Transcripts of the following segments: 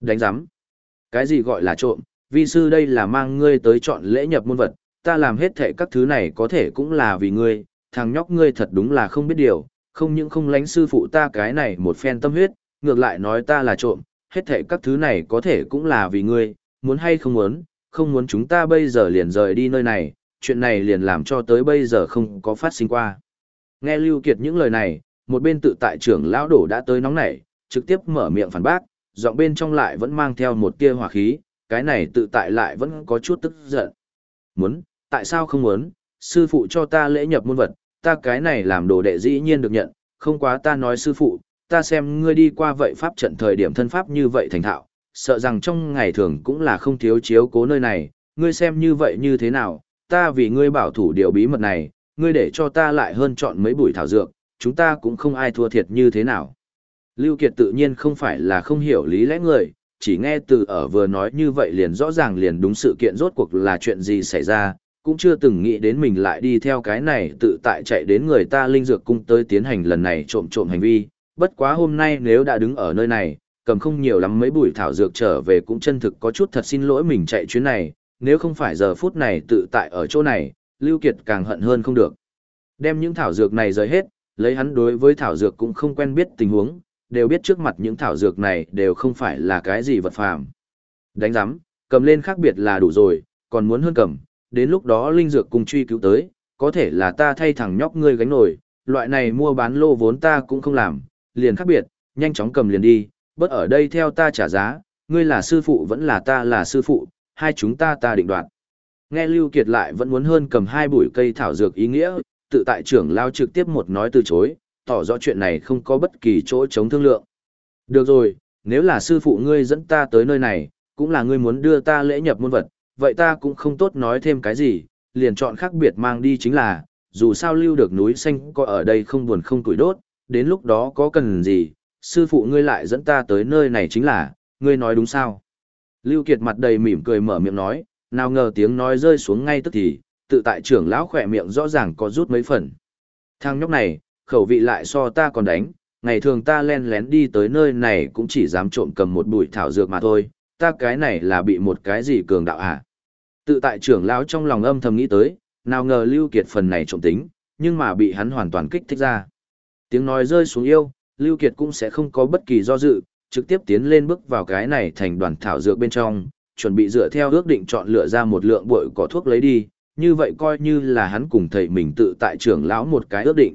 Đánh giám. Cái gì gọi là trộm, vi sư đây là mang ngươi tới chọn lễ nhập môn vật, ta làm hết thệ các thứ này có thể cũng là vì ngươi, thằng nhóc ngươi thật đúng là không biết điều, không những không lánh sư phụ ta cái này một phen tâm huyết, ngược lại nói ta là trộm, hết thệ các thứ này có thể cũng là vì ngươi, muốn hay không muốn, không muốn chúng ta bây giờ liền rời đi nơi này, chuyện này liền làm cho tới bây giờ không có phát sinh qua. Nghe Lưu Kiệt những lời này, một bên tự tại trưởng lão đổ đã tới nóng nảy, trực tiếp mở miệng phản bác, giọng bên trong lại vẫn mang theo một tia hỏa khí, cái này tự tại lại vẫn có chút tức giận. Muốn, tại sao không muốn, sư phụ cho ta lễ nhập môn vật, ta cái này làm đồ đệ dĩ nhiên được nhận, không quá ta nói sư phụ, ta xem ngươi đi qua vậy pháp trận thời điểm thân pháp như vậy thành thạo, sợ rằng trong ngày thường cũng là không thiếu chiếu cố nơi này, ngươi xem như vậy như thế nào, ta vì ngươi bảo thủ điều bí mật này, ngươi để cho ta lại hơn chọn mấy bụi thảo dược, chúng ta cũng không ai thua thiệt như thế nào. Lưu Kiệt tự nhiên không phải là không hiểu lý lẽ người, chỉ nghe từ ở vừa nói như vậy liền rõ ràng liền đúng sự kiện rốt cuộc là chuyện gì xảy ra, cũng chưa từng nghĩ đến mình lại đi theo cái này tự tại chạy đến người ta linh dược cung tới tiến hành lần này trộm trộm hành vi, bất quá hôm nay nếu đã đứng ở nơi này, cầm không nhiều lắm mấy bụi thảo dược trở về cũng chân thực có chút thật xin lỗi mình chạy chuyến này, nếu không phải giờ phút này tự tại ở chỗ này, Lưu Kiệt càng hận hơn không được. Đem những thảo dược này rời hết, lấy hắn đối với thảo dược cũng không quen biết tình huống, đều biết trước mặt những thảo dược này đều không phải là cái gì vật phàm. Đánh giám, cầm lên khác biệt là đủ rồi, còn muốn hơn cầm, đến lúc đó linh dược cùng truy cứu tới, có thể là ta thay thằng nhóc ngươi gánh nổi, loại này mua bán lô vốn ta cũng không làm, liền khác biệt, nhanh chóng cầm liền đi, bớt ở đây theo ta trả giá, ngươi là sư phụ vẫn là ta là sư phụ, hai chúng ta ta định đoạt. Nghe Lưu Kiệt lại vẫn muốn hơn cầm hai bụi cây thảo dược ý nghĩa, tự tại trưởng lao trực tiếp một nói từ chối, tỏ rõ chuyện này không có bất kỳ chỗ chống thương lượng. Được rồi, nếu là sư phụ ngươi dẫn ta tới nơi này, cũng là ngươi muốn đưa ta lễ nhập môn vật, vậy ta cũng không tốt nói thêm cái gì, liền chọn khác biệt mang đi chính là, dù sao lưu được núi xanh có ở đây không buồn không tuổi đốt, đến lúc đó có cần gì, sư phụ ngươi lại dẫn ta tới nơi này chính là, ngươi nói đúng sao. Lưu Kiệt mặt đầy mỉm cười mở miệng nói, nào ngờ tiếng nói rơi xuống ngay tức thì, tự tại trưởng lão khỏe miệng rõ ràng có rút mấy phần. Thằng nhóc này, khẩu vị lại so ta còn đánh, ngày thường ta len lén đi tới nơi này cũng chỉ dám trộm cầm một bụi thảo dược mà thôi, ta cái này là bị một cái gì cường đạo à. Tự tại trưởng lão trong lòng âm thầm nghĩ tới, nào ngờ Lưu Kiệt phần này trộm tính, nhưng mà bị hắn hoàn toàn kích thích ra. Tiếng nói rơi xuống yêu, Lưu Kiệt cũng sẽ không có bất kỳ do dự, trực tiếp tiến lên bước vào cái này thành đoàn thảo dược bên trong, chuẩn bị dựa theo ước định chọn lựa ra một lượng bội cỏ thuốc lấy đi, như vậy coi như là hắn cùng thầy mình tự tại trưởng lão một cái ước định.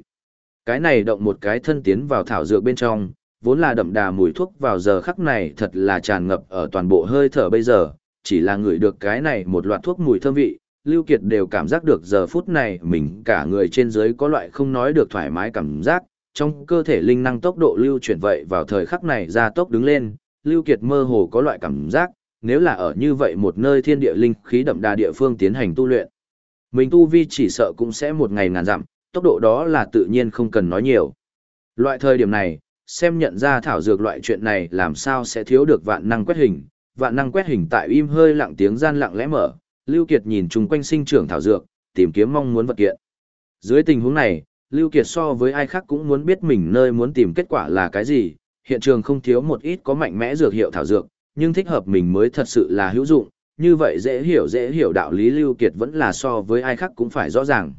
Cái này động một cái thân tiến vào thảo dược bên trong, vốn là đậm đà mùi thuốc vào giờ khắc này thật là tràn ngập ở toàn bộ hơi thở bây giờ, chỉ là ngửi được cái này một loạt thuốc mùi thơm vị, Lưu Kiệt đều cảm giác được giờ phút này mình cả người trên dưới có loại không nói được thoải mái cảm giác, trong cơ thể linh năng tốc độ lưu chuyển vậy vào thời khắc này ra tốc đứng lên, Lưu Kiệt mơ hồ có loại cảm giác, nếu là ở như vậy một nơi thiên địa linh khí đậm đà địa phương tiến hành tu luyện. Mình tu vi chỉ sợ cũng sẽ một ngày ngàn dặm, tốc độ đó là tự nhiên không cần nói nhiều. Loại thời điểm này, xem nhận ra thảo dược loại chuyện này làm sao sẽ thiếu được vạn năng quét hình, vạn năng quét hình tại im hơi lặng tiếng gian lặng lẽ mở, Lưu Kiệt nhìn chung quanh sinh trưởng thảo dược, tìm kiếm mong muốn vật kiện. Dưới tình huống này, Lưu Kiệt so với ai khác cũng muốn biết mình nơi muốn tìm kết quả là cái gì, hiện trường không thiếu một ít có mạnh mẽ dược hiệu thảo dược, nhưng thích hợp mình mới thật sự là hữu dụng, như vậy dễ hiểu dễ hiểu đạo lý Lưu Kiệt vẫn là so với ai khác cũng phải rõ ràng.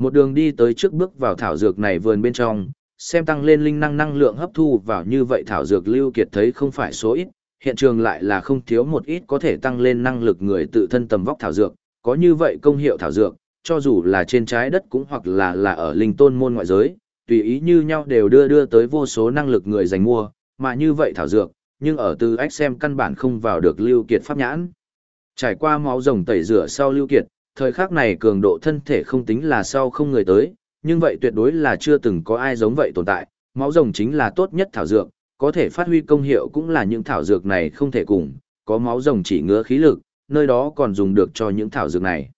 Một đường đi tới trước bước vào thảo dược này vườn bên trong, xem tăng lên linh năng năng lượng hấp thu vào như vậy thảo dược Lưu Kiệt thấy không phải số ít, hiện trường lại là không thiếu một ít có thể tăng lên năng lực người tự thân tầm vóc thảo dược, có như vậy công hiệu thảo dược, cho dù là trên trái đất cũng hoặc là là ở linh tôn môn ngoại giới, tùy ý như nhau đều đưa đưa tới vô số năng lực người giành mua, mà như vậy thảo dược, nhưng ở từ ách xem căn bản không vào được lưu kiệt pháp nhãn. Trải qua máu rồng tẩy rửa sau lưu kiệt, thời khắc này cường độ thân thể không tính là sau không người tới, nhưng vậy tuyệt đối là chưa từng có ai giống vậy tồn tại, máu rồng chính là tốt nhất thảo dược, có thể phát huy công hiệu cũng là những thảo dược này không thể cùng, có máu rồng chỉ ngứa khí lực, nơi đó còn dùng được cho những thảo dược này.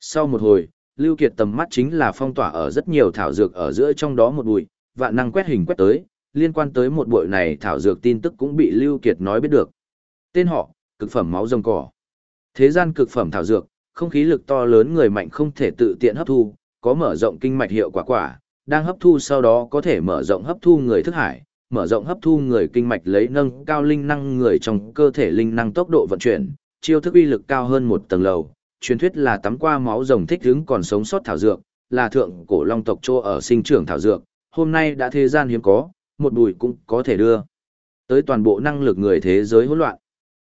Sau một hồi, Lưu Kiệt tầm mắt chính là phong tỏa ở rất nhiều thảo dược ở giữa trong đó một bụi, vạn năng quét hình quét tới, liên quan tới một bụi này thảo dược tin tức cũng bị Lưu Kiệt nói biết được. Tên họ, cực phẩm máu rồng cỏ. Thế gian cực phẩm thảo dược, không khí lực to lớn người mạnh không thể tự tiện hấp thu, có mở rộng kinh mạch hiệu quả quả, đang hấp thu sau đó có thể mở rộng hấp thu người thức hải, mở rộng hấp thu người kinh mạch lấy nâng cao linh năng người trong cơ thể linh năng tốc độ vận chuyển, chiêu thức uy lực cao hơn một tầng lầu. Truyền thuyết là tắm qua máu rồng thích hứng còn sống sót thảo dược, là thượng cổ long tộc trô ở sinh trưởng thảo dược, hôm nay đã thế gian hiếm có, một bùi cũng có thể đưa tới toàn bộ năng lực người thế giới hỗn loạn.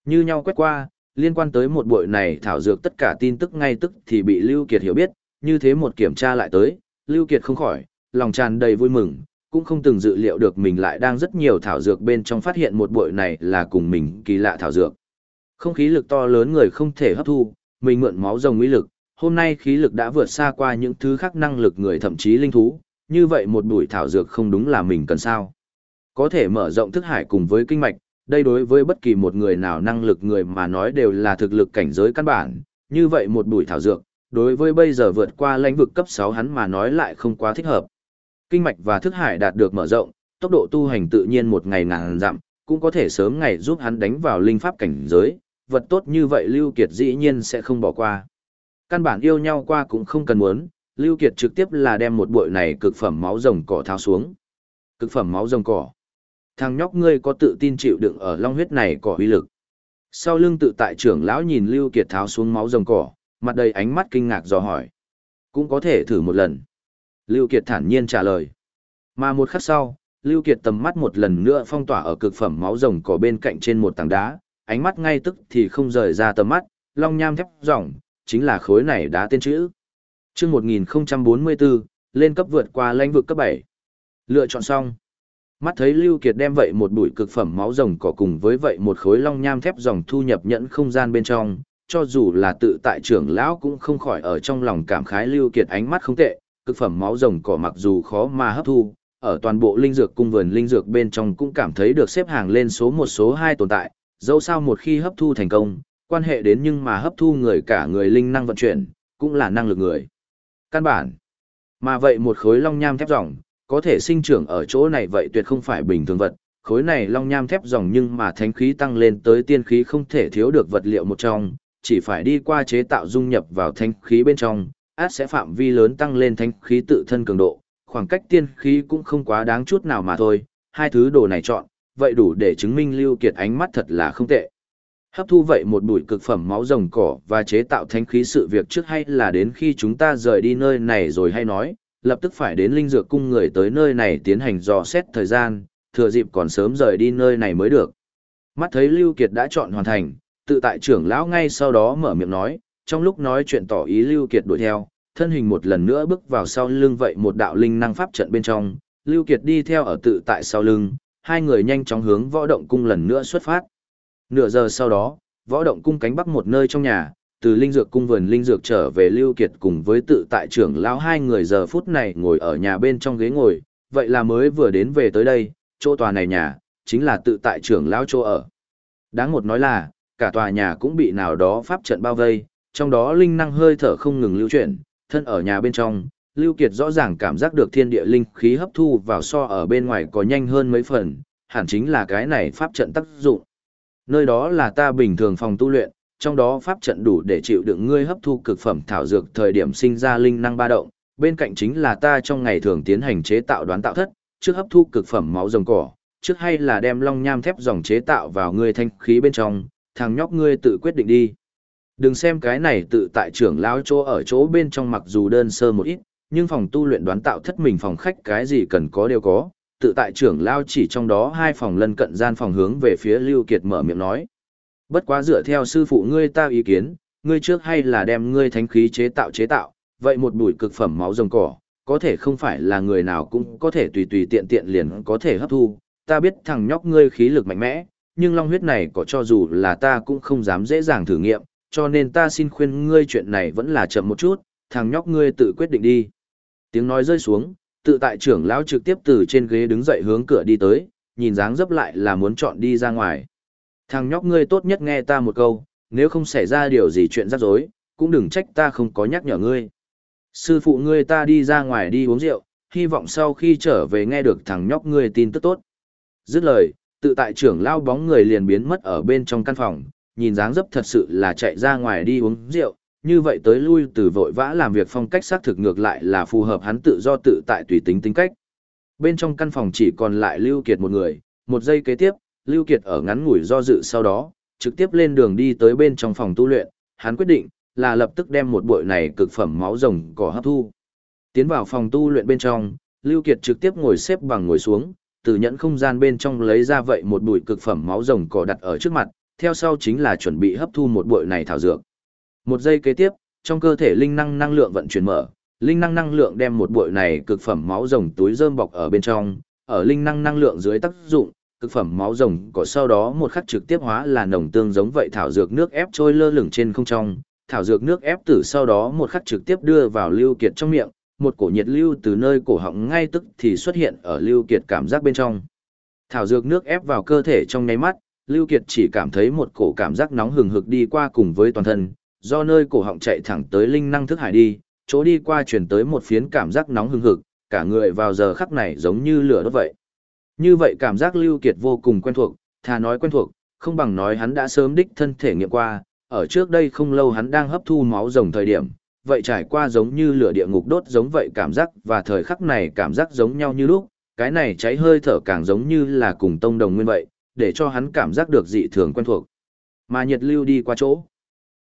Như nhau quét qua, liên quan tới một bụi này thảo dược tất cả tin tức ngay tức thì bị Lưu Kiệt hiểu biết, như thế một kiểm tra lại tới, Lưu Kiệt không khỏi, lòng tràn đầy vui mừng, cũng không từng dự liệu được mình lại đang rất nhiều thảo dược bên trong phát hiện một bụi này là cùng mình kỳ lạ thảo dược. Không khí lực to lớn người không thể hấp thu, mình mượn máu rồng uy lực, hôm nay khí lực đã vượt xa qua những thứ khác năng lực người thậm chí linh thú, như vậy một bụi thảo dược không đúng là mình cần sao. Có thể mở rộng thức hải cùng với kinh mạch, đây đối với bất kỳ một người nào năng lực người mà nói đều là thực lực cảnh giới căn bản, như vậy một bụi thảo dược, đối với bây giờ vượt qua lãnh vực cấp 6 hắn mà nói lại không quá thích hợp. Kinh mạch và thức hải đạt được mở rộng, tốc độ tu hành tự nhiên một ngày ngàn dặm, cũng có thể sớm ngày giúp hắn đánh vào linh pháp cảnh giới, vật tốt như vậy Lưu Kiệt dĩ nhiên sẽ không bỏ qua. Căn bản yêu nhau qua cũng không cần muốn, Lưu Kiệt trực tiếp là đem một bụi này cực phẩm máu rồng cỏ tháo xuống. Cực phẩm máu rồng cỏ. Thằng nhóc ngươi có tự tin chịu đựng ở long huyết này có uy lực. Sau lưng tự tại trưởng lão nhìn Lưu Kiệt tháo xuống máu rồng cỏ, mặt đầy ánh mắt kinh ngạc dò hỏi. Cũng có thể thử một lần. Lưu Kiệt thản nhiên trả lời. Mà một khắc sau, Lưu Kiệt tầm mắt một lần nữa phong tỏa ở cực phẩm máu rồng cỏ bên cạnh trên một tảng đá, ánh mắt ngay tức thì không rời ra tầm mắt, long nham thép ròng, chính là khối này đá tên chữ. Trước 1044, lên cấp vượt qua lãnh vực cấp 7. Lựa chọn xong. Mắt thấy Lưu Kiệt đem vậy một bụi cực phẩm máu rồng cỏ cùng với vậy một khối long nham thép rồng thu nhập nhẫn không gian bên trong, cho dù là tự tại trưởng lão cũng không khỏi ở trong lòng cảm khái Lưu Kiệt ánh mắt không tệ, cực phẩm máu rồng cỏ mặc dù khó mà hấp thu, ở toàn bộ linh dược cung vườn linh dược bên trong cũng cảm thấy được xếp hàng lên số một số hai tồn tại, dẫu sao một khi hấp thu thành công, quan hệ đến nhưng mà hấp thu người cả người linh năng vận chuyển, cũng là năng lực người. Căn bản, mà vậy một khối long nham thép ròng, có thể sinh trưởng ở chỗ này vậy tuyệt không phải bình thường vật, khối này long nham thép dòng nhưng mà thánh khí tăng lên tới tiên khí không thể thiếu được vật liệu một trong, chỉ phải đi qua chế tạo dung nhập vào thánh khí bên trong, át sẽ phạm vi lớn tăng lên thánh khí tự thân cường độ, khoảng cách tiên khí cũng không quá đáng chút nào mà thôi, hai thứ đồ này chọn, vậy đủ để chứng minh Lưu Kiệt ánh mắt thật là không tệ. Hấp thu vậy một bụi cực phẩm máu rồng cỏ và chế tạo thánh khí sự việc trước hay là đến khi chúng ta rời đi nơi này rồi hay nói, lập tức phải đến linh dược cung người tới nơi này tiến hành dò xét thời gian, thừa dịp còn sớm rời đi nơi này mới được. Mắt thấy Lưu Kiệt đã chọn hoàn thành, tự tại trưởng lão ngay sau đó mở miệng nói, trong lúc nói chuyện tỏ ý Lưu Kiệt đuổi theo, thân hình một lần nữa bước vào sau lưng vậy một đạo linh năng pháp trận bên trong, Lưu Kiệt đi theo ở tự tại sau lưng, hai người nhanh chóng hướng võ động cung lần nữa xuất phát. Nửa giờ sau đó, võ động cung cánh bắc một nơi trong nhà, từ linh dược cung vườn linh dược trở về Lưu Kiệt cùng với tự tại trưởng lão hai người giờ phút này ngồi ở nhà bên trong ghế ngồi, vậy là mới vừa đến về tới đây, chỗ tòa này nhà, chính là tự tại trưởng lão chỗ ở. Đáng một nói là, cả tòa nhà cũng bị nào đó pháp trận bao vây, trong đó linh năng hơi thở không ngừng lưu chuyển, thân ở nhà bên trong, Lưu Kiệt rõ ràng cảm giác được thiên địa linh khí hấp thu vào so ở bên ngoài có nhanh hơn mấy phần, hẳn chính là cái này pháp trận tác dụng. Nơi đó là ta bình thường phòng tu luyện, trong đó pháp trận đủ để chịu đựng ngươi hấp thu cực phẩm thảo dược thời điểm sinh ra linh năng ba động, bên cạnh chính là ta trong ngày thường tiến hành chế tạo đoán tạo thất, trước hấp thu cực phẩm máu rồng cỏ, trước hay là đem long nham thép dòng chế tạo vào ngươi thanh khí bên trong, thằng nhóc ngươi tự quyết định đi. Đừng xem cái này tự tại trưởng lão chỗ ở chỗ bên trong mặc dù đơn sơ một ít, nhưng phòng tu luyện đoán tạo thất mình phòng khách cái gì cần có đều có, tự tại trưởng lão chỉ trong đó hai phòng lân cận gian phòng hướng về phía Lưu Kiệt mở miệng nói. Bất quá dựa theo sư phụ ngươi ta ý kiến, ngươi trước hay là đem ngươi thánh khí chế tạo chế tạo, vậy một bụi cực phẩm máu rồng cỏ, có thể không phải là người nào cũng có thể tùy tùy tiện tiện liền có thể hấp thu, ta biết thằng nhóc ngươi khí lực mạnh mẽ, nhưng long huyết này có cho dù là ta cũng không dám dễ dàng thử nghiệm, cho nên ta xin khuyên ngươi chuyện này vẫn là chậm một chút, thằng nhóc ngươi tự quyết định đi. Tiếng nói rơi xuống, tự tại trưởng lão trực tiếp từ trên ghế đứng dậy hướng cửa đi tới, nhìn dáng dấp lại là muốn chọn đi ra ngoài. Thằng nhóc ngươi tốt nhất nghe ta một câu, nếu không xảy ra điều gì chuyện rắc rối, cũng đừng trách ta không có nhắc nhở ngươi. Sư phụ ngươi ta đi ra ngoài đi uống rượu, hy vọng sau khi trở về nghe được thằng nhóc ngươi tin tức tốt. Dứt lời, tự tại trưởng lao bóng người liền biến mất ở bên trong căn phòng, nhìn dáng dấp thật sự là chạy ra ngoài đi uống rượu, như vậy tới lui từ vội vã làm việc phong cách xác thực ngược lại là phù hợp hắn tự do tự tại tùy tính tính cách. Bên trong căn phòng chỉ còn lại Lưu Kiệt một người, một giây kế tiếp, Lưu Kiệt ở ngắn ngủi do dự sau đó, trực tiếp lên đường đi tới bên trong phòng tu luyện, hắn quyết định là lập tức đem một bội này cực phẩm máu rồng cỏ hấp thu. Tiến vào phòng tu luyện bên trong, Lưu Kiệt trực tiếp ngồi xếp bằng ngồi xuống, từ nhẫn không gian bên trong lấy ra vậy một bụi cực phẩm máu rồng cỏ đặt ở trước mặt, theo sau chính là chuẩn bị hấp thu một bụi này thảo dược. Một giây kế tiếp, trong cơ thể linh năng năng lượng vận chuyển mở, linh năng năng lượng đem một bụi này cực phẩm máu rồng túi rơm bọc ở bên trong, ở linh năng năng lượng dưới tác dụng, cực phẩm máu rồng cỏ sau đó một khắc trực tiếp hóa là nồng tương giống vậy thảo dược nước ép trôi lơ lửng trên không trong, thảo dược nước ép tử sau đó một khắc trực tiếp đưa vào lưu kiệt trong miệng, một cổ nhiệt lưu từ nơi cổ họng ngay tức thì xuất hiện ở Lưu Kiệt cảm giác bên trong. Thảo dược nước ép vào cơ thể trong nháy mắt, Lưu Kiệt chỉ cảm thấy một cổ cảm giác nóng hừng hực đi qua cùng với toàn thân, do nơi cổ họng chạy thẳng tới linh năng thức hải đi, chỗ đi qua truyền tới một phiến cảm giác nóng hừng hực, cả người vào giờ khắc này giống như lửa đốt vậy. Như vậy cảm giác Lưu Kiệt vô cùng quen thuộc, thà nói quen thuộc, không bằng nói hắn đã sớm đích thân thể nghiệm qua, ở trước đây không lâu hắn đang hấp thu máu rồng thời điểm, vậy trải qua giống như lửa địa ngục đốt giống vậy cảm giác và thời khắc này cảm giác giống nhau như lúc, cái này cháy hơi thở càng giống như là cùng tông đồng nguyên vậy, để cho hắn cảm giác được dị thường quen thuộc. Mà nhiệt lưu đi qua chỗ.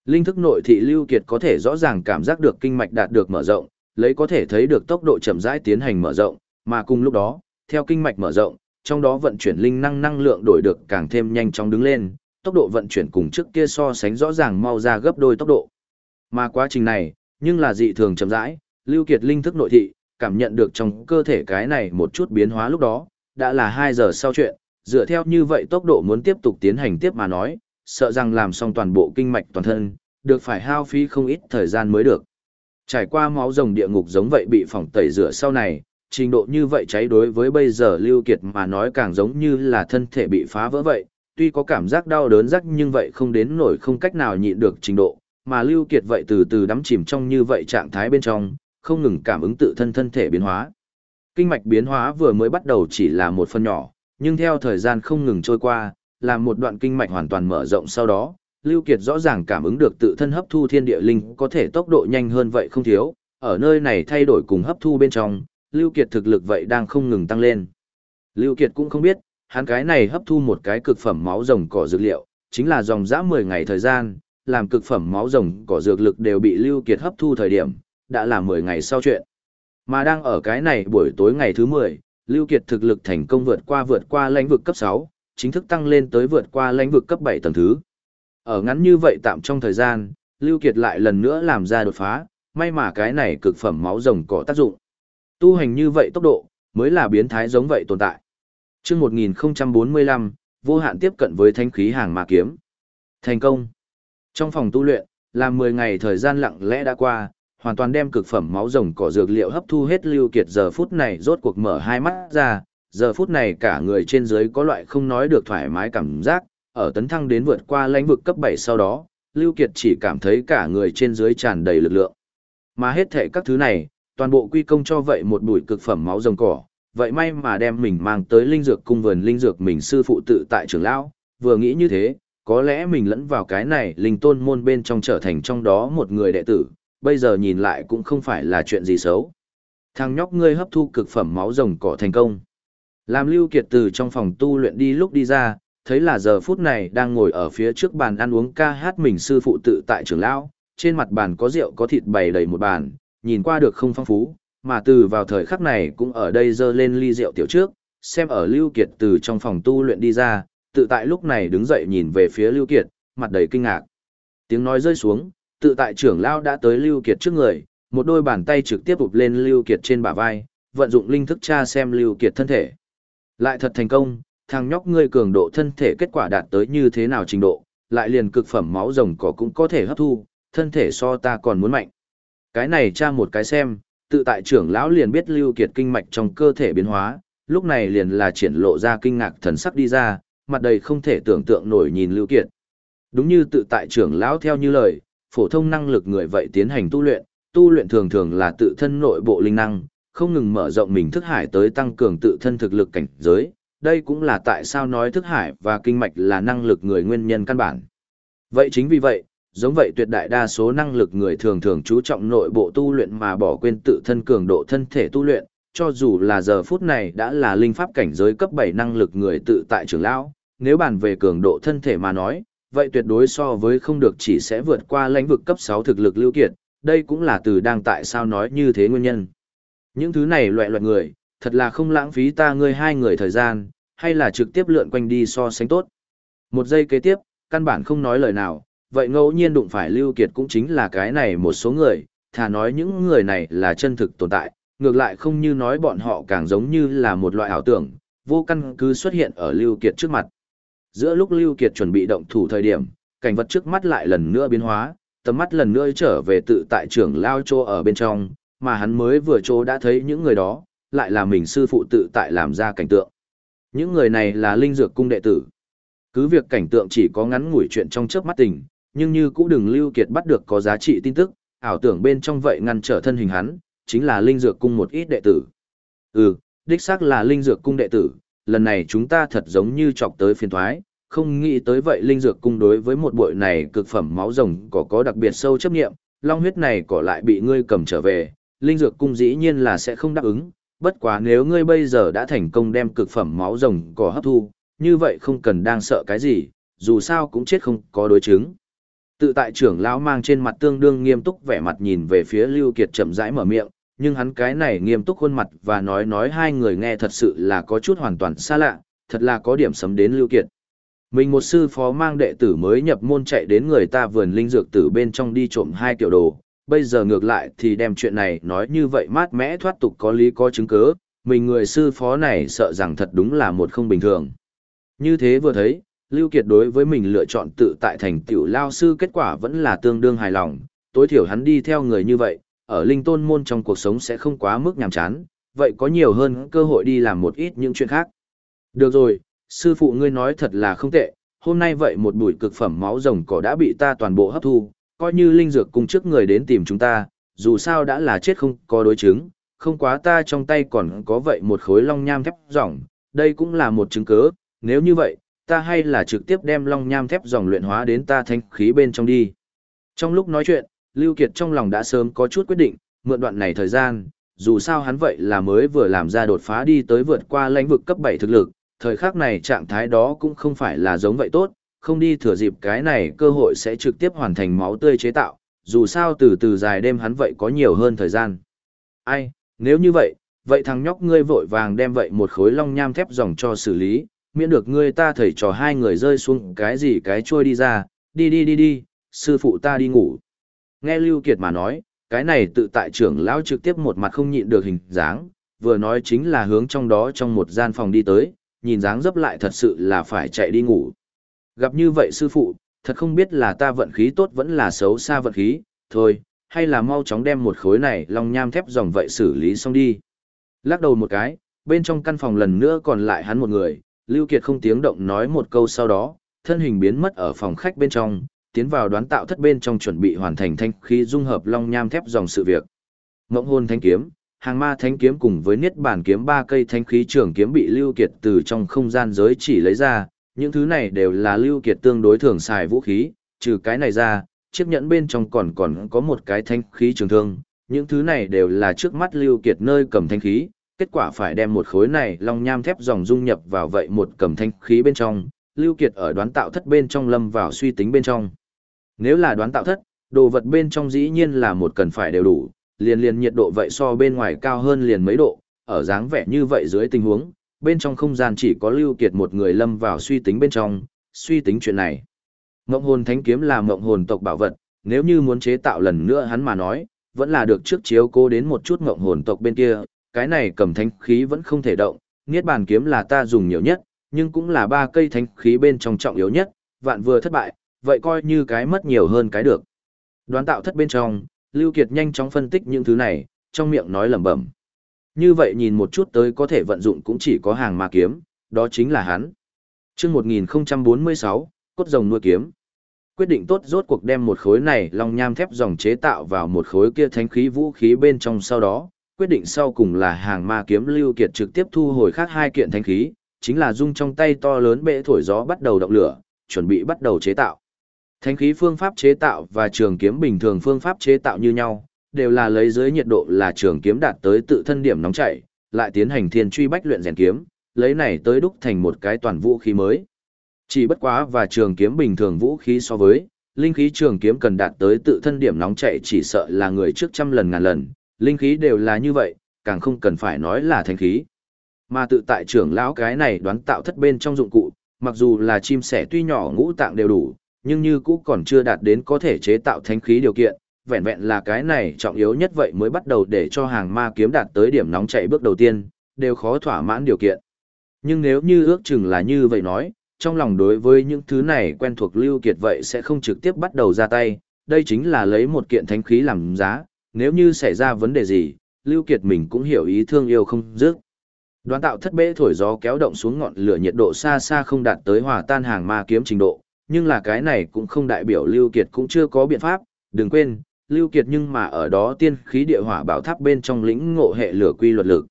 Linh thức nội thị lưu kiệt có thể rõ ràng cảm giác được kinh mạch đạt được mở rộng, lấy có thể thấy được tốc độ chậm rãi tiến hành mở rộng, mà cùng lúc đó, theo kinh mạch mở rộng, trong đó vận chuyển linh năng năng lượng đổi được càng thêm nhanh chóng đứng lên, tốc độ vận chuyển cùng trước kia so sánh rõ ràng mau ra gấp đôi tốc độ. Mà quá trình này, nhưng là dị thường chậm rãi, Lưu Kiệt linh thức nội thị, cảm nhận được trong cơ thể cái này một chút biến hóa lúc đó, đã là 2 giờ sau chuyện, dựa theo như vậy tốc độ muốn tiếp tục tiến hành tiếp mà nói, sợ rằng làm xong toàn bộ kinh mạch toàn thân, được phải hao phí không ít thời gian mới được. Trải qua máu rồng địa ngục giống vậy bị phỏng tẩy rửa sau này, trình độ như vậy cháy đối với bây giờ Lưu Kiệt mà nói càng giống như là thân thể bị phá vỡ vậy, tuy có cảm giác đau đớn rắc nhưng vậy không đến nổi không cách nào nhịn được trình độ, mà Lưu Kiệt vậy từ từ đắm chìm trong như vậy trạng thái bên trong, không ngừng cảm ứng tự thân thân thể biến hóa. Kinh mạch biến hóa vừa mới bắt đầu chỉ là một phần nhỏ, nhưng theo thời gian không ngừng trôi qua, làm một đoạn kinh mạch hoàn toàn mở rộng sau đó, Lưu Kiệt rõ ràng cảm ứng được tự thân hấp thu thiên địa linh có thể tốc độ nhanh hơn vậy không thiếu, ở nơi này thay đổi cùng hấp thu bên trong, Lưu Kiệt thực lực vậy đang không ngừng tăng lên. Lưu Kiệt cũng không biết, hắn cái này hấp thu một cái cực phẩm máu rồng cỏ dược liệu, chính là dòng dã 10 ngày thời gian, làm cực phẩm máu rồng cỏ dược lực đều bị Lưu Kiệt hấp thu thời điểm, đã là 10 ngày sau chuyện. Mà đang ở cái này buổi tối ngày thứ 10, Lưu Kiệt thực lực thành công vượt qua vượt qua lãnh vực cấp 6, chính thức tăng lên tới vượt qua lãnh vực cấp 7 tầng thứ. Ở ngắn như vậy tạm trong thời gian, Lưu Kiệt lại lần nữa làm ra đột phá, may mà cái này cực phẩm máu rồng cỏ tác dụng. Tu hành như vậy tốc độ, mới là biến thái giống vậy tồn tại. Trước 1045, vô hạn tiếp cận với thanh khí hàng ma kiếm. Thành công. Trong phòng tu luyện, làm 10 ngày thời gian lặng lẽ đã qua, hoàn toàn đem cực phẩm máu rồng cỏ dược liệu hấp thu hết Lưu Kiệt giờ phút này rốt cuộc mở hai mắt ra, giờ phút này cả người trên dưới có loại không nói được thoải mái cảm giác, ở tấn thăng đến vượt qua lãnh vực cấp 7 sau đó, Lưu Kiệt chỉ cảm thấy cả người trên dưới tràn đầy lực lượng. Mà hết thảy các thứ này, toàn bộ quy công cho vậy một bụi cực phẩm máu rồng cỏ, vậy may mà đem mình mang tới linh dược cung vườn linh dược mình sư phụ tự tại trưởng lão, vừa nghĩ như thế, có lẽ mình lẫn vào cái này linh tôn môn bên trong trở thành trong đó một người đệ tử, bây giờ nhìn lại cũng không phải là chuyện gì xấu. Thằng nhóc ngươi hấp thu cực phẩm máu rồng cỏ thành công. Làm Lưu Kiệt từ trong phòng tu luyện đi lúc đi ra, thấy là giờ phút này đang ngồi ở phía trước bàn ăn uống ca hát mình sư phụ tự tại trưởng lão, trên mặt bàn có rượu có thịt bày đầy một bàn, nhìn qua được không phong phú, mà từ vào thời khắc này cũng ở đây dơ lên ly rượu tiểu trước, xem ở Lưu Kiệt từ trong phòng tu luyện đi ra, tự tại lúc này đứng dậy nhìn về phía Lưu Kiệt, mặt đầy kinh ngạc. Tiếng nói rơi xuống, tự tại trưởng lão đã tới Lưu Kiệt trước người, một đôi bàn tay trực tiếp ụp lên Lưu Kiệt trên bả vai, vận dụng linh thức tra xem Lưu Kiệt thân thể. Lại thật thành công, thằng nhóc ngươi cường độ thân thể kết quả đạt tới như thế nào trình độ, lại liền cực phẩm máu rồng cỏ cũng có thể hấp thu, thân thể so ta còn muốn mạnh. Cái này tra một cái xem, tự tại trưởng lão liền biết Lưu Kiệt kinh mạch trong cơ thể biến hóa, lúc này liền là triển lộ ra kinh ngạc thần sắc đi ra, mặt đầy không thể tưởng tượng nổi nhìn Lưu Kiệt. Đúng như tự tại trưởng lão theo như lời, phổ thông năng lực người vậy tiến hành tu luyện, tu luyện thường thường là tự thân nội bộ linh năng, không ngừng mở rộng mình thức hải tới tăng cường tự thân thực lực cảnh giới. Đây cũng là tại sao nói thức hải và kinh mạch là năng lực người nguyên nhân căn bản. Vậy chính vì vậy, giống vậy tuyệt đại đa số năng lực người thường thường chú trọng nội bộ tu luyện mà bỏ quên tự thân cường độ thân thể tu luyện, cho dù là giờ phút này đã là linh pháp cảnh giới cấp 7 năng lực người tự tại trưởng lão, nếu bàn về cường độ thân thể mà nói, vậy tuyệt đối so với không được chỉ sẽ vượt qua lãnh vực cấp 6 thực lực lưu kiệt, đây cũng là từ đang tại sao nói như thế nguyên nhân. Những thứ này loại loại người, thật là không lãng phí ta ngươi hai người thời gian, hay là trực tiếp lượn quanh đi so sánh tốt. Một giây kế tiếp, căn bản không nói lời nào, vậy ngẫu nhiên đụng phải Lưu Kiệt cũng chính là cái này một số người, thà nói những người này là chân thực tồn tại, ngược lại không như nói bọn họ càng giống như là một loại ảo tưởng, vô căn cứ xuất hiện ở Lưu Kiệt trước mặt. Giữa lúc Lưu Kiệt chuẩn bị động thủ thời điểm, cảnh vật trước mắt lại lần nữa biến hóa, tầm mắt lần nữa trở về tự tại trưởng lao chô ở bên trong, mà hắn mới vừa chô đã thấy những người đó, lại là mình sư phụ tự tại làm ra cảnh tượng. Những người này là linh dược cung đệ tử. Cứ việc cảnh tượng chỉ có ngắn ngủi chuyện trong chớp mắt tình, nhưng như cũng đừng lưu kiệt bắt được có giá trị tin tức, ảo tưởng bên trong vậy ngăn trở thân hình hắn, chính là linh dược cung một ít đệ tử. Ừ, đích xác là linh dược cung đệ tử, lần này chúng ta thật giống như chọc tới phiền thoái, không nghĩ tới vậy linh dược cung đối với một bội này cực phẩm máu rồng có có đặc biệt sâu chấp nghiệm, long huyết này có lại bị ngươi cầm trở về, linh dược cung dĩ nhiên là sẽ không đáp ứng, bất quá nếu ngươi bây giờ đã thành công đem cực phẩm máu rồng cỏ hấp thu, như vậy không cần đang sợ cái gì, dù sao cũng chết không có đối chứng. Tự tại trưởng lão mang trên mặt tương đương nghiêm túc vẻ mặt nhìn về phía Lưu Kiệt chậm rãi mở miệng, nhưng hắn cái này nghiêm túc khuôn mặt và nói nói hai người nghe thật sự là có chút hoàn toàn xa lạ, thật là có điểm sấm đến Lưu Kiệt. Mình một sư phó mang đệ tử mới nhập môn chạy đến người ta vườn linh dược tử bên trong đi trộm hai kiểu đồ, bây giờ ngược lại thì đem chuyện này nói như vậy mát mẽ thoát tục có lý có chứng cứ, mình người sư phó này sợ rằng thật đúng là một không bình thường. Như thế vừa thấy, Lưu Kiệt đối với mình lựa chọn tự tại thành tiểu lao sư kết quả vẫn là tương đương hài lòng, tối thiểu hắn đi theo người như vậy, ở linh tôn môn trong cuộc sống sẽ không quá mức nhàm chán, vậy có nhiều hơn cơ hội đi làm một ít những chuyện khác. Được rồi, sư phụ ngươi nói thật là không tệ, hôm nay vậy một bụi cực phẩm máu rồng cỏ đã bị ta toàn bộ hấp thu, coi như linh dược cùng trước người đến tìm chúng ta, dù sao đã là chết không có đối chứng, không quá ta trong tay còn có vậy một khối long nham thép rỏng, đây cũng là một chứng cứ, nếu như vậy, ta hay là trực tiếp đem long nham thép dòng luyện hóa đến ta thanh khí bên trong đi. Trong lúc nói chuyện, Lưu Kiệt trong lòng đã sớm có chút quyết định, mượn đoạn này thời gian, dù sao hắn vậy là mới vừa làm ra đột phá đi tới vượt qua lãnh vực cấp 7 thực lực, thời khắc này trạng thái đó cũng không phải là giống vậy tốt, không đi thừa dịp cái này cơ hội sẽ trực tiếp hoàn thành máu tươi chế tạo, dù sao từ từ dài đêm hắn vậy có nhiều hơn thời gian. Ai, nếu như vậy, vậy thằng nhóc ngươi vội vàng đem vậy một khối long nham thép dòng cho xử lý, miễn được ngươi ta thầy trò hai người rơi xuống cái gì cái trôi đi ra, đi đi đi đi, sư phụ ta đi ngủ. Nghe Lưu Kiệt mà nói, cái này tự tại trưởng lão trực tiếp một mặt không nhịn được hình dáng, vừa nói chính là hướng trong đó trong một gian phòng đi tới, nhìn dáng dấp lại thật sự là phải chạy đi ngủ. Gặp như vậy sư phụ, thật không biết là ta vận khí tốt vẫn là xấu xa vận khí, thôi, hay là mau chóng đem một khối này long nham thép dòng vậy xử lý xong đi. Lắc đầu một cái, bên trong căn phòng lần nữa còn lại hắn một người, Lưu Kiệt không tiếng động nói một câu sau đó, thân hình biến mất ở phòng khách bên trong, tiến vào đoán tạo thất bên trong chuẩn bị hoàn thành thanh khí dung hợp long nham thép dòng sự việc. Ngỗng hồn thanh kiếm, hàng ma thanh kiếm cùng với niết bản kiếm ba cây thanh khí trường kiếm bị Lưu Kiệt từ trong không gian giới chỉ lấy ra, những thứ này đều là Lưu Kiệt tương đối thường xài vũ khí, trừ cái này ra, chiếc nhẫn bên trong còn còn có một cái thanh khí trường thương, những thứ này đều là trước mắt Lưu Kiệt nơi cầm thanh khí, kết quả phải đem một khối này long nham thép dòng dung nhập vào vậy một cầm thanh khí bên trong, Lưu Kiệt ở đoán tạo thất bên trong lâm vào suy tính bên trong. Nếu là đoán tạo thất, đồ vật bên trong dĩ nhiên là một cần phải đều đủ, liền liền nhiệt độ vậy so bên ngoài cao hơn liền mấy độ, ở dáng vẻ như vậy dưới tình huống, bên trong không gian chỉ có Lưu Kiệt một người lâm vào suy tính bên trong, suy tính chuyện này. Ngộng hồn thánh kiếm là ngộng hồn tộc bảo vật, nếu như muốn chế tạo lần nữa hắn mà nói, vẫn là được trước chiếu cố đến một chút ngộng hồn tộc bên kia, cái này cầm thánh khí vẫn không thể động, niết bàn kiếm là ta dùng nhiều nhất, nhưng cũng là ba cây thánh khí bên trong trọng yếu nhất, vạn vừa thất bại, vậy coi như cái mất nhiều hơn cái được. Đoán tạo thất bên trong, Lưu Kiệt nhanh chóng phân tích những thứ này, trong miệng nói lẩm bẩm. Như vậy nhìn một chút tới có thể vận dụng cũng chỉ có hàng ma kiếm, đó chính là hắn. Trước 1046, cốt rồng nuôi kiếm. Quyết định tốt rốt cuộc đem một khối này long nham thép dòng chế tạo vào một khối kia thánh khí vũ khí bên trong sau đó, quyết định sau cùng là hàng ma kiếm lưu kiệt trực tiếp thu hồi khác hai kiện thanh khí, chính là dung trong tay to lớn bệ thổi gió bắt đầu động lửa, chuẩn bị bắt đầu chế tạo. Thanh khí phương pháp chế tạo và trường kiếm bình thường phương pháp chế tạo như nhau, đều là lấy dưới nhiệt độ là trường kiếm đạt tới tự thân điểm nóng chảy, lại tiến hành thiên truy bách luyện rèn kiếm, lấy này tới đúc thành một cái toàn vũ khí mới. Chỉ bất quá và trường kiếm bình thường vũ khí so với, linh khí trường kiếm cần đạt tới tự thân điểm nóng chảy chỉ sợ là người trước trăm lần ngàn lần, linh khí đều là như vậy, càng không cần phải nói là thánh khí. Mà tự tại trưởng lão cái này đoán tạo thất bên trong dụng cụ, mặc dù là chim sẻ tuy nhỏ ngũ tạng đều đủ, nhưng như cũ còn chưa đạt đến có thể chế tạo thánh khí điều kiện, vẹn vẹn là cái này trọng yếu nhất vậy mới bắt đầu để cho hàng ma kiếm đạt tới điểm nóng chạy bước đầu tiên, đều khó thỏa mãn điều kiện. Nhưng nếu như ước chừng là như vậy nói, trong lòng đối với những thứ này quen thuộc Lưu Kiệt vậy sẽ không trực tiếp bắt đầu ra tay, đây chính là lấy một kiện thánh khí làm giá, nếu như xảy ra vấn đề gì, Lưu Kiệt mình cũng hiểu ý thương yêu không dứt. Đoán tạo thất bệ thổi gió kéo động xuống ngọn lửa nhiệt độ xa xa không đạt tới hòa tan hàng ma kiếm trình độ, nhưng là cái này cũng không đại biểu Lưu Kiệt cũng chưa có biện pháp, đừng quên, Lưu Kiệt nhưng mà ở đó tiên khí địa hỏa bảo tháp bên trong lĩnh ngộ hệ lửa quy luật lực.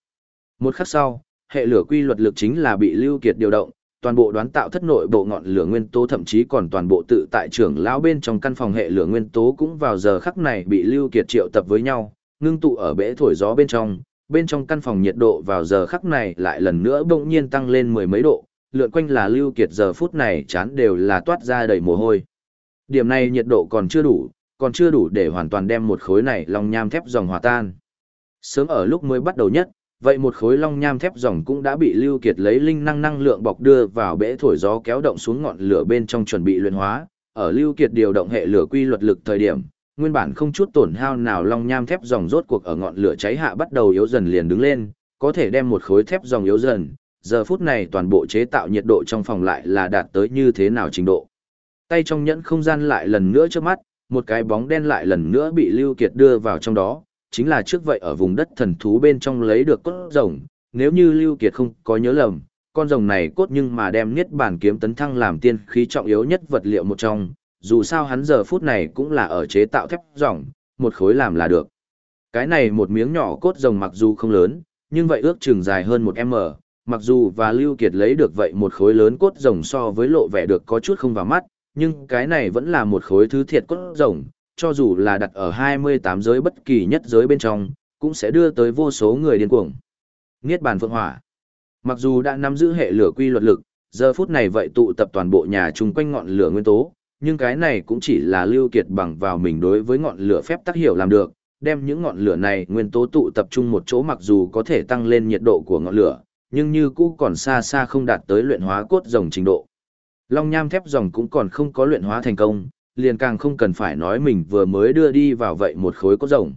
Một khắc sau, hệ lửa quy luật lực chính là bị Lưu Kiệt điều động, toàn bộ đoán tạo thất nội bộ ngọn lửa nguyên tố thậm chí còn toàn bộ tự tại trưởng lão bên trong căn phòng hệ lửa nguyên tố cũng vào giờ khắc này bị Lưu Kiệt triệu tập với nhau, ngưng tụ ở bể thổi gió bên trong, bên trong căn phòng nhiệt độ vào giờ khắc này lại lần nữa bỗng nhiên tăng lên mười mấy độ, lượn quanh là Lưu Kiệt giờ phút này chán đều là toát ra đầy mồ hôi. Điểm này nhiệt độ còn chưa đủ, còn chưa đủ để hoàn toàn đem một khối này long nham thép dòng hòa tan. Sớm ở lúc mới bắt đầu nhất, vậy một khối long nham thép dòng cũng đã bị Lưu Kiệt lấy linh năng năng lượng bọc đưa vào bể thổi gió kéo động xuống ngọn lửa bên trong chuẩn bị luyện hóa. Ở Lưu Kiệt điều động hệ lửa quy luật lực thời điểm, nguyên bản không chút tổn hao nào long nham thép dòng rốt cuộc ở ngọn lửa cháy hạ bắt đầu yếu dần liền đứng lên, có thể đem một khối thép dòng yếu dần. Giờ phút này toàn bộ chế tạo nhiệt độ trong phòng lại là đạt tới như thế nào trình độ. Tay trong nhẫn không gian lại lần nữa trước mắt, một cái bóng đen lại lần nữa bị Lưu Kiệt đưa vào trong đó, chính là trước vậy ở vùng đất thần thú bên trong lấy được cốt rồng, nếu như Lưu Kiệt không có nhớ lầm, con rồng này cốt nhưng mà đem niết bản kiếm tấn thăng làm tiên khí trọng yếu nhất vật liệu một trong, dù sao hắn giờ phút này cũng là ở chế tạo thép rồng một khối làm là được. Cái này một miếng nhỏ cốt rồng mặc dù không lớn, nhưng vậy ước chừng dài hơn một m, mặc dù và Lưu Kiệt lấy được vậy một khối lớn cốt rồng so với lộ vẻ được có chút không vào mắt, nhưng cái này vẫn là một khối thứ thiệt cốt rồng, cho dù là đặt ở 28 giới bất kỳ nhất giới bên trong, cũng sẽ đưa tới vô số người điên cuồng. Niết bàn phượng hỏa. Mặc dù đã nắm giữ hệ lửa quy luật lực, giờ phút này vậy tụ tập toàn bộ nhà chung quanh ngọn lửa nguyên tố, nhưng cái này cũng chỉ là lưu kiệt bằng vào mình đối với ngọn lửa phép tác hiểu làm được, đem những ngọn lửa này nguyên tố tụ tập trung một chỗ mặc dù có thể tăng lên nhiệt độ của ngọn lửa, nhưng như cũ còn xa xa không đạt tới luyện hóa cốt rồng trình độ. Long nham thép rồng cũng còn không có luyện hóa thành công, liền càng không cần phải nói mình vừa mới đưa đi vào vậy một khối cốt rồng.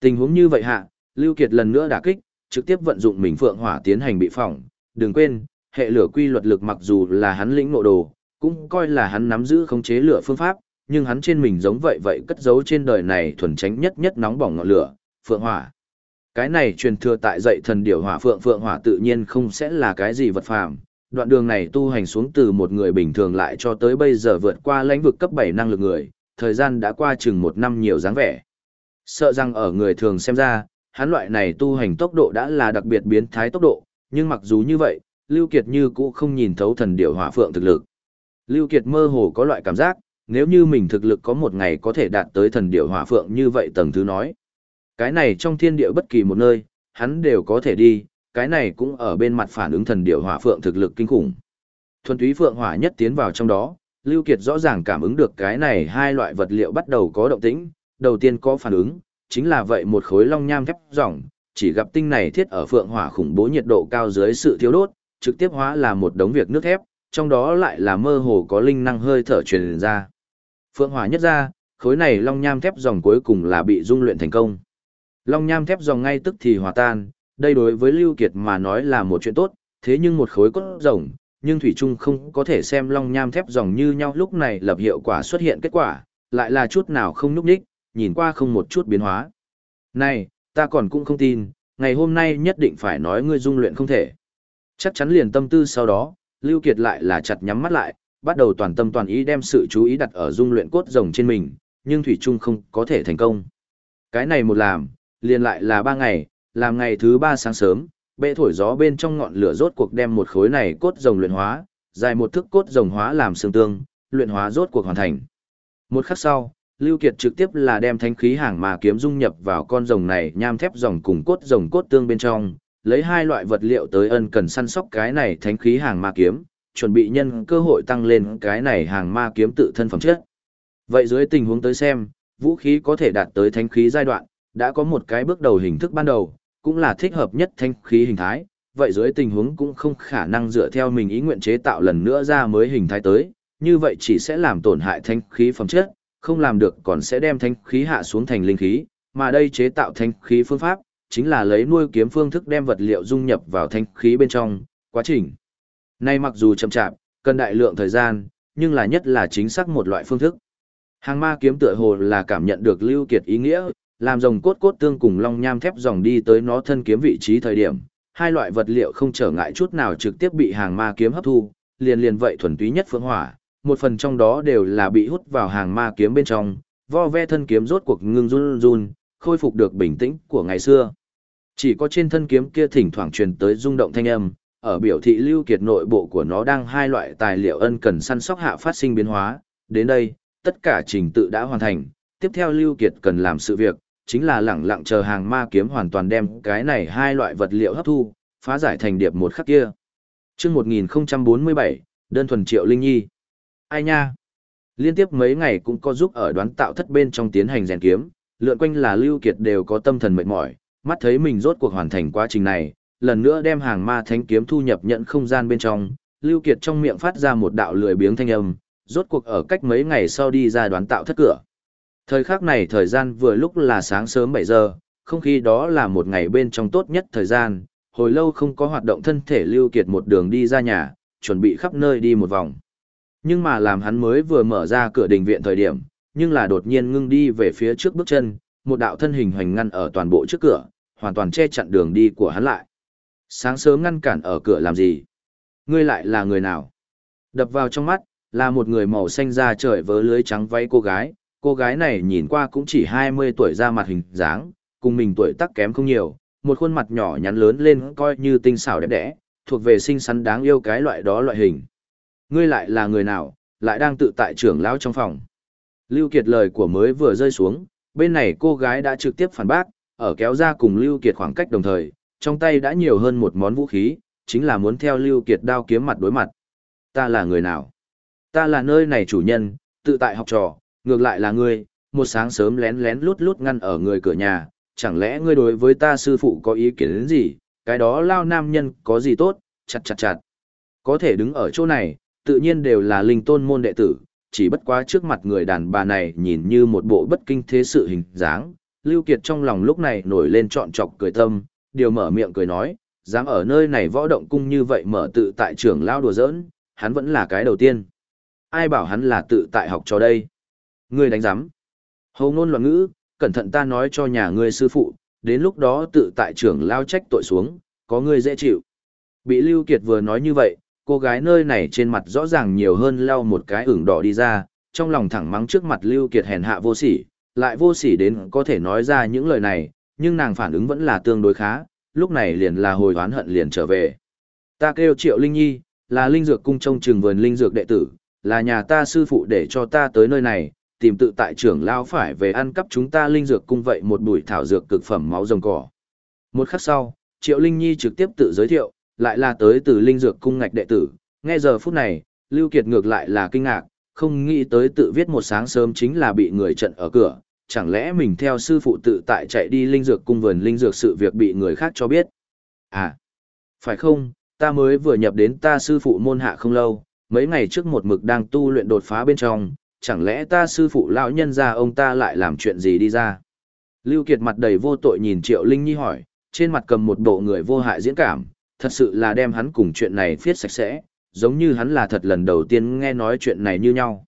Tình huống như vậy hạ, Lưu Kiệt lần nữa đả kích, trực tiếp vận dụng mình phượng hỏa tiến hành bị phỏng, đừng quên, hệ lửa quy luật lực mặc dù là hắn lĩnh ngộ đồ, cũng coi là hắn nắm giữ khống chế lửa phương pháp, nhưng hắn trên mình giống vậy vậy cất giấu trên đời này thuần tránh nhất nhất nóng bỏng ngọn lửa, phượng hỏa. Cái này truyền thừa tại dạy thần điểu hỏa phượng phượng hỏa tự nhiên không sẽ là cái gì vật phàm, đoạn đường này tu hành xuống từ một người bình thường lại cho tới bây giờ vượt qua lãnh vực cấp 7 năng lực người, thời gian đã qua chừng một năm nhiều dáng vẻ. Sợ rằng ở người thường xem ra, hắn loại này tu hành tốc độ đã là đặc biệt biến thái tốc độ, nhưng mặc dù như vậy, Lưu Kiệt như cũ không nhìn thấu thần điểu hỏa phượng thực lực. Lưu Kiệt mơ hồ có loại cảm giác, nếu như mình thực lực có một ngày có thể đạt tới thần điểu hỏa phượng như vậy tầng thứ nói. Cái này trong thiên địa bất kỳ một nơi, hắn đều có thể đi, cái này cũng ở bên mặt phản ứng thần điểu hỏa phượng thực lực kinh khủng. Thuần túy phượng hỏa nhất tiến vào trong đó, Lưu Kiệt rõ ràng cảm ứng được cái này hai loại vật liệu bắt đầu có động tĩnh, đầu tiên có phản ứng, chính là vậy một khối long nham thép ròng, chỉ gặp tinh này thiết ở phượng hỏa khủng bố nhiệt độ cao dưới sự thiếu đốt, trực tiếp hóa là một đống việc nước thép, trong đó lại là mơ hồ có linh năng hơi thở truyền ra. Phượng hỏa nhất ra, khối này long nham thép dòng cuối cùng là bị dung luyện thành công. Long nham thép dòng ngay tức thì hòa tan, đây đối với Lưu Kiệt mà nói là một chuyện tốt, thế nhưng một khối cốt rồng, nhưng Thủy Trung không có thể xem long nham thép rồng như nhau lúc này lập hiệu quả xuất hiện kết quả, lại là chút nào không núp đích, nhìn qua không một chút biến hóa. Này, ta còn cũng không tin, ngày hôm nay nhất định phải nói ngươi dung luyện không thể. Chắc chắn liền tâm tư sau đó, Lưu Kiệt lại là chặt nhắm mắt lại, bắt đầu toàn tâm toàn ý đem sự chú ý đặt ở dung luyện cốt rồng trên mình, nhưng Thủy Trung không có thể thành công. Cái này một làm, liền lại là ba ngày, làm ngày thứ ba sáng sớm, bệ thổi gió bên trong ngọn lửa rốt cuộc đem một khối này cốt rồng luyện hóa, dài một thước cốt rồng hóa làm xương tương, luyện hóa rốt cuộc hoàn thành. Một khắc sau, Lưu Kiệt trực tiếp là đem thánh khí hàng mà kiếm dung nhập vào con rồng này nham thép rồng cùng cốt rồng cốt tương bên trong, lấy hai loại vật liệu tới ân cần săn sóc cái này thánh khí hàng ma kiếm, chuẩn bị nhân cơ hội tăng lên cái này hàng ma kiếm tự thân phẩm chất. Vậy dưới tình huống tới xem, vũ khí có thể đạt tới thánh khí giai đoạn, đã có một cái bước đầu hình thức ban đầu, cũng là thích hợp nhất thanh khí hình thái, vậy dưới tình huống cũng không khả năng dựa theo mình ý nguyện chế tạo lần nữa ra mới hình thái tới, như vậy chỉ sẽ làm tổn hại thanh khí phẩm chất, không làm được còn sẽ đem thanh khí hạ xuống thành linh khí, mà đây chế tạo thanh khí phương pháp, chính là lấy nuôi kiếm phương thức đem vật liệu dung nhập vào thanh khí bên trong, quá trình. Nay mặc dù chậm chạp, cần đại lượng thời gian, nhưng là nhất là chính xác một loại phương thức. Hàng ma kiếm tựa hồ là cảm nhận được lưu kiệt ý nghĩa, làm rồng cốt cốt tương cùng long nham thép dòng đi tới nó thân kiếm vị trí thời điểm, hai loại vật liệu không trở ngại chút nào trực tiếp bị hàng ma kiếm hấp thu, liền liền vậy thuần túy nhất phương hỏa, một phần trong đó đều là bị hút vào hàng ma kiếm bên trong, vo ve thân kiếm rốt cuộc ngưng run run, khôi phục được bình tĩnh của ngày xưa. Chỉ có trên thân kiếm kia thỉnh thoảng truyền tới rung động thanh âm, ở biểu thị lưu kiệt nội bộ của nó đang hai loại tài liệu ân cần săn sóc hạ phát sinh biến hóa, đến đây, tất cả trình tự đã hoàn thành, tiếp theo lưu kiệt cần làm sự việc, chính là lẳng lặng chờ hàng ma kiếm hoàn toàn đem cái này hai loại vật liệu hấp thu, phá giải thành điệp một khắc kia. Chương 1047, đơn thuần Triệu Linh Nhi. Ai nha? Liên tiếp mấy ngày cũng có giúp ở đoán tạo thất bên trong tiến hành rèn kiếm, lượn quanh là Lưu Kiệt đều có tâm thần mệt mỏi, mắt thấy mình rốt cuộc hoàn thành quá trình này, lần nữa đem hàng ma thánh kiếm thu nhập nhận không gian bên trong, Lưu Kiệt trong miệng phát ra một đạo lười biếng thanh âm, rốt cuộc ở cách mấy ngày sau đi ra đoán tạo thất cửa. Thời khắc này thời gian vừa lúc là sáng sớm 7 giờ, không khí đó là một ngày bên trong tốt nhất thời gian, hồi lâu không có hoạt động thân thể Lưu Kiệt một đường đi ra nhà, chuẩn bị khắp nơi đi một vòng. Nhưng mà làm hắn mới vừa mở ra cửa đình viện thời điểm, nhưng là đột nhiên ngưng đi về phía trước bước chân, một đạo thân hình hoành ngăn ở toàn bộ trước cửa, hoàn toàn che chặn đường đi của hắn lại. Sáng sớm ngăn cản ở cửa làm gì? Ngươi lại là người nào? Đập vào trong mắt, là một người màu xanh da trời vớ lưới trắng váy cô gái, cô gái này nhìn qua cũng chỉ 20 tuổi ra mặt hình dáng, cùng mình tuổi tác kém không nhiều, một khuôn mặt nhỏ nhắn lớn lên coi như tinh xảo đẹp đẽ, thuộc về xinh xắn đáng yêu cái loại đó loại hình. Ngươi lại là người nào, lại đang tự tại trưởng lão trong phòng. Lưu Kiệt lời của mới vừa rơi xuống, bên này cô gái đã trực tiếp phản bác, ở kéo ra cùng Lưu Kiệt khoảng cách đồng thời, trong tay đã nhiều hơn một món vũ khí, chính là muốn theo Lưu Kiệt đao kiếm mặt đối mặt. Ta là người nào? Ta là nơi này chủ nhân, tự tại học trò, ngược lại là ngươi, một sáng sớm lén lén lút lút ngăn ở người cửa nhà, chẳng lẽ ngươi đối với ta sư phụ có ý kiến đến gì, cái đó lao nam nhân có gì tốt, chặt chặt chặt. Có thể đứng ở chỗ này, tự nhiên đều là linh tôn môn đệ tử, chỉ bất quá trước mặt người đàn bà này nhìn như một bộ bất kinh thế sự hình dáng. Lưu Kiệt trong lòng lúc này nổi lên trọn trọc cười tâm, điều mở miệng cười nói, dám ở nơi này võ động cung như vậy mở tự tại trưởng lao đùa giỡn, hắn vẫn là cái đầu tiên. Ai bảo hắn là tự tại học cho đây? Ngươi đánh giám. Hầu ngôn loạn ngữ, cẩn thận ta nói cho nhà ngươi sư phụ, đến lúc đó tự tại trưởng lao trách tội xuống, có ngươi dễ chịu. Bị Lưu Kiệt vừa nói như vậy, cô gái nơi này trên mặt rõ ràng nhiều hơn lau một cái ửng đỏ đi ra, trong lòng thẳng mắng trước mặt Lưu Kiệt hèn hạ vô sỉ, lại vô sỉ đến có thể nói ra những lời này, nhưng nàng phản ứng vẫn là tương đối khá, lúc này liền là hồi oán hận liền trở về. Ta kêu Triệu Linh Nhi, là linh dược cung trông trường vườn linh dược đệ tử, là nhà ta sư phụ để cho ta tới nơi này, tìm tự tại trưởng lao phải về ăn cắp chúng ta linh dược cung vậy một bụi thảo dược cực phẩm máu rồng cỏ. Một khắc sau, Triệu Linh Nhi trực tiếp tự giới thiệu, lại là tới từ linh dược cung ngạch đệ tử, nghe giờ phút này, Lưu Kiệt ngược lại là kinh ngạc, không nghĩ tới tự viết một sáng sớm chính là bị người trận ở cửa, chẳng lẽ mình theo sư phụ tự tại chạy đi linh dược cung vườn linh dược sự việc bị người khác cho biết. À, phải không, ta mới vừa nhập đến ta sư phụ môn hạ không lâu, mấy ngày trước một mực đang tu luyện đột phá bên trong, chẳng lẽ ta sư phụ lão nhân ra ông ta lại làm chuyện gì đi ra. Lưu Kiệt mặt đầy vô tội nhìn Triệu Linh Nhi hỏi, trên mặt cầm một bộ người vô hại diễn cảm, thật sự là đem hắn cùng chuyện này viết sạch sẽ, giống như hắn là thật lần đầu tiên nghe nói chuyện này như nhau.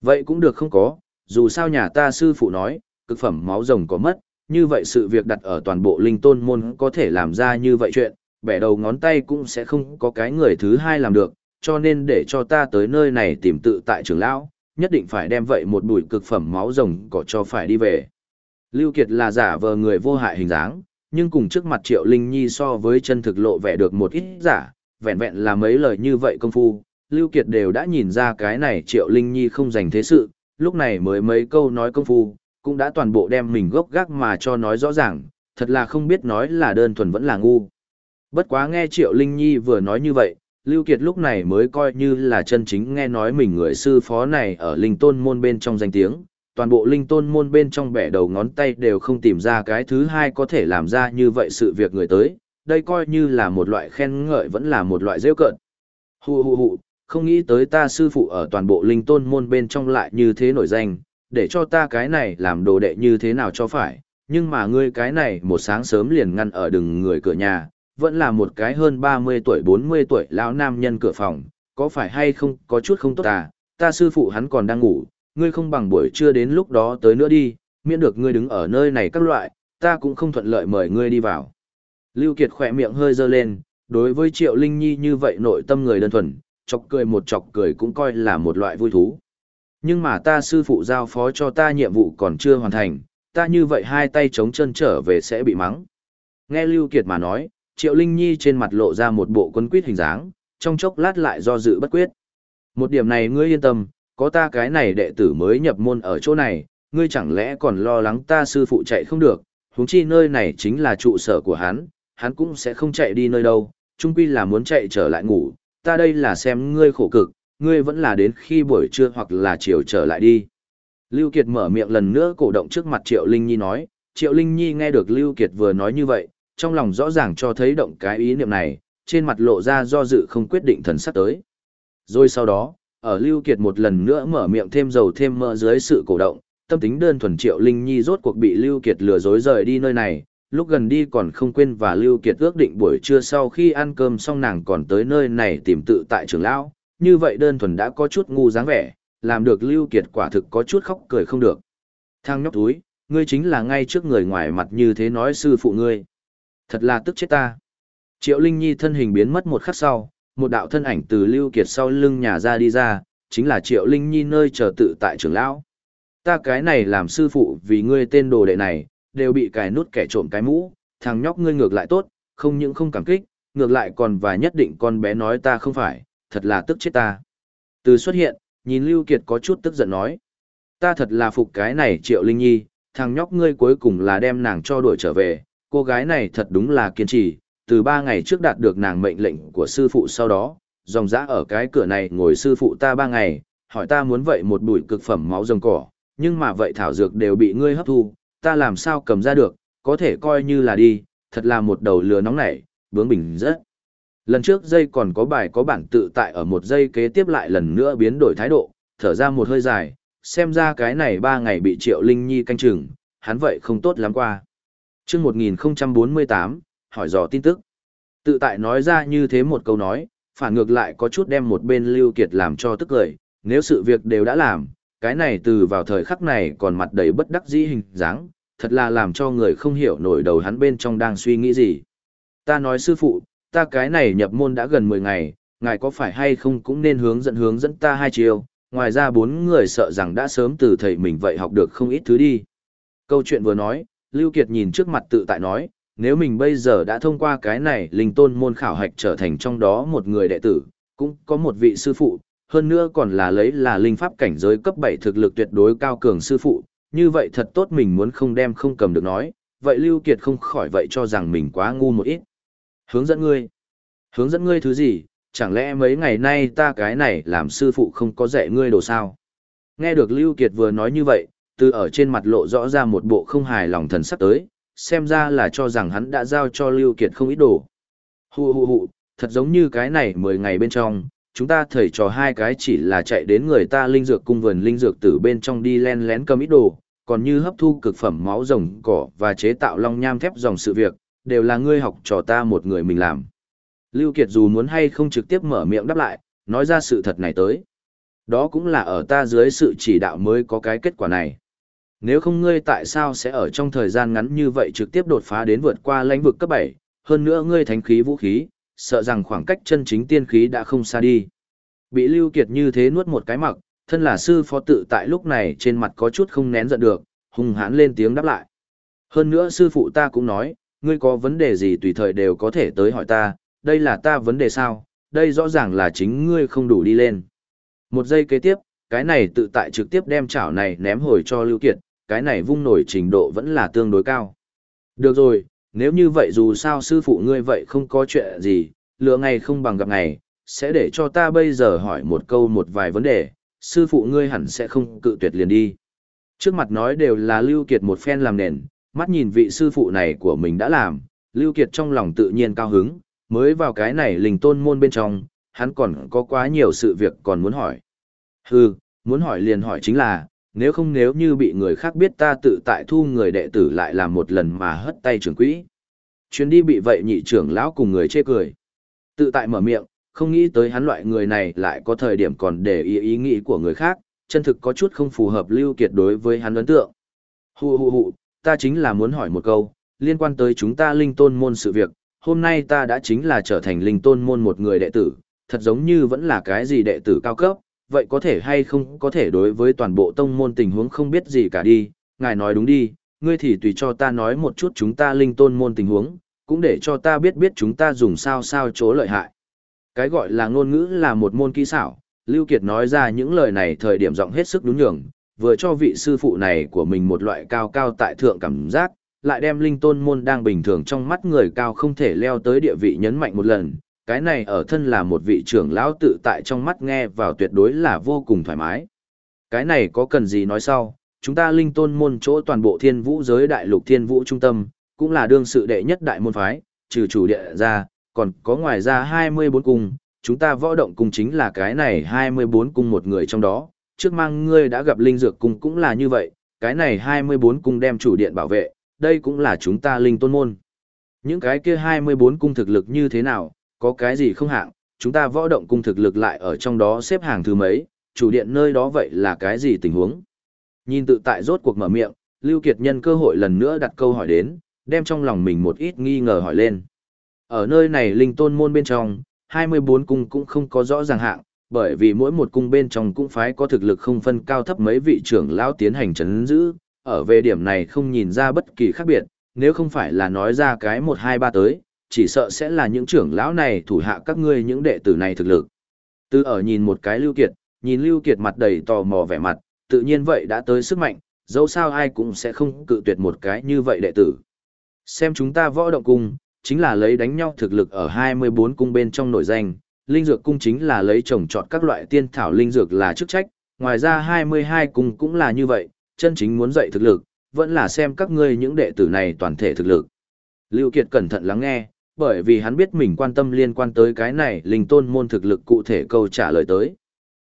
Vậy cũng được không có, dù sao nhà ta sư phụ nói, cực phẩm máu rồng có mất, như vậy sự việc đặt ở toàn bộ linh tôn môn có thể làm ra như vậy chuyện, bẻ đầu ngón tay cũng sẽ không có cái người thứ hai làm được, cho nên để cho ta tới nơi này tìm tự tại trưởng lão, nhất định phải đem vậy một bụi cực phẩm máu rồng cỏ cho phải đi về. Lưu Kiệt là giả vờ người vô hại hình dáng, nhưng cùng trước mặt Triệu Linh Nhi so với chân thực lộ vẻ được một ít giả, vẹn vẹn là mấy lời như vậy công phu, Lưu Kiệt đều đã nhìn ra cái này Triệu Linh Nhi không dành thế sự, lúc này mới mấy câu nói công phu, cũng đã toàn bộ đem mình gốc gác mà cho nói rõ ràng, thật là không biết nói là đơn thuần vẫn là ngu. Bất quá nghe Triệu Linh Nhi vừa nói như vậy, Lưu Kiệt lúc này mới coi như là chân chính nghe nói mình người sư phó này ở linh tôn môn bên trong danh tiếng, toàn bộ linh tôn môn bên trong bẻ đầu ngón tay đều không tìm ra cái thứ hai có thể làm ra như vậy sự việc người tới, đây coi như là một loại khen ngợi vẫn là một loại rêu cợt. Hù hù hù, không nghĩ tới ta sư phụ ở toàn bộ linh tôn môn bên trong lại như thế nổi danh, để cho ta cái này làm đồ đệ như thế nào cho phải, nhưng mà ngươi cái này một sáng sớm liền ngăn ở đừng người cửa nhà, vẫn là một cái hơn 30 tuổi 40 tuổi lão nam nhân cửa phòng, có phải hay không có chút không tốt à, ta sư phụ hắn còn đang ngủ, ngươi không bằng buổi trưa đến lúc đó tới nữa đi, miễn được ngươi đứng ở nơi này các loại, ta cũng không thuận lợi mời ngươi đi vào. Lưu Kiệt khỏe miệng hơi dơ lên, đối với Triệu Linh Nhi như vậy nội tâm người đơn thuần, chọc cười một chọc cười cũng coi là một loại vui thú. Nhưng mà ta sư phụ giao phó cho ta nhiệm vụ còn chưa hoàn thành, ta như vậy hai tay chống chân trở về sẽ bị mắng. Nghe Lưu Kiệt mà nói, Triệu Linh Nhi trên mặt lộ ra một bộ quân quyết hình dáng, trong chốc lát lại do dự bất quyết. Một điểm này ngươi yên tâm, có ta cái này đệ tử mới nhập môn ở chỗ này, ngươi chẳng lẽ còn lo lắng ta sư phụ chạy không được, huống chi nơi này chính là trụ sở của hắn, hắn cũng sẽ không chạy đi nơi đâu, chung quy là muốn chạy trở lại ngủ, ta đây là xem ngươi khổ cực, ngươi vẫn là đến khi buổi trưa hoặc là chiều trở lại đi. Lưu Kiệt mở miệng lần nữa cổ động trước mặt Triệu Linh Nhi nói, Triệu Linh Nhi nghe được Lưu Kiệt vừa nói như vậy, trong lòng rõ ràng cho thấy động cái ý niệm này, trên mặt lộ ra do dự không quyết định thần sắc tới. Rồi sau đó, ở Lưu Kiệt một lần nữa mở miệng thêm dầu thêm mỡ dưới sự cổ động, tâm tính đơn thuần Triệu Linh Nhi rốt cuộc bị Lưu Kiệt lừa dối rời đi nơi này, lúc gần đi còn không quên và Lưu Kiệt ước định buổi trưa sau khi ăn cơm xong nàng còn tới nơi này tìm tự tại trưởng lão, như vậy đơn thuần đã có chút ngu dáng vẻ, làm được Lưu Kiệt quả thực có chút khóc cười không được. Thang nhóc túi, ngươi chính là ngay trước người ngoài mặt như thế nói sư phụ ngươi. Thật là tức chết ta. Triệu Linh Nhi thân hình biến mất một khắc sau, một đạo thân ảnh từ Lưu Kiệt sau lưng nhà ra đi ra, chính là Triệu Linh Nhi nơi chờ tự tại trưởng lão. Ta cái này làm sư phụ vì ngươi tên đồ đệ này, đều bị cài nút kẻ trộm cái mũ, thằng nhóc ngươi ngược lại tốt, không những không cảm kích, ngược lại còn và nhất định con bé nói ta không phải, thật là tức chết ta. Từ xuất hiện, nhìn Lưu Kiệt có chút tức giận nói. Ta thật là phục cái này Triệu Linh Nhi, thằng nhóc ngươi cuối cùng là đem nàng cho đuổi trở về, cô gái này thật đúng là kiên trì, từ ba ngày trước đạt được nàng mệnh lệnh của sư phụ sau đó, dòng dã ở cái cửa này ngồi sư phụ ta ba ngày, hỏi ta muốn vậy một bụi cực phẩm máu rồng cỏ, nhưng mà vậy thảo dược đều bị ngươi hấp thu, ta làm sao cầm ra được, có thể coi như là đi, thật là một đầu lừa nóng nảy, bướng bình rất. Lần trước dây còn có bài có bản tự tại ở một giây kế tiếp lại lần nữa biến đổi thái độ, thở ra một hơi dài, xem ra cái này ba ngày bị triệu linh nhi canh chừng, hắn vậy không tốt lắm qua chương 1048, hỏi dò tin tức. Tự tại nói ra như thế một câu nói, phản ngược lại có chút đem một bên lưu kiệt làm cho tức cười, nếu sự việc đều đã làm, cái này từ vào thời khắc này còn mặt đầy bất đắc dĩ hình dáng, thật là làm cho người không hiểu nổi đầu hắn bên trong đang suy nghĩ gì. Ta nói sư phụ, ta cái này nhập môn đã gần 10 ngày, ngài có phải hay không cũng nên hướng dẫn hướng dẫn ta hai chiều, ngoài ra bốn người sợ rằng đã sớm từ thầy mình vậy học được không ít thứ đi. Câu chuyện vừa nói, Lưu Kiệt nhìn trước mặt tự tại nói, nếu mình bây giờ đã thông qua cái này linh tôn môn khảo hạch trở thành trong đó một người đệ tử, cũng có một vị sư phụ, hơn nữa còn là lấy là linh pháp cảnh giới cấp 7 thực lực tuyệt đối cao cường sư phụ, như vậy thật tốt mình muốn không đem không cầm được nói, vậy Lưu Kiệt không khỏi vậy cho rằng mình quá ngu một ít. Hướng dẫn ngươi. Hướng dẫn ngươi thứ gì, chẳng lẽ mấy ngày nay ta cái này làm sư phụ không có dạy ngươi đồ sao? Nghe được Lưu Kiệt vừa nói như vậy, từ ở trên mặt lộ rõ ra một bộ không hài lòng thần sắc tới, xem ra là cho rằng hắn đã giao cho Lưu Kiệt không ít đồ. Hù hù hù, thật giống như cái này 10 ngày bên trong, chúng ta thầy trò hai cái chỉ là chạy đến người ta linh dược cung vườn linh dược từ bên trong đi len lén cầm ít đồ, còn như hấp thu cực phẩm máu rồng cỏ và chế tạo long nham thép dòng sự việc, đều là ngươi học trò ta một người mình làm. Lưu Kiệt dù muốn hay không trực tiếp mở miệng đáp lại, nói ra sự thật này tới. Đó cũng là ở ta dưới sự chỉ đạo mới có cái kết quả này. Nếu không ngươi tại sao sẽ ở trong thời gian ngắn như vậy trực tiếp đột phá đến vượt qua lãnh vực cấp 7, hơn nữa ngươi thánh khí vũ khí, sợ rằng khoảng cách chân chính tiên khí đã không xa đi. Bị Lưu Kiệt như thế nuốt một cái mặc, thân là sư phó tự tại lúc này trên mặt có chút không nén giận được, hung hãn lên tiếng đáp lại. Hơn nữa sư phụ ta cũng nói, ngươi có vấn đề gì tùy thời đều có thể tới hỏi ta, đây là ta vấn đề sao, đây rõ ràng là chính ngươi không đủ đi lên. Một giây kế tiếp, cái này tự tại trực tiếp đem chảo này ném hồi cho Lưu Kiệt, cái này vung nổi trình độ vẫn là tương đối cao. Được rồi, Nếu như vậy dù sao sư phụ ngươi vậy không có chuyện gì, lựa ngày không bằng gặp ngày, sẽ để cho ta bây giờ hỏi một câu một vài vấn đề, sư phụ ngươi hẳn sẽ không cự tuyệt liền đi. Trước mặt nói đều là Lưu Kiệt một phen làm nền, mắt nhìn vị sư phụ này của mình đã làm, Lưu Kiệt trong lòng tự nhiên cao hứng, mới vào cái này linh tôn môn bên trong, hắn còn có quá nhiều sự việc còn muốn hỏi. Hừ, muốn hỏi liền hỏi chính là, nếu không nếu như bị người khác biết ta tự tại thu người đệ tử lại làm một lần mà hất tay trưởng quỹ. Chuyến đi bị vậy nhị trưởng lão cùng người chê cười. Tự tại mở miệng, không nghĩ tới hắn loại người này lại có thời điểm còn để ý ý nghĩ của người khác, chân thực có chút không phù hợp Lưu Kiệt đối với hắn ấn tượng. Hù hù hù, ta chính là muốn hỏi một câu, liên quan tới chúng ta linh tôn môn sự việc, hôm nay ta đã chính là trở thành linh tôn môn một người đệ tử, thật giống như vẫn là cái gì đệ tử cao cấp, vậy có thể hay không có thể đối với toàn bộ tông môn tình huống không biết gì cả đi, ngài nói đúng đi, ngươi thì tùy cho ta nói một chút chúng ta linh tôn môn tình huống, cũng để cho ta biết biết chúng ta dùng sao sao chỗ lợi hại. Cái gọi là ngôn ngữ là một môn kỹ xảo, Lưu Kiệt nói ra những lời này thời điểm giọng hết sức đúng nhường, vừa cho vị sư phụ này của mình một loại cao cao tại thượng cảm giác, lại đem linh tôn môn đang bình thường trong mắt người cao không thể leo tới địa vị nhấn mạnh một lần, cái này ở thân là một vị trưởng lão tự tại trong mắt nghe vào tuyệt đối là vô cùng thoải mái. Cái này có cần gì nói sau, chúng ta linh tôn môn chỗ toàn bộ thiên vũ giới đại lục thiên vũ trung tâm, cũng là đương sự đệ nhất đại môn phái, trừ chủ địa ra, còn có ngoài ra 24 cung, chúng ta võ động cung chính là cái này 24 cung một người trong đó, trước mang ngươi đã gặp linh dược cung cũng là như vậy, cái này 24 cung đem chủ điện bảo vệ, đây cũng là chúng ta linh tôn môn. Những cái kia 24 cung thực lực như thế nào, có cái gì không hạng, chúng ta võ động cung thực lực lại ở trong đó xếp hàng thứ mấy, chủ điện nơi đó vậy là cái gì tình huống. Nhìn tự tại rốt cuộc mở miệng, Lưu Kiệt nhân cơ hội lần nữa đặt câu hỏi đến, đem trong lòng mình một ít nghi ngờ hỏi lên. Ở nơi này linh tôn môn bên trong, 24 cung cũng không có rõ ràng hạng, bởi vì mỗi một cung bên trong cũng phải có thực lực không phân cao thấp mấy vị trưởng lão tiến hành chấn giữ, ở về điểm này không nhìn ra bất kỳ khác biệt, nếu không phải là nói ra cái 1 2 3 tới, chỉ sợ sẽ là những trưởng lão này thủ hạ các ngươi những đệ tử này thực lực. Từ ở nhìn một cái Lưu Kiệt, nhìn Lưu Kiệt mặt đầy tò mò vẻ mặt, tự nhiên vậy đã tới sức mạnh, dẫu sao ai cũng sẽ không cự tuyệt một cái như vậy đệ tử. Xem chúng ta võ động cung, chính là lấy đánh nhau thực lực ở 24 cung bên trong nội danh, linh dược cung chính là lấy trồng trọt các loại tiên thảo linh dược là chức trách, ngoài ra 22 cung cũng là như vậy, chân chính muốn dạy thực lực, vẫn là xem các ngươi những đệ tử này toàn thể thực lực. Lưu Kiệt cẩn thận lắng nghe, bởi vì hắn biết mình quan tâm liên quan tới cái này linh tôn môn thực lực cụ thể câu trả lời tới.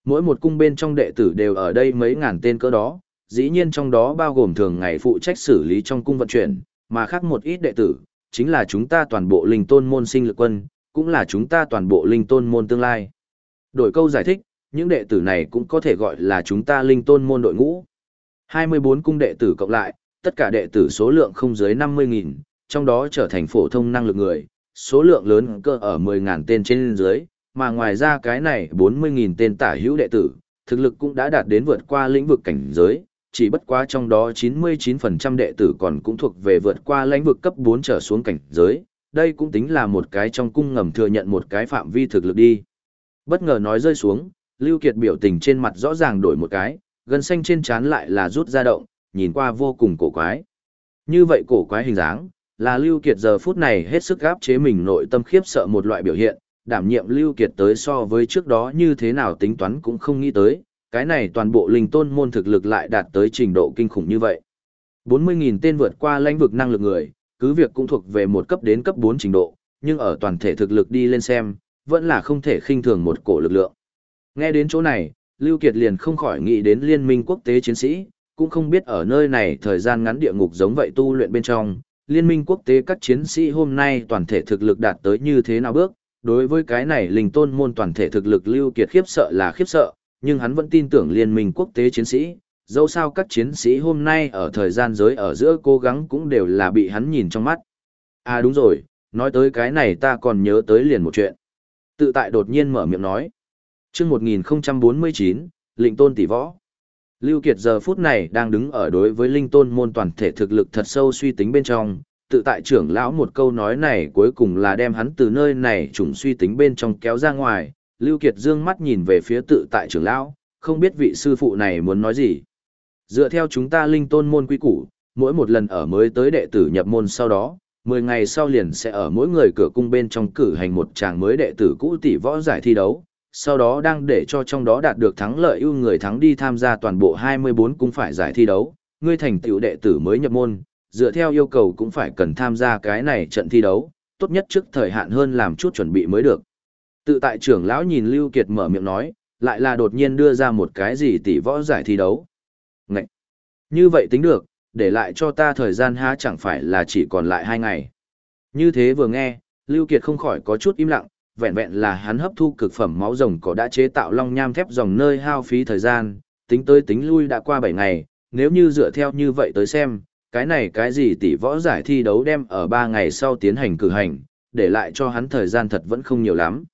Mỗi một cung bên trong đệ tử đều ở đây mấy ngàn tên cỡ đó, dĩ nhiên trong đó bao gồm thường ngày phụ trách xử lý trong cung vận chuyển, mà khác một ít đệ tử, chính là chúng ta toàn bộ linh tôn môn sinh lực quân, cũng là chúng ta toàn bộ linh tôn môn tương lai. Đổi câu giải thích, những đệ tử này cũng có thể gọi là chúng ta linh tôn môn đội ngũ. 24 cung đệ tử cộng lại, tất cả đệ tử số lượng không dưới 50.000, trong đó trở thành phổ thông năng lực người, số lượng lớn cơ ở 10.000 tên trên dưới, mà ngoài ra cái này 40.000 tên tả hữu đệ tử, thực lực cũng đã đạt đến vượt qua lĩnh vực cảnh giới, chỉ bất quá trong đó 99% đệ tử còn cũng thuộc về vượt qua lĩnh vực cấp 4 trở xuống cảnh giới, đây cũng tính là một cái trong cung ngầm thừa nhận một cái phạm vi thực lực đi. Bất ngờ nói rơi xuống, Lưu Kiệt biểu tình trên mặt rõ ràng đổi một cái, gần xanh trên trán lại là rút ra động, nhìn qua vô cùng cổ quái. Như vậy cổ quái hình dáng, là Lưu Kiệt giờ phút này hết sức gáp chế mình nội tâm khiếp sợ một loại biểu hiện, đảm nhiệm Lưu Kiệt tới so với trước đó như thế nào tính toán cũng không nghĩ tới, cái này toàn bộ linh tôn môn thực lực lại đạt tới trình độ kinh khủng như vậy. 40.000 tên vượt qua lãnh vực năng lực người, cứ việc cũng thuộc về một cấp đến cấp 4 trình độ, nhưng ở toàn thể thực lực đi lên xem, vẫn là không thể khinh thường một cổ lực lượng. Nghe đến chỗ này, Lưu Kiệt liền không khỏi nghĩ đến liên minh quốc tế chiến sĩ, cũng không biết ở nơi này thời gian ngắn địa ngục giống vậy tu luyện bên trong, liên minh quốc tế các chiến sĩ hôm nay toàn thể thực lực đạt tới như thế nào bước, đối với cái này linh tôn môn toàn thể thực lực Lưu Kiệt khiếp sợ là khiếp sợ, nhưng hắn vẫn tin tưởng liên minh quốc tế chiến sĩ, dẫu sao các chiến sĩ hôm nay ở thời gian giới ở giữa cố gắng cũng đều là bị hắn nhìn trong mắt. À đúng rồi, nói tới cái này ta còn nhớ tới liền một chuyện. Tự tại đột nhiên mở miệng nói. Trước 1049, lĩnh tôn tỷ võ. Lưu Kiệt giờ phút này đang đứng ở đối với linh tôn môn toàn thể thực lực thật sâu suy tính bên trong, tự tại trưởng lão một câu nói này cuối cùng là đem hắn từ nơi này trùng suy tính bên trong kéo ra ngoài, Lưu Kiệt dương mắt nhìn về phía tự tại trưởng lão, không biết vị sư phụ này muốn nói gì. Dựa theo chúng ta linh tôn môn quy củ, mỗi một lần ở mới tới đệ tử nhập môn sau đó, 10 ngày sau liền sẽ ở mỗi người cửa cung bên trong cử hành một tràng mới đệ tử cũ tỷ võ giải thi đấu, sau đó đang để cho trong đó đạt được thắng lợi ưu người thắng đi tham gia toàn bộ 24 cung phải giải thi đấu, ngươi thành tựu đệ tử mới nhập môn, dựa theo yêu cầu cũng phải cần tham gia cái này trận thi đấu, tốt nhất trước thời hạn hơn làm chút chuẩn bị mới được. Tự tại trưởng lão nhìn Lưu Kiệt mở miệng nói, lại là đột nhiên đưa ra một cái gì tỷ võ giải thi đấu. Ngậy! Như vậy tính được, để lại cho ta thời gian há chẳng phải là chỉ còn lại hai ngày. Như thế vừa nghe, Lưu Kiệt không khỏi có chút im lặng, vẹn vẹn là hắn hấp thu cực phẩm máu rồng cỏ đã chế tạo long nham thép dòng nơi hao phí thời gian, tính tới tính lui đã qua 7 ngày, nếu như dựa theo như vậy tới xem, cái này cái gì tỷ võ giải thi đấu đem ở 3 ngày sau tiến hành cử hành, để lại cho hắn thời gian thật vẫn không nhiều lắm.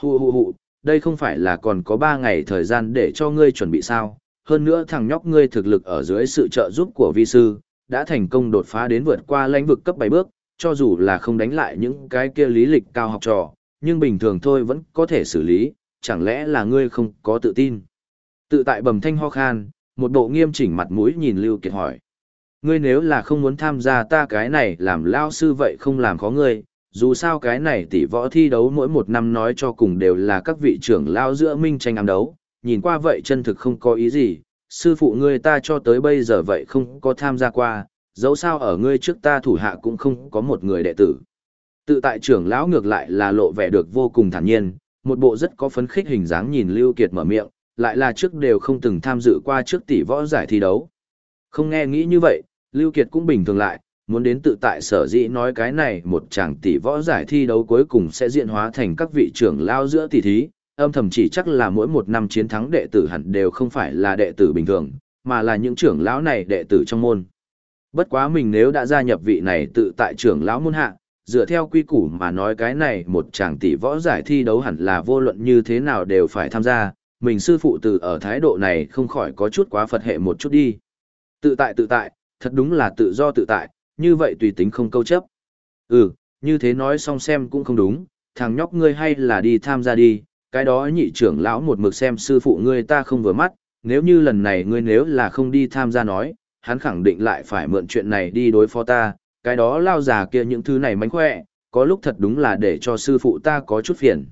Hù hù hù, đây không phải là còn có 3 ngày thời gian để cho ngươi chuẩn bị sao, hơn nữa thằng nhóc ngươi thực lực ở dưới sự trợ giúp của vi sư, đã thành công đột phá đến vượt qua lãnh vực cấp 7 bước, cho dù là không đánh lại những cái kia lý lịch cao học trò, nhưng bình thường thôi vẫn có thể xử lý, chẳng lẽ là ngươi không có tự tin. Tự tại bầm thanh ho khan, một bộ nghiêm chỉnh mặt mũi nhìn Lưu Kiệt hỏi. Ngươi nếu là không muốn tham gia ta cái này làm lao sư vậy không làm khó ngươi, dù sao cái này tỷ võ thi đấu mỗi một năm nói cho cùng đều là các vị trưởng lao giữa minh tranh ám đấu, nhìn qua vậy chân thực không có ý gì, sư phụ ngươi ta cho tới bây giờ vậy không có tham gia qua, dẫu sao ở ngươi trước ta thủ hạ cũng không có một người đệ tử. Tự tại trưởng lão ngược lại là lộ vẻ được vô cùng thản nhiên, một bộ rất có phấn khích hình dáng nhìn Lưu Kiệt mở miệng, lại là trước đều không từng tham dự qua trước tỷ võ giải thi đấu. Không nghe nghĩ như vậy, Lưu Kiệt cũng bình thường lại, muốn đến tự tại sở dĩ nói cái này một chàng tỷ võ giải thi đấu cuối cùng sẽ diễn hóa thành các vị trưởng lao giữa tỷ thí, âm thầm chỉ chắc là mỗi một năm chiến thắng đệ tử hẳn đều không phải là đệ tử bình thường, mà là những trưởng lão này đệ tử trong môn. Bất quá mình nếu đã gia nhập vị này tự tại trưởng lão môn hạ, dựa theo quy củ mà nói cái này một chàng tỷ võ giải thi đấu hẳn là vô luận như thế nào đều phải tham gia, mình sư phụ từ ở thái độ này không khỏi có chút quá Phật hệ một chút đi. Tự tại tự tại, thật đúng là tự do tự tại, như vậy tùy tính không câu chấp. Ừ, như thế nói xong xem cũng không đúng, thằng nhóc ngươi hay là đi tham gia đi, cái đó nhị trưởng lão một mực xem sư phụ ngươi ta không vừa mắt, nếu như lần này ngươi nếu là không đi tham gia nói, hắn khẳng định lại phải mượn chuyện này đi đối phó ta, cái đó lao già kia những thứ này mánh khỏe, có lúc thật đúng là để cho sư phụ ta có chút phiền.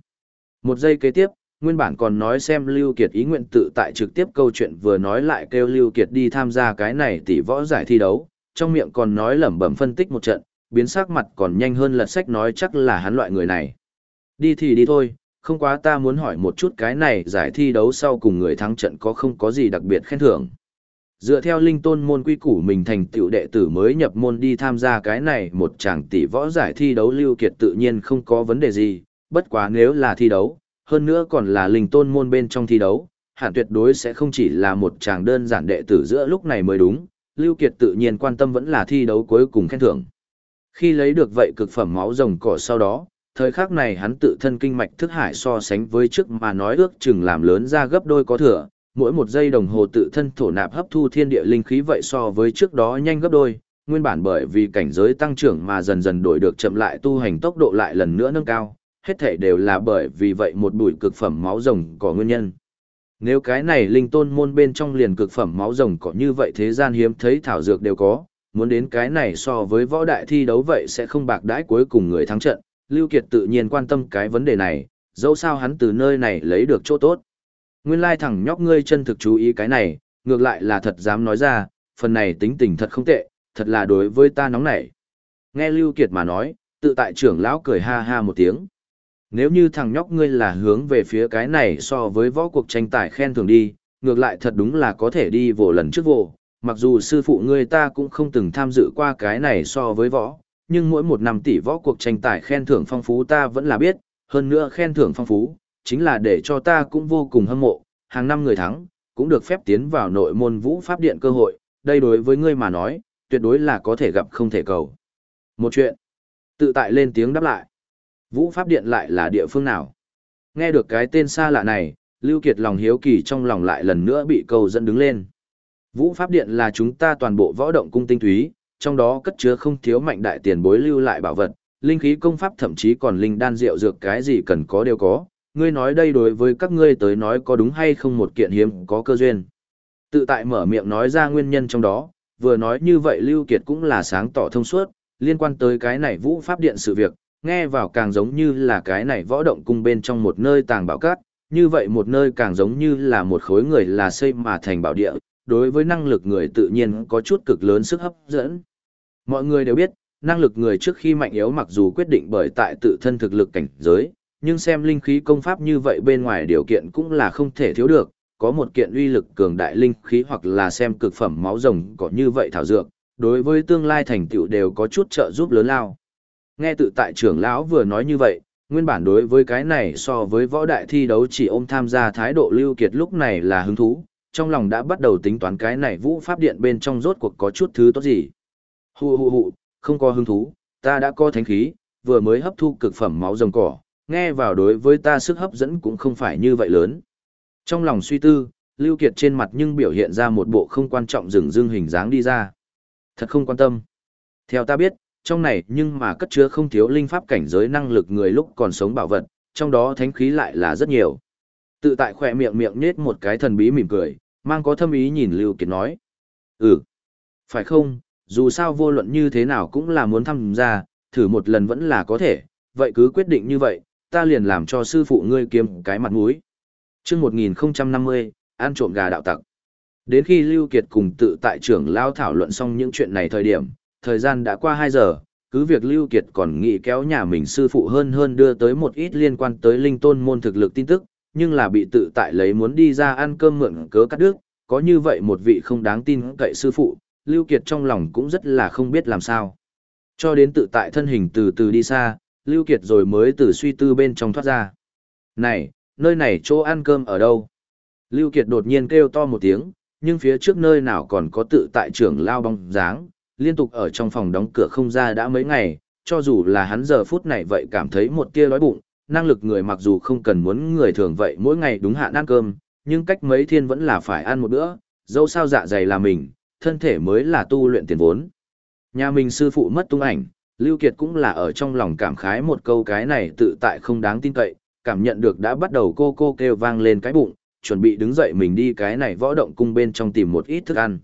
Một giây kế tiếp, nguyên bản còn nói xem Lưu Kiệt ý nguyện tự tại trực tiếp câu chuyện vừa nói lại kêu Lưu Kiệt đi tham gia cái này tỷ võ giải thi đấu, trong miệng còn nói lẩm bẩm phân tích một trận, biến sắc mặt còn nhanh hơn lật sách nói chắc là hắn loại người này. Đi thì đi thôi, không quá ta muốn hỏi một chút cái này giải thi đấu sau cùng người thắng trận có không có gì đặc biệt khen thưởng. Dựa theo linh tôn môn quy củ mình thành tựu đệ tử mới nhập môn đi tham gia cái này một chàng tỷ võ giải thi đấu lưu kiệt tự nhiên không có vấn đề gì, bất quá nếu là thi đấu, hơn nữa còn là linh tôn môn bên trong thi đấu, hẳn tuyệt đối sẽ không chỉ là một chàng đơn giản đệ tử giữa lúc này mới đúng, Lưu Kiệt tự nhiên quan tâm vẫn là thi đấu cuối cùng khen thưởng. Khi lấy được vậy cực phẩm máu rồng cỏ sau đó, thời khắc này hắn tự thân kinh mạch thức hải so sánh với trước mà nói ước chừng làm lớn ra gấp đôi có thừa, mỗi một giây đồng hồ tự thân thổ nạp hấp thu thiên địa linh khí vậy so với trước đó nhanh gấp đôi, nguyên bản bởi vì cảnh giới tăng trưởng mà dần dần đổi được chậm lại tu hành tốc độ lại lần nữa nâng cao, hết thể đều là bởi vì vậy một bụi cực phẩm máu rồng có nguyên nhân. Nếu cái này linh tôn môn bên trong liền cực phẩm máu rồng có như vậy thế gian hiếm thấy thảo dược đều có, muốn đến cái này so với võ đại thi đấu vậy sẽ không bạc đãi cuối cùng người thắng trận, Lưu Kiệt tự nhiên quan tâm cái vấn đề này, dẫu sao hắn từ nơi này lấy được chỗ tốt. Nguyên lai thằng nhóc ngươi chân thực chú ý cái này, ngược lại là thật dám nói ra, phần này tính tình thật không tệ, thật là đối với ta nóng nảy. Nghe Lưu Kiệt mà nói, tự tại trưởng lão cười ha ha một tiếng. Nếu như thằng nhóc ngươi là hướng về phía cái này so với võ cuộc tranh tài khen thường đi, ngược lại thật đúng là có thể đi vồ lần trước vồ, mặc dù sư phụ ngươi ta cũng không từng tham dự qua cái này so với võ, nhưng mỗi một năm tỷ võ cuộc tranh tài khen thưởng phong phú ta vẫn là biết, hơn nữa khen thưởng phong phú, chính là để cho ta cũng vô cùng hâm mộ, hàng năm người thắng, cũng được phép tiến vào nội môn vũ pháp điện cơ hội, đây đối với ngươi mà nói, tuyệt đối là có thể gặp không thể cầu. Một chuyện, tự tại lên tiếng đáp lại. Vũ Pháp Điện lại là địa phương nào? Nghe được cái tên xa lạ này, Lưu Kiệt lòng hiếu kỳ trong lòng lại lần nữa bị cầu dẫn đứng lên. Vũ Pháp Điện là chúng ta toàn bộ võ động cung tinh túy, trong đó cất chứa không thiếu mạnh đại tiền bối lưu lại bảo vật, linh khí công pháp thậm chí còn linh đan rượu dược cái gì cần có đều có. Ngươi nói đây đối với các ngươi tới nói có đúng hay không một kiện hiếm có cơ duyên. Tự tại mở miệng nói ra nguyên nhân trong đó, vừa nói như vậy Lưu Kiệt cũng là sáng tỏ thông suốt, liên quan tới cái này vũ pháp điện sự việc, nghe vào càng giống như là cái này võ động cung bên trong một nơi tàng bảo cát, như vậy một nơi càng giống như là một khối người là xây mà thành bảo địa, đối với năng lực người tự nhiên có chút cực lớn sức hấp dẫn. Mọi người đều biết, năng lực người trước khi mạnh yếu mặc dù quyết định bởi tại tự thân thực lực cảnh giới, nhưng xem linh khí công pháp như vậy bên ngoài điều kiện cũng là không thể thiếu được, có một kiện uy lực cường đại linh khí hoặc là xem cực phẩm máu rồng có như vậy thảo dược, đối với tương lai thành tựu đều có chút trợ giúp lớn lao. Nghe tự tại trưởng lão vừa nói như vậy, nguyên bản đối với cái này so với võ đại thi đấu chỉ ôm tham gia thái độ lưu kiệt lúc này là hứng thú, trong lòng đã bắt đầu tính toán cái này vũ pháp điện bên trong rốt cuộc có chút thứ tốt gì. Hù hù hù, không có hứng thú, ta đã có thánh khí, vừa mới hấp thu cực phẩm máu rồng cỏ, nghe vào đối với ta sức hấp dẫn cũng không phải như vậy lớn. Trong lòng suy tư, Lưu Kiệt trên mặt nhưng biểu hiện ra một bộ không quan trọng rừng rưng hình dáng đi ra. Thật không quan tâm. Theo ta biết, trong này nhưng mà cất chứa không thiếu linh pháp cảnh giới năng lực người lúc còn sống bảo vật, trong đó thánh khí lại là rất nhiều. Tự tại khỏe miệng miệng nết một cái thần bí mỉm cười, mang có thâm ý nhìn Lưu Kiệt nói. Ừ, phải không, dù sao vô luận như thế nào cũng là muốn tham gia, thử một lần vẫn là có thể, vậy cứ quyết định như vậy, ta liền làm cho sư phụ ngươi kiếm cái mặt mũi. Trước 1050, ăn trộm gà đạo tặc. Đến khi Lưu Kiệt cùng tự tại trưởng lao thảo luận xong những chuyện này thời điểm, thời gian đã qua 2 giờ, cứ việc Lưu Kiệt còn nghĩ kéo nhà mình sư phụ hơn hơn đưa tới một ít liên quan tới linh tôn môn thực lực tin tức, nhưng là bị tự tại lấy muốn đi ra ăn cơm mượn cớ cắt đứt, có như vậy một vị không đáng tin cậy sư phụ, Lưu Kiệt trong lòng cũng rất là không biết làm sao. Cho đến tự tại thân hình từ từ đi xa, Lưu Kiệt rồi mới từ suy tư bên trong thoát ra. Này, nơi này chỗ ăn cơm ở đâu? Lưu Kiệt đột nhiên kêu to một tiếng, nhưng phía trước nơi nào còn có tự tại trưởng lao bóng dáng, liên tục ở trong phòng đóng cửa không ra đã mấy ngày, cho dù là hắn giờ phút này vậy cảm thấy một tia đói bụng, năng lực người mặc dù không cần muốn người thường vậy mỗi ngày đúng hạn ăn cơm, nhưng cách mấy thiên vẫn là phải ăn một bữa, dẫu sao dạ dày là mình, thân thể mới là tu luyện tiền vốn. Nhà mình sư phụ mất tung ảnh, Lưu Kiệt cũng là ở trong lòng cảm khái một câu cái này tự tại không đáng tin cậy, cảm nhận được đã bắt đầu cô cô kêu vang lên cái bụng, chuẩn bị đứng dậy mình đi cái này võ động cung bên trong tìm một ít thức ăn.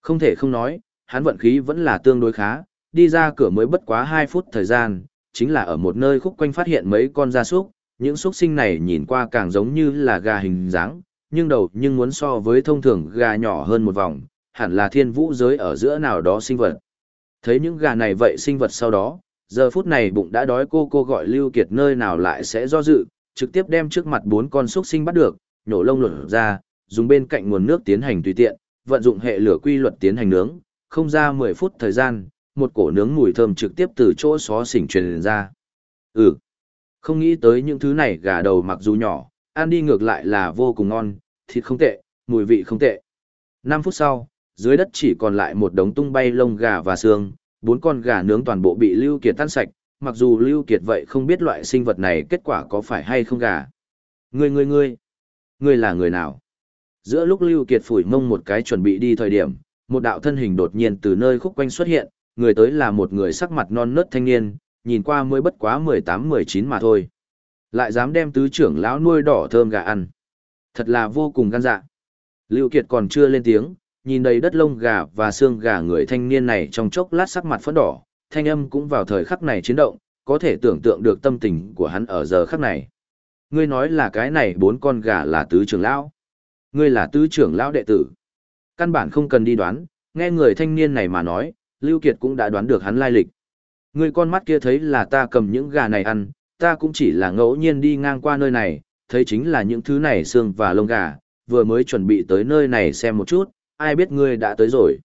Không thể không nói, hắn vận khí vẫn là tương đối khá, đi ra cửa mới bất quá 2 phút thời gian, chính là ở một nơi khúc quanh phát hiện mấy con gia súc, những súc sinh này nhìn qua càng giống như là gà hình dáng, nhưng đầu nhưng muốn so với thông thường gà nhỏ hơn một vòng, hẳn là thiên vũ giới ở giữa nào đó sinh vật. Thấy những gà này vậy sinh vật sau đó, giờ phút này bụng đã đói cô cô gọi Lưu Kiệt nơi nào lại sẽ do dự, trực tiếp đem trước mặt bốn con súc sinh bắt được, nhổ lông lột ra, dùng bên cạnh nguồn nước tiến hành tùy tiện, vận dụng hệ lửa quy luật tiến hành nướng, không ra 10 phút thời gian, một cổ nướng mùi thơm trực tiếp từ chỗ xó xỉnh truyền ra. Ừ, không nghĩ tới những thứ này gà đầu mặc dù nhỏ, ăn đi ngược lại là vô cùng ngon, thịt không tệ, mùi vị không tệ. 5 phút sau, dưới đất chỉ còn lại một đống tung bay lông gà và xương, bốn con gà nướng toàn bộ bị Lưu Kiệt tan sạch, mặc dù Lưu Kiệt vậy không biết loại sinh vật này kết quả có phải hay không gà. Ngươi ngươi ngươi, ngươi là người nào? Giữa lúc Lưu Kiệt phủi mông một cái chuẩn bị đi thời điểm, một đạo thân hình đột nhiên từ nơi khúc quanh xuất hiện, người tới là một người sắc mặt non nớt thanh niên, nhìn qua mới bất quá 18-19 mà thôi. Lại dám đem tứ trưởng lão nuôi đỏ thơm gà ăn. Thật là vô cùng gan dạ. Lưu Kiệt còn chưa lên tiếng, nhìn đầy đất lông gà và xương gà người thanh niên này trong chốc lát sắc mặt phấn đỏ, thanh âm cũng vào thời khắc này chiến động, có thể tưởng tượng được tâm tình của hắn ở giờ khắc này. Ngươi nói là cái này bốn con gà là tứ trưởng lão. Ngươi là tứ trưởng lão đệ tử. Căn bản không cần đi đoán, nghe người thanh niên này mà nói, Lưu Kiệt cũng đã đoán được hắn lai lịch. Ngươi con mắt kia thấy là ta cầm những gà này ăn, ta cũng chỉ là ngẫu nhiên đi ngang qua nơi này, thấy chính là những thứ này xương và lông gà, vừa mới chuẩn bị tới nơi này xem một chút, ai biết ngươi đã tới rồi.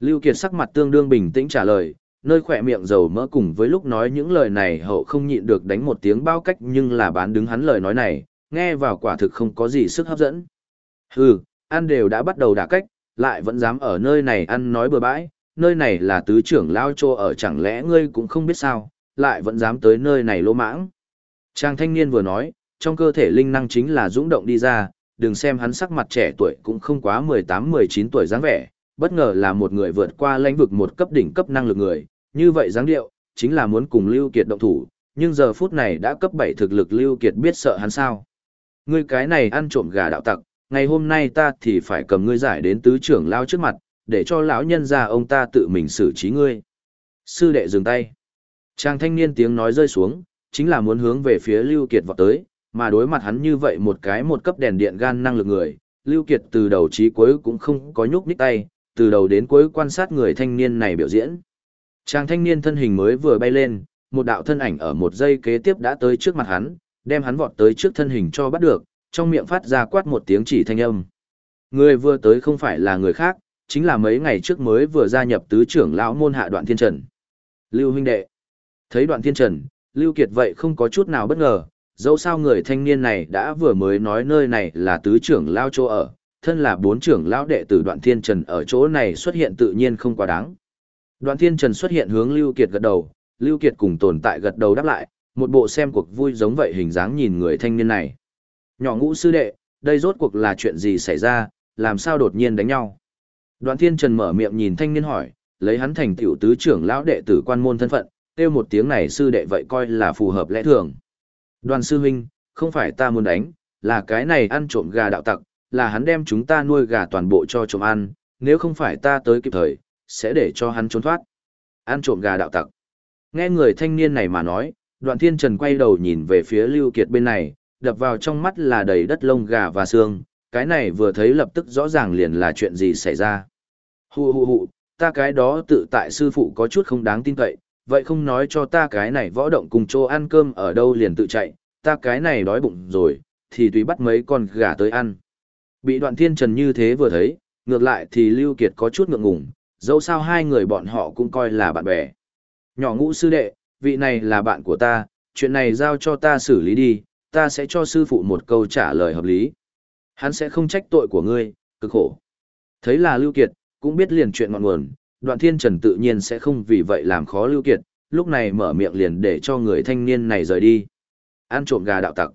Lưu Kiệt sắc mặt tương đương bình tĩnh trả lời, nơi khỏe miệng dầu mỡ cùng với lúc nói những lời này hậu không nhịn được đánh một tiếng bao cách nhưng là bán đứng hắn lời nói này, nghe vào quả thực không có gì sức hấp dẫn. Hừ, ăn đều đã bắt đầu đả cách, lại vẫn dám ở nơi này ăn nói bừa bãi, nơi này là tứ trưởng lao trô ở chẳng lẽ ngươi cũng không biết sao, lại vẫn dám tới nơi này lỗ mãng. Trang thanh niên vừa nói, trong cơ thể linh năng chính là dũng động đi ra, đừng xem hắn sắc mặt trẻ tuổi cũng không quá 18-19 tuổi dáng vẻ, bất ngờ là một người vượt qua lãnh vực một cấp đỉnh cấp năng lực người, như vậy dáng điệu, chính là muốn cùng Lưu Kiệt động thủ, nhưng giờ phút này đã cấp 7 thực lực Lưu Kiệt biết sợ hắn sao. Ngươi cái này ăn trộm gà đạo tặc, ngày hôm nay ta thì phải cầm ngươi giải đến tứ trưởng lao trước mặt, để cho lão nhân gia ông ta tự mình xử trí ngươi. Sư đệ dừng tay. Trang thanh niên tiếng nói rơi xuống, chính là muốn hướng về phía Lưu Kiệt vọt tới, mà đối mặt hắn như vậy một cái một cấp đèn điện gan năng lực người, Lưu Kiệt từ đầu chí cuối cũng không có nhúc nhích tay, từ đầu đến cuối quan sát người thanh niên này biểu diễn. chàng thanh niên thân hình mới vừa bay lên, một đạo thân ảnh ở một giây kế tiếp đã tới trước mặt hắn, đem hắn vọt tới trước thân hình cho bắt được, trong miệng phát ra quát một tiếng chỉ thanh âm. Người vừa tới không phải là người khác, chính là mấy ngày trước mới vừa gia nhập tứ trưởng lão môn hạ đoạn thiên trần. Lưu huynh đệ. Thấy đoạn thiên trần, Lưu Kiệt vậy không có chút nào bất ngờ, dẫu sao người thanh niên này đã vừa mới nói nơi này là tứ trưởng lão chỗ ở, thân là bốn trưởng lão đệ tử đoạn thiên trần ở chỗ này xuất hiện tự nhiên không quá đáng. Đoạn thiên trần xuất hiện hướng Lưu Kiệt gật đầu, Lưu Kiệt cùng tồn tại gật đầu đáp lại, một bộ xem cuộc vui giống vậy hình dáng nhìn người thanh niên này. Nhỏ ngũ sư đệ, đây rốt cuộc là chuyện gì xảy ra, làm sao đột nhiên đánh nhau? Đoạn thiên trần mở miệng nhìn thanh niên hỏi, lấy hắn thành tiểu tứ trưởng lão đệ tử quan môn thân phận, kêu một tiếng này sư đệ vậy coi là phù hợp lẽ thường. Đoàn sư huynh, không phải ta muốn đánh, là cái này ăn trộm gà đạo tặc, là hắn đem chúng ta nuôi gà toàn bộ cho trộm ăn, nếu không phải ta tới kịp thời, sẽ để cho hắn trốn thoát. Ăn trộm gà đạo tặc. Nghe người thanh niên này mà nói, đoạn thiên trần quay đầu nhìn về phía Lưu Kiệt bên này, đập vào trong mắt là đầy đất lông gà và xương, cái này vừa thấy lập tức rõ ràng liền là chuyện gì xảy ra. Hù hù hù, ta cái đó tự tại sư phụ có chút không đáng tin cậy, vậy không nói cho ta cái này võ động cùng chỗ ăn cơm ở đâu liền tự chạy, ta cái này đói bụng rồi, thì tùy bắt mấy con gà tới ăn. Bị đoạn thiên trần như thế vừa thấy, ngược lại thì Lưu Kiệt có chút ngượng ngùng, dẫu sao hai người bọn họ cũng coi là bạn bè. Nhỏ ngũ sư đệ, vị này là bạn của ta, chuyện này giao cho ta xử lý đi, ta sẽ cho sư phụ một câu trả lời hợp lý. Hắn sẽ không trách tội của ngươi, cực khổ. Thấy là Lưu Kiệt, cũng biết liền chuyện ngọn nguồn, đoạn thiên trần tự nhiên sẽ không vì vậy làm khó Lưu Kiệt, lúc này mở miệng liền để cho người thanh niên này rời đi. Ăn trộm gà đạo tặc.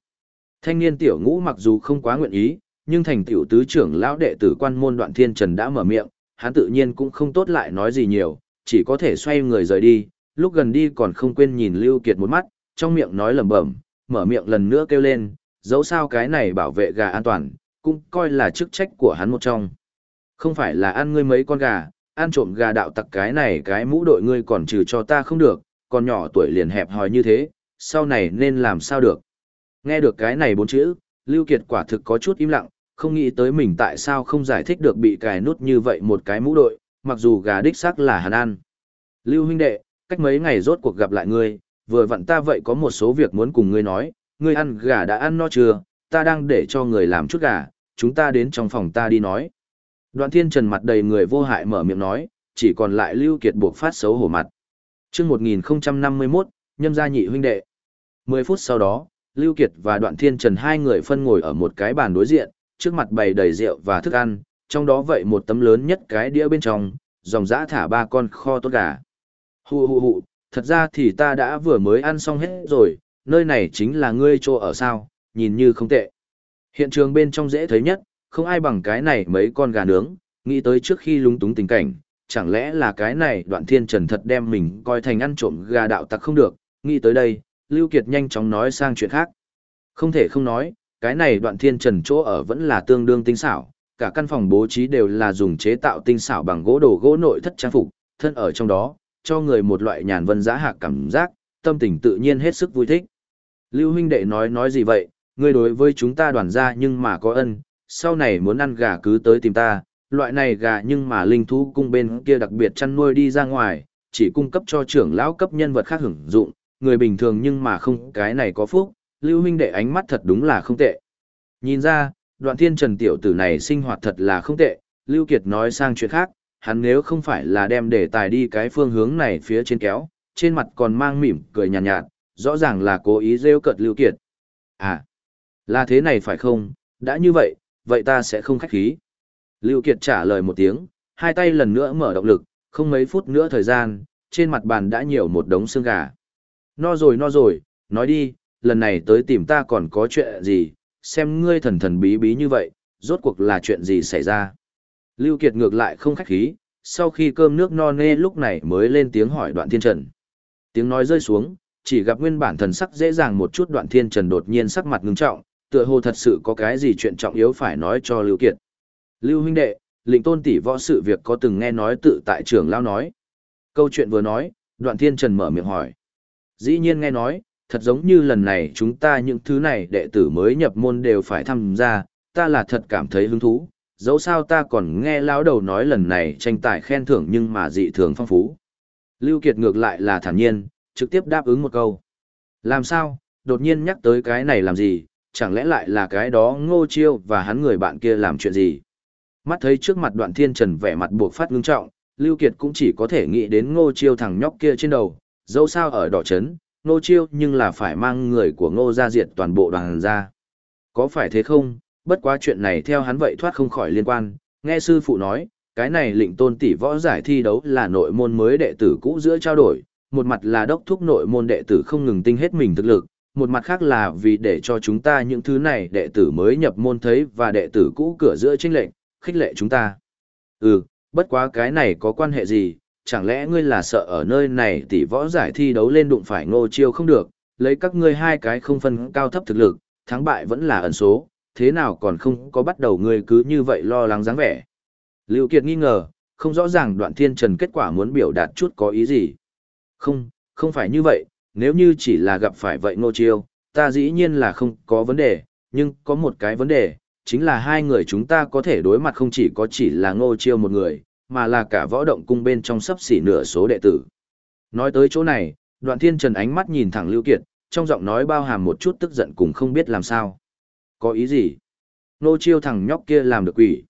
Thanh niên tiểu ngũ mặc dù không quá nguyện ý, nhưng thành tiểu tứ trưởng lão đệ tử quan môn đoạn thiên trần đã mở miệng, hắn tự nhiên cũng không tốt lại nói gì nhiều, chỉ có thể xoay người rời đi, lúc gần đi còn không quên nhìn Lưu Kiệt một mắt, trong miệng nói lẩm bẩm, mở miệng lần nữa kêu lên, dẫu sao cái này bảo vệ gà an toàn, cũng coi là chức trách của hắn một trong. Không phải là ăn ngươi mấy con gà, ăn trộm gà đạo tặc cái này cái mũ đội ngươi còn trừ cho ta không được, còn nhỏ tuổi liền hẹp hòi như thế, sau này nên làm sao được. Nghe được cái này bốn chữ, Lưu Kiệt quả thực có chút im lặng, không nghĩ tới mình tại sao không giải thích được bị cài nút như vậy một cái mũ đội, mặc dù gà đích xác là hàn ăn. Lưu huynh đệ, cách mấy ngày rốt cuộc gặp lại ngươi, vừa vặn ta vậy có một số việc muốn cùng ngươi nói, ngươi ăn gà đã ăn no chưa, ta đang để cho người làm chút gà, chúng ta đến trong phòng ta đi nói. Đoạn thiên trần mặt đầy người vô hại mở miệng nói, chỉ còn lại Lưu Kiệt buộc phát xấu hổ mặt. Trước 1051, nhâm gia nhị huynh đệ. 10 phút sau đó, Lưu Kiệt và Đoạn Thiên Trần hai người phân ngồi ở một cái bàn đối diện, trước mặt bày đầy rượu và thức ăn, trong đó vậy một tấm lớn nhất cái đĩa bên trong, dòng dã thả ba con kho tốt gà. Hù hù hù, thật ra thì ta đã vừa mới ăn xong hết rồi, nơi này chính là ngươi chỗ ở sao, nhìn như không tệ. Hiện trường bên trong dễ thấy nhất, không ai bằng cái này mấy con gà nướng, nghĩ tới trước khi lúng túng tình cảnh, chẳng lẽ là cái này đoạn thiên trần thật đem mình coi thành ăn trộm gà đạo tặc không được, nghĩ tới đây, Lưu Kiệt nhanh chóng nói sang chuyện khác. Không thể không nói, cái này đoạn thiên trần chỗ ở vẫn là tương đương tinh xảo, cả căn phòng bố trí đều là dùng chế tạo tinh xảo bằng gỗ đồ gỗ nội thất trang phục, thân ở trong đó, cho người một loại nhàn vân giá hạc cảm giác, tâm tình tự nhiên hết sức vui thích. Lưu huynh đệ nói nói gì vậy, ngươi đối với chúng ta đoàn gia nhưng mà có ân, sau này muốn ăn gà cứ tới tìm ta, loại này gà nhưng mà linh thú cung bên kia đặc biệt chăn nuôi đi ra ngoài, chỉ cung cấp cho trưởng lão cấp nhân vật khác hưởng dụng, người bình thường nhưng mà không cái này có phúc, Lưu huynh đệ ánh mắt thật đúng là không tệ. Nhìn ra, đoạn thiên trần tiểu tử này sinh hoạt thật là không tệ, Lưu Kiệt nói sang chuyện khác, hắn nếu không phải là đem đề tài đi cái phương hướng này phía trên kéo, trên mặt còn mang mỉm cười nhàn nhạt, nhạt, rõ ràng là cố ý rêu cợt Lưu Kiệt. À, là thế này phải không, đã như vậy, vậy ta sẽ không khách khí. Lưu Kiệt trả lời một tiếng, hai tay lần nữa mở động lực, không mấy phút nữa thời gian, trên mặt bàn đã nhiều một đống xương gà. No rồi no rồi, nói đi, lần này tới tìm ta còn có chuyện gì, xem ngươi thần thần bí bí như vậy, rốt cuộc là chuyện gì xảy ra. Lưu Kiệt ngược lại không khách khí, sau khi cơm nước no nê lúc này mới lên tiếng hỏi đoạn thiên trần. Tiếng nói rơi xuống, chỉ gặp nguyên bản thần sắc dễ dàng một chút đoạn thiên trần đột nhiên sắc mặt ngưng trọng, tựa hồ thật sự có cái gì chuyện trọng yếu phải nói cho Lưu Kiệt. Lưu huynh đệ, lĩnh tôn tỷ võ sự việc có từng nghe nói tự tại trưởng lao nói. Câu chuyện vừa nói, Đoạn thiên trần mở miệng hỏi. Dĩ nhiên nghe nói, thật giống như lần này chúng ta những thứ này đệ tử mới nhập môn đều phải tham gia, ta là thật cảm thấy hứng thú, dẫu sao ta còn nghe lão đầu nói lần này tranh tài khen thưởng nhưng mà dị thường phong phú. Lưu Kiệt ngược lại là thản nhiên, trực tiếp đáp ứng một câu. Làm sao, đột nhiên nhắc tới cái này làm gì, chẳng lẽ lại là cái đó ngô chiêu và hắn người bạn kia làm chuyện gì. Mắt thấy trước mặt đoạn thiên trần vẻ mặt buộc phát ngưng trọng, Lưu Kiệt cũng chỉ có thể nghĩ đến ngô chiêu thằng nhóc kia trên đầu, dẫu sao ở đỏ chấn, ngô chiêu nhưng là phải mang người của ngô gia diệt toàn bộ đoàn ra. Có phải thế không, bất quá chuyện này theo hắn vậy thoát không khỏi liên quan, nghe sư phụ nói, cái này lệnh tôn tỷ võ giải thi đấu là nội môn mới đệ tử cũ giữa trao đổi, một mặt là đốc thúc nội môn đệ tử không ngừng tinh hết mình thực lực, một mặt khác là vì để cho chúng ta những thứ này đệ tử mới nhập môn thấy và đệ tử cũ cửa giữa tranh lệnh, khích lệ chúng ta. Ừ, bất quá cái này có quan hệ gì, chẳng lẽ ngươi là sợ ở nơi này tỷ võ giải thi đấu lên đụng phải ngô chiêu không được, lấy các ngươi hai cái không phân cao thấp thực lực, thắng bại vẫn là ẩn số, thế nào còn không có bắt đầu ngươi cứ như vậy lo lắng dáng vẻ. Lưu Kiệt nghi ngờ, không rõ ràng đoạn thiên trần kết quả muốn biểu đạt chút có ý gì. Không, không phải như vậy, nếu như chỉ là gặp phải vậy ngô chiêu, ta dĩ nhiên là không có vấn đề, nhưng có một cái vấn đề, chính là hai người chúng ta có thể đối mặt không chỉ có chỉ là ngô chiêu một người, mà là cả võ động cung bên trong sắp xỉ nửa số đệ tử. Nói tới chỗ này, đoạn thiên trần ánh mắt nhìn thẳng Lưu Kiệt, trong giọng nói bao hàm một chút tức giận cùng không biết làm sao. Có ý gì? Ngô chiêu thằng nhóc kia làm được quỷ.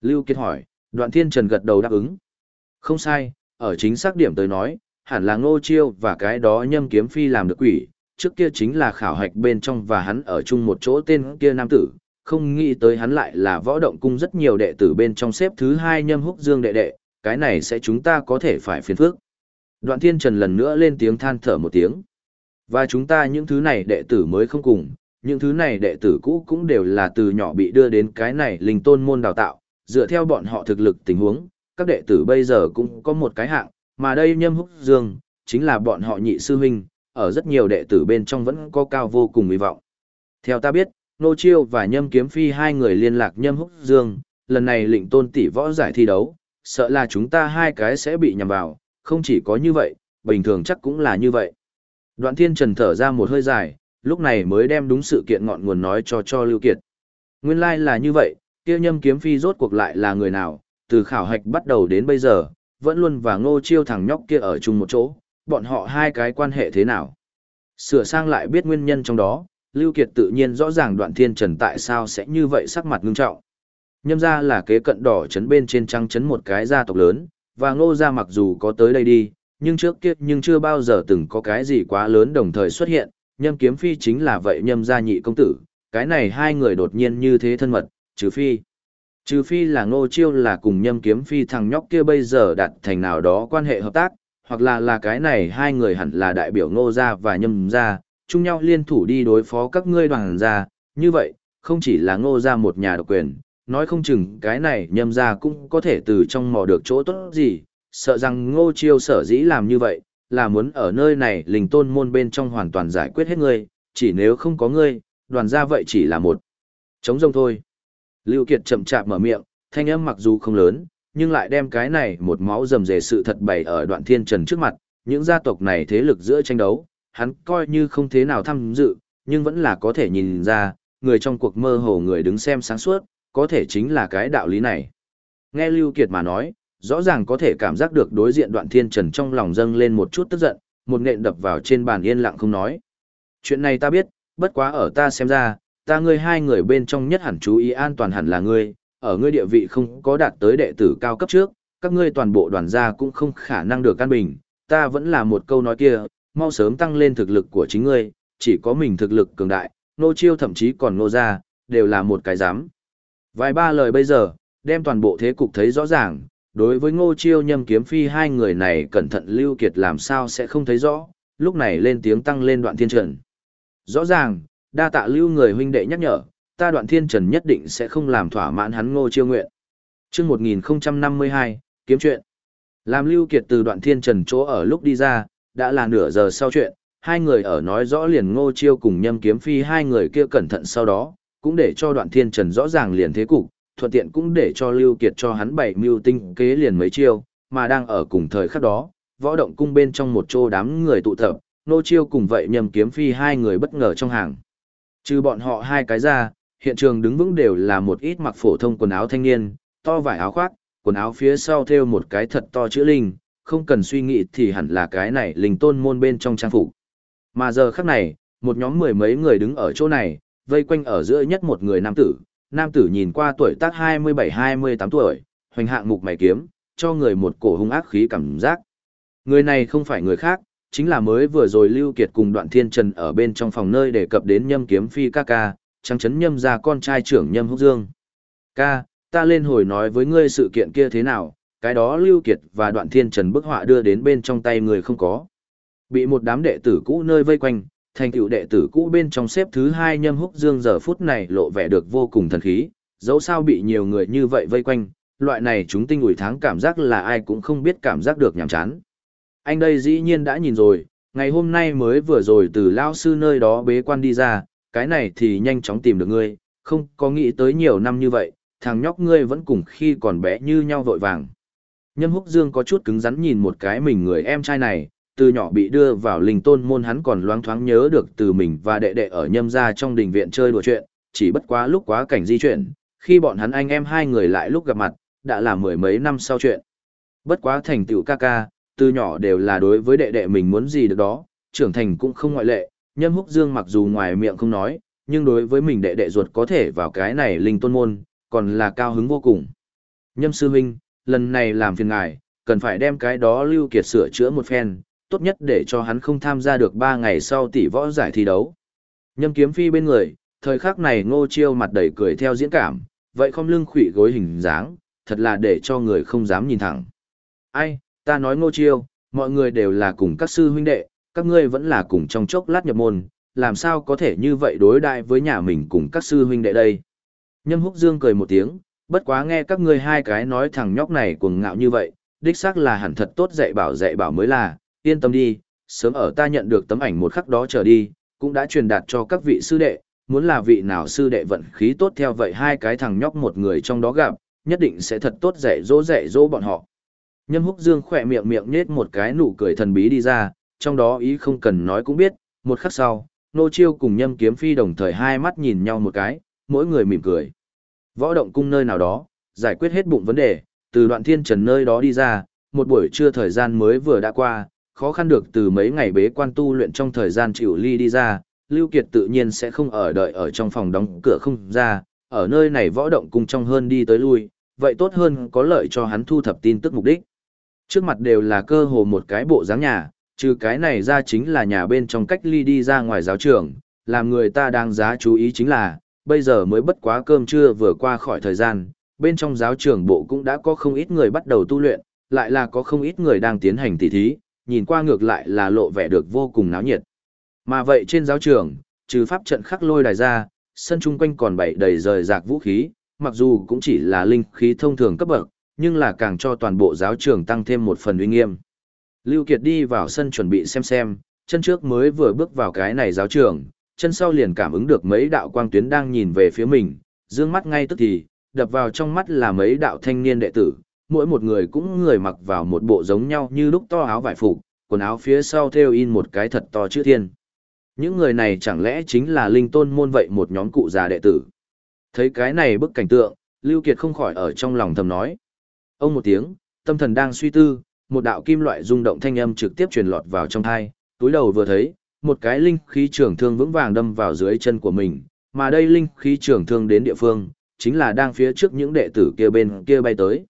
Lưu Kiệt hỏi, đoạn thiên trần gật đầu đáp ứng. Không sai, ở chính xác điểm tới nói, hẳn là ngô chiêu và cái đó nhâm kiếm phi làm được quỷ, trước kia chính là khảo hạch bên trong và hắn ở chung một chỗ tên kia nam tử, không nghĩ tới hắn lại là võ động cung rất nhiều đệ tử bên trong xếp thứ hai nhâm húc dương đệ đệ, cái này sẽ chúng ta có thể phải phiền phức. Đoạn thiên trần lần nữa lên tiếng than thở một tiếng. Và chúng ta những thứ này đệ tử mới không cùng, những thứ này đệ tử cũ cũng đều là từ nhỏ bị đưa đến cái này linh tôn môn đào tạo, dựa theo bọn họ thực lực tình huống, các đệ tử bây giờ cũng có một cái hạng, mà đây nhâm húc dương, chính là bọn họ nhị sư huynh, ở rất nhiều đệ tử bên trong vẫn có cao vô cùng hy vọng. Theo ta biết, Nô Chiêu và Nhâm Kiếm Phi hai người liên lạc Nhâm Húc Dương, lần này lệnh tôn tỷ võ giải thi đấu, sợ là chúng ta hai cái sẽ bị nhầm vào, không chỉ có như vậy, bình thường chắc cũng là như vậy. Đoạn Thiên Trần thở ra một hơi dài, lúc này mới đem đúng sự kiện ngọn nguồn nói cho cho Lưu Kiệt. Nguyên lai like là như vậy, kia Nhâm Kiếm Phi rốt cuộc lại là người nào, từ khảo hạch bắt đầu đến bây giờ, vẫn luôn và ngô chiêu thằng nhóc kia ở chung một chỗ, bọn họ hai cái quan hệ thế nào. Sửa sang lại biết nguyên nhân trong đó, Lưu Kiệt tự nhiên rõ ràng đoạn thiên trần tại sao sẽ như vậy sắc mặt ngưng trọng. Nhâm ra là kế cận đỏ chấn bên trên trăng chấn một cái gia tộc lớn, và ngô gia mặc dù có tới đây đi, nhưng trước kia nhưng chưa bao giờ từng có cái gì quá lớn đồng thời xuất hiện, nhâm kiếm phi chính là vậy nhâm gia nhị công tử, cái này hai người đột nhiên như thế thân mật, trừ phi. Trừ phi là ngô chiêu là cùng nhâm kiếm phi thằng nhóc kia bây giờ đặt thành nào đó quan hệ hợp tác, hoặc là là cái này hai người hẳn là đại biểu ngô gia và nhâm gia, chung nhau liên thủ đi đối phó các ngươi đoàn gia, như vậy, không chỉ là ngô gia một nhà độc quyền, nói không chừng cái này nhâm gia cũng có thể từ trong mò được chỗ tốt gì, sợ rằng ngô chiêu sở dĩ làm như vậy, là muốn ở nơi này linh tôn môn bên trong hoàn toàn giải quyết hết ngươi, chỉ nếu không có ngươi, đoàn gia vậy chỉ là một chống rông thôi. Lưu Kiệt chậm chạp mở miệng, thanh âm mặc dù không lớn, nhưng lại đem cái này một máu rầm rề sự thật bày ở đoạn thiên trần trước mặt, những gia tộc này thế lực giữa tranh đấu, hắn coi như không thế nào tham dự, nhưng vẫn là có thể nhìn ra, người trong cuộc mơ hồ người đứng xem sáng suốt, có thể chính là cái đạo lý này. Nghe Lưu Kiệt mà nói, rõ ràng có thể cảm giác được đối diện đoạn thiên trần trong lòng dâng lên một chút tức giận, một nện đập vào trên bàn yên lặng không nói. Chuyện này ta biết, bất quá ở ta xem ra, ta ngươi hai người bên trong nhất hẳn chú ý an toàn hẳn là ngươi, ở ngươi địa vị không có đạt tới đệ tử cao cấp trước, các ngươi toàn bộ đoàn gia cũng không khả năng được căn bình, ta vẫn là một câu nói kia, mau sớm tăng lên thực lực của chính ngươi, chỉ có mình thực lực cường đại, nô chiêu thậm chí còn nô gia, đều là một cái dám. Vài ba lời bây giờ, đem toàn bộ thế cục thấy rõ ràng, đối với ngô chiêu nhâm kiếm phi hai người này cẩn thận lưu kiệt làm sao sẽ không thấy rõ, lúc này lên tiếng tăng lên đoạn thiên trần. Rõ ràng, đa tạ lưu người huynh đệ nhắc nhở, ta đoạn thiên trần nhất định sẽ không làm thỏa mãn hắn ngô chiêu nguyện. chương 1052, kiếm chuyện. Làm lưu kiệt từ đoạn thiên trần chỗ ở lúc đi ra, đã là nửa giờ sau chuyện, hai người ở nói rõ liền ngô chiêu cùng nhâm kiếm phi hai người kia cẩn thận sau đó, cũng để cho đoạn thiên trần rõ ràng liền thế cục, thuận tiện cũng để cho lưu kiệt cho hắn bảy mưu tinh kế liền mấy chiêu, mà đang ở cùng thời khắc đó, võ động cung bên trong một chỗ đám người tụ tập, nô chiêu cùng vậy Nhâm kiếm phi hai người bất ngờ trong hàng. Trừ bọn họ hai cái ra, hiện trường đứng vững đều là một ít mặc phổ thông quần áo thanh niên, to vải áo khoác, quần áo phía sau thêu một cái thật to chữ linh, không cần suy nghĩ thì hẳn là cái này linh tôn môn bên trong trang phục. Mà giờ khắc này, một nhóm mười mấy người đứng ở chỗ này, vây quanh ở giữa nhất một người nam tử, nam tử nhìn qua tuổi tác 27-28 tuổi, hoành hạng mục mày kiếm, cho người một cổ hung ác khí cảm giác. Người này không phải người khác, chính là mới vừa rồi Lưu Kiệt cùng Đoạn Thiên Trần ở bên trong phòng nơi đề cập đến nhâm kiếm phi ca ca, trắng chấn nhâm ra con trai trưởng nhâm húc dương. Ca, ta lên hồi nói với ngươi sự kiện kia thế nào, cái đó Lưu Kiệt và Đoạn Thiên Trần bức họa đưa đến bên trong tay người không có. Bị một đám đệ tử cũ nơi vây quanh, thành tựu đệ tử cũ bên trong xếp thứ hai nhâm húc dương giờ phút này lộ vẻ được vô cùng thần khí, dẫu sao bị nhiều người như vậy vây quanh, loại này chúng tinh ủi tháng cảm giác là ai cũng không biết cảm giác được nhàm chán. Anh đây dĩ nhiên đã nhìn rồi, ngày hôm nay mới vừa rồi từ lao sư nơi đó bế quan đi ra, cái này thì nhanh chóng tìm được ngươi, không có nghĩ tới nhiều năm như vậy, thằng nhóc ngươi vẫn cùng khi còn bé như nhau vội vàng. Nhâm húc dương có chút cứng rắn nhìn một cái mình người em trai này, từ nhỏ bị đưa vào linh tôn môn hắn còn loáng thoáng nhớ được từ mình và đệ đệ ở nhâm gia trong đình viện chơi đùa chuyện, chỉ bất quá lúc quá cảnh di chuyển, khi bọn hắn anh em hai người lại lúc gặp mặt, đã là mười mấy năm sau chuyện. Bất quá thành tựu ca ca, từ nhỏ đều là đối với đệ đệ mình muốn gì được đó, trưởng thành cũng không ngoại lệ, nhâm húc dương mặc dù ngoài miệng không nói, nhưng đối với mình đệ đệ ruột có thể vào cái này linh tôn môn, còn là cao hứng vô cùng. Nhâm sư huynh, lần này làm phiền ngài, cần phải đem cái đó lưu kiệt sửa chữa một phen, tốt nhất để cho hắn không tham gia được ba ngày sau tỷ võ giải thi đấu. Nhâm kiếm phi bên người, thời khắc này ngô chiêu mặt đầy cười theo diễn cảm, vậy không lưng khủy gối hình dáng, thật là để cho người không dám nhìn thẳng. Ai, ta nói ngô chiêu, mọi người đều là cùng các sư huynh đệ, các ngươi vẫn là cùng trong chốc lát nhập môn, làm sao có thể như vậy đối đại với nhà mình cùng các sư huynh đệ đây. Nhâm húc dương cười một tiếng, bất quá nghe các ngươi hai cái nói thằng nhóc này cuồng ngạo như vậy, đích xác là hẳn thật tốt dạy bảo dạy bảo mới là, yên tâm đi, sớm ở ta nhận được tấm ảnh một khắc đó trở đi, cũng đã truyền đạt cho các vị sư đệ, muốn là vị nào sư đệ vận khí tốt theo vậy hai cái thằng nhóc một người trong đó gặp, nhất định sẽ thật tốt dạy dỗ dạy dỗ bọn họ. Nhâm húc dương khỏe miệng miệng nhết một cái nụ cười thần bí đi ra, trong đó ý không cần nói cũng biết, một khắc sau, nô chiêu cùng nhâm kiếm phi đồng thời hai mắt nhìn nhau một cái, mỗi người mỉm cười. Võ động cung nơi nào đó, giải quyết hết bụng vấn đề, từ đoạn thiên trần nơi đó đi ra, một buổi trưa thời gian mới vừa đã qua, khó khăn được từ mấy ngày bế quan tu luyện trong thời gian chịu ly đi ra, Lưu Kiệt tự nhiên sẽ không ở đợi ở trong phòng đóng cửa không ra, ở nơi này võ động cung trong hơn đi tới lui, vậy tốt hơn có lợi cho hắn thu thập tin tức mục đích. Trước mặt đều là cơ hồ một cái bộ dáng nhà, trừ cái này ra chính là nhà bên trong cách ly đi ra ngoài giáo trường, làm người ta đang giá chú ý chính là, bây giờ mới bất quá cơm trưa vừa qua khỏi thời gian, bên trong giáo trường bộ cũng đã có không ít người bắt đầu tu luyện, lại là có không ít người đang tiến hành tỉ thí, nhìn qua ngược lại là lộ vẻ được vô cùng náo nhiệt. Mà vậy trên giáo trường, trừ pháp trận khắc lôi đài ra, sân chung quanh còn bảy đầy rời rạc vũ khí, mặc dù cũng chỉ là linh khí thông thường cấp bậc, nhưng là càng cho toàn bộ giáo trường tăng thêm một phần uy nghiêm. Lưu Kiệt đi vào sân chuẩn bị xem xem, chân trước mới vừa bước vào cái này giáo trường, chân sau liền cảm ứng được mấy đạo quang tuyến đang nhìn về phía mình, dương mắt ngay tức thì, đập vào trong mắt là mấy đạo thanh niên đệ tử, mỗi một người cũng người mặc vào một bộ giống nhau như lúc to áo vải phục, quần áo phía sau thêu in một cái thật to chữ thiên. Những người này chẳng lẽ chính là linh tôn môn vậy một nhóm cụ già đệ tử. Thấy cái này bức cảnh tượng, Lưu Kiệt không khỏi ở trong lòng thầm nói. Ông một tiếng, tâm thần đang suy tư, một đạo kim loại rung động thanh âm trực tiếp truyền lọt vào trong thai, túi đầu vừa thấy, một cái linh khí trường thương vững vàng đâm vào dưới chân của mình, mà đây linh khí trường thương đến địa phương, chính là đang phía trước những đệ tử kia bên kia bay tới.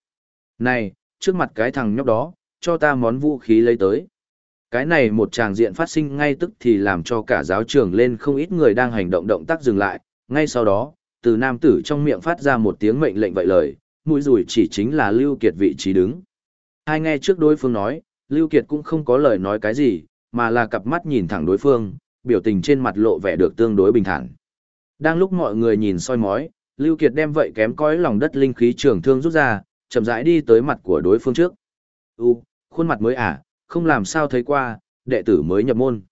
Này, trước mặt cái thằng nhóc đó, cho ta món vũ khí lấy tới. Cái này một tràng diện phát sinh ngay tức thì làm cho cả giáo trường lên không ít người đang hành động động tác dừng lại, ngay sau đó, từ nam tử trong miệng phát ra một tiếng mệnh lệnh vậy lời, mũi rùi chỉ chính là Lưu Kiệt vị trí đứng. Hai nghe trước đối phương nói, Lưu Kiệt cũng không có lời nói cái gì, mà là cặp mắt nhìn thẳng đối phương, biểu tình trên mặt lộ vẻ được tương đối bình thản. Đang lúc mọi người nhìn soi mói, Lưu Kiệt đem vậy kém cõi lòng đất linh khí trường thương rút ra, chậm rãi đi tới mặt của đối phương trước. U, khuôn mặt mới à, không làm sao thấy qua, đệ tử mới nhập môn.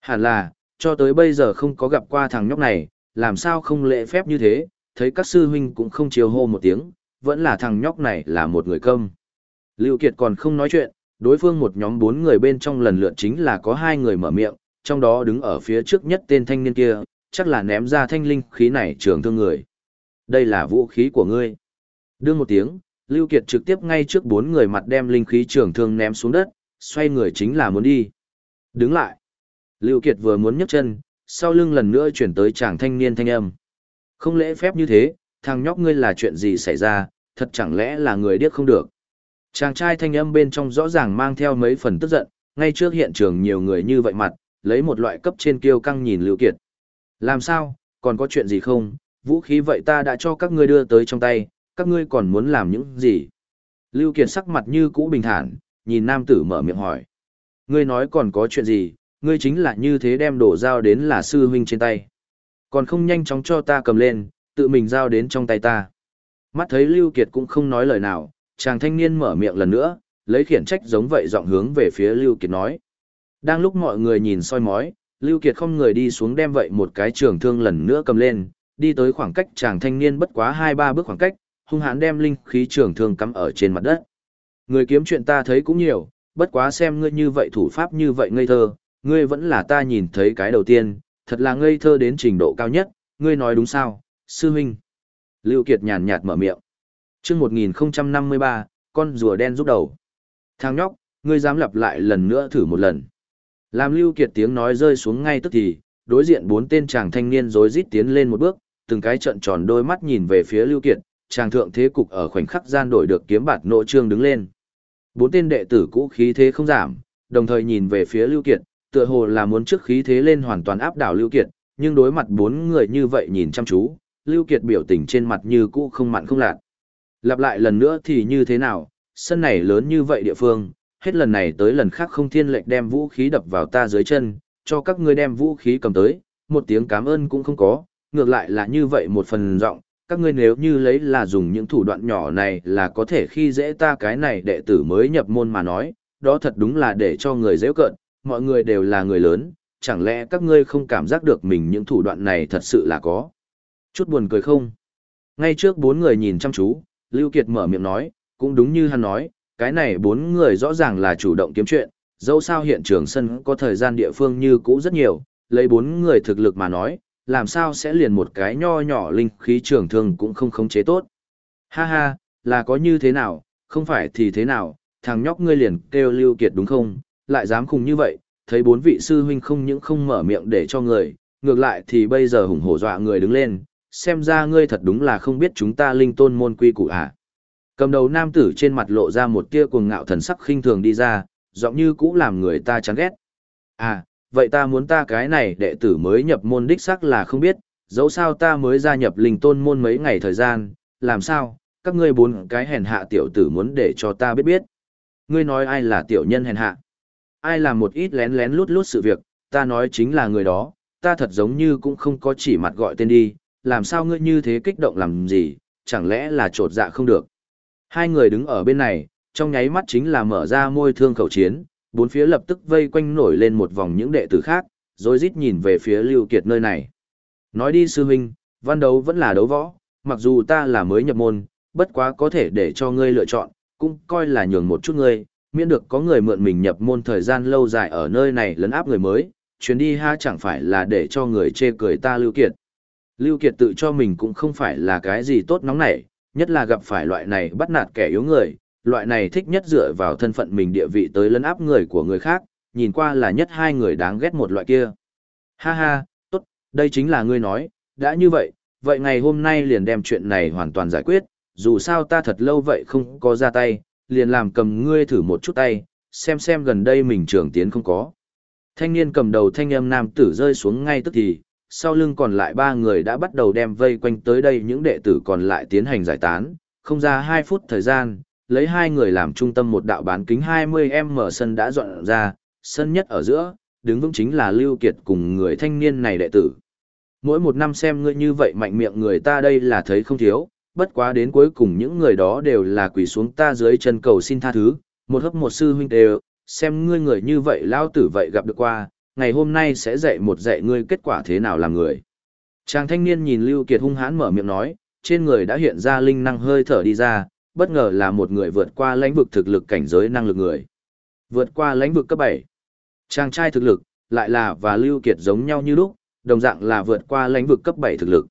Hẳn là, cho tới bây giờ không có gặp qua thằng nhóc này, làm sao không lễ phép như thế, thấy các sư huynh cũng không chiều hô một tiếng, vẫn là thằng nhóc này là một người công. Lưu Kiệt còn không nói chuyện, đối phương một nhóm bốn người bên trong lần lượt chính là có hai người mở miệng, trong đó đứng ở phía trước nhất tên thanh niên kia, chắc là ném ra thanh linh khí này trường thương người. Đây là vũ khí của ngươi. Đương một tiếng, Lưu Kiệt trực tiếp ngay trước bốn người mặt đem linh khí trường thương ném xuống đất, xoay người chính là muốn đi. Đứng lại. Lưu Kiệt vừa muốn nhấc chân, sau lưng lần nữa chuyển tới chàng thanh niên thanh âm. Không lễ phép như thế, thằng nhóc ngươi là chuyện gì xảy ra, thật chẳng lẽ là người điếc không được. Chàng trai thanh âm bên trong rõ ràng mang theo mấy phần tức giận, ngay trước hiện trường nhiều người như vậy mặt, lấy một loại cấp trên kiêu căng nhìn Lưu Kiệt. Làm sao, còn có chuyện gì không, vũ khí vậy ta đã cho các ngươi đưa tới trong tay, các ngươi còn muốn làm những gì? Lưu Kiệt sắc mặt như cũ bình thản, nhìn nam tử mở miệng hỏi. Ngươi nói còn có chuyện gì, ngươi chính là như thế đem đổ dao đến là sư huynh trên tay. Còn không nhanh chóng cho ta cầm lên, tự mình giao đến trong tay ta. Mắt thấy Lưu Kiệt cũng không nói lời nào, chàng thanh niên mở miệng lần nữa, lấy khiển trách giống vậy giọng hướng về phía Lưu Kiệt nói. Đang lúc mọi người nhìn soi mói, Lưu Kiệt không người đi xuống đem vậy một cái trường thương lần nữa cầm lên, đi tới khoảng cách chàng thanh niên bất quá hai ba bước khoảng cách, hung hãn đem linh khí trường thương cắm ở trên mặt đất. Người kiếm chuyện ta thấy cũng nhiều, bất quá xem ngươi như vậy thủ pháp như vậy ngây thơ, ngươi vẫn là ta nhìn thấy cái đầu tiên, thật là ngây thơ đến trình độ cao nhất, ngươi nói đúng sao, sư huynh. Lưu Kiệt nhàn nhạt mở miệng. Chương 1053, con rùa đen rút đầu. Thằng nhóc, ngươi dám lặp lại lần nữa thử một lần. Làm Lưu Kiệt tiếng nói rơi xuống ngay tức thì, đối diện bốn tên chàng thanh niên rối rít tiến lên một bước, từng cái trợn tròn đôi mắt nhìn về phía Lưu Kiệt, chàng thượng thế cục ở khoảnh khắc gian đổi được kiếm bạt nội trương đứng lên. Bốn tên đệ tử cũ khí thế không giảm, đồng thời nhìn về phía Lưu Kiệt, tựa hồ là muốn trước khí thế lên hoàn toàn áp đảo Lưu Kiệt, nhưng đối mặt bốn người như vậy nhìn chăm chú, Lưu Kiệt biểu tình trên mặt như cũ không mặn không lạt. Lặp lại lần nữa thì như thế nào, sân này lớn như vậy địa phương, hết lần này tới lần khác không thiên lệnh đem vũ khí đập vào ta dưới chân, cho các ngươi đem vũ khí cầm tới, một tiếng cảm ơn cũng không có, ngược lại là như vậy một phần rộng, các ngươi nếu như lấy là dùng những thủ đoạn nhỏ này là có thể khi dễ ta cái này đệ tử mới nhập môn mà nói, đó thật đúng là để cho người dễ cận, mọi người đều là người lớn, chẳng lẽ các ngươi không cảm giác được mình những thủ đoạn này thật sự là có. Chút buồn cười không? Ngay trước bốn người nhìn chăm chú, Lưu Kiệt mở miệng nói, cũng đúng như hắn nói, cái này bốn người rõ ràng là chủ động kiếm chuyện, dẫu sao hiện trường sân có thời gian địa phương như cũ rất nhiều, lấy bốn người thực lực mà nói, làm sao sẽ liền một cái nho nhỏ linh khí trường thương cũng không khống chế tốt. Ha ha, là có như thế nào, không phải thì thế nào, thằng nhóc ngươi liền kêu Lưu Kiệt đúng không, lại dám khùng như vậy, thấy bốn vị sư huynh không những không mở miệng để cho người, ngược lại thì bây giờ hùng hổ dọa người đứng lên, xem ra ngươi thật đúng là không biết chúng ta linh tôn môn quy củ à. Cầm đầu nam tử trên mặt lộ ra một tia cuồng ngạo thần sắc khinh thường đi ra, giọng như cũ làm người ta chán ghét. À, vậy ta muốn ta cái này đệ tử mới nhập môn đích sắc là không biết, dẫu sao ta mới gia nhập linh tôn môn mấy ngày thời gian, làm sao, các ngươi bốn cái hèn hạ tiểu tử muốn để cho ta biết biết. Ngươi nói ai là tiểu nhân hèn hạ? Ai làm một ít lén lén lút lút sự việc, ta nói chính là người đó, ta thật giống như cũng không có chỉ mặt gọi tên đi, làm sao ngươi như thế kích động làm gì, chẳng lẽ là trột dạ không được. Hai người đứng ở bên này, trong nháy mắt chính là mở ra môi thương khẩu chiến, bốn phía lập tức vây quanh nổi lên một vòng những đệ tử khác, rồi rít nhìn về phía Lưu Kiệt nơi này. Nói đi sư huynh, văn đấu vẫn là đấu võ, mặc dù ta là mới nhập môn, bất quá có thể để cho ngươi lựa chọn, cũng coi là nhường một chút ngươi, miễn được có người mượn mình nhập môn thời gian lâu dài ở nơi này lấn áp người mới, chuyến đi ha chẳng phải là để cho người chê cười ta Lưu Kiệt. Lưu Kiệt tự cho mình cũng không phải là cái gì tốt nóng nảy, nhất là gặp phải loại này bắt nạt kẻ yếu người, loại này thích nhất dựa vào thân phận mình địa vị tới lấn áp người của người khác, nhìn qua là nhất hai người đáng ghét một loại kia. Ha ha, tốt, đây chính là ngươi nói, đã như vậy, vậy ngày hôm nay liền đem chuyện này hoàn toàn giải quyết, dù sao ta thật lâu vậy không có ra tay, liền làm cầm ngươi thử một chút tay, xem xem gần đây mình trưởng tiến không có. Thanh niên cầm đầu thanh âm nam tử rơi xuống ngay tức thì, sau lưng còn lại ba người đã bắt đầu đem vây quanh tới đây những đệ tử còn lại tiến hành giải tán, không ra hai phút thời gian, lấy hai người làm trung tâm một đạo bán kính 20m sân đã dọn ra, sân nhất ở giữa, đứng vững chính là Lưu Kiệt cùng người thanh niên này đệ tử. Mỗi một năm xem ngươi như vậy mạnh miệng người ta đây là thấy không thiếu, bất quá đến cuối cùng những người đó đều là quỳ xuống ta dưới chân cầu xin tha thứ, một hấp một sư huynh đều, xem ngươi người như vậy lao tử vậy gặp được qua, ngày hôm nay sẽ dạy một dạy ngươi kết quả thế nào làm người. Chàng thanh niên nhìn Lưu Kiệt hung hãn mở miệng nói, trên người đã hiện ra linh năng hơi thở đi ra, bất ngờ là một người vượt qua lãnh vực thực lực cảnh giới năng lực người. Vượt qua lãnh vực cấp 7. Chàng trai thực lực, lại là và Lưu Kiệt giống nhau như lúc, đồng dạng là vượt qua lãnh vực cấp 7 thực lực.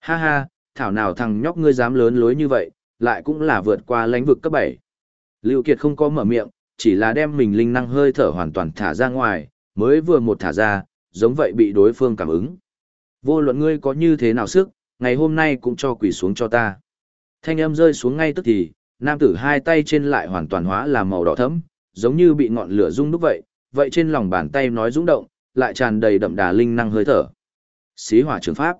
Ha ha, thảo nào thằng nhóc ngươi dám lớn lối như vậy, lại cũng là vượt qua lãnh vực cấp 7. Lưu Kiệt không có mở miệng, chỉ là đem mình linh năng hơi thở hoàn toàn thả ra ngoài, mới vừa một thả ra, giống vậy bị đối phương cảm ứng. Vô luận ngươi có như thế nào sức, ngày hôm nay cũng cho quỷ xuống cho ta. Thanh âm rơi xuống ngay tức thì, nam tử hai tay trên lại hoàn toàn hóa là màu đỏ thẫm, giống như bị ngọn lửa rung đúc vậy, vậy trên lòng bàn tay nói rung động, lại tràn đầy đậm đà linh năng hơi thở. Xí hỏa trường pháp.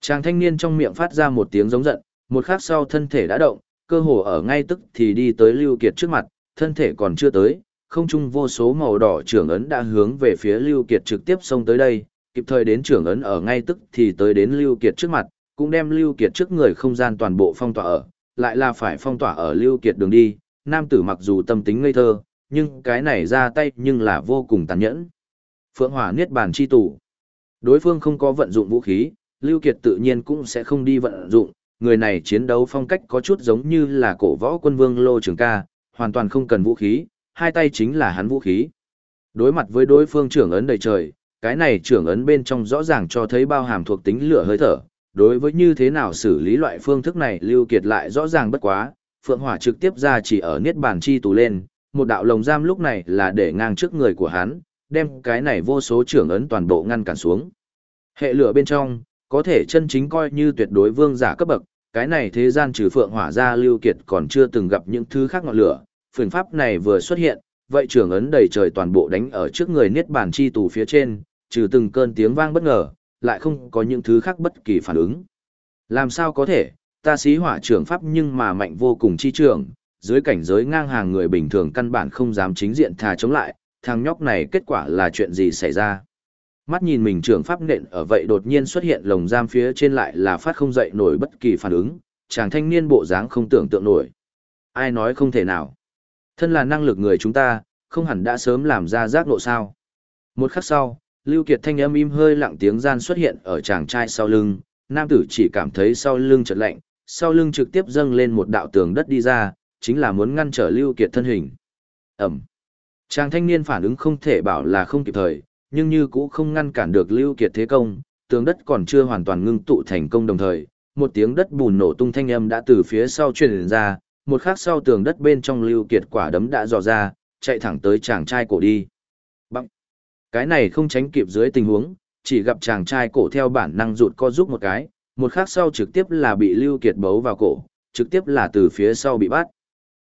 Chàng thanh niên trong miệng phát ra một tiếng giống giận, một khắc sau thân thể đã động, cơ hồ ở ngay tức thì đi tới Lưu Kiệt trước mặt, thân thể còn chưa tới, không trung vô số màu đỏ trưởng ấn đã hướng về phía Lưu Kiệt trực tiếp xông tới đây, kịp thời đến trưởng ấn ở ngay tức thì tới đến Lưu Kiệt trước mặt, cũng đem Lưu Kiệt trước người không gian toàn bộ phong tỏa ở, lại là phải phong tỏa ở Lưu Kiệt đường đi, nam tử mặc dù tâm tính ngây thơ, nhưng cái này ra tay nhưng là vô cùng tàn nhẫn. Phượng Hỏa Niết Bàn chi tủ. Đối phương không có vận dụng vũ khí, Lưu Kiệt tự nhiên cũng sẽ không đi vận dụng, người này chiến đấu phong cách có chút giống như là cổ võ quân vương Lô Trường Ca, hoàn toàn không cần vũ khí, hai tay chính là hắn vũ khí. Đối mặt với đối phương trưởng ấn đầy trời, cái này trưởng ấn bên trong rõ ràng cho thấy bao hàm thuộc tính lửa hơi thở, đối với như thế nào xử lý loại phương thức này Lưu Kiệt lại rõ ràng bất quá, Phượng Hỏa trực tiếp ra chỉ ở niết bàn chi tù lên, một đạo lồng giam lúc này là để ngang trước người của hắn, đem cái này vô số trưởng ấn toàn bộ ngăn cản xuống. Hệ lửa bên trong, có thể chân chính coi như tuyệt đối vương giả cấp bậc, cái này thế gian trừ phượng hỏa ra lưu kiệt còn chưa từng gặp những thứ khác ngọn lửa, phương pháp này vừa xuất hiện, vậy trưởng ấn đầy trời toàn bộ đánh ở trước người niết bàn chi tù phía trên, trừ từng cơn tiếng vang bất ngờ, lại không có những thứ khác bất kỳ phản ứng. Làm sao có thể, ta xí hỏa trưởng pháp nhưng mà mạnh vô cùng chi trưởng, dưới cảnh giới ngang hàng người bình thường căn bản không dám chính diện thà chống lại, thằng nhóc này kết quả là chuyện gì xảy ra. Mắt nhìn mình trưởng pháp nện ở vậy đột nhiên xuất hiện lồng giam phía trên lại là phát không dậy nổi bất kỳ phản ứng, chàng thanh niên bộ dáng không tưởng tượng nổi. Ai nói không thể nào. Thân là năng lực người chúng ta, không hẳn đã sớm làm ra giác nộ sao. Một khắc sau, Lưu Kiệt thanh âm im hơi lặng tiếng gian xuất hiện ở chàng trai sau lưng, nam tử chỉ cảm thấy sau lưng chợt lạnh, sau lưng trực tiếp dâng lên một đạo tường đất đi ra, chính là muốn ngăn trở Lưu Kiệt thân hình. Ẩm. Chàng thanh niên phản ứng không thể bảo là không kịp thời, nhưng như cũng không ngăn cản được Lưu Kiệt thế công, tường đất còn chưa hoàn toàn ngưng tụ thành công đồng thời, một tiếng đất bùn nổ tung thanh âm đã từ phía sau truyền ra, một khắc sau tường đất bên trong Lưu Kiệt quả đấm đã dò ra, chạy thẳng tới chàng trai cổ đi. Bằng. Cái này không tránh kịp dưới tình huống, chỉ gặp chàng trai cổ theo bản năng rụt co giúp một cái, một khắc sau trực tiếp là bị Lưu Kiệt bấu vào cổ, trực tiếp là từ phía sau bị bắt.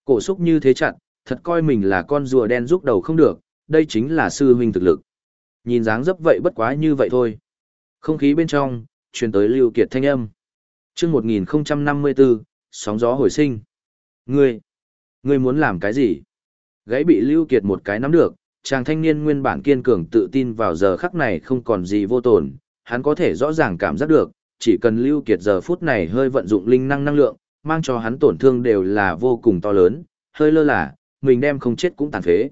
Cổ xúc như thế chặt, thật coi mình là con rùa đen rút đầu không được, đây chính là sư huynh thực lực. Nhìn dáng dấp vậy bất quá như vậy thôi. Không khí bên trong, truyền tới Lưu Kiệt thanh âm. Trước 1054, sóng gió hồi sinh. Ngươi, ngươi muốn làm cái gì? Gãy bị Lưu Kiệt một cái nắm được, chàng thanh niên nguyên bản kiên cường tự tin vào giờ khắc này không còn gì vô tổn, hắn có thể rõ ràng cảm giác được, chỉ cần Lưu Kiệt giờ phút này hơi vận dụng linh năng năng lượng, mang cho hắn tổn thương đều là vô cùng to lớn, hơi lơ là, mình đem không chết cũng tàn phế.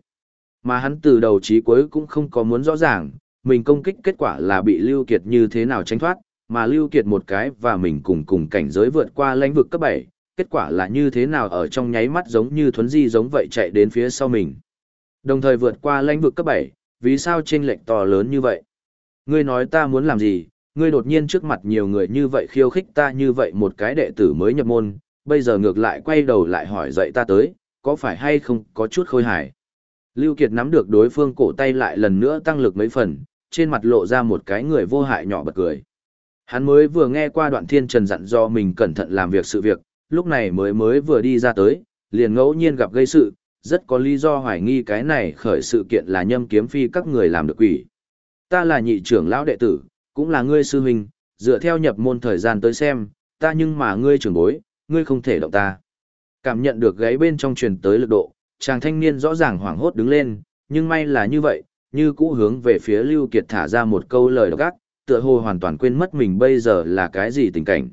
Mà hắn từ đầu chí cuối cũng không có muốn rõ ràng, mình công kích kết quả là bị Lưu Kiệt như thế nào tránh thoát, mà Lưu Kiệt một cái và mình cùng cùng cảnh giới vượt qua lãnh vực cấp 7, kết quả là như thế nào ở trong nháy mắt giống như thuấn di giống vậy chạy đến phía sau mình. Đồng thời vượt qua lãnh vực cấp 7, vì sao chênh lệch to lớn như vậy? Ngươi nói ta muốn làm gì, ngươi đột nhiên trước mặt nhiều người như vậy khiêu khích ta như vậy một cái đệ tử mới nhập môn, bây giờ ngược lại quay đầu lại hỏi dậy ta tới, có phải hay không có chút khôi hài. Lưu Kiệt nắm được đối phương cổ tay lại lần nữa tăng lực mấy phần, trên mặt lộ ra một cái người vô hại nhỏ bật cười. Hắn mới vừa nghe qua đoạn thiên trần dặn do mình cẩn thận làm việc sự việc, lúc này mới mới vừa đi ra tới, liền ngẫu nhiên gặp gây sự, rất có lý do hoài nghi cái này khởi sự kiện là nhâm kiếm phi các người làm được quỷ. Ta là nhị trưởng lão đệ tử, cũng là ngươi sư huynh, dựa theo nhập môn thời gian tới xem, ta nhưng mà ngươi trưởng bối, ngươi không thể động ta. Cảm nhận được gáy bên trong truyền tới lực độ, chàng thanh niên rõ ràng hoảng hốt đứng lên, nhưng may là như vậy, như cũ hướng về phía Lưu Kiệt thả ra một câu lời độc ác, tựa hồ hoàn toàn quên mất mình bây giờ là cái gì tình cảnh.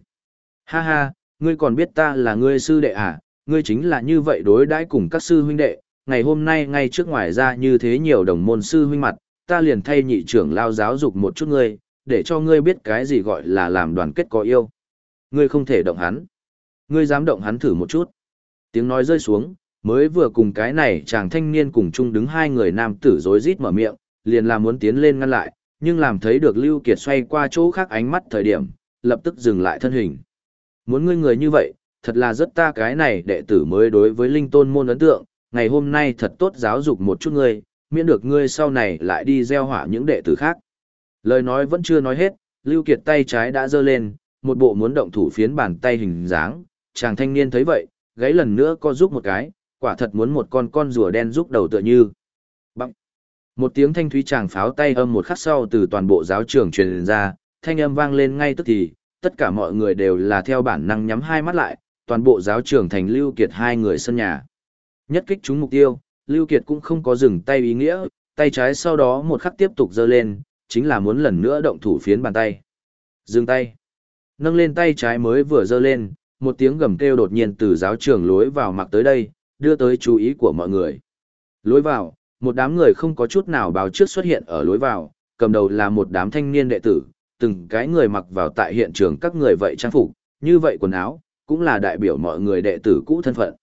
Ha ha, ngươi còn biết ta là ngươi sư đệ à, ngươi chính là như vậy đối đãi cùng các sư huynh đệ, ngày hôm nay ngay trước ngoài ra như thế nhiều đồng môn sư huynh mặt, ta liền thay nhị trưởng lao giáo dục một chút ngươi, để cho ngươi biết cái gì gọi là làm đoàn kết có yêu. Ngươi không thể động hắn. Ngươi dám động hắn thử một chút. Tiếng nói rơi xuống, Mới vừa cùng cái này chàng thanh niên cùng chung đứng hai người nam tử rối rít mở miệng, liền là muốn tiến lên ngăn lại, nhưng làm thấy được Lưu Kiệt xoay qua chỗ khác ánh mắt thời điểm, lập tức dừng lại thân hình. Muốn ngươi người như vậy, thật là rất ta cái này đệ tử mới đối với linh tôn môn ấn tượng, ngày hôm nay thật tốt giáo dục một chút ngươi, miễn được ngươi sau này lại đi gieo hỏa những đệ tử khác. Lời nói vẫn chưa nói hết, Lưu Kiệt tay trái đã giơ lên, một bộ muốn động thủ phiến bàn tay hình dáng, chàng thanh niên thấy vậy, gáy lần nữa co giúp một cái, quả thật muốn một con con rùa đen giúp đầu tựa như. Bằng. Một tiếng thanh thúy chàng pháo tay âm một khắc sau từ toàn bộ giáo trường truyền ra, thanh âm vang lên ngay tức thì, tất cả mọi người đều là theo bản năng nhắm hai mắt lại, toàn bộ giáo trường thành Lưu Kiệt hai người sân nhà. Nhất kích trúng mục tiêu, Lưu Kiệt cũng không có dừng tay ý nghĩa, tay trái sau đó một khắc tiếp tục giơ lên, chính là muốn lần nữa động thủ phiến bàn tay. Dừng tay. Nâng lên tay trái mới vừa giơ lên, một tiếng gầm kêu đột nhiên từ giáo trường lối vào mặc tới đây, đưa tới chú ý của mọi người. Lối vào, một đám người không có chút nào báo trước xuất hiện ở lối vào, cầm đầu là một đám thanh niên đệ tử, từng cái người mặc vào tại hiện trường các người vậy trang phục, như vậy quần áo, cũng là đại biểu mọi người đệ tử cũ thân phận.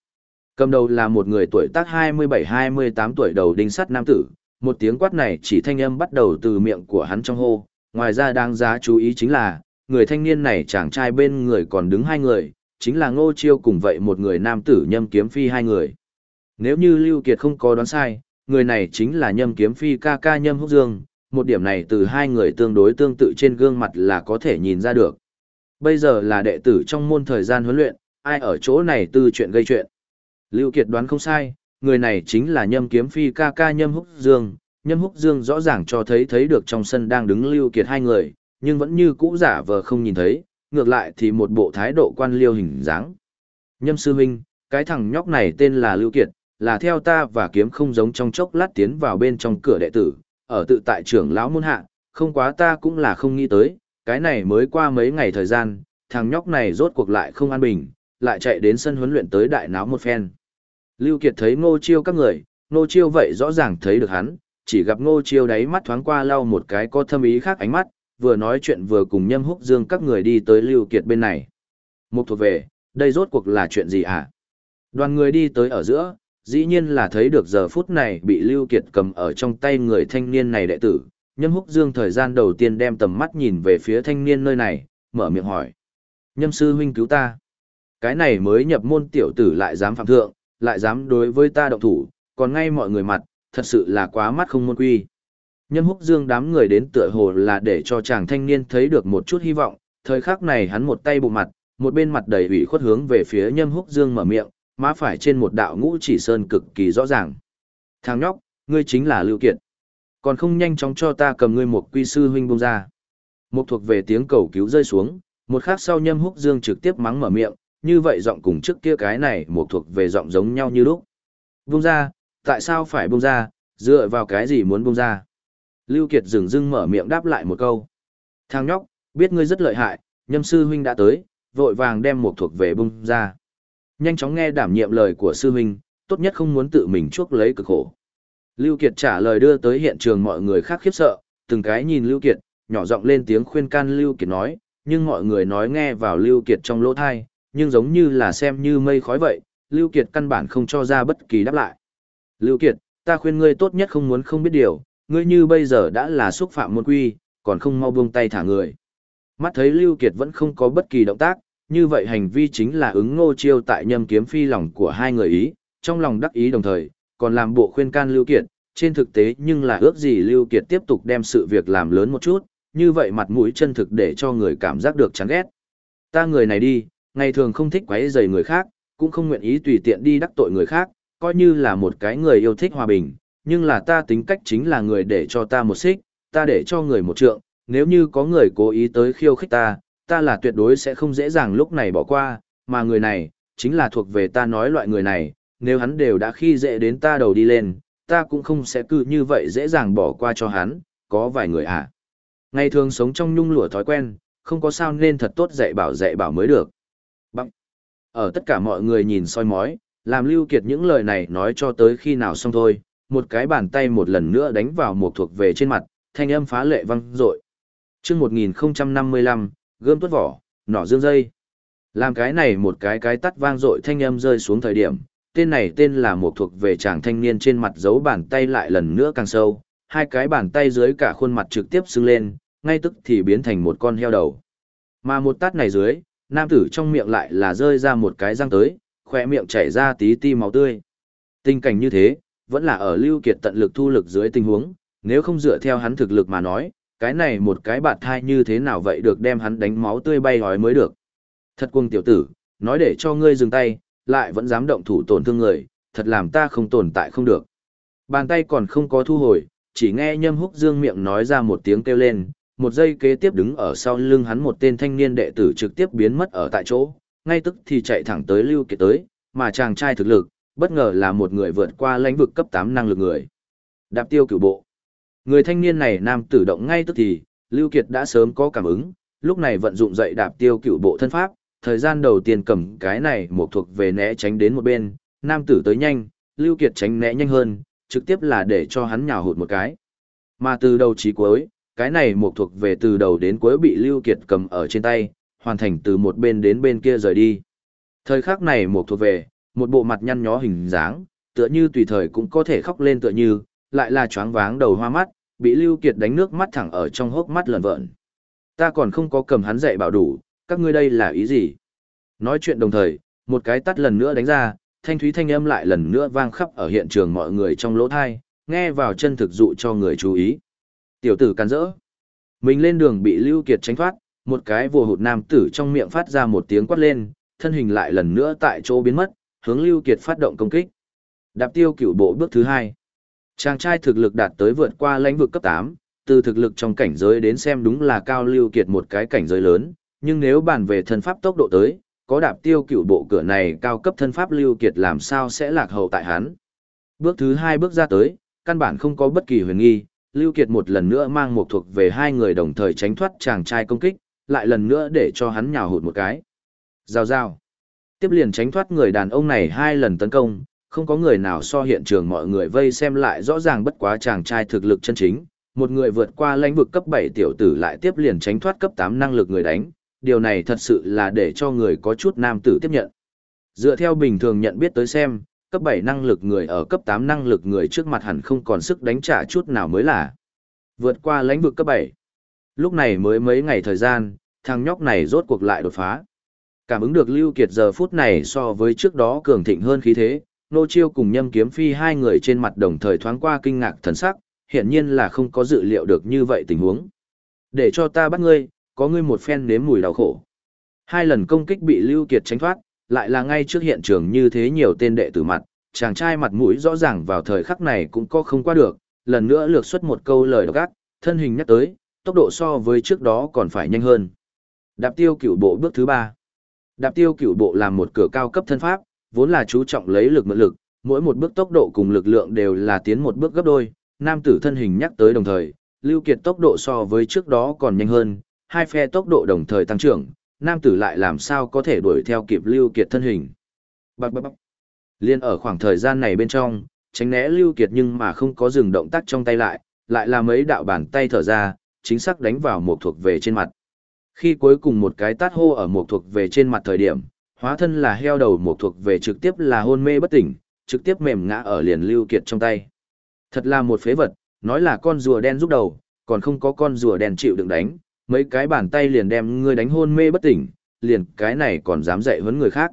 Cầm đầu là một người tuổi tác 27-28 tuổi đầu đinh sắt nam tử, một tiếng quát này chỉ thanh âm bắt đầu từ miệng của hắn trong hô, ngoài ra đáng giá chú ý chính là, người thanh niên này chàng trai bên người còn đứng hai người, chính là ngô chiêu cùng vậy một người nam tử nhâm kiếm phi hai người. Nếu như Lưu Kiệt không có đoán sai, người này chính là nhâm kiếm phi ca ca nhâm húc dương, một điểm này từ hai người tương đối tương tự trên gương mặt là có thể nhìn ra được. Bây giờ là đệ tử trong môn thời gian huấn luyện, ai ở chỗ này tư chuyện gây chuyện. Lưu Kiệt đoán không sai, người này chính là nhâm kiếm phi ca ca nhâm húc dương. Nhâm húc dương rõ ràng cho thấy thấy được trong sân đang đứng Lưu Kiệt hai người, nhưng vẫn như cũ giả vờ không nhìn thấy, ngược lại thì một bộ thái độ quan liêu hình dáng. Nhâm sư huynh, cái thằng nhóc này tên là Lưu Kiệt, là theo ta và kiếm không giống trong chốc lát tiến vào bên trong cửa đệ tử, ở tự tại trưởng lão môn hạ, không quá ta cũng là không nghĩ tới, cái này mới qua mấy ngày thời gian, thằng nhóc này rốt cuộc lại không an bình, lại chạy đến sân huấn luyện tới đại náo một phen. Lưu Kiệt thấy Ngô Chiêu các người, Ngô Chiêu vậy rõ ràng thấy được hắn, chỉ gặp Ngô Chiêu đáy mắt thoáng qua lau một cái có thâm ý khác ánh mắt, vừa nói chuyện vừa cùng Nhâm Húc Dương các người đi tới Lưu Kiệt bên này. Mục thuộc về, đây rốt cuộc là chuyện gì hả? Đoàn người đi tới ở giữa, dĩ nhiên là thấy được giờ phút này bị Lưu Kiệt cầm ở trong tay người thanh niên này đệ tử. Nhâm Húc Dương thời gian đầu tiên đem tầm mắt nhìn về phía thanh niên nơi này, mở miệng hỏi. Nhâm sư huynh cứu ta. Cái này mới nhập môn tiểu tử lại dám phạm thượng, lại dám đối với ta động thủ, còn ngay mọi người mặt, thật sự là quá mắt không môn quy. Nhâm húc dương đám người đến tựa hồ là để cho chàng thanh niên thấy được một chút hy vọng, thời khắc này hắn một tay bụng mặt, một bên mặt đầy ủy khuất hướng về phía nhâm húc dương mở miệng, má phải trên một đạo ngũ chỉ sơn cực kỳ rõ ràng. Thằng nhóc, ngươi chính là Lưu Kiệt. Còn không nhanh chóng cho ta cầm ngươi một quy sư huynh bông ra. Một thuộc về tiếng cầu cứu rơi xuống, một khắc sau nhâm húc dương trực tiếp mắng mở miệng, như vậy giọng cùng trước kia cái này một thuộc về giọng giống nhau như lúc. Bông ra, tại sao phải bông ra, dựa vào cái gì muốn bông ra? Lưu Kiệt dừng dưng mở miệng đáp lại một câu. Thằng nhóc, biết ngươi rất lợi hại, nhâm sư huynh đã tới, vội vàng đem một thuộc về bông ra. Nhanh chóng nghe đảm nhiệm lời của sư huynh, tốt nhất không muốn tự mình chuốc lấy cực khổ. Lưu Kiệt trả lời đưa tới hiện trường mọi người khác khiếp sợ, từng cái nhìn Lưu Kiệt, nhỏ giọng lên tiếng khuyên can Lưu Kiệt nói, nhưng mọi người nói nghe vào Lưu Kiệt trong lỗ tai, nhưng giống như là xem như mây khói vậy, Lưu Kiệt căn bản không cho ra bất kỳ đáp lại. Lưu Kiệt, ta khuyên ngươi tốt nhất không muốn không biết điều, ngươi như bây giờ đã là xúc phạm môn quy, còn không mau buông tay thả người. Mắt thấy Lưu Kiệt vẫn không có bất kỳ động tác, như vậy hành vi chính là ứng ngô chiêu tại nhâm kiếm phi lòng của hai người ý, trong lòng đắc ý đồng thời, còn làm bộ khuyên can Lưu Kiệt, trên thực tế nhưng là ước gì Lưu Kiệt tiếp tục đem sự việc làm lớn một chút, như vậy mặt mũi chân thực để cho người cảm giác được chán ghét. Ta người này đi, ngày thường không thích quấy rầy người khác, cũng không nguyện ý tùy tiện đi đắc tội người khác, coi như là một cái người yêu thích hòa bình, nhưng là ta tính cách chính là người để cho ta một xích, ta để cho người một trượng, nếu như có người cố ý tới khiêu khích ta, ta là tuyệt đối sẽ không dễ dàng lúc này bỏ qua, mà người này, chính là thuộc về ta nói loại người này, nếu hắn đều đã khi dễ đến ta đầu đi lên, ta cũng không sẽ cứ như vậy dễ dàng bỏ qua cho hắn, có vài người à. Ngày thường sống trong nhung lụa thói quen, không có sao nên thật tốt dạy bảo dạy bảo mới được. Bằng. Ở tất cả mọi người nhìn soi mói, làm lưu kiệt những lời này nói cho tới khi nào xong thôi, một cái bàn tay một lần nữa đánh vào một thuộc về trên mặt, thanh âm phá lệ vang dội. Trước 1055, gươm tuốt vỏ, nỏ dương dây. Làm cái này một cái cái tắt vang dội thanh âm rơi xuống thời điểm, tên này tên là một thuộc về chàng thanh niên trên mặt giấu bàn tay lại lần nữa càng sâu, hai cái bàn tay dưới cả khuôn mặt trực tiếp sưng lên, ngay tức thì biến thành một con heo đầu. Mà một tát này dưới, nam tử trong miệng lại là rơi ra một cái răng tới, khỏe miệng chảy ra tí ti máu tươi. Tình cảnh như thế, vẫn là ở Lưu Kiệt tận lực thu lực dưới tình huống, nếu không dựa theo hắn thực lực mà nói, cái này một cái bạt thai như thế nào vậy được đem hắn đánh máu tươi bay hói mới được. Thật cuồng tiểu tử, nói để cho ngươi dừng tay, lại vẫn dám động thủ tổn thương người, thật làm ta không tồn tại không được. Bàn tay còn không có thu hồi, chỉ nghe nhâm húc dương miệng nói ra một tiếng kêu lên, một giây kế tiếp đứng ở sau lưng hắn một tên thanh niên đệ tử trực tiếp biến mất ở tại chỗ, ngay tức thì chạy thẳng tới Lưu Kiệt tới, mà chàng trai thực lực, bất ngờ là một người vượt qua lãnh vực cấp 8 năng lực người. Đạp tiêu cửu bộ. Người thanh niên này nam tử động ngay tức thì, Lưu Kiệt đã sớm có cảm ứng, lúc này vận dụng dậy đạp tiêu cựu bộ thân pháp, thời gian đầu tiên cầm cái này một thuộc về né tránh đến một bên, nam tử tới nhanh, Lưu Kiệt tránh né nhanh hơn, trực tiếp là để cho hắn nhào hụt một cái. Mà từ đầu chí cuối, cái này một thuộc về từ đầu đến cuối bị Lưu Kiệt cầm ở trên tay, hoàn thành từ một bên đến bên kia rời đi. Thời khắc này một thuộc về, một bộ mặt nhăn nhó hình dáng, tựa như tùy thời cũng có thể khóc lên tựa như, lại là choáng váng đầu hoa mắt, bị Lưu Kiệt đánh nước mắt thẳng ở trong hốc mắt lợn vợn. Ta còn không có cầm hắn dạy bảo đủ, các ngươi đây là ý gì? Nói chuyện đồng thời, một cái tắt lần nữa đánh ra, thanh thúy thanh âm lại lần nữa vang khắp ở hiện trường mọi người trong lỗ tai, nghe vào chân thực dụ cho người chú ý. Tiểu tử can rỡ. Mình lên đường bị Lưu Kiệt tránh thoát, một cái vồ hụt nam tử trong miệng phát ra một tiếng quát lên, thân hình lại lần nữa tại chỗ biến mất, hướng Lưu Kiệt phát động công kích. Đạp tiêu cửu bộ bước thứ hai. Chàng trai thực lực đạt tới vượt qua lãnh vực cấp 8, từ thực lực trong cảnh giới đến xem đúng là cao Lưu Kiệt một cái cảnh giới lớn, nhưng nếu bàn về thân pháp tốc độ tới, có đạp tiêu cửu bộ cửa này cao cấp thân pháp Lưu Kiệt làm sao sẽ lạc hậu tại hắn. Bước thứ hai bước ra tới, căn bản không có bất kỳ huyền nghi, Lưu Kiệt một lần nữa mang một thuộc về hai người đồng thời tránh thoát chàng trai công kích, lại lần nữa để cho hắn nhào hụt một cái. Giao giao. Tiếp liền tránh thoát người đàn ông này hai lần tấn công, không có người nào so hiện trường mọi người vây xem lại rõ ràng bất quá chàng trai thực lực chân chính. Một người vượt qua lãnh vực cấp 7 tiểu tử lại tiếp liền tránh thoát cấp 8 năng lực người đánh, điều này thật sự là để cho người có chút nam tử tiếp nhận. Dựa theo bình thường nhận biết tới xem, cấp 7 năng lực người ở cấp 8 năng lực người trước mặt hẳn không còn sức đánh trả chút nào mới là. Vượt qua lãnh vực cấp 7. Lúc này mới mấy ngày thời gian, thằng nhóc này rốt cuộc lại đột phá. Cảm ứng được Lưu Kiệt giờ phút này so với trước đó cường thịnh hơn khí thế, Nô Chiêu cùng Nhâm Kiếm Phi hai người trên mặt đồng thời thoáng qua kinh ngạc thần sắc, hiển nhiên là không có dự liệu được như vậy tình huống. Để cho ta bắt ngươi, có ngươi một phen nếm mùi đau khổ. Hai lần công kích bị Lưu Kiệt tránh thoát, lại là ngay trước hiện trường như thế nhiều tên đệ tử mặt, chàng trai mặt mũi rõ ràng vào thời khắc này cũng có không qua được, lần nữa lược xuất một câu lời độc ác, thân hình nhắc tới, tốc độ so với trước đó còn phải nhanh hơn. Đạp tiêu cửu bộ bước thứ ba. Đạp tiêu cửu bộ là một cửa cao cấp thân pháp, vốn là chú trọng lấy lực mượn lực, mỗi một bước tốc độ cùng lực lượng đều là tiến một bước gấp đôi, nam tử thân hình nhắc tới đồng thời, Lưu Kiệt tốc độ so với trước đó còn nhanh hơn, hai phe tốc độ đồng thời tăng trưởng, nam tử lại làm sao có thể đuổi theo kịp Lưu Kiệt thân hình. Bạc bạc bạc. Liên ở khoảng thời gian này bên trong, tránh né Lưu Kiệt nhưng mà không có dừng động tác trong tay lại, lại là mấy đạo bàn tay thở ra, chính xác đánh vào một thuộc về trên mặt. Khi cuối cùng một cái tát hô ở một thuộc về trên mặt thời điểm, hóa thân là heo đầu một thuộc về trực tiếp là hôn mê bất tỉnh, trực tiếp mềm ngã ở liền Lưu Kiệt trong tay. Thật là một phế vật, nói là con rùa đen giúp đầu, còn không có con rùa đen chịu đựng đánh, mấy cái bàn tay liền đem ngươi đánh hôn mê bất tỉnh, liền cái này còn dám dạy huấn người khác.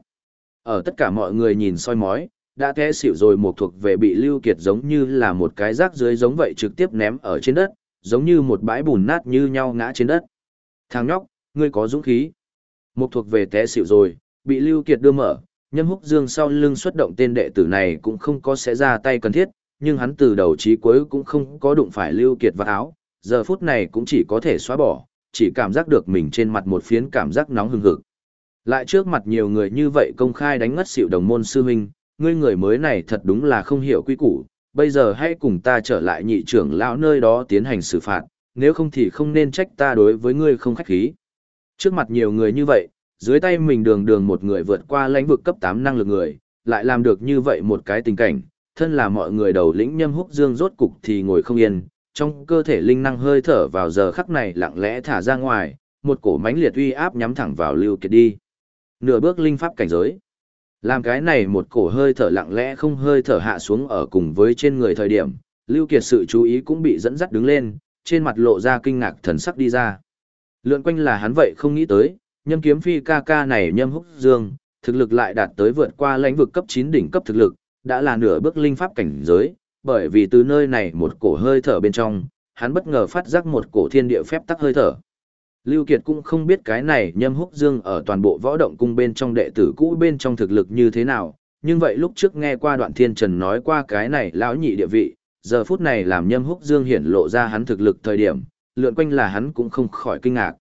Ở tất cả mọi người nhìn soi mói, đã té xỉu rồi một thuộc về bị lưu kiệt giống như là một cái rác dưới giống vậy trực tiếp ném ở trên đất, giống như một bãi bùn nát như nhau ngã trên đất. Thằng nhóc, ngươi có dũng khí. Một thuộc về té xỉu rồi, bị lưu kiệt đưa mở, nhâm húc dương sau lưng xuất động tên đệ tử này cũng không có sẽ ra tay cần thiết, nhưng hắn từ đầu chí cuối cũng không có đụng phải lưu kiệt vào áo, giờ phút này cũng chỉ có thể xóa bỏ, chỉ cảm giác được mình trên mặt một phiến cảm giác nóng hừng hực. Lại trước mặt nhiều người như vậy công khai đánh ngất xỉu đồng môn sư huynh, ngươi người mới này thật đúng là không hiểu quy củ, bây giờ hãy cùng ta trở lại nhị trưởng lão nơi đó tiến hành xử phạt, nếu không thì không nên trách ta đối với ngươi không khách khí. Trước mặt nhiều người như vậy, dưới tay mình đường đường một người vượt qua lãnh vực cấp 8 năng lực người, lại làm được như vậy một cái tình cảnh, thân là mọi người đầu lĩnh nhâm húc dương rốt cục thì ngồi không yên, trong cơ thể linh năng hơi thở vào giờ khắc này lặng lẽ thả ra ngoài, một cổ mãnh liệt uy áp nhắm thẳng vào Lưu Kiệt đi. Nửa bước linh pháp cảnh giới. Làm cái này một cổ hơi thở lặng lẽ không hơi thở hạ xuống ở cùng với trên người thời điểm, Lưu Kiệt sự chú ý cũng bị dẫn dắt đứng lên, trên mặt lộ ra kinh ngạc thần sắc đi ra. Lượn quanh là hắn vậy không nghĩ tới, nhâm kiếm phi ca ca này nhâm húc dương, thực lực lại đạt tới vượt qua lãnh vực cấp 9 đỉnh cấp thực lực, đã là nửa bước linh pháp cảnh giới, bởi vì từ nơi này một cổ hơi thở bên trong, hắn bất ngờ phát giác một cổ thiên địa phép tắc hơi thở. Lưu Kiệt cũng không biết cái này nhâm húc dương ở toàn bộ võ động cung bên trong đệ tử cũ bên trong thực lực như thế nào, nhưng vậy lúc trước nghe qua đoạn thiên trần nói qua cái này lão nhị địa vị, giờ phút này làm nhâm húc dương hiển lộ ra hắn thực lực thời điểm, lượn quanh là hắn cũng không khỏi kinh ngạc.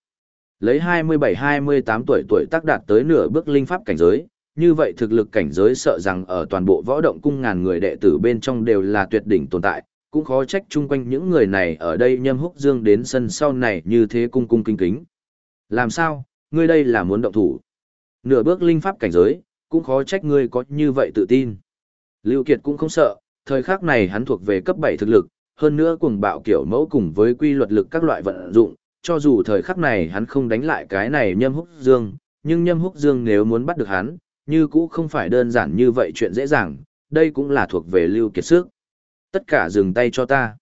Lấy 27-28 tuổi tuổi tác đạt tới nửa bước linh pháp cảnh giới, như vậy thực lực cảnh giới sợ rằng ở toàn bộ võ động cung ngàn người đệ tử bên trong đều là tuyệt đỉnh tồn tại, cũng khó trách chung quanh những người này ở đây nhâm húc dương đến sân sau này như thế cung cung kính kính. Làm sao, ngươi đây là muốn động thủ. Nửa bước linh pháp cảnh giới, cũng khó trách ngươi có như vậy tự tin. Lưu Kiệt cũng không sợ, thời khắc này hắn thuộc về cấp 7 thực lực, hơn nữa cùng bạo kiểu mẫu cùng với quy luật lực các loại vận dụng, cho dù thời khắc này hắn không đánh lại cái này nhâm húc dương, nhưng nhâm húc dương nếu muốn bắt được hắn, như cũ không phải đơn giản như vậy chuyện dễ dàng, đây cũng là thuộc về Lưu Kiệt sức. Tất cả dừng tay cho ta.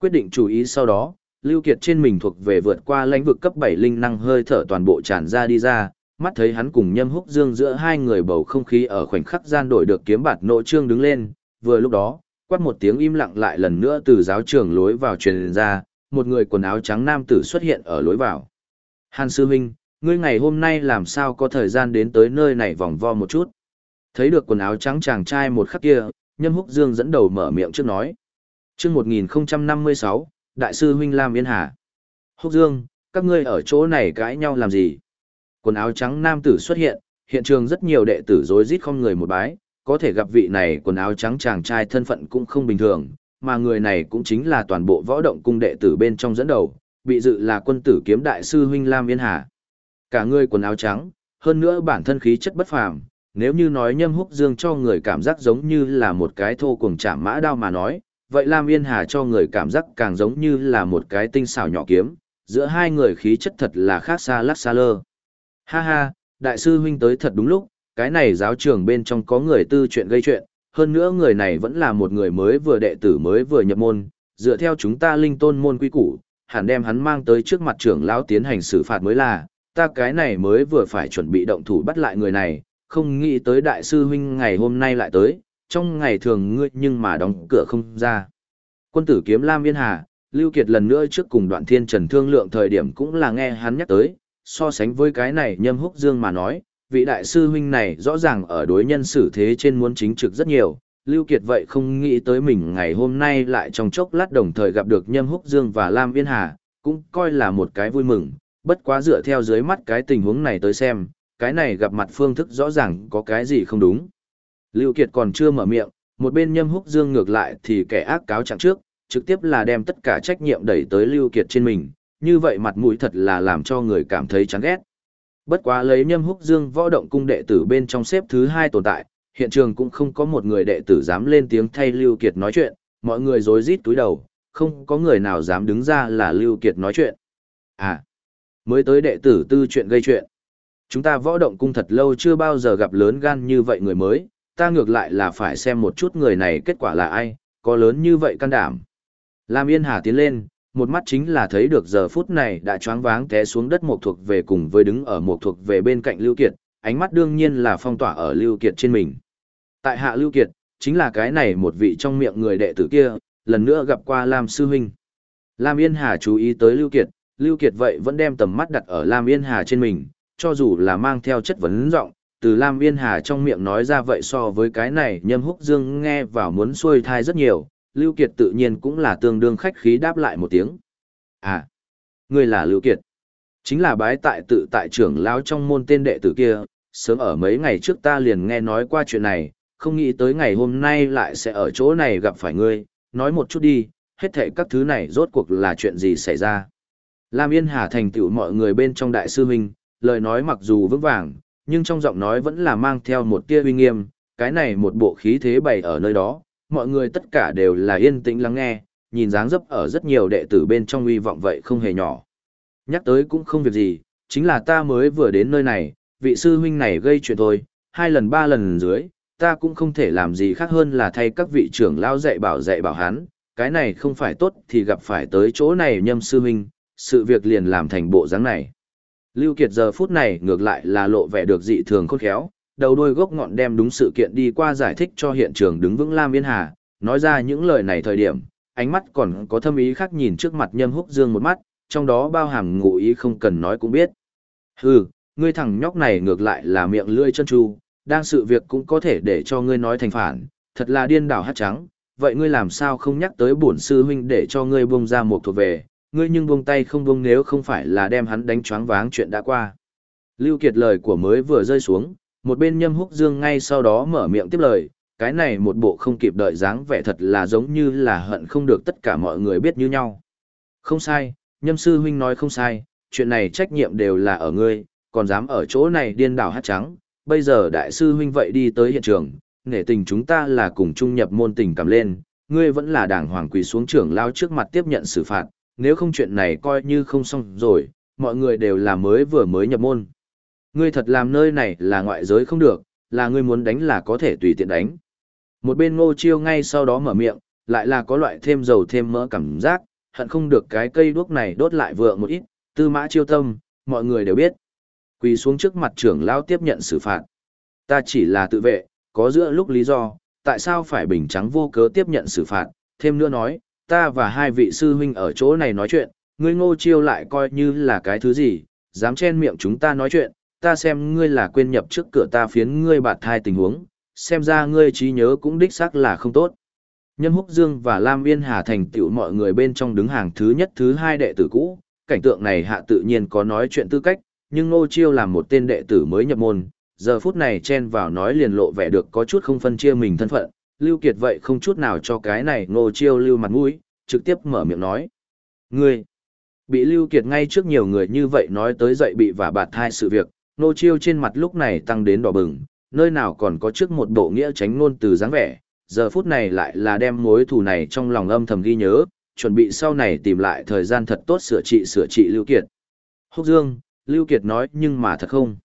Quyết định chú ý sau đó, Lưu Kiệt trên mình thuộc về vượt qua lãnh vực cấp 7 linh năng hơi thở toàn bộ tràn ra đi ra, mắt thấy hắn cùng nhâm húc dương giữa hai người bầu không khí ở khoảnh khắc gian đổi được kiếm bạt nội trương đứng lên, vừa lúc đó, quát một tiếng im lặng lại lần nữa từ giáo trường lối vào truyền ra, một người quần áo trắng nam tử xuất hiện ở lối vào. Hàn sư huynh, ngươi ngày hôm nay làm sao có thời gian đến tới nơi này vòng vo một chút. Thấy được quần áo trắng chàng trai một khắc kia, nhâm húc dương dẫn đầu mở miệng trước nói. Trước 1056, Đại sư huynh Lam Yên Hà. Húc dương, các ngươi ở chỗ này cãi nhau làm gì? Quần áo trắng nam tử xuất hiện, hiện trường rất nhiều đệ tử rối rít không người một bái, có thể gặp vị này quần áo trắng chàng trai thân phận cũng không bình thường, mà người này cũng chính là toàn bộ võ động cung đệ tử bên trong dẫn đầu, bị dự là quân tử kiếm đại sư huynh Lam Yên Hà. Cả người quần áo trắng, hơn nữa bản thân khí chất bất phàm, nếu như nói nhâm húc dương cho người cảm giác giống như là một cái thô cuồng chạm mã đao mà nói, vậy Lam Yên Hà cho người cảm giác càng giống như là một cái tinh xảo nhỏ kiếm, giữa hai người khí chất thật là khác xa lắc xa lơ. Ha ha, đại sư huynh tới thật đúng lúc, cái này giáo trường bên trong có người tư chuyện gây chuyện, hơn nữa người này vẫn là một người mới vừa đệ tử mới vừa nhập môn, dựa theo chúng ta linh tôn môn quy củ, hẳn đem hắn mang tới trước mặt trưởng lão tiến hành xử phạt mới là, ta cái này mới vừa phải chuẩn bị động thủ bắt lại người này, không nghĩ tới đại sư huynh ngày hôm nay lại tới, trong ngày thường ngươi nhưng mà đóng cửa không ra. Quân tử kiếm Lam Yên Hà, Lưu Kiệt lần nữa trước cùng đoạn thiên trần thương lượng thời điểm cũng là nghe hắn nhắc tới, so sánh với cái này nhâm húc dương mà nói, vị đại sư huynh này rõ ràng ở đối nhân xử thế trên muốn chính trực rất nhiều. Lưu Kiệt vậy không nghĩ tới mình ngày hôm nay lại trong chốc lát đồng thời gặp được Nhâm Húc Dương và Lam Viên Hà, cũng coi là một cái vui mừng, bất quá dựa theo dưới mắt cái tình huống này tới xem, cái này gặp mặt phương thức rõ ràng có cái gì không đúng. Lưu Kiệt còn chưa mở miệng, một bên Nhâm Húc Dương ngược lại thì kẻ ác cáo chẳng trước, trực tiếp là đem tất cả trách nhiệm đẩy tới Lưu Kiệt trên mình, như vậy mặt mũi thật là làm cho người cảm thấy chán ghét. Bất quá lấy nhâm húc dương võ động cung đệ tử bên trong xếp thứ hai tồn tại, hiện trường cũng không có một người đệ tử dám lên tiếng thay Lưu Kiệt nói chuyện, mọi người rối rít túi đầu, không có người nào dám đứng ra là Lưu Kiệt nói chuyện. À, mới tới đệ tử tư chuyện gây chuyện. Chúng ta võ động cung thật lâu chưa bao giờ gặp lớn gan như vậy người mới, ta ngược lại là phải xem một chút người này kết quả là ai, có lớn như vậy can đảm. Lam Yên Hà tiến lên, một mắt chính là thấy được giờ phút này đã choáng váng té xuống đất một thuộc về cùng với đứng ở một thuộc về bên cạnh Lưu Kiệt, ánh mắt đương nhiên là phong tỏa ở Lưu Kiệt trên mình. Tại hạ Lưu Kiệt, chính là cái này một vị trong miệng người đệ tử kia, lần nữa gặp qua Lam Sư Huynh. Lam Yên Hà chú ý tới Lưu Kiệt, Lưu Kiệt vậy vẫn đem tầm mắt đặt ở Lam Yên Hà trên mình, cho dù là mang theo chất vấn giọng, từ Lam Yên Hà trong miệng nói ra vậy so với cái này nhâm húc dương nghe vào muốn xuôi thai rất nhiều, Lưu Kiệt tự nhiên cũng là tương đương khách khí đáp lại một tiếng. À, ngươi là Lưu Kiệt. Chính là bái tại tự tại trưởng lão trong môn tên đệ tử kia, sớm ở mấy ngày trước ta liền nghe nói qua chuyện này, không nghĩ tới ngày hôm nay lại sẽ ở chỗ này gặp phải ngươi, nói một chút đi, hết thảy các thứ này rốt cuộc là chuyện gì xảy ra. Lam Yên Hà thành tựu mọi người bên trong đại sư huynh, lời nói mặc dù vững vàng, nhưng trong giọng nói vẫn là mang theo một tia uy nghiêm, cái này một bộ khí thế bày ở nơi đó, mọi người tất cả đều là yên tĩnh lắng nghe, nhìn dáng dấp ở rất nhiều đệ tử bên trong uy vọng vậy không hề nhỏ. Nhắc tới cũng không việc gì, chính là ta mới vừa đến nơi này, vị sư huynh này gây chuyện thôi, hai lần ba lần dưới, ta cũng không thể làm gì khác hơn là thay các vị trưởng lao dạy bảo dạy bảo hắn, cái này không phải tốt thì gặp phải tới chỗ này nhâm sư huynh, sự việc liền làm thành bộ dáng này. Lưu Kiệt giờ phút này ngược lại là lộ vẻ được dị thường khôn khéo, đầu đuôi gốc ngọn đem đúng sự kiện đi qua giải thích cho hiện trường đứng vững Lam Yên Hà, nói ra những lời này thời điểm, ánh mắt còn có thâm ý khác nhìn trước mặt nhâm húc dương một mắt, trong đó bao hàm ngụ ý không cần nói cũng biết. Hừ, ngươi thằng nhóc này ngược lại là miệng lưỡi chân tru, đang sự việc cũng có thể để cho ngươi nói thành phản, thật là điên đảo hát trắng, vậy ngươi làm sao không nhắc tới bổn sư huynh để cho ngươi buông ra một thuộc về, ngươi nhưng buông tay không buông nếu không phải là đem hắn đánh choáng váng chuyện đã qua. Lưu Kiệt lời của mới vừa rơi xuống, một bên nhâm húc dương ngay sau đó mở miệng tiếp lời, cái này một bộ không kịp đợi dáng vẻ thật là giống như là hận không được tất cả mọi người biết như nhau. Không sai, nhâm sư huynh nói không sai, chuyện này trách nhiệm đều là ở ngươi, còn dám ở chỗ này điên đảo hát trắng, bây giờ đại sư huynh vậy đi tới hiện trường, nể tình chúng ta là cùng chung nhập môn tình cảm lên, ngươi vẫn là đảng hoàng quỳ xuống trưởng lao trước mặt tiếp nhận xử phạt, nếu không chuyện này coi như không xong rồi, mọi người đều là mới vừa mới nhập môn. Ngươi thật làm nơi này là ngoại giới không được, là ngươi muốn đánh là có thể tùy tiện đánh. Một bên ngô chiêu ngay sau đó mở miệng, lại là có loại thêm dầu thêm mỡ cảm giác, hận không được cái cây đuốc này đốt lại vượng một ít, tư mã chiêu tâm, mọi người đều biết. Quỳ xuống trước mặt trưởng lão tiếp nhận xử phạt. Ta chỉ là tự vệ, có giữa lúc lý do, tại sao phải bình trắng vô cớ tiếp nhận xử phạt, thêm nữa nói, ta và hai vị sư huynh ở chỗ này nói chuyện, ngươi ngô chiêu lại coi như là cái thứ gì, dám chen miệng chúng ta nói chuyện, ta xem ngươi là quên nhập trước cửa ta phiến ngươi bạt thai tình huống, xem ra ngươi trí nhớ cũng đích xác là không tốt. Nhâm Húc Dương và Lam Yên Hà thành tựu mọi người bên trong đứng hàng thứ nhất thứ hai đệ tử cũ, cảnh tượng này hạ tự nhiên có nói chuyện tư cách, nhưng Ngô Chiêu là một tên đệ tử mới nhập môn, giờ phút này chen vào nói liền lộ vẻ được có chút không phân chia mình thân phận, Lưu Kiệt vậy không chút nào cho cái này Ngô Chiêu lưu mặt mũi, trực tiếp mở miệng nói. Ngươi, bị Lưu Kiệt ngay trước nhiều người như vậy nói tới dậy bị và bạt thai sự việc, Nô Chiêu trên mặt lúc này tăng đến đỏ bừng, nơi nào còn có trước một bộ nghĩa tránh ngôn từ dáng vẻ, giờ phút này lại là đem mối thù này trong lòng âm thầm ghi nhớ, chuẩn bị sau này tìm lại thời gian thật tốt sửa trị sửa trị Lưu Kiệt. Húc Dương, Lưu Kiệt nói nhưng mà thật không.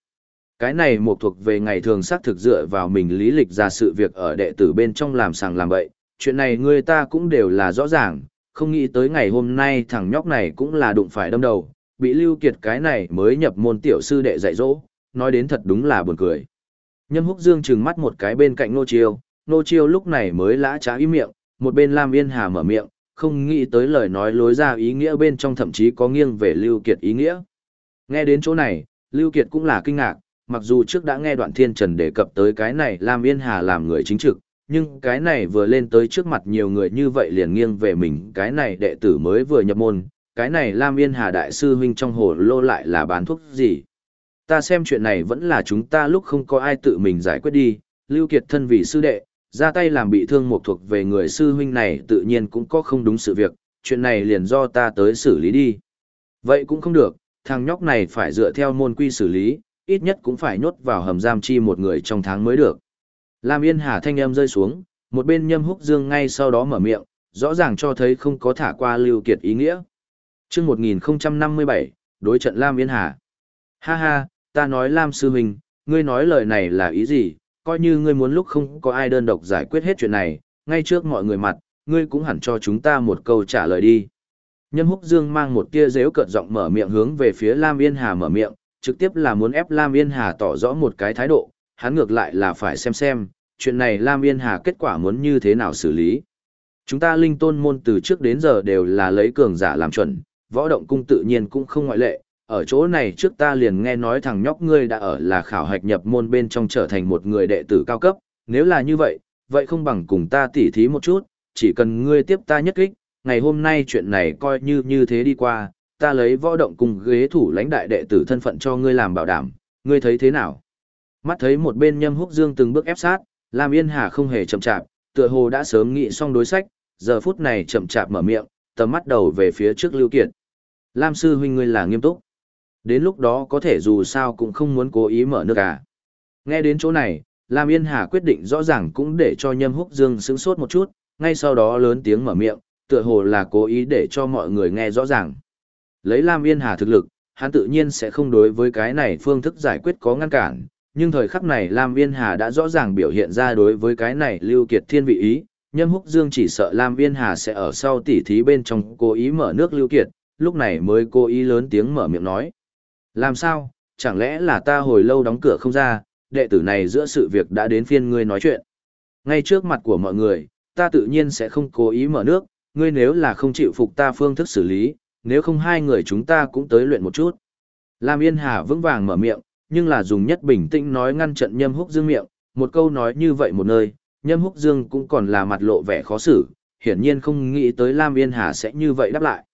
Cái này một thuộc về ngày thường xác thực dựa vào mình lý lịch ra sự việc ở đệ tử bên trong làm sàng làm bậy, chuyện này người ta cũng đều là rõ ràng, không nghĩ tới ngày hôm nay thằng nhóc này cũng là đụng phải đâm đầu, bị Lưu Kiệt cái này mới nhập môn tiểu sư đệ dạy dỗ, nói đến thật đúng là buồn cười. Nhâm Húc Dương trừng mắt một cái bên cạnh Nô Chiêu, Nô Chiêu lúc này mới lã trá ý miệng, một bên Lam Yên Hà mở miệng, không nghĩ tới lời nói lối ra ý nghĩa bên trong thậm chí có nghiêng về Lưu Kiệt ý nghĩa. Nghe đến chỗ này, Lưu Kiệt cũng là kinh ngạc, mặc dù trước đã nghe đoạn thiên trần đề cập tới cái này Lam Yên Hà làm người chính trực, nhưng cái này vừa lên tới trước mặt nhiều người như vậy liền nghiêng về mình, cái này đệ tử mới vừa nhập môn, cái này Lam Yên Hà đại sư huynh trong hồ lô lại là bán thuốc gì. Ta xem chuyện này vẫn là chúng ta lúc không có ai tự mình giải quyết đi, Lưu Kiệt thân vì sư đệ, ra tay làm bị thương một thuộc về người sư huynh này tự nhiên cũng có không đúng sự việc, chuyện này liền do ta tới xử lý đi. Vậy cũng không được, thằng nhóc này phải dựa theo môn quy xử lý, ít nhất cũng phải nhốt vào hầm giam chi một người trong tháng mới được. Lam Yên Hà thanh âm rơi xuống, một bên nhâm húc dương ngay sau đó mở miệng, rõ ràng cho thấy không có thả qua Lưu Kiệt ý nghĩa. Trước 1057, đối trận Lam Yên Hà. Ha ha, ta nói Lam Sư Huynh, ngươi nói lời này là ý gì, coi như ngươi muốn lúc không có ai đơn độc giải quyết hết chuyện này, ngay trước mọi người mặt, ngươi cũng hẳn cho chúng ta một câu trả lời đi. Nhâm Húc Dương mang một tia dễu cợt giọng mở miệng hướng về phía Lam Yên Hà mở miệng, trực tiếp là muốn ép Lam Yên Hà tỏ rõ một cái thái độ, hắn ngược lại là phải xem xem, chuyện này Lam Yên Hà kết quả muốn như thế nào xử lý. Chúng ta linh tôn môn từ trước đến giờ đều là lấy cường giả làm chuẩn, võ động cung tự nhiên cũng không ngoại lệ, ở chỗ này trước ta liền nghe nói thằng nhóc ngươi đã ở là khảo hạch nhập môn bên trong trở thành một người đệ tử cao cấp, nếu là như vậy, vậy không bằng cùng ta tỉ thí một chút, chỉ cần ngươi tiếp ta nhất kích, ngày hôm nay chuyện này coi như như thế đi qua, ta lấy võ động cùng ghế thủ lãnh đại đệ tử thân phận cho ngươi làm bảo đảm, ngươi thấy thế nào? Mắt thấy một bên nhâm húc dương từng bước ép sát, Lam Yên Hà không hề chậm chạp, tựa hồ đã sớm nghĩ xong đối sách, giờ phút này chậm chạp mở miệng, tầm mắt đầu về phía trước Lưu Kiệt. Lam sư huynh ngươi là nghiêm túc. Đến lúc đó có thể dù sao cũng không muốn cố ý mở nước à. Nghe đến chỗ này, Lam Yên Hà quyết định rõ ràng cũng để cho Nhâm Húc Dương sững sốt một chút, ngay sau đó lớn tiếng mở miệng, tựa hồ là cố ý để cho mọi người nghe rõ ràng. Lấy Lam Yên Hà thực lực, hắn tự nhiên sẽ không đối với cái này phương thức giải quyết có ngăn cản, nhưng thời khắc này Lam Viên Hà đã rõ ràng biểu hiện ra đối với cái này Lưu Kiệt Thiên vị ý, Nhâm Húc Dương chỉ sợ Lam Viên Hà sẽ ở sau tỉ thí bên trong cố ý mở nước Lưu Kiệt, lúc này mới cố ý lớn tiếng mở miệng nói. Làm sao, chẳng lẽ là ta hồi lâu đóng cửa không ra, đệ tử này giữa sự việc đã đến phiên ngươi nói chuyện. Ngay trước mặt của mọi người, ta tự nhiên sẽ không cố ý mở nước, ngươi nếu là không chịu phục ta phương thức xử lý, nếu không hai người chúng ta cũng tới luyện một chút. Lam Yên Hà vững vàng mở miệng, nhưng là dùng nhất bình tĩnh nói ngăn trận Nhâm Húc Dương miệng, một câu nói như vậy một nơi, Nhâm Húc Dương cũng còn là mặt lộ vẻ khó xử, hiển nhiên không nghĩ tới Lam Yên Hà sẽ như vậy đáp lại.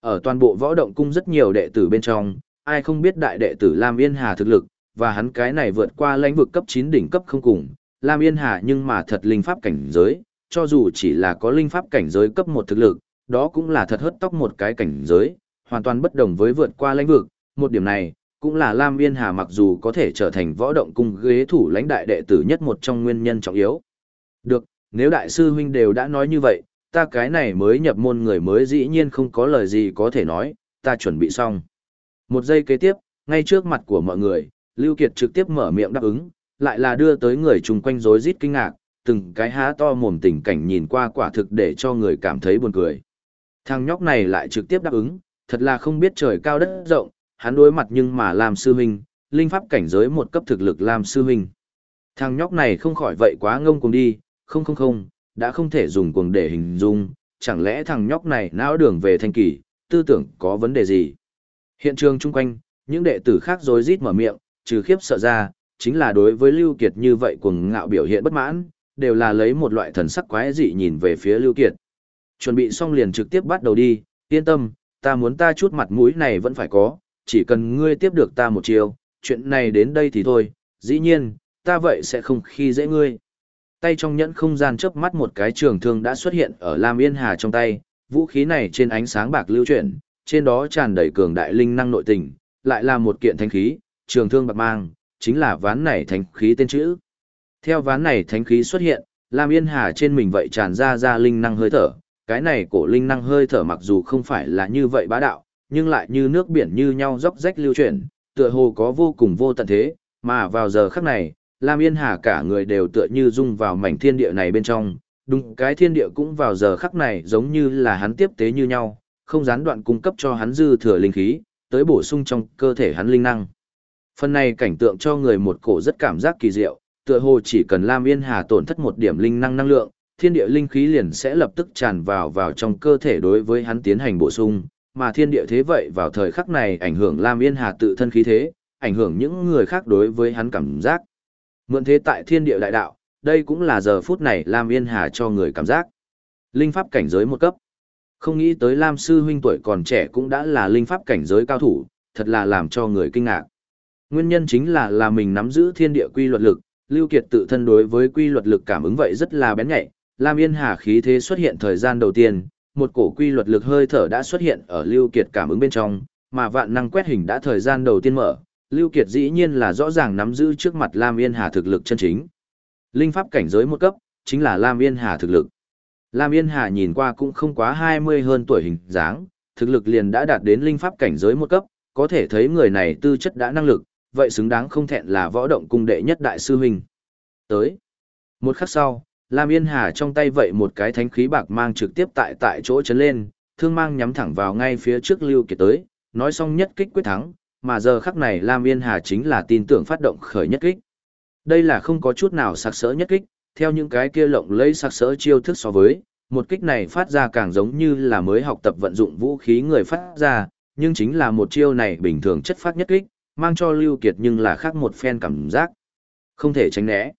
Ở toàn bộ võ động cung rất nhiều đệ tử bên trong, ai không biết đại đệ tử Lam Yên Hà thực lực, và hắn cái này vượt qua lãnh vực cấp 9 đỉnh cấp không cùng, Lam Yên Hà nhưng mà thật linh pháp cảnh giới, cho dù chỉ là có linh pháp cảnh giới cấp 1 thực lực, đó cũng là thật hất tóc một cái cảnh giới, hoàn toàn bất đồng với vượt qua lãnh vực, một điểm này, cũng là Lam Yên Hà mặc dù có thể trở thành võ động cung ghế thủ lãnh đại đệ tử nhất một trong nguyên nhân trọng yếu. Được, nếu đại sư huynh đều đã nói như vậy, ta cái này mới nhập môn người mới dĩ nhiên không có lời gì có thể nói, ta chuẩn bị xong. Một giây kế tiếp, ngay trước mặt của mọi người, Lưu Kiệt trực tiếp mở miệng đáp ứng, lại là đưa tới người chung quanh rối rít kinh ngạc, từng cái há to mồm tình cảnh nhìn qua quả thực để cho người cảm thấy buồn cười. Thằng nhóc này lại trực tiếp đáp ứng, thật là không biết trời cao đất rộng, hắn đối mặt nhưng mà làm sư huynh, linh pháp cảnh giới một cấp thực lực làm sư huynh. Thằng nhóc này không khỏi vậy quá ngông cuồng đi, không không không, đã không thể dùng cuồng để hình dung, chẳng lẽ thằng nhóc này não đường về thanh kỳ, tư tưởng có vấn đề gì. Hiện trường chung quanh, những đệ tử khác rối rít mở miệng, trừ khiếp sợ ra, chính là đối với Lưu Kiệt như vậy cuồng ngạo biểu hiện bất mãn, đều là lấy một loại thần sắc quái dị nhìn về phía Lưu Kiệt. Chuẩn bị xong liền trực tiếp bắt đầu đi, yên tâm, ta muốn ta chút mặt mũi này vẫn phải có, chỉ cần ngươi tiếp được ta một chiều, chuyện này đến đây thì thôi, dĩ nhiên, ta vậy sẽ không khi dễ ngươi. Tay trong nhẫn không gian chớp mắt một cái trường thương đã xuất hiện ở Lam Yên Hà trong tay, vũ khí này trên ánh sáng bạc lưu chuyển, trên đó tràn đầy cường đại linh năng nội tình, lại là một kiện thánh khí, trường thương bạc mang, chính là ván này thánh khí tên chữ. Theo ván này thánh khí xuất hiện, Lam Yên Hà trên mình vậy tràn ra ra linh năng hơi thở, cái này cổ linh năng hơi thở mặc dù không phải là như vậy bá đạo, nhưng lại như nước biển như nhau dốc rách lưu chuyển, tựa hồ có vô cùng vô tận thế, mà vào giờ khắc này, Lam Yên Hà cả người đều tựa như dung vào mảnh thiên địa này bên trong, đúng cái thiên địa cũng vào giờ khắc này giống như là hắn tiếp tế như nhau, không gián đoạn cung cấp cho hắn dư thừa linh khí, tới bổ sung trong cơ thể hắn linh năng. Phần này cảnh tượng cho người một cổ rất cảm giác kỳ diệu, tựa hồ chỉ cần Lam Yên Hà tổn thất một điểm linh năng năng lượng, thiên địa linh khí liền sẽ lập tức tràn vào vào trong cơ thể đối với hắn tiến hành bổ sung, mà thiên địa thế vậy vào thời khắc này ảnh hưởng Lam Yên Hà tự thân khí thế, ảnh hưởng những người khác đối với hắn cảm giác. Mượn thế tại thiên địa đại đạo, đây cũng là giờ phút này Lam Yên Hà cho người cảm giác. Linh pháp cảnh giới một cấp. Không nghĩ tới Lam sư huynh tuổi còn trẻ cũng đã là linh pháp cảnh giới cao thủ, thật là làm cho người kinh ngạc. Nguyên nhân chính là là mình nắm giữ thiên địa quy luật lực, Lưu Kiệt tự thân đối với quy luật lực cảm ứng vậy rất là bén nhạy. Lam Yên Hà khí thế xuất hiện thời gian đầu tiên, một cổ quy luật lực hơi thở đã xuất hiện ở Lưu Kiệt cảm ứng bên trong, mà vạn năng quét hình đã thời gian đầu tiên mở, Lưu Kiệt dĩ nhiên là rõ ràng nắm giữ trước mặt Lam Yên Hà thực lực chân chính. Linh pháp cảnh giới một cấp, chính là Lam Yên Hà thực lực. Lam Yên Hà nhìn qua cũng không quá 20 hơn tuổi hình dáng, thực lực liền đã đạt đến linh pháp cảnh giới một cấp, có thể thấy người này tư chất đã năng lực, vậy xứng đáng không thẹn là võ động cung đệ nhất đại sư huynh. Tới. Một khắc sau, Lam Yên Hà trong tay vậy một cái thánh khí bạc mang trực tiếp tại tại chỗ chấn lên, thương mang nhắm thẳng vào ngay phía trước Lưu Kiệt tới, nói xong nhất kích quyết thắng, mà giờ khắc này Lam Yên Hà chính là tin tưởng phát động khởi nhất kích. Đây là không có chút nào sặc sỡ nhất kích, theo những cái kia lộng lẫy sặc sỡ chiêu thức so với, một kích này phát ra càng giống như là mới học tập vận dụng vũ khí người phát ra, nhưng chính là một chiêu này bình thường chất phát nhất kích, mang cho Lưu Kiệt nhưng là khác một phen cảm giác. Không thể tránh né.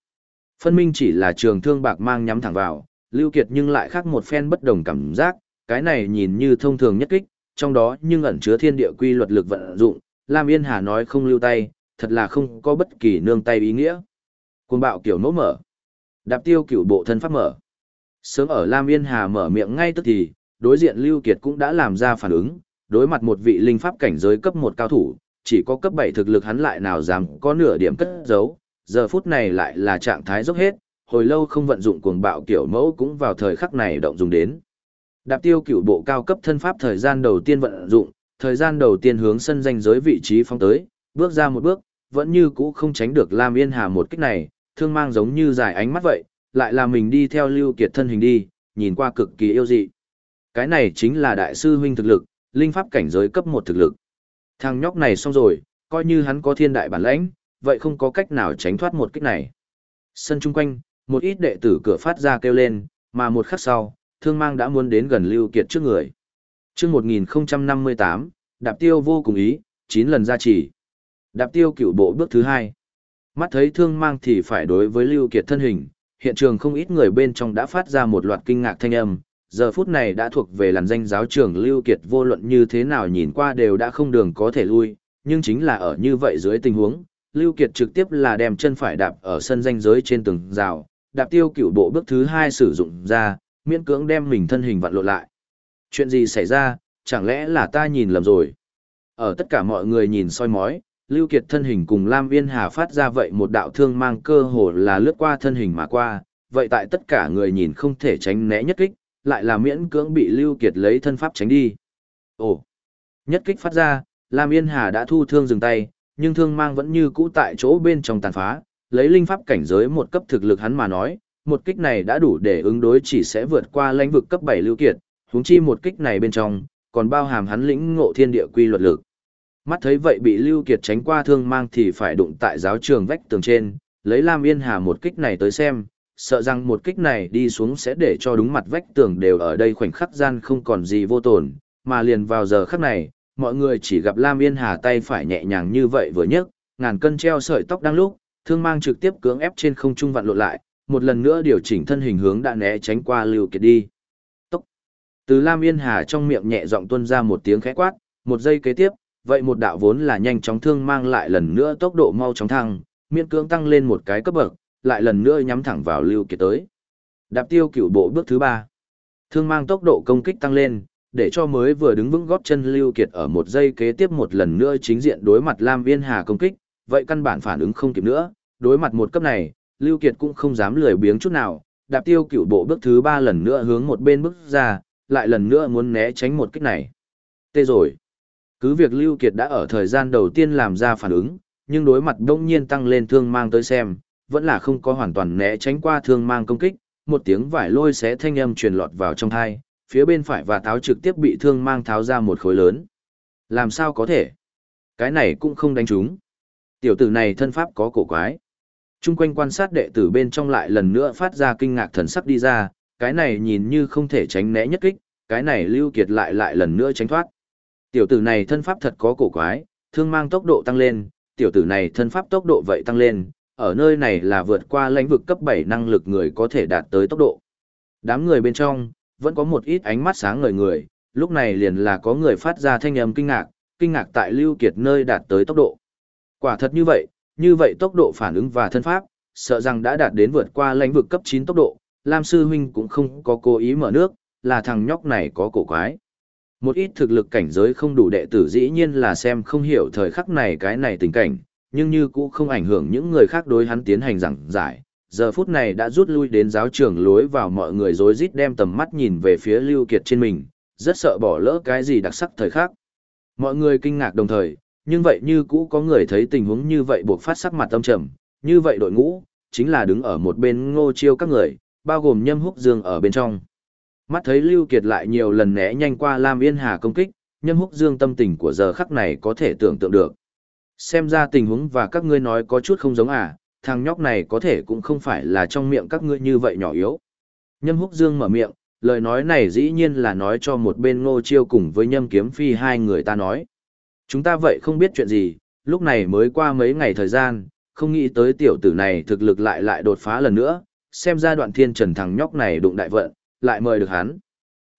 Phân minh chỉ là trường thương bạc mang nhắm thẳng vào, Lưu Kiệt nhưng lại khác một phen bất đồng cảm giác, cái này nhìn như thông thường nhất kích, trong đó nhưng ẩn chứa thiên địa quy luật lực vận dụng, Lam Yên Hà nói không lưu tay, thật là không có bất kỳ nương tay ý nghĩa. Cuồng bạo kiểu nỗ mở. Đạp tiêu cửu bộ thân pháp mở. Sớm ở Lam Yên Hà mở miệng ngay tức thì, đối diện Lưu Kiệt cũng đã làm ra phản ứng, đối mặt một vị linh pháp cảnh giới cấp một cao thủ, chỉ có cấp 7 thực lực hắn lại nào dám có nửa điểm cất giấu, giờ phút này lại là trạng thái dốc hết, hồi lâu không vận dụng cuồng bạo kiểu mẫu cũng vào thời khắc này động dùng đến. Đạp tiêu cửu bộ cao cấp thân pháp thời gian đầu tiên vận dụng, thời gian đầu tiên hướng sân danh giới vị trí phóng tới, bước ra một bước, vẫn như cũ không tránh được Lam Yên Hà một kích này, thương mang giống như dài ánh mắt vậy, lại là mình đi theo Lưu Kiệt thân hình đi, nhìn qua cực kỳ yêu dị. Cái này chính là đại sư huynh thực lực, linh pháp cảnh giới cấp một thực lực. Thằng nhóc này xong rồi, coi như hắn có thiên đại bản lãnh, vậy không có cách nào tránh thoát một kích này. Sân chung quanh, một ít đệ tử cửa phát ra kêu lên, mà một khắc sau, thương mang đã muốn đến gần Lưu Kiệt trước người. Trước 1058, đạp tiêu vô cùng ý, 9 lần ra chỉ. Đạp tiêu cựu bộ bước thứ hai. Mắt thấy thương mang thì phải đối với Lưu Kiệt thân hình, hiện trường không ít người bên trong đã phát ra một loạt kinh ngạc thanh âm. Giờ phút này đã thuộc về làn danh giáo trưởng Lưu Kiệt vô luận như thế nào nhìn qua đều đã không đường có thể lui, nhưng chính là ở như vậy dưới tình huống, Lưu Kiệt trực tiếp là đem chân phải đạp ở sân danh giới trên tường rào, đạp tiêu cựu bộ bước thứ hai sử dụng ra, miễn cưỡng đem mình thân hình vặn lộ lại. Chuyện gì xảy ra, chẳng lẽ là ta nhìn lầm rồi? Ở tất cả mọi người nhìn soi mói, Lưu Kiệt thân hình cùng Lam Viên Hà phát ra vậy một đạo thương mang cơ hồ là lướt qua thân hình mà qua, vậy tại tất cả người nhìn không thể tránh né nhất kích, lại là miễn cưỡng bị Lưu Kiệt lấy thân pháp tránh đi. Ồ! Nhất kích phát ra, Lam Yên Hà đã thu thương dừng tay, nhưng thương mang vẫn như cũ tại chỗ bên trong tàn phá, lấy linh pháp cảnh giới một cấp thực lực hắn mà nói, một kích này đã đủ để ứng đối chỉ sẽ vượt qua lãnh vực cấp 7 lưu kiệt, huống chi một kích này bên trong, còn bao hàm hắn lĩnh ngộ thiên địa quy luật lực. Mắt thấy vậy bị lưu kiệt tránh qua thương mang thì phải đụng tại giáo trường vách tường trên, lấy Lam Yên Hà một kích này tới xem, sợ rằng một kích này đi xuống sẽ để cho đúng mặt vách tường đều ở đây khoảnh khắc gian không còn gì vô tổn, mà liền vào giờ khắc này, mọi người chỉ gặp Lam Yên Hà tay phải nhẹ nhàng như vậy vừa nhấc, ngàn cân treo sợi tóc đang lúc, thương mang trực tiếp cưỡng ép trên không trung vặn lộn lại, một lần nữa điều chỉnh thân hình hướng đã né tránh qua Lưu Kiệt đi. Từ Lam Yên Hà trong miệng nhẹ giọng tuôn ra một tiếng khẽ quát, một giây kế tiếp, vậy một đạo vốn là nhanh chóng thương mang lại lần nữa tốc độ mau chóng thăng, miễn cưỡng tăng lên một cái cấp bậc, lại lần nữa nhắm thẳng vào Lưu Kiệt tới. Đạp tiêu cửu bộ bước thứ ba. Thương mang tốc độ công kích tăng lên, để cho mới vừa đứng vững góp chân Lưu Kiệt ở một giây kế tiếp một lần nữa chính diện đối mặt Lam Viên Hà công kích, vậy căn bản phản ứng không kịp nữa, đối mặt một cấp này, Lưu Kiệt cũng không dám lười biếng chút nào, đạp tiêu cửu bộ bước thứ ba lần nữa hướng một bên bước ra, lại lần nữa muốn né tránh một kích này. Tê rồi. Cứ việc Lưu Kiệt đã ở thời gian đầu tiên làm ra phản ứng, nhưng đối mặt đông nhiên tăng lên thương mang tới xem, vẫn là không có hoàn toàn né tránh qua thương mang công kích, một tiếng vải lôi xé thanh âm truyền lọt vào trong tai, phía bên phải và tháo trực tiếp bị thương mang tháo ra một khối lớn. Làm sao có thể? Cái này cũng không đánh trúng. Tiểu tử này thân pháp có cổ quái. Trung quanh quan sát đệ tử bên trong lại lần nữa phát ra kinh ngạc thần sắc đi ra, cái này nhìn như không thể tránh né nhất kích, cái này lưu kiệt lại lại lần nữa tránh thoát. Tiểu tử này thân pháp thật có cổ quái, thương mang tốc độ tăng lên, tiểu tử này thân pháp tốc độ vậy tăng lên, ở nơi này là vượt qua lãnh vực cấp 7 năng lực người có thể đạt tới tốc độ. Đám người bên trong, vẫn có một ít ánh mắt sáng ngời người, lúc này liền là có người phát ra thanh âm kinh ngạc, kinh ngạc tại Lưu Kiệt nơi đạt tới tốc độ. Quả thật như vậy, như vậy tốc độ phản ứng và thân pháp, sợ rằng đã đạt đến vượt qua lãnh vực cấp 9 tốc độ, Lam Sư Huynh cũng không có cố ý mở nước, là thằng nhóc này có cổ quái. Một ít thực lực cảnh giới không đủ đệ tử dĩ nhiên là xem không hiểu thời khắc này cái này tình cảnh, nhưng như cũng không ảnh hưởng những người khác đối hắn tiến hành giảng giải, giờ phút này đã rút lui đến giáo trường lối vào mọi người rối rít đem tầm mắt nhìn về phía Lưu Kiệt trên mình, rất sợ bỏ lỡ cái gì đặc sắc thời khắc. Mọi người kinh ngạc đồng thời, nhưng vậy như cũ có người thấy tình huống như vậy buộc phát sắc mặt tâm trầm, như vậy đội ngũ, chính là đứng ở một bên ngô chiêu các người, bao gồm nhâm húc dương ở bên trong. Mắt thấy Lưu Kiệt lại nhiều lần né nhanh qua Lam Yên Hà công kích, nhâm húc dương tâm tình của giờ khắc này có thể tưởng tượng được. Xem ra tình huống và các ngươi nói có chút không giống à, thằng nhóc này có thể cũng không phải là trong miệng các ngươi như vậy nhỏ yếu. Nhâm húc dương mở miệng, lời nói này dĩ nhiên là nói cho một bên ngô chiêu cùng với nhâm kiếm phi hai người ta nói. Chúng ta vậy không biết chuyện gì, lúc này mới qua mấy ngày thời gian, không nghĩ tới tiểu tử này thực lực lại lại đột phá lần nữa, xem ra đoạn thiên trần thằng nhóc này đụng đại vận, lại mời được hắn.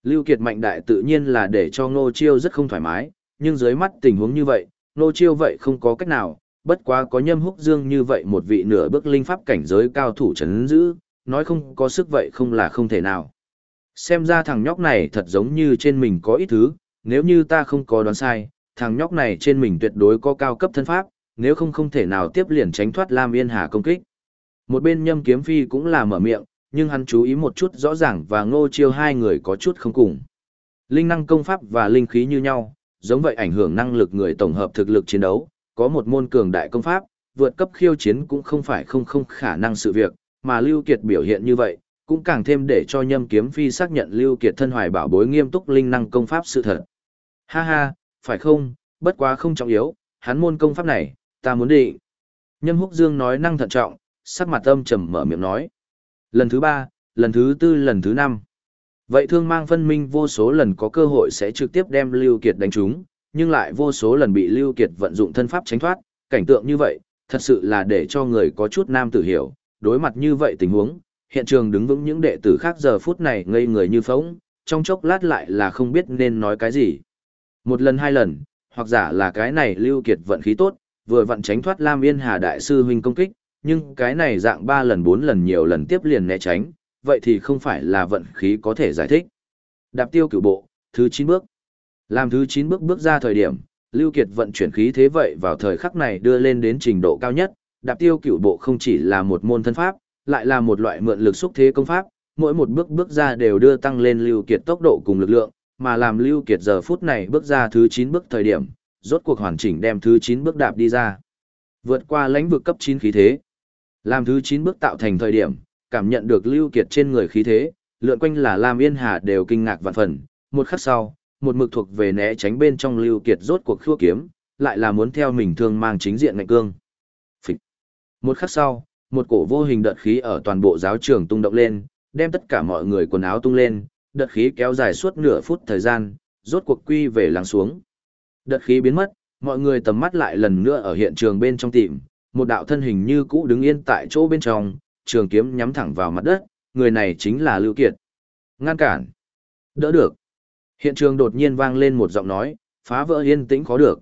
Lưu Kiệt mạnh đại tự nhiên là để cho ngô chiêu rất không thoải mái, nhưng dưới mắt tình huống như vậy, ngô chiêu vậy không có cách nào, bất quá có nhâm húc dương như vậy một vị nửa bước linh pháp cảnh giới cao thủ chấn giữ, nói không có sức vậy không là không thể nào. Xem ra thằng nhóc này thật giống như trên mình có ít thứ, nếu như ta không có đoán sai, thằng nhóc này trên mình tuyệt đối có cao cấp thân pháp, nếu không không thể nào tiếp liền tránh thoát Lam Yên Hà công kích. Một bên nhâm kiếm phi cũng là mở miệng, nhưng hắn chú ý một chút rõ ràng và ngô chiêu hai người có chút không cùng. Linh năng công pháp và linh khí như nhau, giống vậy ảnh hưởng năng lực người tổng hợp thực lực chiến đấu, có một môn cường đại công pháp, vượt cấp khiêu chiến cũng không phải không không khả năng sự việc, mà Lưu Kiệt biểu hiện như vậy, cũng càng thêm để cho Nhâm Kiếm Phi xác nhận Lưu Kiệt thân hoài bảo bối nghiêm túc linh năng công pháp sự thật. Ha ha, phải không, bất quá không trọng yếu, hắn môn công pháp này, ta muốn đi. Nhâm Húc Dương nói năng thận trọng, sắc mặt âm trầm mở miệng nói. Lần thứ ba, lần thứ tư lần thứ năm. Vậy thương mang phân minh vô số lần có cơ hội sẽ trực tiếp đem Lưu Kiệt đánh trúng, nhưng lại vô số lần bị Lưu Kiệt vận dụng thân pháp tránh thoát, cảnh tượng như vậy, thật sự là để cho người có chút nam tử hiểu, đối mặt như vậy tình huống, hiện trường đứng vững những đệ tử khác giờ phút này ngây người như phóng, trong chốc lát lại là không biết nên nói cái gì. Một lần hai lần, hoặc giả là cái này Lưu Kiệt vận khí tốt, vừa vận tránh thoát Lam Yên Hà đại sư huynh công kích, nhưng cái này dạng ba lần bốn lần nhiều lần tiếp liền né tránh, vậy thì không phải là vận khí có thể giải thích. Đạp tiêu cửu bộ, thứ 9 bước. Làm thứ 9 bước bước ra thời điểm, Lưu Kiệt vận chuyển khí thế vậy vào thời khắc này đưa lên đến trình độ cao nhất, đạp tiêu cửu bộ không chỉ là một môn thân pháp, lại là một loại mượn lực xúc thế công pháp, mỗi một bước bước ra đều đưa tăng lên Lưu Kiệt tốc độ cùng lực lượng, mà làm Lưu Kiệt giờ phút này bước ra thứ 9 bước thời điểm, rốt cuộc hoàn chỉnh đem thứ 9 bước đạp đi ra. Vượt qua lãnh vực cấp 9 khí thế. Làm thứ 9 bước tạo thành thời điểm, cảm nhận được Lưu Kiệt trên người khí thế, lượn quanh là Lam Yên Hà đều kinh ngạc vạn phần, một khắc sau, một mực thuộc về né tránh bên trong Lưu Kiệt rốt cuộc khua kiếm, lại là muốn theo mình thương mang chính diện ngạnh cương. Phịch. Một khắc sau, một cổ vô hình đợt khí ở toàn bộ giáo trường tung động lên, đem tất cả mọi người quần áo tung lên, đợt khí kéo dài suốt nửa phút thời gian, rốt cuộc quy về lắng xuống. Đợt khí biến mất, mọi người tầm mắt lại lần nữa ở hiện trường bên trong tìm, một đạo thân hình như cũ đứng yên tại chỗ bên trong, trường kiếm nhắm thẳng vào mặt đất, người này chính là Lưu Kiệt. Ngăn cản. Đỡ được. Hiện trường đột nhiên vang lên một giọng nói, phá vỡ yên tĩnh khó được.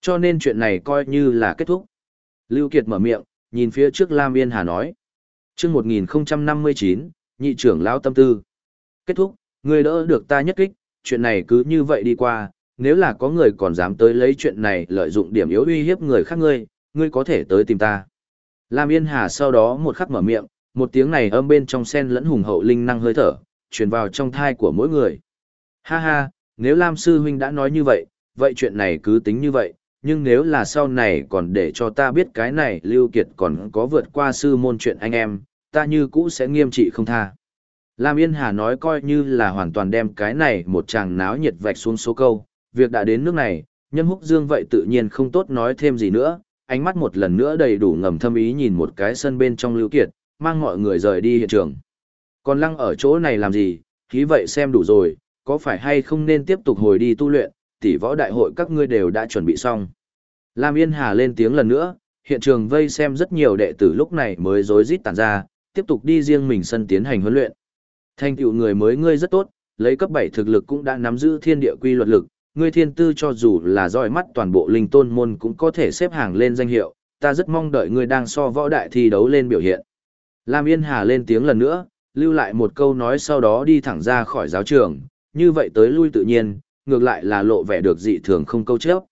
Cho nên chuyện này coi như là kết thúc. Lưu Kiệt mở miệng, nhìn phía trước Lam Yên Hà nói. Trước 1059, nhị trưởng lão tâm tư. Kết thúc, người đỡ được ta nhất kích, chuyện này cứ như vậy đi qua, nếu là có người còn dám tới lấy chuyện này lợi dụng điểm yếu uy hiếp người khác ngươi, ngươi có thể tới tìm ta. Lam Yên Hà sau đó một khắc mở miệng, một tiếng này âm bên trong sen lẫn hùng hậu linh năng hơi thở, truyền vào trong thai của mỗi người. Ha ha, nếu Lam Sư Huynh đã nói như vậy, vậy chuyện này cứ tính như vậy, nhưng nếu là sau này còn để cho ta biết cái này Lưu Kiệt còn có vượt qua sư môn chuyện anh em, ta như cũ sẽ nghiêm trị không tha. Lam Yên Hà nói coi như là hoàn toàn đem cái này một chàng náo nhiệt vạch xuống số câu, việc đã đến nước này, nhân húc dương vậy tự nhiên không tốt nói thêm gì nữa, ánh mắt một lần nữa đầy đủ ngầm thâm ý nhìn một cái sân bên trong Lưu Kiệt, mang mọi người rời đi hiện trường. Còn lăng ở chỗ này làm gì, khí vậy xem đủ rồi, có phải hay không nên tiếp tục hồi đi tu luyện, tỷ võ đại hội các ngươi đều đã chuẩn bị xong. Lam Yên Hà lên tiếng lần nữa, hiện trường vây xem rất nhiều đệ tử lúc này mới rối rít tản ra, tiếp tục đi riêng mình sân tiến hành huấn luyện. Thành tựu người mới ngươi rất tốt, lấy cấp 7 thực lực cũng đã nắm giữ thiên địa quy luật lực, ngươi thiên tư cho dù là roi mắt toàn bộ linh tôn môn cũng có thể xếp hàng lên danh hiệu, ta rất mong đợi ngươi đang so võ đại thi đấu lên biểu hiện. Lam Yên Hà lên tiếng lần nữa, lưu lại một câu nói sau đó đi thẳng ra khỏi giáo trường, như vậy tới lui tự nhiên, ngược lại là lộ vẻ được dị thường không câu chấp.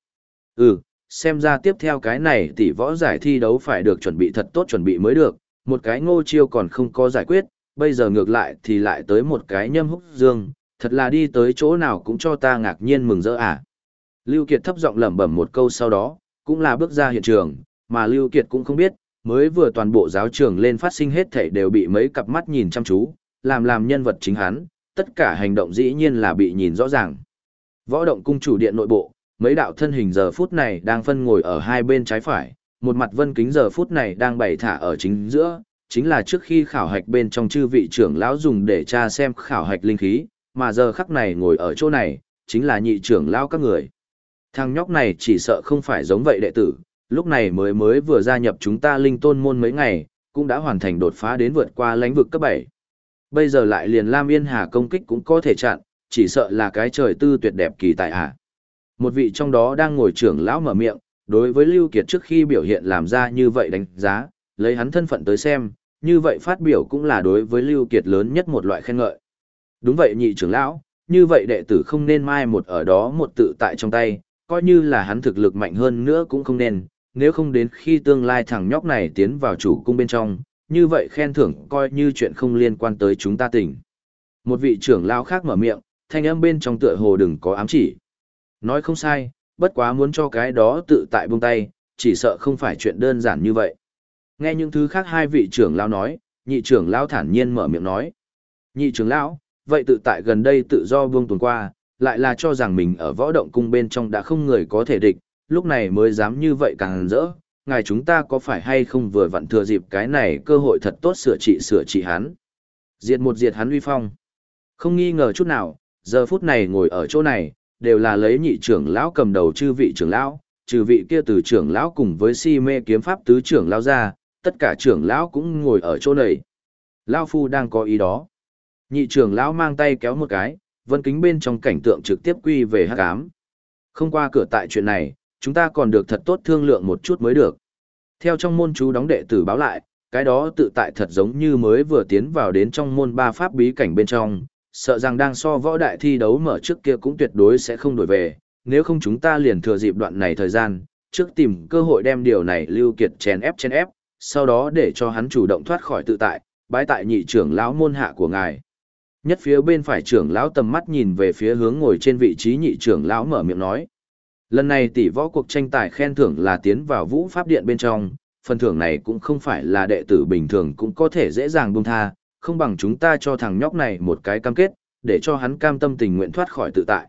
Ừ, xem ra tiếp theo cái này tỷ võ giải thi đấu phải được chuẩn bị thật tốt chuẩn bị mới được, một cái ngô chiêu còn không có giải quyết, bây giờ ngược lại thì lại tới một cái nhâm húc dương, thật là đi tới chỗ nào cũng cho ta ngạc nhiên mừng rỡ à. Lưu Kiệt thấp giọng lẩm bẩm một câu sau đó, cũng là bước ra hiện trường, mà Lưu Kiệt cũng không biết, mới vừa toàn bộ giáo trường lên phát sinh hết thảy đều bị mấy cặp mắt nhìn chăm chú, làm làm nhân vật chính hắn, tất cả hành động dĩ nhiên là bị nhìn rõ ràng. Võ động cung chủ điện nội bộ, mấy đạo thân hình giờ phút này đang phân ngồi ở hai bên trái phải, một mặt vân kính giờ phút này đang bày thả ở chính giữa, chính là trước khi khảo hạch bên trong chư vị trưởng lão dùng để tra xem khảo hạch linh khí, mà giờ khắc này ngồi ở chỗ này, chính là nhị trưởng lão các người. Thằng nhóc này chỉ sợ không phải giống vậy đệ tử, lúc này mới mới vừa gia nhập chúng ta linh tôn môn mấy ngày, cũng đã hoàn thành đột phá đến vượt qua lãnh vực cấp 7. Bây giờ lại liền Lam Yên Hà công kích cũng có thể chặn, chỉ sợ là cái trời tư tuyệt đẹp kỳ tại à. Một vị trong đó đang ngồi trưởng lão mở miệng, đối với Lưu Kiệt trước khi biểu hiện làm ra như vậy đánh giá, lấy hắn thân phận tới xem, như vậy phát biểu cũng là đối với Lưu Kiệt lớn nhất một loại khen ngợi. Đúng vậy nhị trưởng lão, như vậy đệ tử không nên mai một ở đó một tự tại trong tay, coi như là hắn thực lực mạnh hơn nữa cũng không nên, nếu không đến khi tương lai thằng nhóc này tiến vào chủ cung bên trong, như vậy khen thưởng coi như chuyện không liên quan tới chúng ta tỉnh. Một vị trưởng lão khác mở miệng, thanh âm bên trong tựa hồ đừng có ám chỉ. Nói không sai, bất quá muốn cho cái đó tự tại buông tay, chỉ sợ không phải chuyện đơn giản như vậy. Nghe những thứ khác hai vị trưởng lão nói, nhị trưởng lão thản nhiên mở miệng nói. Nhị trưởng lão, vậy tự tại gần đây tự do buông tuần qua, lại là cho rằng mình ở võ động cung bên trong đã không người có thể địch, lúc này mới dám như vậy càng rỡ. Ngài chúng ta có phải hay không vừa vặn thừa dịp cái này cơ hội thật tốt sửa trị sửa trị hắn. Diệt một diệt hắn uy phong. Không nghi ngờ chút nào, giờ phút này ngồi ở chỗ này, đều là lấy nhị trưởng lão cầm đầu chư vị trưởng lão, trừ vị kia từ trưởng lão cùng với si mê kiếm pháp tứ trưởng lão ra, tất cả trưởng lão cũng ngồi ở chỗ này. Lão phu đang có ý đó. Nhị trưởng lão mang tay kéo một cái, vân kính bên trong cảnh tượng trực tiếp quy về hắc ám. Không qua cửa tại chuyện này, chúng ta còn được thật tốt thương lượng một chút mới được. Theo trong môn chú đóng đệ tử báo lại, cái đó tự tại thật giống như mới vừa tiến vào đến trong môn ba pháp bí cảnh bên trong, sợ rằng đang so võ đại thi đấu mở trước kia cũng tuyệt đối sẽ không đổi về, nếu không chúng ta liền thừa dịp đoạn này thời gian, trước tìm cơ hội đem điều này lưu kiệt chèn ép chèn ép, sau đó để cho hắn chủ động thoát khỏi tự tại, bái tại nhị trưởng lão môn hạ của ngài. Nhất phía bên phải trưởng lão tầm mắt nhìn về phía hướng ngồi trên vị trí nhị trưởng lão mở miệng nói. Lần này tỷ võ cuộc tranh tài khen thưởng là tiến vào vũ pháp điện bên trong, phần thưởng này cũng không phải là đệ tử bình thường cũng có thể dễ dàng buông tha, không bằng chúng ta cho thằng nhóc này một cái cam kết, để cho hắn cam tâm tình nguyện thoát khỏi tự tại.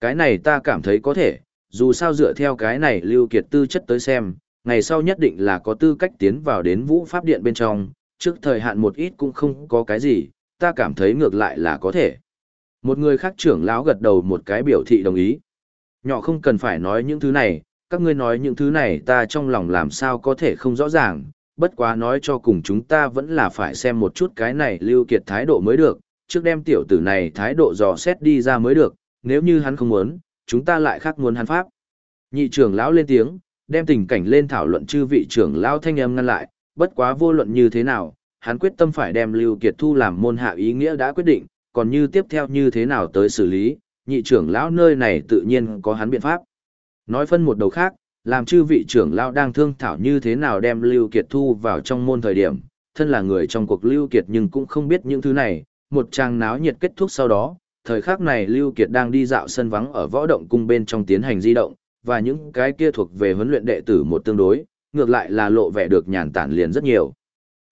Cái này ta cảm thấy có thể, dù sao dựa theo cái này lưu kiệt tư chất tới xem, ngày sau nhất định là có tư cách tiến vào đến vũ pháp điện bên trong, trước thời hạn một ít cũng không có cái gì, ta cảm thấy ngược lại là có thể. Một người khác trưởng lão gật đầu một cái biểu thị đồng ý. Nhỏ không cần phải nói những thứ này, các ngươi nói những thứ này ta trong lòng làm sao có thể không rõ ràng, bất quá nói cho cùng chúng ta vẫn là phải xem một chút cái này lưu kiệt thái độ mới được, trước đem tiểu tử này thái độ dò xét đi ra mới được, nếu như hắn không muốn, chúng ta lại khác muốn hắn pháp. Nhị trưởng lão lên tiếng, đem tình cảnh lên thảo luận chư vị trưởng lão thanh âm ngăn lại, bất quá vô luận như thế nào, hắn quyết tâm phải đem Lưu Kiệt Thu làm môn hạ ý nghĩa đã quyết định, còn như tiếp theo như thế nào tới xử lý, nhị trưởng lão nơi này tự nhiên có hắn biện pháp. Nói phân một đầu khác, làm chư vị trưởng lão đang thương thảo như thế nào đem Lưu Kiệt Thu vào trong môn thời điểm, thân là người trong cuộc Lưu Kiệt nhưng cũng không biết những thứ này, một trang náo nhiệt kết thúc sau đó, thời khắc này Lưu Kiệt đang đi dạo sân vắng ở võ động cung bên trong tiến hành di động, và những cái kia thuộc về huấn luyện đệ tử một tương đối, ngược lại là lộ vẻ được nhàn tản liền rất nhiều.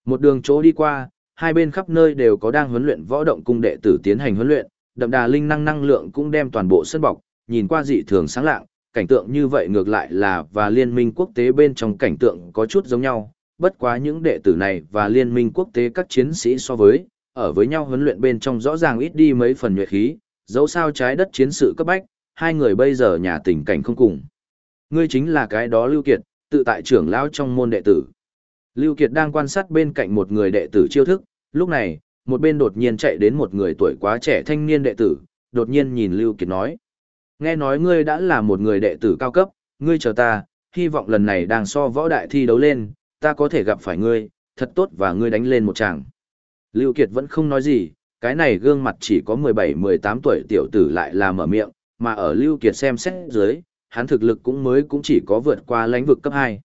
Một đường chỗ đi qua, hai bên khắp nơi đều có đang huấn luyện võ động cung đệ tử tiến hành huấn luyện, đậm đà linh năng năng lượng cũng đem toàn bộ sân bọc, nhìn qua dị thường sáng lạng, cảnh tượng như vậy ngược lại là và liên minh quốc tế bên trong cảnh tượng có chút giống nhau, bất quá những đệ tử này và liên minh quốc tế các chiến sĩ so với, ở với nhau huấn luyện bên trong rõ ràng ít đi mấy phần nhuệ khí, dẫu sao trái đất chiến sự cấp bách, hai người bây giờ nhà tình cảnh không cùng. Ngươi chính là cái đó Lưu Kiệt, tự tại trưởng lão trong môn đệ tử. Lưu Kiệt đang quan sát bên cạnh một người đệ tử chiêu thức, lúc này, một bên đột nhiên chạy đến một người tuổi quá trẻ thanh niên đệ tử, đột nhiên nhìn Lưu Kiệt nói. Nghe nói ngươi đã là một người đệ tử cao cấp, ngươi chờ ta, hy vọng lần này đang so võ đại thi đấu lên, ta có thể gặp phải ngươi, thật tốt và ngươi đánh lên một tràng. Lưu Kiệt vẫn không nói gì, cái này gương mặt chỉ có 17-18 tuổi tiểu tử lại là mở miệng, mà ở Lưu Kiệt xem xét dưới, hắn thực lực cũng mới cũng chỉ có vượt qua lãnh vực cấp 2.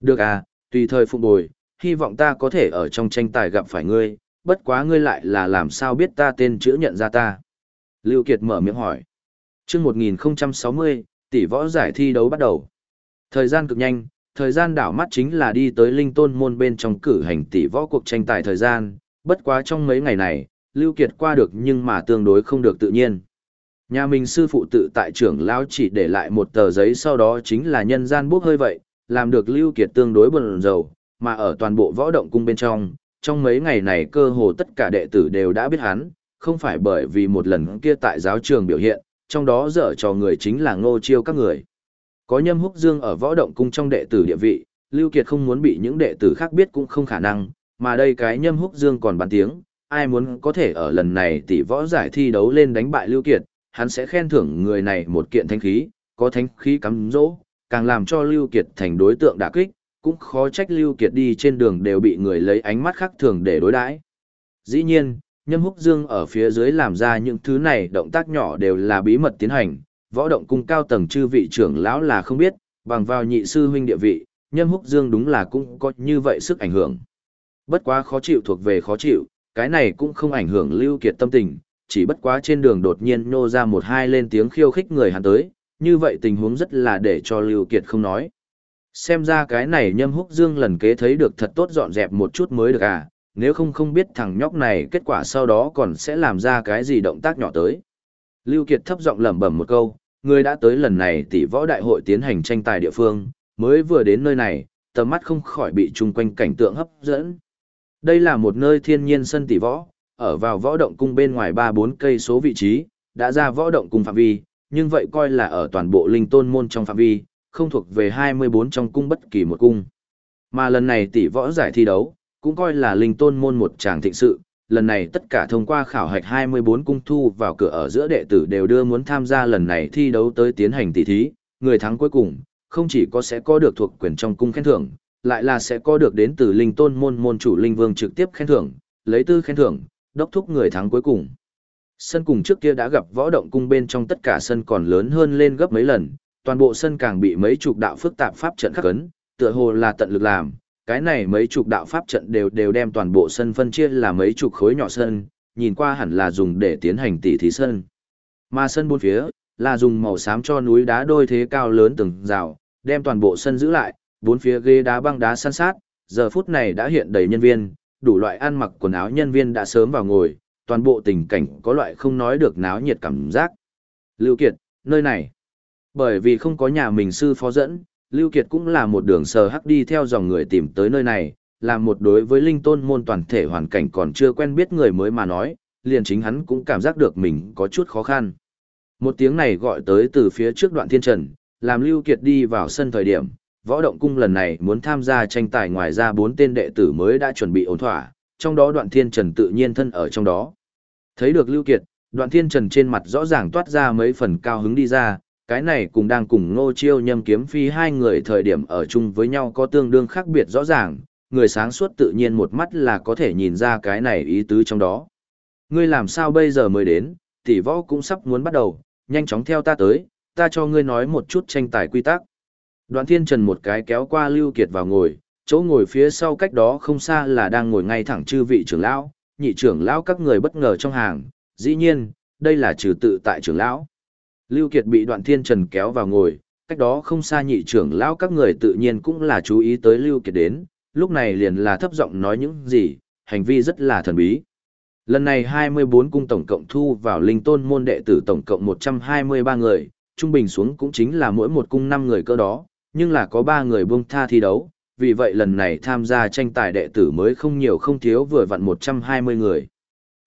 Được à, tùy thời phụng bồi, hy vọng ta có thể ở trong tranh tài gặp phải ngươi, bất quá ngươi lại là làm sao biết ta tên chữ nhận ra ta. Lưu Kiệt mở miệng hỏi. Trước 1060, tỷ võ giải thi đấu bắt đầu. Thời gian cực nhanh, thời gian đảo mắt chính là đi tới linh tôn môn bên trong cử hành tỷ võ cuộc tranh tài thời gian, bất quá trong mấy ngày này, Lưu Kiệt qua được nhưng mà tương đối không được tự nhiên. Nhà mình sư phụ tự tại trưởng lão chỉ để lại một tờ giấy sau đó chính là nhân gian bốc hơi vậy, làm được Lưu Kiệt tương đối bần rầu, mà ở toàn bộ võ động cung bên trong, trong mấy ngày này cơ hồ tất cả đệ tử đều đã biết hắn, không phải bởi vì một lần kia tại giáo trường biểu hiện, trong đó dở trò người chính là ngô chiêu các người. Có nhâm húc dương ở võ động cung trong đệ tử địa vị, Lưu Kiệt không muốn bị những đệ tử khác biết cũng không khả năng, mà đây cái nhâm húc dương còn bàn tiếng, ai muốn có thể ở lần này tỷ võ giải thi đấu lên đánh bại Lưu Kiệt, hắn sẽ khen thưởng người này một kiện thanh khí, có thanh khí cắm dỗ, càng làm cho Lưu Kiệt thành đối tượng đả kích, cũng khó trách Lưu Kiệt đi trên đường đều bị người lấy ánh mắt khác thường để đối đãi. Dĩ nhiên, Nhâm Húc Dương ở phía dưới làm ra những thứ này động tác nhỏ đều là bí mật tiến hành, võ động cung cao tầng chư vị trưởng lão là không biết, bằng vào nhị sư huynh địa vị, Nhâm Húc Dương đúng là cũng có như vậy sức ảnh hưởng. Bất quá khó chịu thuộc về khó chịu, cái này cũng không ảnh hưởng Lưu Kiệt tâm tình, chỉ bất quá trên đường đột nhiên nô ra một hai lên tiếng khiêu khích người hắn tới, như vậy tình huống rất là để cho Lưu Kiệt không nói. Xem ra cái này nhâm húc dương lần kế thấy được thật tốt dọn dẹp một chút mới được à, nếu không không biết thằng nhóc này kết quả sau đó còn sẽ làm ra cái gì động tác nhỏ tới. Lưu Kiệt thấp giọng lẩm bẩm một câu, người đã tới lần này tỷ võ đại hội tiến hành tranh tài địa phương, mới vừa đến nơi này, tầm mắt không khỏi bị chung quanh cảnh tượng hấp dẫn. Đây là một nơi thiên nhiên sân tỷ võ, ở vào võ động cung bên ngoài 3-4 cây số vị trí, đã ra võ động cung phạm vi, nhưng vậy coi là ở toàn bộ linh tôn môn trong phạm vi, không thuộc về 24 trong cung bất kỳ một cung. Mà lần này tỷ võ giải thi đấu, cũng coi là linh tôn môn một tràng thịnh sự, lần này tất cả thông qua khảo hạch 24 cung thu vào cửa ở giữa đệ tử đều đưa muốn tham gia lần này thi đấu tới tiến hành tỷ thí, người thắng cuối cùng, không chỉ có sẽ có được thuộc quyền trong cung khen thưởng, lại là sẽ có được đến từ linh tôn môn môn chủ linh vương trực tiếp khen thưởng, lấy tư khen thưởng, đốc thúc người thắng cuối cùng. Sân cùng trước kia đã gặp võ động cung bên trong tất cả sân còn lớn hơn lên gấp mấy lần, toàn bộ sân càng bị mấy chục đạo phức tạp pháp trận khắc cấn, tựa hồ là tận lực làm, cái này mấy chục đạo pháp trận đều đều đem toàn bộ sân phân chia là mấy chục khối nhỏ sân, nhìn qua hẳn là dùng để tiến hành tỉ thí sân. Mà sân bốn phía là dùng màu xám cho núi đá đôi thế cao lớn từng rào, đem toàn bộ sân giữ lại, bốn phía ghế đá băng đá san sát, giờ phút này đã hiện đầy nhân viên, đủ loại ăn mặc quần áo nhân viên đã sớm vào ngồi, toàn bộ tình cảnh có loại không nói được náo nhiệt cảm giác. Lưu Kiệt, nơi này, bởi vì không có nhà mình sư phó dẫn, Lưu Kiệt cũng là một đường sờ hắc đi theo dòng người tìm tới nơi này, là một đối với linh tôn môn toàn thể hoàn cảnh còn chưa quen biết người mới mà nói, liền chính hắn cũng cảm giác được mình có chút khó khăn. Một tiếng này gọi tới từ phía trước đoạn thiên trần, làm Lưu Kiệt đi vào sân thời điểm, võ động cung lần này muốn tham gia tranh tài ngoài ra bốn tên đệ tử mới đã chuẩn bị ổn thỏa, trong đó đoạn thiên trần tự nhiên thân ở trong đó. Thấy được Lưu Kiệt, đoạn thiên trần trên mặt rõ ràng toát ra mấy phần cao hứng đi ra, cái này cùng đang cùng ngô chiêu nhâm kiếm phi hai người thời điểm ở chung với nhau có tương đương khác biệt rõ ràng, người sáng suốt tự nhiên một mắt là có thể nhìn ra cái này ý tứ trong đó. Ngươi làm sao bây giờ mới đến, tỷ võ cũng sắp muốn bắt đầu, nhanh chóng theo ta tới, ta cho ngươi nói một chút tranh tài quy tắc. Đoạn thiên trần một cái kéo qua Lưu Kiệt vào ngồi, chỗ ngồi phía sau cách đó không xa là đang ngồi ngay thẳng chư vị trưởng lão, nhị trưởng lão các người bất ngờ trong hàng, dĩ nhiên, đây là trừ tự tại trưởng lão. Lưu Kiệt bị đoạn thiên trần kéo vào ngồi, cách đó không xa nhị trưởng lão các người tự nhiên cũng là chú ý tới Lưu Kiệt đến, lúc này liền là thấp giọng nói những gì, hành vi rất là thần bí. Lần này 24 cung tổng cộng thu vào linh tôn môn đệ tử tổng cộng 123 người, trung bình xuống cũng chính là mỗi một cung 5 người cơ đó, nhưng là có 3 người buông tha thi đấu, vì vậy lần này tham gia tranh tài đệ tử mới không nhiều không thiếu vừa vặn 120 người.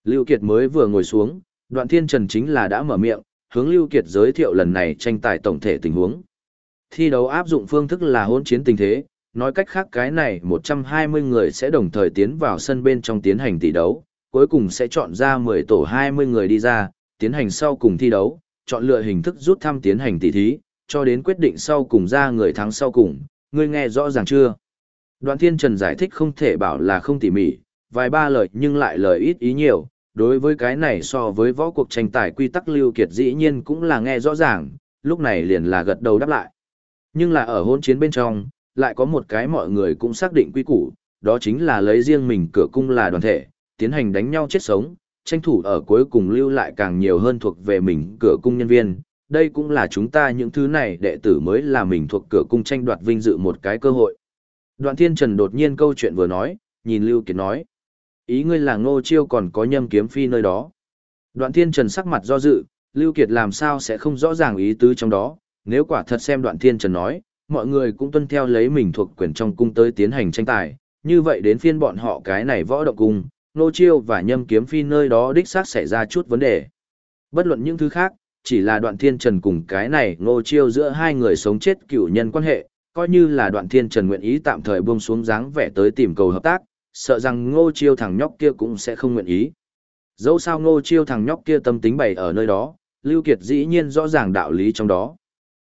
Lưu Kiệt mới vừa ngồi xuống, đoạn thiên trần chính là đã mở miệng, hướng Lưu Kiệt giới thiệu lần này tranh tài tổng thể tình huống. Thi đấu áp dụng phương thức là hỗn chiến tình thế, nói cách khác cái này 120 người sẽ đồng thời tiến vào sân bên trong tiến hành tỷ đấu, cuối cùng sẽ chọn ra 10 tổ 20 người đi ra, tiến hành sau cùng thi đấu, chọn lựa hình thức rút thăm tiến hành tỷ thí, cho đến quyết định sau cùng ra người thắng sau cùng, ngươi nghe rõ ràng chưa? Đoạn Thiên Trần giải thích không thể bảo là không tỉ mỉ, vài ba lời nhưng lại lời ít ý nhiều, đối với cái này so với võ cuộc tranh tài quy tắc lưu kiệt dĩ nhiên cũng là nghe rõ ràng, lúc này liền là gật đầu đáp lại. Nhưng là ở hôn chiến bên trong, lại có một cái mọi người cũng xác định quy củ, đó chính là lấy riêng mình cửa cung là đoàn thể, tiến hành đánh nhau chết sống, tranh thủ ở cuối cùng lưu lại càng nhiều hơn thuộc về mình cửa cung nhân viên. Đây cũng là chúng ta những thứ này đệ tử mới là mình thuộc cửa cung tranh đoạt vinh dự một cái cơ hội. Đoạn Thiên Trần đột nhiên câu chuyện vừa nói, nhìn Lưu Kiệt nói. Ý ngươi là ngô chiêu còn có nhâm kiếm phi nơi đó. Đoạn thiên trần sắc mặt do dự, Lưu Kiệt làm sao sẽ không rõ ràng ý tứ trong đó, nếu quả thật xem đoạn thiên trần nói, mọi người cũng tuân theo lấy mình thuộc quyền trong cung tới tiến hành tranh tài, như vậy đến phiên bọn họ cái này võ động cung, Ngô chiêu và nhâm kiếm phi nơi đó đích xác xảy ra chút vấn đề. Bất luận những thứ khác, chỉ là đoạn thiên trần cùng cái này ngô chiêu giữa hai người sống chết cựu nhân quan hệ, coi như là đoạn thiên trần nguyện ý tạm thời buông xuống dáng vẻ tới tìm cầu hợp tác, sợ rằng ngô chiêu thằng nhóc kia cũng sẽ không nguyện ý. Dẫu sao ngô chiêu thằng nhóc kia tâm tính bày ở nơi đó, Lưu Kiệt dĩ nhiên rõ ràng đạo lý trong đó.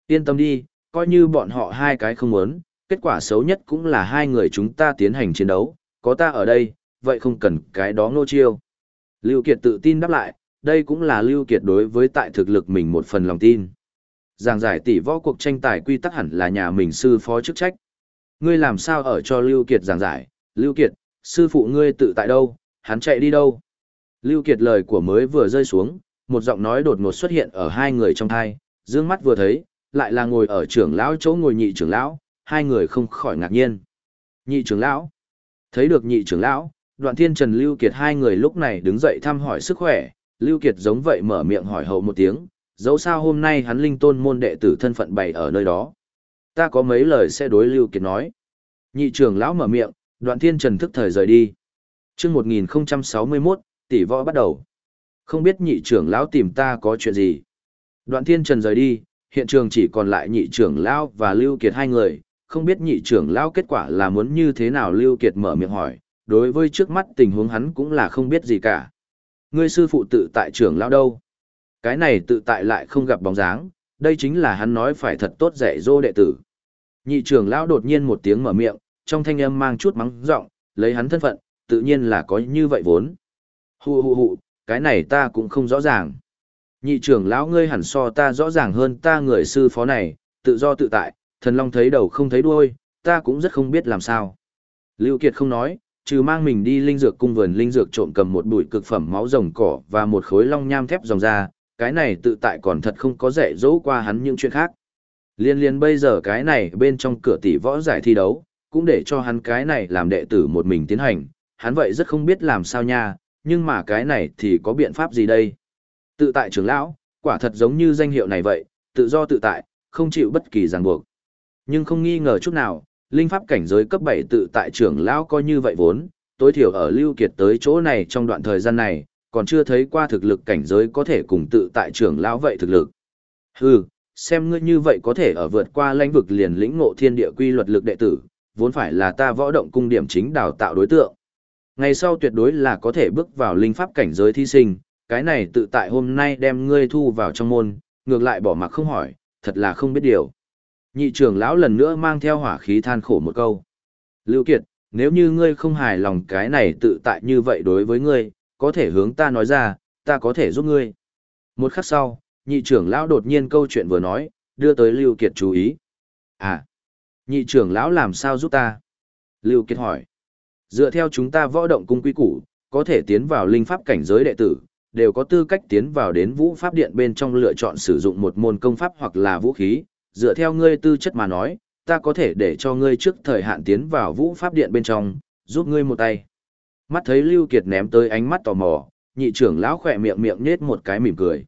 Yên tâm đi, coi như bọn họ hai cái không muốn, kết quả xấu nhất cũng là hai người chúng ta tiến hành chiến đấu, có ta ở đây, vậy không cần cái đó ngô chiêu. Lưu Kiệt tự tin đáp lại, đây cũng là Lưu Kiệt đối với tại thực lực mình một phần lòng tin. Giảng giải tỷ võ cuộc tranh tài quy tắc hẳn là nhà mình sư phó chức trách. Ngươi làm sao ở cho Lưu Kiệt giảng giải, Lưu Kiệt, sư phụ ngươi tự tại đâu, hắn chạy đi đâu. Lưu Kiệt lời của mới vừa rơi xuống, một giọng nói đột ngột xuất hiện ở hai người trong thai, dương mắt vừa thấy, lại là ngồi ở trưởng lão chỗ ngồi nhị trưởng lão, hai người không khỏi ngạc nhiên. Nhị trưởng lão. Thấy được nhị trưởng lão, đoạn thiên trần Lưu Kiệt hai người lúc này đứng dậy thăm hỏi sức khỏe, Lưu Kiệt giống vậy mở miệng hỏi hậu một tiếng, dẫu sao hôm nay hắn linh tôn môn đệ tử thân phận bày ở nơi đó. Ta có mấy lời sẽ đối Lưu Kiệt nói. Nhị trưởng lão mở miệng, đoạn thiên trần thức thời rời đi. Trước 1061, tỷ võ bắt đầu. Không biết nhị trưởng lão tìm ta có chuyện gì. Đoạn thiên trần rời đi, hiện trường chỉ còn lại nhị trưởng lão và Lưu Kiệt hai người, không biết nhị trưởng lão kết quả là muốn như thế nào Lưu Kiệt mở miệng hỏi, đối với trước mắt tình huống hắn cũng là không biết gì cả. Ngươi sư phụ tự tại trưởng lão đâu? Cái này tự tại lại không gặp bóng dáng, đây chính là hắn nói phải thật tốt dạy dỗ đệ tử. Nhị trưởng lão đột nhiên một tiếng mở miệng, trong thanh âm mang chút mắng giọng, lấy hắn thân phận, tự nhiên là có như vậy vốn. Hù hù hù, cái này ta cũng không rõ ràng. Nhị trưởng lão ngươi hẳn so ta rõ ràng hơn ta người sư phó này, tự do tự tại, thần long thấy đầu không thấy đuôi, ta cũng rất không biết làm sao. Lưu Kiệt không nói, trừ mang mình đi linh dược cung vườn linh dược trộm cầm một bụi cực phẩm máu rồng cỏ và một khối long nham thép rồng ra, cái này tự tại còn thật không có dạy dỗ qua hắn những chuyện khác. Liên liên bây giờ cái này bên trong cửa tỷ võ giải thi đấu, cũng để cho hắn cái này làm đệ tử một mình tiến hành, hắn vậy rất không biết làm sao nha, nhưng mà cái này thì có biện pháp gì đây? Tự tại trưởng lão, quả thật giống như danh hiệu này vậy, tự do tự tại, không chịu bất kỳ ràng buộc. Nhưng không nghi ngờ chút nào, linh pháp cảnh giới cấp 7 tự tại trưởng lão coi như vậy vốn, tối thiểu ở Lưu Kiệt tới chỗ này trong đoạn thời gian này, còn chưa thấy qua thực lực cảnh giới có thể cùng tự tại trưởng lão vậy thực lực. Hừ, xem ngươi như vậy có thể ở vượt qua lãnh vực liền lĩnh ngộ thiên địa quy luật lực đệ tử, vốn phải là ta võ động cung điểm chính đào tạo đối tượng. Ngày sau tuyệt đối là có thể bước vào linh pháp cảnh giới thi sinh, cái này tự tại hôm nay đem ngươi thu vào trong môn, ngược lại bỏ mặc không hỏi, thật là không biết điều. Nhị trưởng lão lần nữa mang theo hỏa khí than khổ một câu. Lưu Kiệt, nếu như ngươi không hài lòng cái này tự tại như vậy đối với ngươi, có thể hướng ta nói ra, ta có thể giúp ngươi. Một khắc sau, nhị trưởng lão đột nhiên câu chuyện vừa nói, đưa tới Lưu Kiệt chú ý. À, nhị trưởng lão làm sao giúp ta? Lưu Kiệt hỏi. Dựa theo chúng ta võ động cung quy củ, có thể tiến vào linh pháp cảnh giới đệ tử, đều có tư cách tiến vào đến vũ pháp điện bên trong lựa chọn sử dụng một môn công pháp hoặc là vũ khí, dựa theo ngươi tư chất mà nói, ta có thể để cho ngươi trước thời hạn tiến vào vũ pháp điện bên trong, giúp ngươi một tay. Mắt thấy Lưu Kiệt ném tới ánh mắt tò mò, nhị trưởng lão khỏe miệng miệng nết một cái mỉm cười.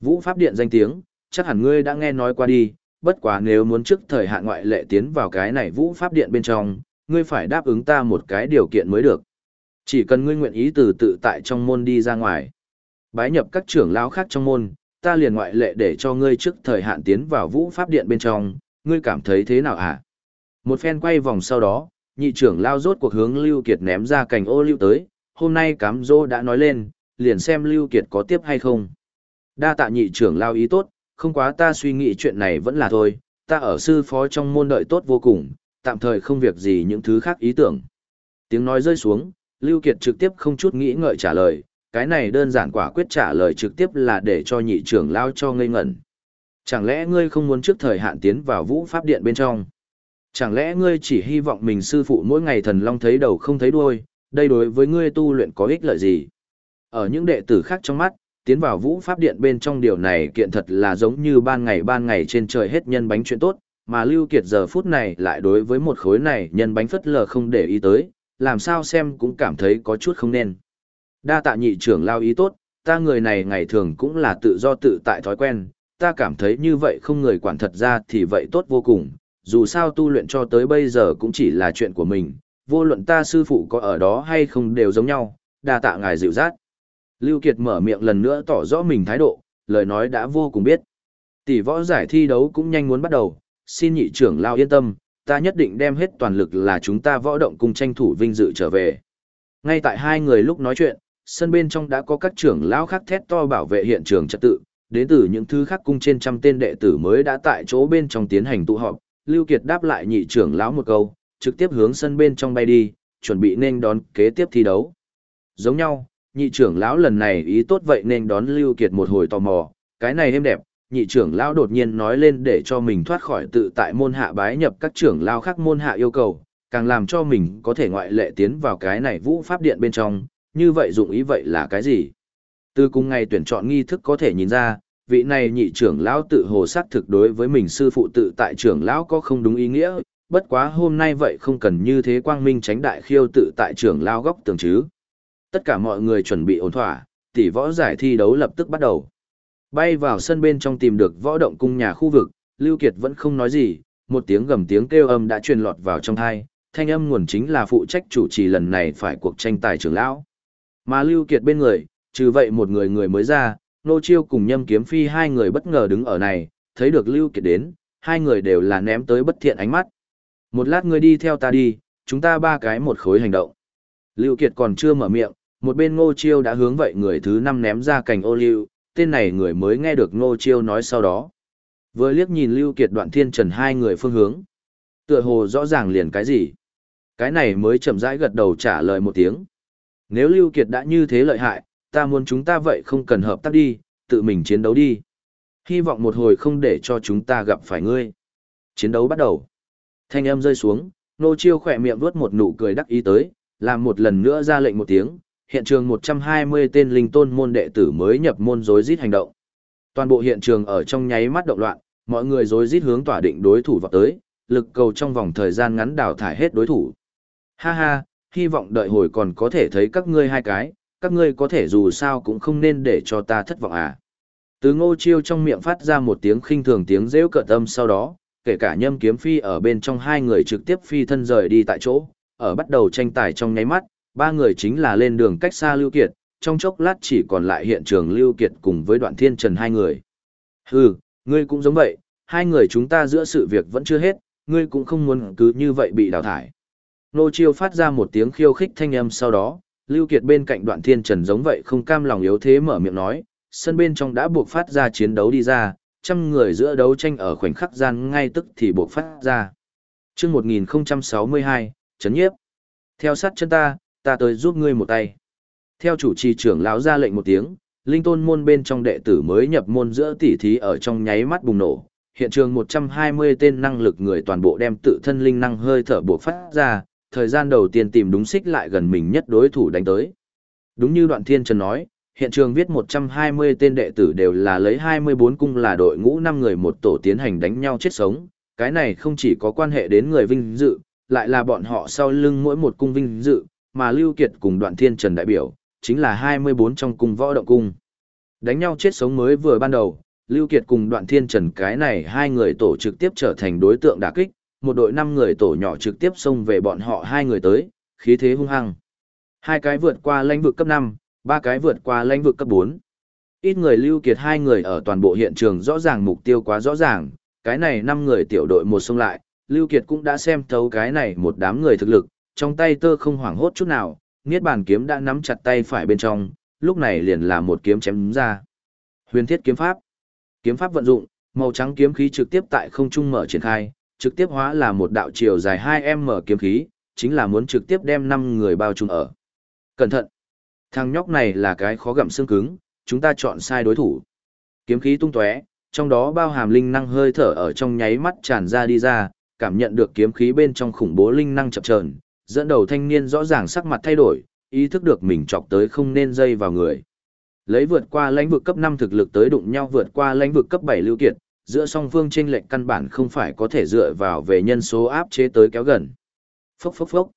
Vũ pháp điện danh tiếng, chắc hẳn ngươi đã nghe nói qua đi, bất quá nếu muốn trước thời hạn ngoại lệ tiến vào cái này vũ pháp điện bên trong, ngươi phải đáp ứng ta một cái điều kiện mới được. Chỉ cần ngươi nguyện ý từ tự tại trong môn đi ra ngoài. Bái nhập các trưởng lão khác trong môn, ta liền ngoại lệ để cho ngươi trước thời hạn tiến vào vũ pháp điện bên trong, ngươi cảm thấy thế nào hả? À? Một phen quay vòng sau đó, nhị trưởng lao rốt cuộc hướng Lưu Kiệt ném ra cành ô lưu tới, hôm nay cám dô đã nói lên, liền xem Lưu Kiệt có tiếp hay không. Đa tạ nhị trưởng lao ý tốt, không quá ta suy nghĩ chuyện này vẫn là thôi, ta ở sư phó trong môn đợi tốt vô cùng, tạm thời không việc gì những thứ khác ý tưởng. Tiếng nói rơi xuống, Lưu Kiệt trực tiếp không chút nghĩ ngợi trả lời, cái này đơn giản quả quyết trả lời trực tiếp là để cho nhị trưởng lao cho ngây ngẩn. Chẳng lẽ ngươi không muốn trước thời hạn tiến vào vũ pháp điện bên trong? Chẳng lẽ ngươi chỉ hy vọng mình sư phụ mỗi ngày thần long thấy đầu không thấy đuôi, đây đối với ngươi tu luyện có ích lợi gì? Ở những đệ tử khác trong mắt, tiến vào vũ pháp điện bên trong điều này kiện thật là giống như ban ngày ban ngày trên trời hết nhân bánh chuyện tốt, mà Lưu Kiệt giờ phút này lại đối với một khối này nhân bánh phất lờ không để ý tới, làm sao xem cũng cảm thấy có chút không nên. Đa tạ nhị trưởng lao ý tốt, ta người này ngày thường cũng là tự do tự tại thói quen, ta cảm thấy như vậy không người quản thật ra thì vậy tốt vô cùng, dù sao tu luyện cho tới bây giờ cũng chỉ là chuyện của mình, vô luận ta sư phụ có ở đó hay không đều giống nhau, đa tạ ngài dịu dắt. Lưu Kiệt mở miệng lần nữa tỏ rõ mình thái độ, lời nói đã vô cùng biết. Tỷ võ giải thi đấu cũng nhanh muốn bắt đầu, xin nhị trưởng lao yên tâm, ta nhất định đem hết toàn lực là chúng ta võ động cùng tranh thủ vinh dự trở về. Ngay tại hai người lúc nói chuyện, sân bên trong đã có các trưởng lão khác thét to bảo vệ hiện trường trật tự, đến từ những thứ khác cung trên trăm tên đệ tử mới đã tại chỗ bên trong tiến hành tụ họp, Lưu Kiệt đáp lại nhị trưởng lão một câu, trực tiếp hướng sân bên trong bay đi, chuẩn bị nên đón kế tiếp thi đấu. Giống nhau, nhị trưởng lão lần này ý tốt vậy nên đón Lưu Kiệt một hồi tò mò, cái này êm đẹp, nhị trưởng lão đột nhiên nói lên để cho mình thoát khỏi tự tại môn hạ bái nhập các trưởng lão khác môn hạ yêu cầu, càng làm cho mình có thể ngoại lệ tiến vào cái này vũ pháp điện bên trong, như vậy dụng ý vậy là cái gì? Từ cùng ngày tuyển chọn nghi thức có thể nhìn ra, vị này nhị trưởng lão tự hồ sát thực đối với mình sư phụ tự tại trưởng lão có không đúng ý nghĩa, bất quá hôm nay vậy không cần như thế quang minh tránh đại khiêu tự tại trưởng lão góc tường chứ. Tất cả mọi người chuẩn bị ổn thỏa, tỷ võ giải thi đấu lập tức bắt đầu. Bay vào sân bên trong tìm được võ động cung nhà khu vực, Lưu Kiệt vẫn không nói gì, một tiếng gầm tiếng kêu âm đã truyền lọt vào trong tai, thanh âm nguồn chính là phụ trách chủ trì lần này phải cuộc tranh tài trưởng lão. Mà Lưu Kiệt bên người, trừ vậy một người người mới ra, Nô Chiêu cùng Nhâm Kiếm Phi hai người bất ngờ đứng ở này, thấy được Lưu Kiệt đến, hai người đều là ném tới bất thiện ánh mắt. Một lát ngươi đi theo ta đi, chúng ta ba cái một khối hành động. Lưu Kiệt còn chưa mở miệng, một bên Ngô Chiêu đã hướng vậy người thứ năm ném ra cành ô liu, tên này người mới nghe được Ngô Chiêu nói sau đó. Vừa liếc nhìn Lưu Kiệt đoạn thiên trần hai người phương hướng. Tựa hồ rõ ràng liền cái gì. Cái này mới chậm rãi gật đầu trả lời một tiếng. Nếu Lưu Kiệt đã như thế lợi hại, ta muốn chúng ta vậy không cần hợp tác đi, tự mình chiến đấu đi. Hy vọng một hồi không để cho chúng ta gặp phải ngươi. Chiến đấu bắt đầu. Thanh âm rơi xuống, nô chiêu khỏe miệng vuốt một nụ cười đắc ý tới, làm một lần nữa ra lệnh một tiếng, hiện trường 120 tên linh tôn môn đệ tử mới nhập môn rối rít hành động. Toàn bộ hiện trường ở trong nháy mắt động loạn, mọi người rối rít hướng tỏa định đối thủ vào tới, lực cầu trong vòng thời gian ngắn đào thải hết đối thủ. Ha ha, hy vọng đợi hồi còn có thể thấy các ngươi hai cái, các ngươi có thể dù sao cũng không nên để cho ta thất vọng à. Từ ngô chiêu trong miệng phát ra một tiếng khinh thường tiếng rêu cợt âm sau đó, kể cả nhâm kiếm phi ở bên trong hai người trực tiếp phi thân rời đi tại chỗ, ở bắt đầu tranh tài trong nháy mắt, ba người chính là lên đường cách xa Lưu Kiệt, trong chốc lát chỉ còn lại hiện trường Lưu Kiệt cùng với đoạn thiên trần hai người. Hừ, ngươi cũng giống vậy, hai người chúng ta giữa sự việc vẫn chưa hết, ngươi cũng không muốn cứ như vậy bị đào thải. Nô Chiêu phát ra một tiếng khiêu khích thanh âm sau đó, Lưu Kiệt bên cạnh đoạn thiên trần giống vậy không cam lòng yếu thế mở miệng nói, sân bên trong đã buộc phát ra chiến đấu đi ra, trăm người giữa đấu tranh ở khoảnh khắc gian ngay tức thì buộc phát ra. Chương 1062, chấn nhiếp. Theo sát chân ta, ta tới giúp ngươi một tay. Theo chủ trì trưởng lão ra lệnh một tiếng, linh tôn môn bên trong đệ tử mới nhập môn giữa tỷ thí ở trong nháy mắt bùng nổ. Hiện trường 120 tên năng lực người toàn bộ đem tự thân linh năng hơi thở buộc phát ra, thời gian đầu tiên tìm đúng xích lại gần mình nhất đối thủ đánh tới. Đúng như đoạn thiên trần nói, hiện trường viết 120 tên đệ tử đều là lấy 24 cung là đội ngũ 5 người một tổ tiến hành đánh nhau chết sống, cái này không chỉ có quan hệ đến người vinh dự, lại là bọn họ sau lưng mỗi một cung vinh dự, mà Lưu Kiệt cùng đoạn thiên trần đại biểu, chính là 24 trong cung võ động cung. Đánh nhau chết sống mới vừa ban đầu, Lưu Kiệt cùng đoạn thiên trần cái này hai người tổ trực tiếp trở thành đối tượng đả kích, một đội năm người tổ nhỏ trực tiếp xông về bọn họ hai người tới, khí thế hung hăng. Hai cái vượt qua lãnh vực cấp 5, ba cái vượt qua lãnh vực cấp 4. Ít người lưu kiệt hai người ở toàn bộ hiện trường rõ ràng mục tiêu quá rõ ràng, cái này năm người tiểu đội một xông lại, lưu kiệt cũng đã xem thấu cái này một đám người thực lực, trong tay tơ không hoảng hốt chút nào, niết bàn kiếm đã nắm chặt tay phải bên trong, lúc này liền là một kiếm chém ra. Huyền thiết kiếm pháp. Kiếm pháp vận dụng, màu trắng kiếm khí trực tiếp tại không trung mở triển khai, trực tiếp hóa là một đạo chiều dài 2m kiếm khí, chính là muốn trực tiếp đem 5 người bao trùm ở. Cẩn thận! Thằng nhóc này là cái khó gặm xương cứng, chúng ta chọn sai đối thủ. Kiếm khí tung tóe, trong đó bao hàm linh năng hơi thở ở trong nháy mắt tràn ra đi ra, cảm nhận được kiếm khí bên trong khủng bố linh năng chập chờn, dẫn đầu thanh niên rõ ràng sắc mặt thay đổi, ý thức được mình chọc tới không nên dây vào người. Lấy vượt qua lãnh vực cấp 5 thực lực tới đụng nhau vượt qua lãnh vực cấp 7 lưu kiệt, giữa song phương chênh lệch căn bản không phải có thể dựa vào về nhân số áp chế tới kéo gần. Phốc phốc phốc.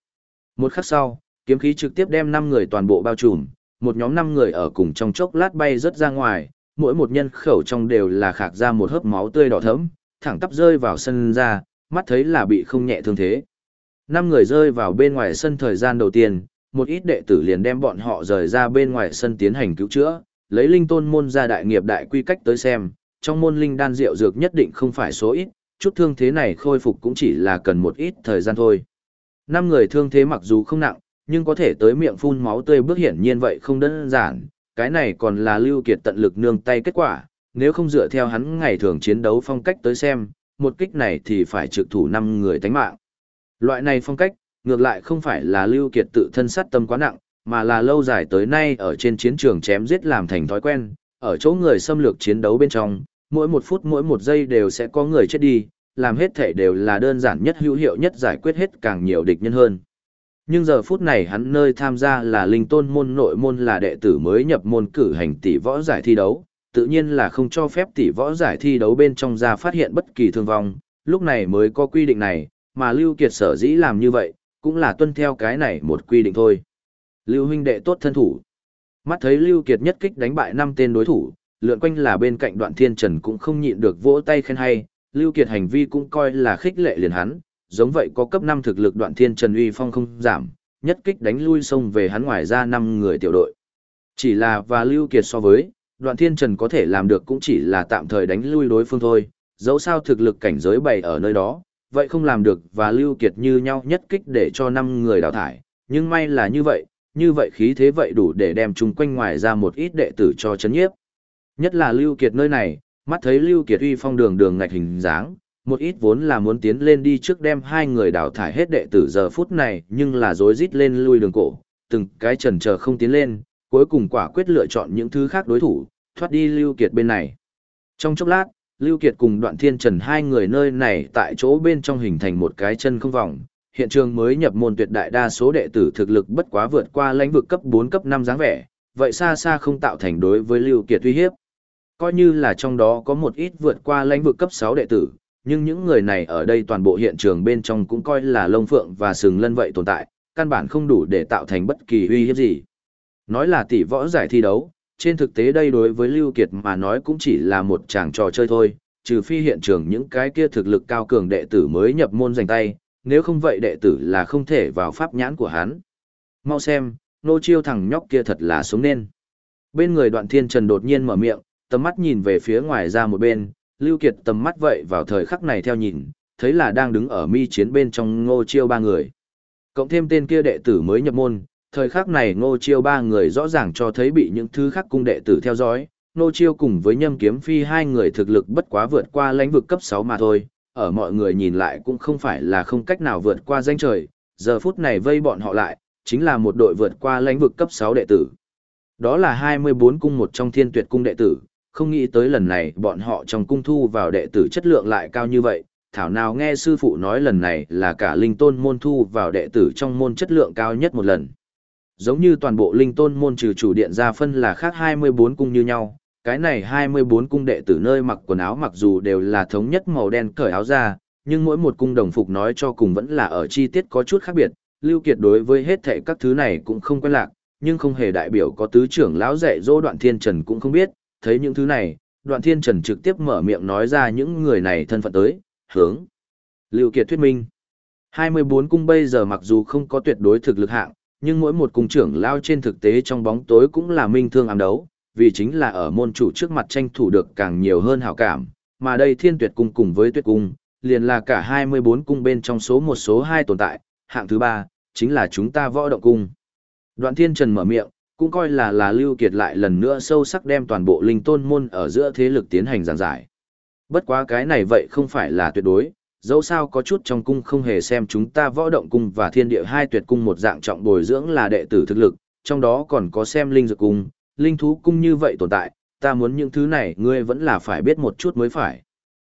Một khắc sau, kiếm khí trực tiếp đem 5 người toàn bộ bao trùm, một nhóm 5 người ở cùng trong chốc lát bay rất ra ngoài, mỗi một nhân khẩu trong đều là khạc ra một hớp máu tươi đỏ thẫm, thẳng tắp rơi vào sân ra, mắt thấy là bị không nhẹ thương thế. 5 người rơi vào bên ngoài sân thời gian đầu tiên, một ít đệ tử liền đem bọn họ rời ra bên ngoài sân tiến hành cứu chữa, lấy linh tôn môn ra đại nghiệp đại quy cách tới xem, trong môn linh đan rượu dược nhất định không phải số ít, chút thương thế này khôi phục cũng chỉ là cần một ít thời gian thôi. Năm người thương thế mặc dù không nặng, nhưng có thể tới miệng phun máu tươi bước hiển nhiên vậy không đơn giản, cái này còn là lưu kiệt tận lực nương tay kết quả, nếu không dựa theo hắn ngày thường chiến đấu phong cách tới xem, một kích này thì phải trực thủ năm người tánh mạng. Loại này phong cách, ngược lại không phải là lưu kiệt tự thân sát tâm quá nặng, mà là lâu dài tới nay ở trên chiến trường chém giết làm thành thói quen, ở chỗ người xâm lược chiến đấu bên trong, mỗi một phút mỗi một giây đều sẽ có người chết đi, làm hết thể đều là đơn giản nhất hữu hiệu nhất giải quyết hết càng nhiều địch nhân hơn. Nhưng giờ phút này hắn nơi tham gia là linh tôn môn nội môn là đệ tử mới nhập môn cử hành tỷ võ giải thi đấu, tự nhiên là không cho phép tỷ võ giải thi đấu bên trong ra phát hiện bất kỳ thương vong, lúc này mới có quy định này, mà Lưu Kiệt sở dĩ làm như vậy, cũng là tuân theo cái này một quy định thôi. Lưu huynh đệ tốt thân thủ. Mắt thấy Lưu Kiệt nhất kích đánh bại năm tên đối thủ, lượn quanh là bên cạnh đoạn thiên trần cũng không nhịn được vỗ tay khen hay, Lưu Kiệt hành vi cũng coi là khích lệ liền hắn, giống vậy có cấp 5 thực lực đoạn thiên trần uy phong không giảm, nhất kích đánh lui xông về hắn ngoài ra 5 người tiểu đội. Chỉ là và Lưu Kiệt so với, đoạn thiên trần có thể làm được cũng chỉ là tạm thời đánh lui đối phương thôi, dẫu sao thực lực cảnh giới bày ở nơi đó, vậy không làm được và Lưu Kiệt như nhau nhất kích để cho 5 người đào thải, nhưng may là như vậy, như vậy khí thế vậy đủ để đem chúng quanh ngoài ra một ít đệ tử cho chấn nhiếp. Nhất là Lưu Kiệt nơi này, mắt thấy Lưu Kiệt uy phong đường đường ngạch hình dáng, một ít vốn là muốn tiến lên đi trước đem hai người đào thải hết đệ tử giờ phút này nhưng là rối rít lên lui đường cổ, từng cái chần chờ không tiến lên, cuối cùng quả quyết lựa chọn những thứ khác đối thủ, thoát đi Lưu Kiệt bên này. Trong chốc lát, Lưu Kiệt cùng Đoạn Thiên Trần hai người nơi này tại chỗ bên trong hình thành một cái chân không vòng, hiện trường mới nhập môn tuyệt đại đa số đệ tử thực lực bất quá vượt qua lãnh vực cấp 4 cấp 5 dáng vẻ, vậy xa xa không tạo thành đối với Lưu Kiệt uy hiếp. Coi như là trong đó có một ít vượt qua lãnh vực cấp 6 đệ tử, nhưng những người này ở đây toàn bộ hiện trường bên trong cũng coi là lông phượng và sừng lân vậy tồn tại, căn bản không đủ để tạo thành bất kỳ uy hiếp gì. Nói là tỷ võ giải thi đấu, trên thực tế đây đối với Lưu Kiệt mà nói cũng chỉ là một tràng trò chơi thôi, trừ phi hiện trường những cái kia thực lực cao cường đệ tử mới nhập môn giành tay, nếu không vậy đệ tử là không thể vào pháp nhãn của hắn. Mau xem, nô chiêu thằng nhóc kia thật là sống nên. Bên người đoạn thiên trần đột nhiên mở miệng, tầm mắt nhìn về phía ngoài ra một bên, Lưu Kiệt tầm mắt vậy vào thời khắc này theo nhìn, thấy là đang đứng ở mi chiến bên trong ngô chiêu ba người. Cộng thêm tên kia đệ tử mới nhập môn, thời khắc này ngô chiêu ba người rõ ràng cho thấy bị những thứ khác cung đệ tử theo dõi. Ngô chiêu cùng với nhâm kiếm phi hai người thực lực bất quá vượt qua lãnh vực cấp 6 mà thôi, ở mọi người nhìn lại cũng không phải là không cách nào vượt qua danh trời, giờ phút này vây bọn họ lại, chính là một đội vượt qua lãnh vực cấp 6 đệ tử. Đó là 24 cung một trong thiên tuyệt cung đệ tử, không nghĩ tới lần này bọn họ trong cung thu vào đệ tử chất lượng lại cao như vậy, thảo nào nghe sư phụ nói lần này là cả linh tôn môn thu vào đệ tử trong môn chất lượng cao nhất một lần. Giống như toàn bộ linh tôn môn trừ chủ điện ra phân là khác 24 cung như nhau, cái này 24 cung đệ tử nơi mặc quần áo mặc dù đều là thống nhất màu đen cởi áo ra, nhưng mỗi một cung đồng phục nói cho cùng vẫn là ở chi tiết có chút khác biệt, Lưu Kiệt đối với hết thảy các thứ này cũng không quen lạc, nhưng không hề đại biểu có tứ trưởng lão dạy dỗ đoạn thiên trần cũng không biết, thấy những thứ này, đoạn thiên trần trực tiếp mở miệng nói ra những người này thân phận tới, hướng. Lưu Kiệt thuyết minh. 24 cung bây giờ mặc dù không có tuyệt đối thực lực hạng, nhưng mỗi một cung trưởng lao trên thực tế trong bóng tối cũng là minh thương ám đấu, vì chính là ở môn chủ trước mặt tranh thủ được càng nhiều hơn hảo cảm, mà đây thiên tuyệt cung cùng với tuyệt cung, liền là cả 24 cung bên trong số một số hai tồn tại, hạng thứ ba, chính là chúng ta võ động cung. Đoạn thiên trần mở miệng, cũng coi là là lưu kiệt lại lần nữa sâu sắc đem toàn bộ linh tôn môn ở giữa thế lực tiến hành giảng giải. Bất quá cái này vậy không phải là tuyệt đối, dẫu sao có chút trong cung không hề xem chúng ta võ động cung và thiên địa hai tuyệt cung một dạng trọng bồi dưỡng là đệ tử thực lực, trong đó còn có xem linh dược cung, linh thú cung như vậy tồn tại, ta muốn những thứ này ngươi vẫn là phải biết một chút mới phải.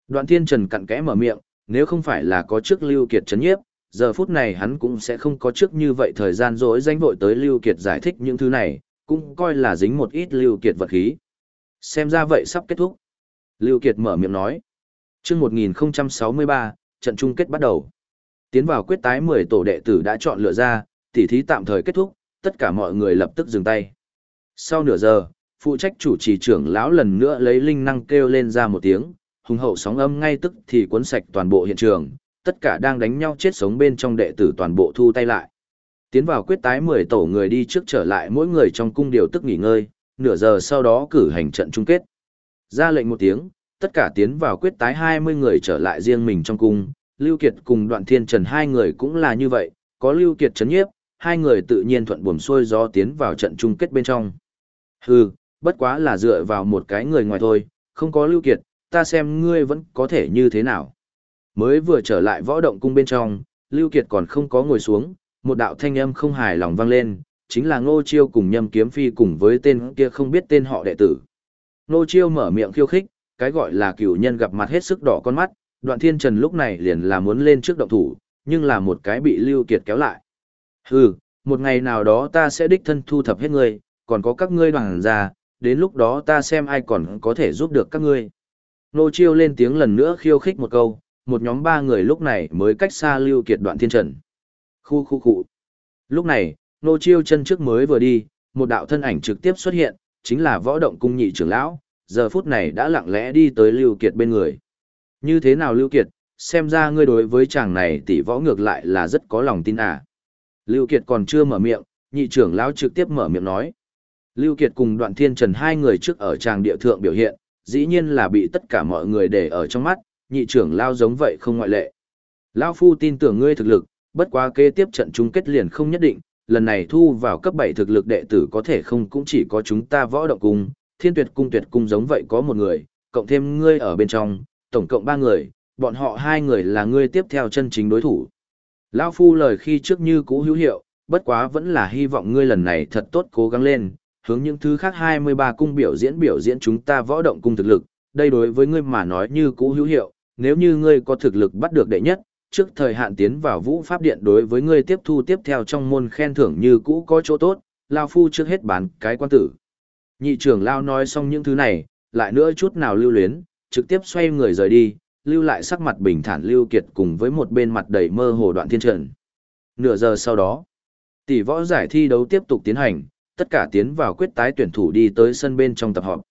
Đoạn thiên trần cặn kẽ mở miệng, nếu không phải là có trước lưu kiệt chấn nhiếp, giờ phút này hắn cũng sẽ không có trước như vậy thời gian dối danh vội tới lưu kiệt giải thích những thứ này, cũng coi là dính một ít lưu kiệt vật khí. Xem ra vậy sắp kết thúc. Lưu kiệt mở miệng nói. Trước 1063, trận chung kết bắt đầu. Tiến vào quyết tái 10 tổ đệ tử đã chọn lựa ra, tỉ thí tạm thời kết thúc, tất cả mọi người lập tức dừng tay. Sau nửa giờ, phụ trách chủ trì trưởng lão lần nữa lấy linh năng kêu lên ra một tiếng, hùng hậu sóng âm ngay tức thì cuốn sạch toàn bộ hiện trường, tất cả đang đánh nhau chết sống bên trong đệ tử toàn bộ thu tay lại. Tiến vào quyết tái 10 tổ người đi trước trở lại mỗi người trong cung điều tức nghỉ ngơi, nửa giờ sau đó cử hành trận chung kết. Ra lệnh một tiếng, tất cả tiến vào quyết tái 20 người trở lại riêng mình trong cung, Lưu Kiệt cùng Đoạn Thiên Trần hai người cũng là như vậy, có Lưu Kiệt chấn nhiếp, hai người tự nhiên thuận buồm xuôi gió tiến vào trận chung kết bên trong. Hừ, bất quá là dựa vào một cái người ngoài thôi, không có Lưu Kiệt, ta xem ngươi vẫn có thể như thế nào. Mới vừa trở lại võ động cung bên trong, Lưu Kiệt còn không có ngồi xuống, một đạo thanh âm không hài lòng vang lên, chính là Ngô Chiêu cùng Nhâm Kiếm Phi cùng với tên kia không biết tên họ đệ tử. Ngô Chiêu mở miệng khiêu khích, cái gọi là cửu nhân gặp mặt hết sức đỏ con mắt, Đoạn Thiên Trần lúc này liền là muốn lên trước động thủ, nhưng là một cái bị Lưu Kiệt kéo lại. Hừ, một ngày nào đó ta sẽ đích thân thu thập hết ngươi, còn có các ngươi đoàn ra, đến lúc đó ta xem ai còn có thể giúp được các ngươi. Nô Chiêu lên tiếng lần nữa khiêu khích một câu, một nhóm ba người lúc này mới cách xa Lưu Kiệt đoạn thiên trần. Khu khu khu. Lúc này, Nô Chiêu chân trước mới vừa đi, một đạo thân ảnh trực tiếp xuất hiện, chính là võ động cung nhị trưởng lão, giờ phút này đã lặng lẽ đi tới Lưu Kiệt bên người. Như thế nào Lưu Kiệt, xem ra ngươi đối với chàng này tỷ võ ngược lại là rất có lòng tin à. Lưu Kiệt còn chưa mở miệng, nhị trưởng lão trực tiếp mở miệng nói. Lưu Kiệt cùng đoạn thiên trần hai người trước ở tràng địa thượng biểu hiện, dĩ nhiên là bị tất cả mọi người để ở trong mắt, nhị trưởng lao giống vậy không ngoại lệ. Lão Phu tin tưởng ngươi thực lực, bất quá kế tiếp trận chung kết liền không nhất định, lần này thu vào cấp 7 thực lực đệ tử có thể không cũng chỉ có chúng ta võ động cung, thiên tuyệt cung tuyệt cung giống vậy có một người, cộng thêm ngươi ở bên trong, tổng cộng 3 người, bọn họ hai người là ngươi tiếp theo chân chính đối thủ. Lão Phu lời khi trước như cũ hữu hiệu, bất quá vẫn là hy vọng ngươi lần này thật tốt cố gắng lên, hướng những thứ khác 23 cung biểu diễn biểu diễn chúng ta võ động cung thực lực, đây đối với ngươi mà nói như cũ hữu hiệu, nếu như ngươi có thực lực bắt được đệ nhất, trước thời hạn tiến vào vũ pháp điện đối với ngươi tiếp thu tiếp theo trong môn khen thưởng như cũ có chỗ tốt, Lao Phu trước hết bán cái quan tử. Nhị trưởng Lao nói xong những thứ này, lại nữa chút nào lưu luyến, trực tiếp xoay người rời đi, lưu lại sắc mặt bình thản lưu kiệt cùng với một bên mặt đầy mơ hồ đoạn thiên trần. Nửa giờ sau đó, tỷ võ giải thi đấu tiếp tục tiến hành, tất cả tiến vào quyết tái tuyển thủ đi tới sân bên trong tập họp.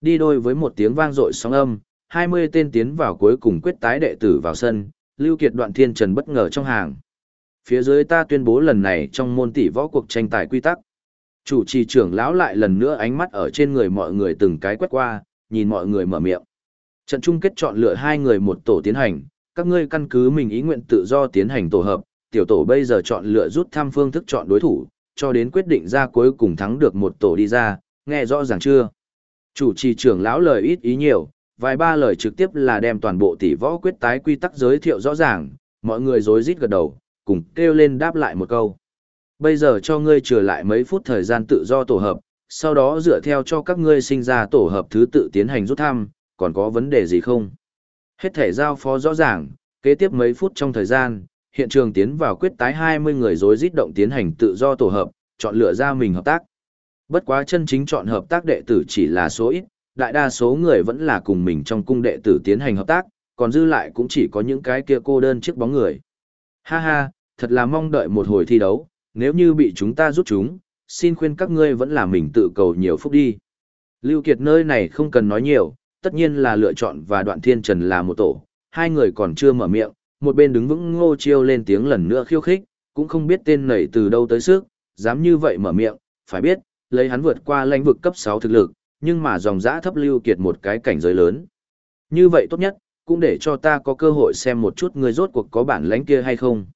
Đi đôi với một tiếng vang dội sóng âm, 20 tên tiến vào cuối cùng quyết tái đệ tử vào sân, Lưu Kiệt Đoạn Thiên Trần bất ngờ trong hàng. Phía dưới ta tuyên bố lần này trong môn tỷ võ cuộc tranh tài quy tắc. Chủ trì trưởng lão lại lần nữa ánh mắt ở trên người mọi người từng cái quét qua, nhìn mọi người mở miệng. Trận chung kết chọn lựa hai người một tổ tiến hành, các ngươi căn cứ mình ý nguyện tự do tiến hành tổ hợp, tiểu tổ bây giờ chọn lựa rút thăm phương thức chọn đối thủ, cho đến quyết định ra cuối cùng thắng được một tổ đi ra, nghe rõ ràng chưa? Chủ trì trưởng lão lời ít ý nhiều, vài ba lời trực tiếp là đem toàn bộ tỷ võ quyết tái quy tắc giới thiệu rõ ràng, mọi người rối rít gật đầu, cùng kêu lên đáp lại một câu. Bây giờ cho ngươi trở lại mấy phút thời gian tự do tổ hợp, sau đó dựa theo cho các ngươi sinh ra tổ hợp thứ tự tiến hành rút thăm, còn có vấn đề gì không? Hết thể giao phó rõ ràng, kế tiếp mấy phút trong thời gian, hiện trường tiến vào quyết tái 20 người rối rít động tiến hành tự do tổ hợp, chọn lựa ra mình hợp tác. Bất quá chân chính chọn hợp tác đệ tử chỉ là số ít, đại đa số người vẫn là cùng mình trong cung đệ tử tiến hành hợp tác, còn dư lại cũng chỉ có những cái kia cô đơn chiếc bóng người. Ha ha, thật là mong đợi một hồi thi đấu, nếu như bị chúng ta rút chúng, xin khuyên các ngươi vẫn là mình tự cầu nhiều phúc đi. Lưu Kiệt nơi này không cần nói nhiều, tất nhiên là lựa chọn và đoạn thiên trần là một tổ, hai người còn chưa mở miệng, một bên đứng vững ngô chiêu lên tiếng lần nữa khiêu khích, cũng không biết tên nảy từ đâu tới sức, dám như vậy mở miệng, phải biết, lấy hắn vượt qua lãnh vực cấp 6 thực lực, nhưng mà dòng dã thấp lưu kiệt một cái cảnh giới lớn. Như vậy tốt nhất, cũng để cho ta có cơ hội xem một chút người rốt cuộc có bản lãnh kia hay không.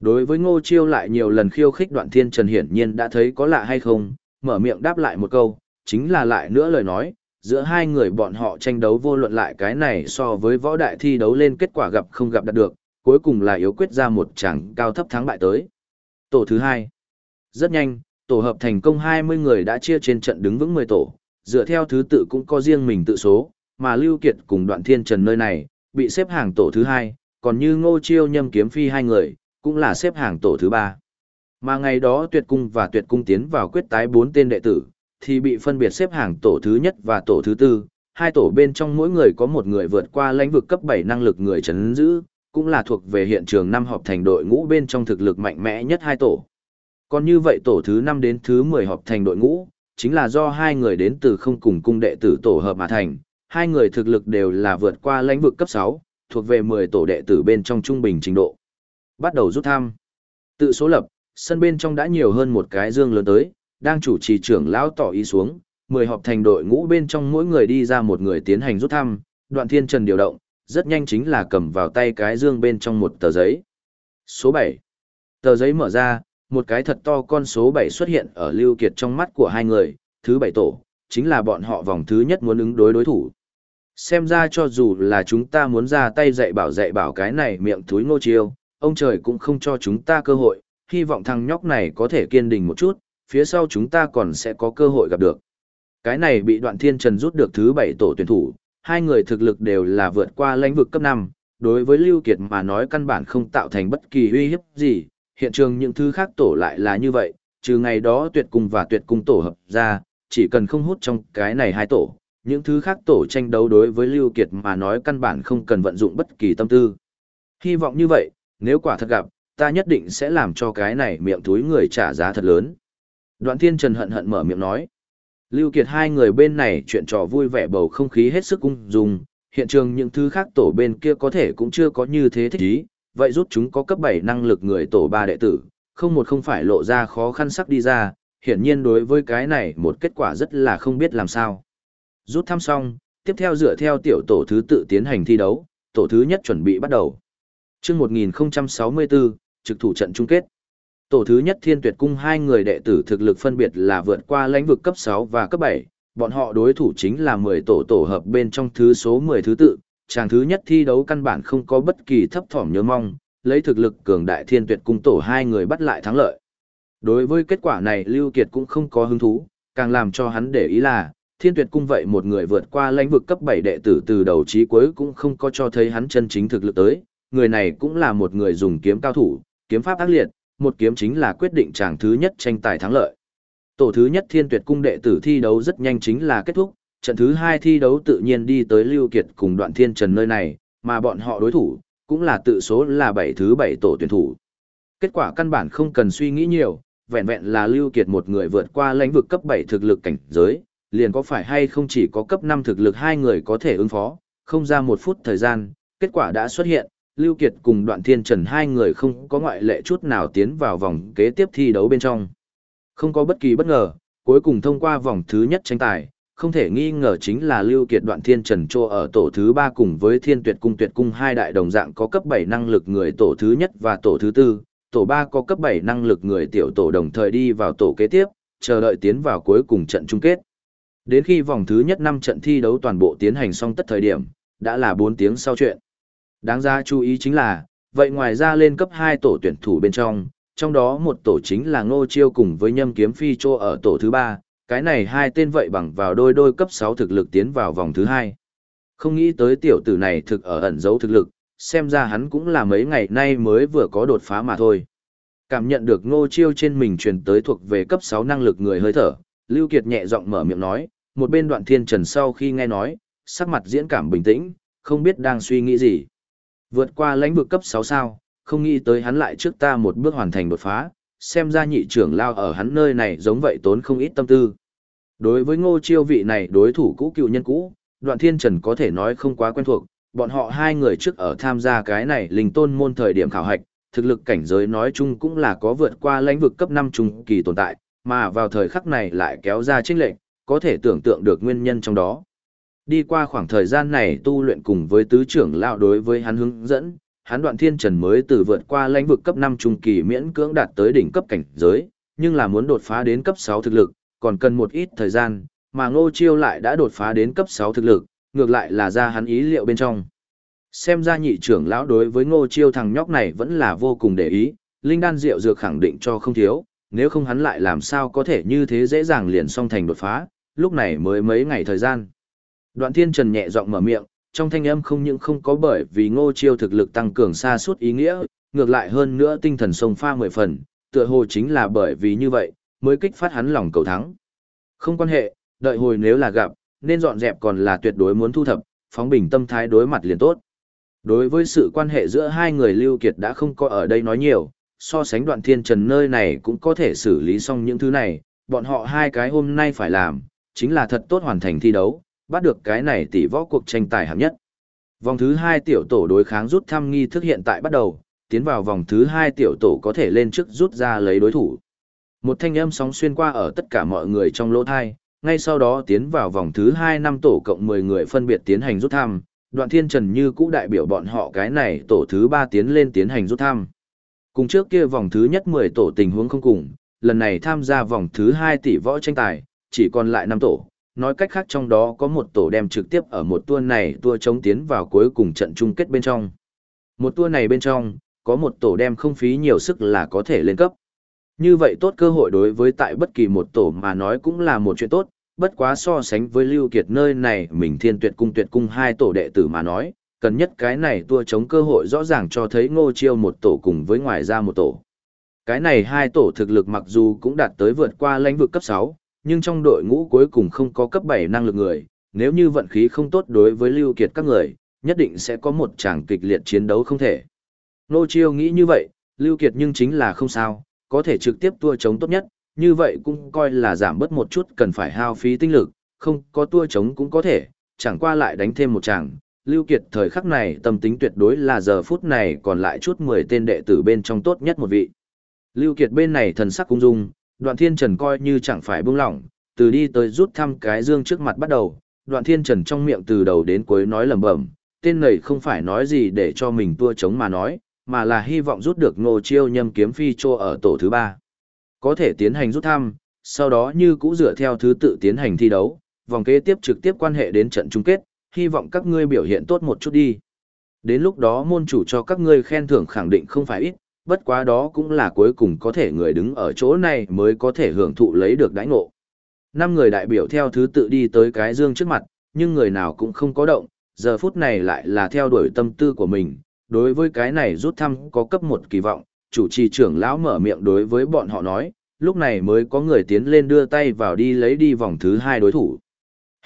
Đối với ngô chiêu lại nhiều lần khiêu khích đoạn thiên trần hiển nhiên đã thấy có lạ hay không, mở miệng đáp lại một câu, chính là lại nữa lời nói, giữa hai người bọn họ tranh đấu vô luận lại cái này so với võ đại thi đấu lên kết quả gặp không gặp đạt được, cuối cùng là yếu quyết ra một chẳng cao thấp thắng bại tới. Tổ thứ hai Rất nhanh, tổ hợp thành công 20 người đã chia trên trận đứng vững 10 tổ, dựa theo thứ tự cũng có riêng mình tự số, mà Lưu Kiệt cùng Đoạn Thiên Trần nơi này, bị xếp hàng tổ thứ hai, còn như Ngô Chiêu Nhâm Kiếm Phi hai người, cũng là xếp hàng tổ thứ ba. Mà ngày đó Tuyệt Cung và Tuyệt Cung tiến vào quyết tái bốn tên đệ tử, thì bị phân biệt xếp hàng tổ thứ nhất và tổ thứ tư, hai tổ bên trong mỗi người có một người vượt qua lãnh vực cấp 7 năng lực người chấn giữ, cũng là thuộc về hiện trường năm họp thành đội ngũ bên trong thực lực mạnh mẽ nhất hai tổ. Còn như vậy tổ thứ 5 đến thứ 10 họp thành đội ngũ, chính là do hai người đến từ không cùng cung đệ tử tổ hợp mà thành, hai người thực lực đều là vượt qua lãnh vực cấp 6, thuộc về 10 tổ đệ tử bên trong trung bình trình độ. Bắt đầu rút thăm. Tự số lập, sân bên trong đã nhiều hơn một cái dương lớn tới, đang chủ trì trưởng lão tỏ ý xuống, 10 họp thành đội ngũ bên trong mỗi người đi ra một người tiến hành rút thăm, đoạn thiên trần điều động, rất nhanh chính là cầm vào tay cái dương bên trong một tờ giấy. Số 7. Tờ giấy mở ra, một cái thật to con số 7 xuất hiện ở Lưu Kiệt trong mắt của hai người, thứ bảy tổ, chính là bọn họ vòng thứ nhất muốn ứng đối đối thủ. Xem ra cho dù là chúng ta muốn ra tay dạy bảo dạy bảo cái này miệng thúi ngô chiêu, ông trời cũng không cho chúng ta cơ hội, hy vọng thằng nhóc này có thể kiên định một chút, phía sau chúng ta còn sẽ có cơ hội gặp được. Cái này bị đoạn thiên trần rút được thứ bảy tổ tuyển thủ, hai người thực lực đều là vượt qua lãnh vực cấp 5, đối với Lưu Kiệt mà nói căn bản không tạo thành bất kỳ uy hiếp gì, hiện trường những thứ khác tổ lại là như vậy, trừ ngày đó tuyệt cung và tuyệt cung tổ hợp ra, chỉ cần không hút trong cái này hai tổ, những thứ khác tổ tranh đấu đối với Lưu Kiệt mà nói căn bản không cần vận dụng bất kỳ tâm tư. Hy vọng như vậy, nếu quả thật gặp, ta nhất định sẽ làm cho cái này miệng túi người trả giá thật lớn. Đoạn thiên trần hận hận mở miệng nói. Lưu Kiệt hai người bên này chuyện trò vui vẻ bầu không khí hết sức ung dung, hiện trường những thứ khác tổ bên kia có thể cũng chưa có như thế thích ý, vậy rút chúng có cấp 7 năng lực người tổ ba đệ tử, không một không phải lộ ra khó khăn sắc đi ra, hiển nhiên đối với cái này một kết quả rất là không biết làm sao. Rút thăm xong, tiếp theo dựa theo tiểu tổ thứ tự tiến hành thi đấu, tổ thứ nhất chuẩn bị bắt đầu. Trước 1064, trực thủ trận chung kết. Tổ thứ nhất Thiên Tuyệt Cung hai người đệ tử thực lực phân biệt là vượt qua lãnh vực cấp 6 và cấp 7, bọn họ đối thủ chính là 10 tổ tổ hợp bên trong thứ số 10 thứ tự, chàng thứ nhất thi đấu căn bản không có bất kỳ thấp thỏm nhớ mong, lấy thực lực cường đại Thiên Tuyệt Cung tổ hai người bắt lại thắng lợi. Đối với kết quả này Lưu Kiệt cũng không có hứng thú, càng làm cho hắn để ý là, Thiên Tuyệt Cung vậy một người vượt qua lãnh vực cấp 7 đệ tử từ đầu chí cuối cũng không có cho thấy hắn chân chính thực lực tới, người này cũng là một người dùng kiếm cao thủ, kiếm pháp ác liệt, một kiếm chính là quyết định chàng thứ nhất tranh tài thắng lợi. Tổ thứ nhất Thiên Tuyệt Cung đệ tử thi đấu rất nhanh chính là kết thúc, trận thứ hai thi đấu tự nhiên đi tới Lưu Kiệt cùng Đoạn Thiên Trần nơi này, mà bọn họ đối thủ cũng là tự số là bảy thứ bảy tổ tuyển thủ. Kết quả căn bản không cần suy nghĩ nhiều, vẹn vẹn là Lưu Kiệt một người vượt qua lãnh vực cấp 7 thực lực cảnh giới, liền có phải hay không chỉ có cấp 5 thực lực hai người có thể ứng phó, không ra một phút thời gian, kết quả đã xuất hiện, Lưu Kiệt cùng Đoạn Thiên Trần hai người không có ngoại lệ chút nào tiến vào vòng kế tiếp thi đấu bên trong. Không có bất kỳ bất ngờ, cuối cùng thông qua vòng thứ nhất tranh tài, không thể nghi ngờ chính là Lưu Kiệt Đoạn Thiên Trần Trô ở tổ thứ 3 cùng với Thiên Tuyệt Cung Tuyệt Cung hai đại đồng dạng có cấp 7 năng lực người tổ thứ nhất và tổ thứ tư, tổ 3 có cấp 7 năng lực người tiểu tổ đồng thời đi vào tổ kế tiếp, chờ đợi tiến vào cuối cùng trận chung kết. Đến khi vòng thứ nhất 5 trận thi đấu toàn bộ tiến hành xong tất thời điểm, đã là 4 tiếng sau chuyện. Đáng ra chú ý chính là, vậy ngoài ra lên cấp 2 tổ tuyển thủ bên trong, trong đó một tổ chính là Ngô Chiêu cùng với Nhâm Kiếm Phi Trô ở tổ thứ 3, cái này hai tên vậy bằng vào đôi đôi cấp 6 thực lực tiến vào vòng thứ hai Không nghĩ tới tiểu tử này thực ở ẩn giấu thực lực, xem ra hắn cũng là mấy ngày nay mới vừa có đột phá mà thôi. Cảm nhận được Ngô Chiêu trên mình truyền tới thuộc về cấp 6 năng lực người hơi thở, Lưu Kiệt nhẹ giọng mở miệng nói, một bên đoạn thiên trần sau khi nghe nói, sắc mặt diễn cảm bình tĩnh, không biết đang suy nghĩ gì. Vượt qua lãnh vực cấp 6 sao, không nghĩ tới hắn lại trước ta một bước hoàn thành đột phá, xem ra nhị trưởng lao ở hắn nơi này giống vậy tốn không ít tâm tư. Đối với ngô chiêu vị này đối thủ cũ cựu nhân cũ, đoạn thiên trần có thể nói không quá quen thuộc, bọn họ hai người trước ở tham gia cái này linh tôn môn thời điểm khảo hạch, thực lực cảnh giới nói chung cũng là có vượt qua lãnh vực cấp 5 trung kỳ tồn tại, mà vào thời khắc này lại kéo ra chênh lệnh, có thể tưởng tượng được nguyên nhân trong đó. Đi qua khoảng thời gian này tu luyện cùng với tứ trưởng lão đối với hắn hướng dẫn, hắn đoạn thiên trần mới từ vượt qua lãnh vực cấp 5 trung kỳ miễn cưỡng đạt tới đỉnh cấp cảnh giới, nhưng là muốn đột phá đến cấp 6 thực lực, còn cần một ít thời gian, mà ngô chiêu lại đã đột phá đến cấp 6 thực lực, ngược lại là ra hắn ý liệu bên trong. Xem ra nhị trưởng lão đối với ngô chiêu thằng nhóc này vẫn là vô cùng để ý, linh đan rượu dược khẳng định cho không thiếu, nếu không hắn lại làm sao có thể như thế dễ dàng liền song thành đột phá, lúc này mới mấy ngày thời gian. Đoạn thiên trần nhẹ giọng mở miệng, trong thanh âm không những không có bởi vì ngô chiêu thực lực tăng cường xa suốt ý nghĩa, ngược lại hơn nữa tinh thần sông pha mười phần, tựa hồ chính là bởi vì như vậy, mới kích phát hắn lòng cầu thắng. Không quan hệ, đợi hồi nếu là gặp, nên dọn dẹp còn là tuyệt đối muốn thu thập, phóng bình tâm thái đối mặt liền tốt. Đối với sự quan hệ giữa hai người Lưu Kiệt đã không có ở đây nói nhiều, so sánh đoạn thiên trần nơi này cũng có thể xử lý xong những thứ này, bọn họ hai cái hôm nay phải làm, chính là thật tốt hoàn thành thi đấu, bắt được cái này tỷ võ cuộc tranh tài hạng nhất. Vòng thứ hai tiểu tổ đối kháng rút thăm nghi thức hiện tại bắt đầu, tiến vào vòng thứ hai tiểu tổ có thể lên trước rút ra lấy đối thủ. Một thanh âm sóng xuyên qua ở tất cả mọi người trong lỗ thai, ngay sau đó tiến vào vòng thứ hai năm tổ cộng 10 người phân biệt tiến hành rút thăm, đoạn thiên trần như cũ đại biểu bọn họ cái này tổ thứ ba tiến lên tiến hành rút thăm. Cùng trước kia vòng thứ nhất 10 tổ tình huống không cùng, lần này tham gia vòng thứ hai tỷ võ tranh tài, chỉ còn lại năm tổ, nói cách khác trong đó có một tổ đem trực tiếp ở một tour này tour chống tiến vào cuối cùng trận chung kết bên trong. Một tour này bên trong, có một tổ đem không phí nhiều sức là có thể lên cấp. Như vậy tốt cơ hội đối với tại bất kỳ một tổ mà nói cũng là một chuyện tốt, bất quá so sánh với Lưu Kiệt nơi này mình thiên tuyệt cung tuyệt cung hai tổ đệ tử mà nói, cần nhất cái này tua chống cơ hội rõ ràng cho thấy ngô chiêu một tổ cùng với ngoài ra một tổ. Cái này hai tổ thực lực mặc dù cũng đạt tới vượt qua lãnh vực cấp 6, nhưng trong đội ngũ cuối cùng không có cấp 7 năng lực người, nếu như vận khí không tốt đối với Lưu Kiệt các người, nhất định sẽ có một tràng kịch liệt chiến đấu không thể. Ngô Chiêu nghĩ như vậy, Lưu Kiệt nhưng chính là không sao, có thể trực tiếp tua chống tốt nhất, như vậy cũng coi là giảm bớt một chút cần phải hao phí tinh lực, không có tua chống cũng có thể, chẳng qua lại đánh thêm một chàng. Lưu Kiệt thời khắc này tâm tính tuyệt đối là giờ phút này còn lại chút 10 tên đệ tử bên trong tốt nhất một vị. Lưu Kiệt bên này thần sắc cung dung, đoạn thiên trần coi như chẳng phải buông lỏng, từ đi tới rút thăm cái dương trước mặt bắt đầu, đoạn thiên trần trong miệng từ đầu đến cuối nói lẩm bẩm, tên này không phải nói gì để cho mình tua chống mà nói, mà là hy vọng rút được ngô chiêu nhâm kiếm phi trô ở tổ thứ ba. Có thể tiến hành rút thăm, sau đó như cũ dựa theo thứ tự tiến hành thi đấu, vòng kế tiếp trực tiếp quan hệ đến trận chung kết, hy vọng các ngươi biểu hiện tốt một chút đi. Đến lúc đó môn chủ cho các ngươi khen thưởng khẳng định không phải ít, bất quá đó cũng là cuối cùng có thể người đứng ở chỗ này mới có thể hưởng thụ lấy được đãi ngộ. Năm người đại biểu theo thứ tự đi tới cái dương trước mặt, nhưng người nào cũng không có động, giờ phút này lại là theo đuổi tâm tư của mình. Đối với cái này rút thăm có cấp một kỳ vọng, chủ trì trưởng lão mở miệng đối với bọn họ nói, lúc này mới có người tiến lên đưa tay vào đi lấy đi vòng thứ hai đối thủ.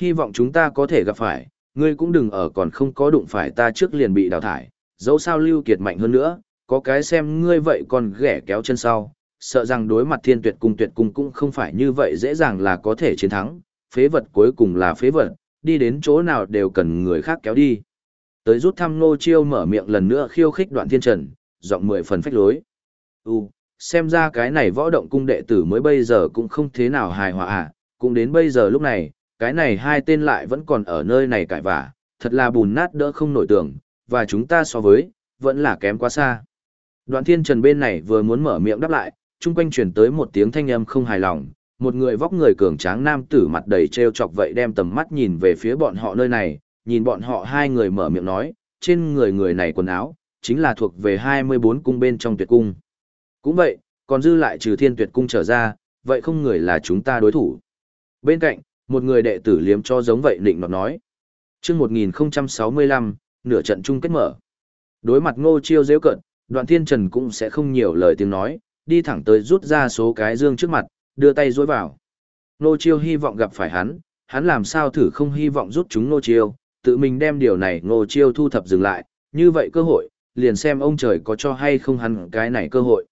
Hy vọng chúng ta có thể gặp phải, ngươi cũng đừng ở còn không có đụng phải ta trước liền bị đào thải, dẫu sao lưu kiệt mạnh hơn nữa, có cái xem ngươi vậy còn ghẻ kéo chân sau, sợ rằng đối mặt thiên tuyệt cung tuyệt cung cũng không phải như vậy dễ dàng là có thể chiến thắng, phế vật cuối cùng là phế vật, đi đến chỗ nào đều cần người khác kéo đi. Tới rút thăm nô chiêu mở miệng lần nữa khiêu khích đoạn thiên trần, giọng mười phần phách lối. U, xem ra cái này võ động cung đệ tử mới bây giờ cũng không thế nào hài hòa à, cũng đến bây giờ lúc này, cái này hai tên lại vẫn còn ở nơi này cãi vả, thật là bùn nát đỡ không nổi tưởng, và chúng ta so với, vẫn là kém quá xa. Đoạn thiên trần bên này vừa muốn mở miệng đáp lại, chung quanh truyền tới một tiếng thanh âm không hài lòng, một người vóc người cường tráng nam tử mặt đầy trêu chọc vậy đem tầm mắt nhìn về phía bọn họ nơi này, nhìn bọn họ hai người mở miệng nói, trên người người này quần áo, chính là thuộc về 24 cung bên trong tuyệt cung. Cũng vậy, còn dư lại trừ thiên tuyệt cung trở ra, vậy không người là chúng ta đối thủ. Bên cạnh, một người đệ tử liếm cho giống vậy định nọt nói. chương 1065, nửa trận chung kết mở. Đối mặt ngô chiêu dễ cận, đoạn thiên trần cũng sẽ không nhiều lời tiếng nói, đi thẳng tới rút ra số cái dương trước mặt, đưa tay dối vào. Nô chiêu hy vọng gặp phải hắn, hắn làm sao thử không hy vọng rút chúng nô chiêu, tự mình đem điều này Ngô chiêu thu thập dừng lại, như vậy cơ hội, liền xem ông trời có cho hay không hắn cái này cơ hội.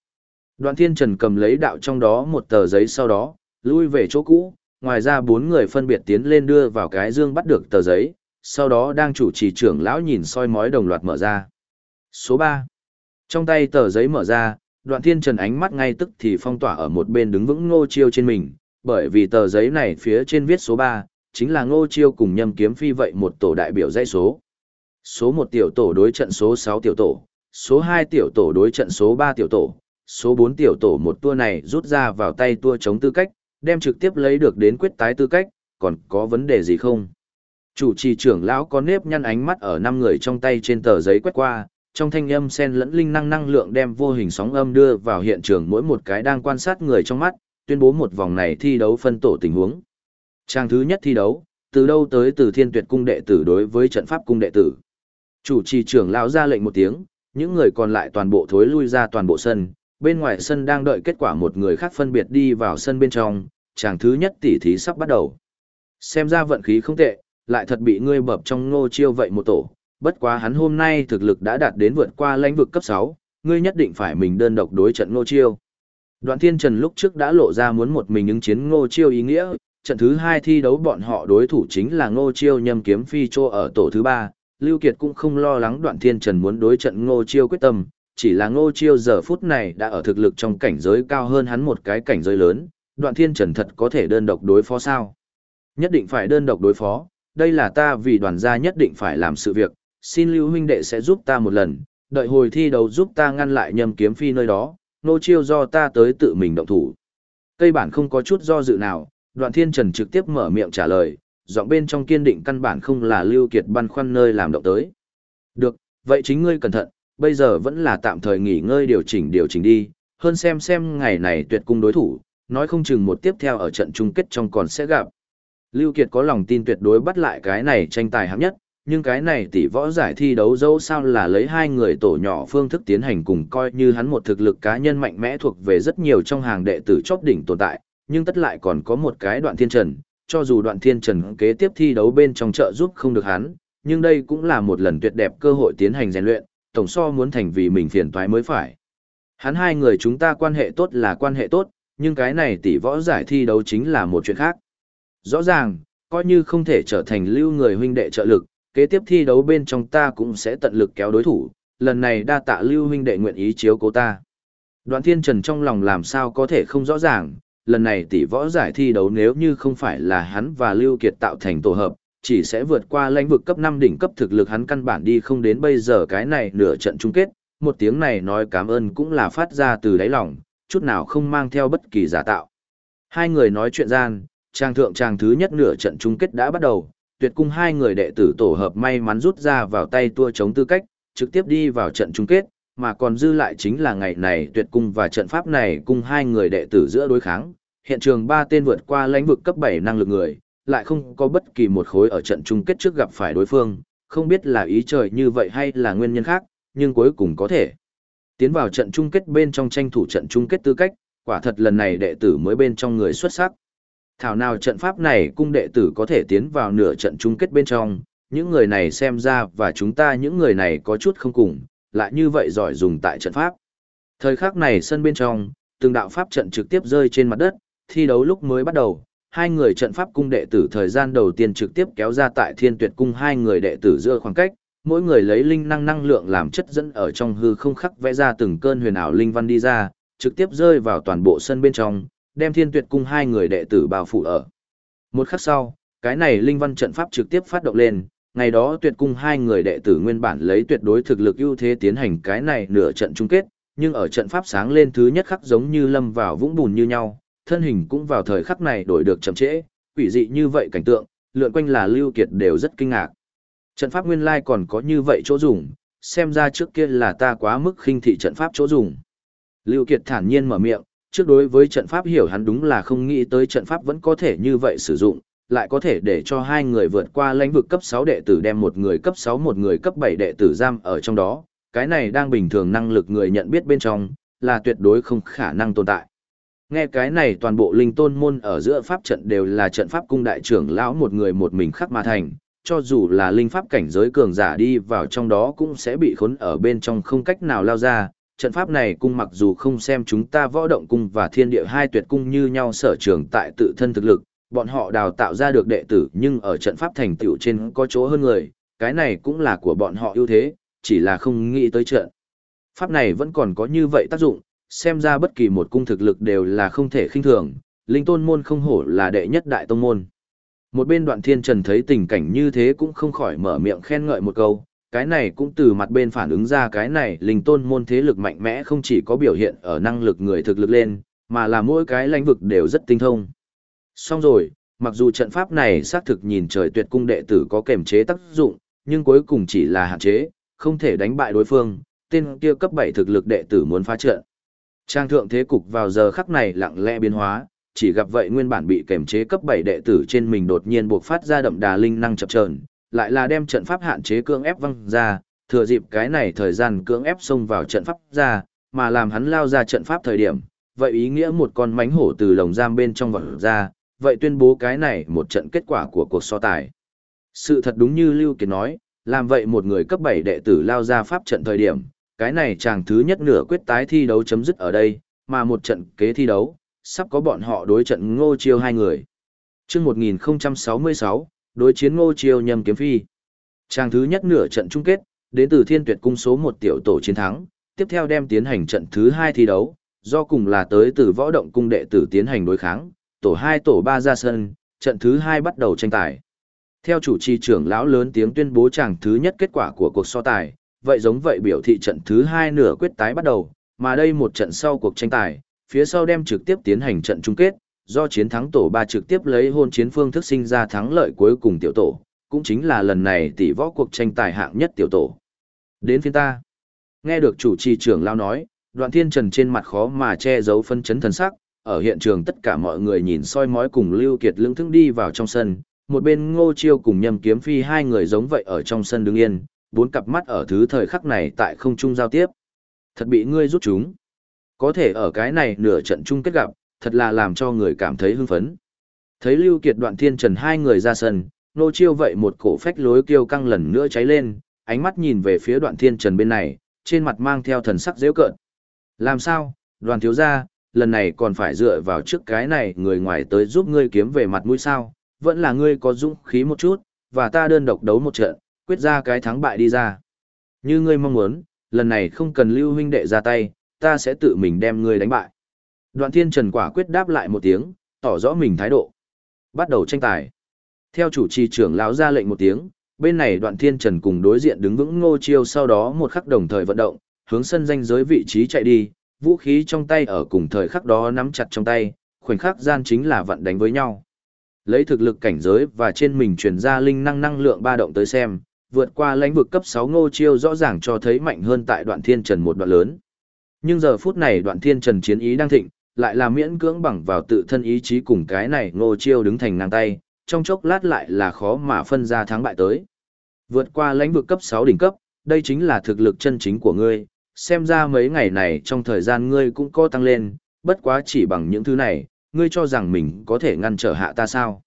Đoạn thiên trần cầm lấy đạo trong đó một tờ giấy sau đó, lui về chỗ cũ, ngoài ra bốn người phân biệt tiến lên đưa vào cái dương bắt được tờ giấy, sau đó đang chủ trì trưởng lão nhìn soi mói đồng loạt mở ra. Số 3. Trong tay tờ giấy mở ra, đoạn thiên trần ánh mắt ngay tức thì phong tỏa ở một bên đứng vững ngô chiêu trên mình, bởi vì tờ giấy này phía trên viết số 3, chính là ngô chiêu cùng nhâm kiếm phi vậy một tổ đại biểu dãy số. Số 1 tiểu tổ đối trận số 6 tiểu tổ, số 2 tiểu tổ đối trận số 3 tiểu tổ, số 4 tiểu tổ một tua này rút ra vào tay tua chống tư cách, đem trực tiếp lấy được đến quyết tái tư cách, còn có vấn đề gì không? Chủ trì trưởng lão có nếp nhăn ánh mắt ở năm người trong tay trên tờ giấy quét qua, trong thanh âm sen lẫn linh năng năng lượng đem vô hình sóng âm đưa vào hiện trường mỗi một cái đang quan sát người trong mắt, tuyên bố một vòng này thi đấu phân tổ tình huống. Trang thứ nhất thi đấu, từ đâu tới từ thiên tuyệt cung đệ tử đối với trận pháp cung đệ tử. Chủ trì trưởng lão ra lệnh một tiếng, những người còn lại toàn bộ thối lui ra toàn bộ sân, bên ngoài sân đang đợi kết quả một người khác phân biệt đi vào sân bên trong, chàng thứ nhất tỉ thí sắp bắt đầu. Xem ra vận khí không tệ, lại thật bị ngươi bập trong ngô chiêu vậy một tổ, bất quá hắn hôm nay thực lực đã đạt đến vượt qua lãnh vực cấp 6, ngươi nhất định phải mình đơn độc đối trận Ngô Chiêu. Đoạn Thiên Trần lúc trước đã lộ ra muốn một mình ứng chiến Ngô Chiêu ý nghĩa, trận thứ hai thi đấu bọn họ đối thủ chính là Ngô Chiêu nhâm kiếm phi trô ở tổ thứ ba, Lưu Kiệt cũng không lo lắng Đoạn Thiên Trần muốn đối trận Ngô Chiêu quyết tâm, chỉ là Ngô Chiêu giờ phút này đã ở thực lực trong cảnh giới cao hơn hắn một cái cảnh giới lớn, Đoạn Thiên Trần thật có thể đơn độc đối phó sao? Nhất định phải đơn độc đối phó, đây là ta vì đoàn gia nhất định phải làm sự việc, xin lưu huynh đệ sẽ giúp ta một lần, đợi hồi thi đấu giúp ta ngăn lại nhâm kiếm phi nơi đó, Ngô chiêu do ta tới tự mình động thủ. Cây bản không có chút do dự nào, đoạn thiên trần trực tiếp mở miệng trả lời, giọng bên trong kiên định căn bản không là lưu kiệt băn khoăn nơi làm động tới. Được, vậy chính ngươi cẩn thận, bây giờ vẫn là tạm thời nghỉ ngơi điều chỉnh điều chỉnh đi, hơn xem xem ngày này tuyệt cung đối thủ, nói không chừng một tiếp theo ở trận chung kết trong còn sẽ gặp. Lưu Kiệt có lòng tin tuyệt đối bắt lại cái này tranh tài hạng nhất, nhưng cái này tỷ võ giải thi đấu dẫu sao là lấy hai người tổ nhỏ phương thức tiến hành cùng coi như hắn một thực lực cá nhân mạnh mẽ thuộc về rất nhiều trong hàng đệ tử chóp đỉnh tồn tại, nhưng tất lại còn có một cái đoạn thiên trần, cho dù đoạn thiên trần kế tiếp thi đấu bên trong trợ giúp không được hắn, nhưng đây cũng là một lần tuyệt đẹp cơ hội tiến hành rèn luyện, tổng so muốn thành vì mình phiền toái mới phải. Hắn hai người chúng ta quan hệ tốt là quan hệ tốt, nhưng cái này tỷ võ giải thi đấu chính là một chuyện khác. Rõ ràng, coi như không thể trở thành lưu người huynh đệ trợ lực, kế tiếp thi đấu bên trong ta cũng sẽ tận lực kéo đối thủ, lần này đa tạ lưu huynh đệ nguyện ý chiếu cố ta. Đoạn thiên trần trong lòng làm sao có thể không rõ ràng, lần này tỷ võ giải thi đấu nếu như không phải là hắn và Lưu Kiệt tạo thành tổ hợp, chỉ sẽ vượt qua lãnh vực cấp 5 đỉnh cấp thực lực hắn căn bản đi không đến bây giờ cái này nửa trận chung kết, một tiếng này nói cảm ơn cũng là phát ra từ đáy lòng, chút nào không mang theo bất kỳ giả tạo. Hai người nói chuyện gian, trang thượng trang thứ nhất nửa trận chung kết đã bắt đầu, tuyệt cung hai người đệ tử tổ hợp may mắn rút ra vào tay tua chống tư cách, trực tiếp đi vào trận chung kết, mà còn dư lại chính là ngày này tuyệt cung và trận pháp này cùng hai người đệ tử giữa đối kháng. Hiện trường ba tên vượt qua lãnh vực cấp 7 năng lực người, lại không có bất kỳ một khối ở trận chung kết trước gặp phải đối phương, không biết là ý trời như vậy hay là nguyên nhân khác, nhưng cuối cùng có thể tiến vào trận chung kết bên trong tranh thủ trận chung kết tư cách, quả thật lần này đệ tử mới bên trong người xuất sắc. Thảo nào trận pháp này cung đệ tử có thể tiến vào nửa trận chung kết bên trong, những người này xem ra và chúng ta những người này có chút không cùng, lại như vậy giỏi dùng tại trận pháp. Thời khắc này sân bên trong, từng đạo pháp trận trực tiếp rơi trên mặt đất, thi đấu lúc mới bắt đầu, hai người trận pháp cung đệ tử thời gian đầu tiên trực tiếp kéo ra tại thiên tuyệt cung hai người đệ tử giữa khoảng cách, mỗi người lấy linh năng năng lượng làm chất dẫn ở trong hư không khắc vẽ ra từng cơn huyền ảo linh văn đi ra, trực tiếp rơi vào toàn bộ sân bên trong, đem thiên tuyệt cung hai người đệ tử bao phủ ở. Một khắc sau, cái này linh văn trận pháp trực tiếp phát động lên, ngày đó tuyệt cung hai người đệ tử nguyên bản lấy tuyệt đối thực lực ưu thế tiến hành cái này nửa trận chung kết, nhưng ở trận pháp sáng lên thứ nhất khắc giống như lâm vào vũng bùn như nhau, thân hình cũng vào thời khắc này đổi được chậm trễ, quỷ dị như vậy cảnh tượng, lượn quanh là Lưu Kiệt đều rất kinh ngạc. Trận pháp nguyên lai còn có như vậy chỗ dùng, xem ra trước kia là ta quá mức khinh thị trận pháp chỗ dùng. Lưu Kiệt thản nhiên mở miệng, trước đối với trận pháp hiểu hắn đúng là không nghĩ tới trận pháp vẫn có thể như vậy sử dụng, lại có thể để cho hai người vượt qua lãnh vực cấp 6 đệ tử đem một người cấp 6 một người cấp 7 đệ tử giam ở trong đó, cái này đang bình thường năng lực người nhận biết bên trong, là tuyệt đối không khả năng tồn tại. Nghe cái này toàn bộ linh tôn môn ở giữa pháp trận đều là trận pháp cung đại trưởng lão một người một mình khắc mà thành, cho dù là linh pháp cảnh giới cường giả đi vào trong đó cũng sẽ bị khốn ở bên trong không cách nào lao ra. Trận pháp này cung mặc dù không xem chúng ta võ động cung và thiên địa hai tuyệt cung như nhau sở trường tại tự thân thực lực, bọn họ đào tạo ra được đệ tử nhưng ở trận pháp thành tựu trên có chỗ hơn người, cái này cũng là của bọn họ ưu thế, chỉ là không nghĩ tới trận. Pháp này vẫn còn có như vậy tác dụng, xem ra bất kỳ một cung thực lực đều là không thể khinh thường, linh tôn môn không hổ là đệ nhất đại tông môn. Một bên đoạn thiên trần thấy tình cảnh như thế cũng không khỏi mở miệng khen ngợi một câu, cái này cũng từ mặt bên phản ứng ra cái này linh tôn môn thế lực mạnh mẽ không chỉ có biểu hiện ở năng lực người thực lực lên, mà là mỗi cái lãnh vực đều rất tinh thông. Xong rồi, mặc dù trận pháp này xác thực nhìn trời tuyệt cung đệ tử có kềm chế tác dụng, nhưng cuối cùng chỉ là hạn chế, không thể đánh bại đối phương, tên kia cấp 7 thực lực đệ tử muốn phá trận. Trang thượng thế cục vào giờ khắc này lặng lẽ biến hóa, chỉ gặp vậy nguyên bản bị kềm chế cấp 7 đệ tử trên mình đột nhiên buộc phát ra đậm đà linh năng chập chờn, lại là đem trận pháp hạn chế cưỡng ép văng ra, thừa dịp cái này thời gian cưỡng ép xông vào trận pháp ra, mà làm hắn lao ra trận pháp thời điểm, vậy ý nghĩa một con mánh hổ từ lồng giam bên trong vọt ra, vậy tuyên bố cái này một trận kết quả của cuộc so tài. Sự thật đúng như Lưu Kiệt nói, làm vậy một người cấp 7 đệ tử lao ra pháp trận thời điểm, cái này chàng thứ nhất nửa quyết tái thi đấu chấm dứt ở đây, mà một trận kế thi đấu, sắp có bọn họ đối trận ngô chiêu hai người. chương 1066, đối chiến ngô chiêu nhầm kiếm phi. Chàng thứ nhất nửa trận chung kết, đến từ thiên tuyệt cung số một tiểu tổ chiến thắng, tiếp theo đem tiến hành trận thứ hai thi đấu, do cùng là tới từ võ động cung đệ tử tiến hành đối kháng, tổ hai tổ ba ra sân, trận thứ hai bắt đầu tranh tài. Theo chủ trì trưởng lão lớn tiếng tuyên bố chẳng thứ nhất kết quả của cuộc so tài, vậy giống vậy biểu thị trận thứ hai nửa quyết tái bắt đầu, mà đây một trận sau cuộc tranh tài, phía sau đem trực tiếp tiến hành trận chung kết, do chiến thắng tổ ba trực tiếp lấy hôn chiến phương thức sinh ra thắng lợi cuối cùng tiểu tổ, cũng chính là lần này tỷ võ cuộc tranh tài hạng nhất tiểu tổ. Đến phiên ta, nghe được chủ trì trưởng lão nói, đoạn thiên trần trên mặt khó mà che giấu phân chấn thần sắc, ở hiện trường tất cả mọi người nhìn soi mói cùng Lưu Kiệt lưỡng thức đi vào trong sân, một bên ngô chiêu cùng nhâm kiếm phi hai người giống vậy ở trong sân đứng yên, bốn cặp mắt ở thứ thời khắc này tại không trung giao tiếp. Thật bị ngươi rút chúng. Có thể ở cái này nửa trận chung kết gặp, thật là làm cho người cảm thấy hưng phấn. Thấy Lưu Kiệt đoạn thiên trần hai người ra sân, Ngô chiêu vậy một cổ phách lối kiêu căng lần nữa cháy lên, ánh mắt nhìn về phía đoạn thiên trần bên này, trên mặt mang theo thần sắc dễ cợt. Làm sao, đoàn thiếu gia, lần này còn phải dựa vào trước cái này người ngoài tới giúp ngươi kiếm về mặt mũi sao, vẫn là ngươi có dũng khí một chút, và ta đơn độc đấu một trận, quyết ra cái thắng bại đi ra. Như ngươi mong muốn, lần này không cần lưu huynh đệ ra tay, ta sẽ tự mình đem ngươi đánh bại. Đoạn thiên trần quả quyết đáp lại một tiếng, tỏ rõ mình thái độ. Bắt đầu tranh tài. Theo chủ trì trưởng lão ra lệnh một tiếng, bên này đoạn thiên trần cùng đối diện đứng vững ngô chiêu sau đó một khắc đồng thời vận động, hướng sân danh giới vị trí chạy đi, vũ khí trong tay ở cùng thời khắc đó nắm chặt trong tay, khoảnh khắc gian chính là vận đánh với nhau. Lấy thực lực cảnh giới và trên mình truyền ra linh năng năng lượng ba động tới xem, vượt qua lãnh vực cấp 6 ngô chiêu rõ ràng cho thấy mạnh hơn tại đoạn thiên trần một đoạn lớn. Nhưng giờ phút này đoạn thiên trần chiến ý đang thịnh, lại là miễn cưỡng bằng vào tự thân ý chí cùng cái này ngô chiêu đứng thành ngang tay, trong chốc lát lại là khó mà phân ra thắng bại tới. Vượt qua lãnh vực cấp 6 đỉnh cấp, đây chính là thực lực chân chính của ngươi, xem ra mấy ngày này trong thời gian ngươi cũng có tăng lên, bất quá chỉ bằng những thứ này, ngươi cho rằng mình có thể ngăn trở hạ ta sao.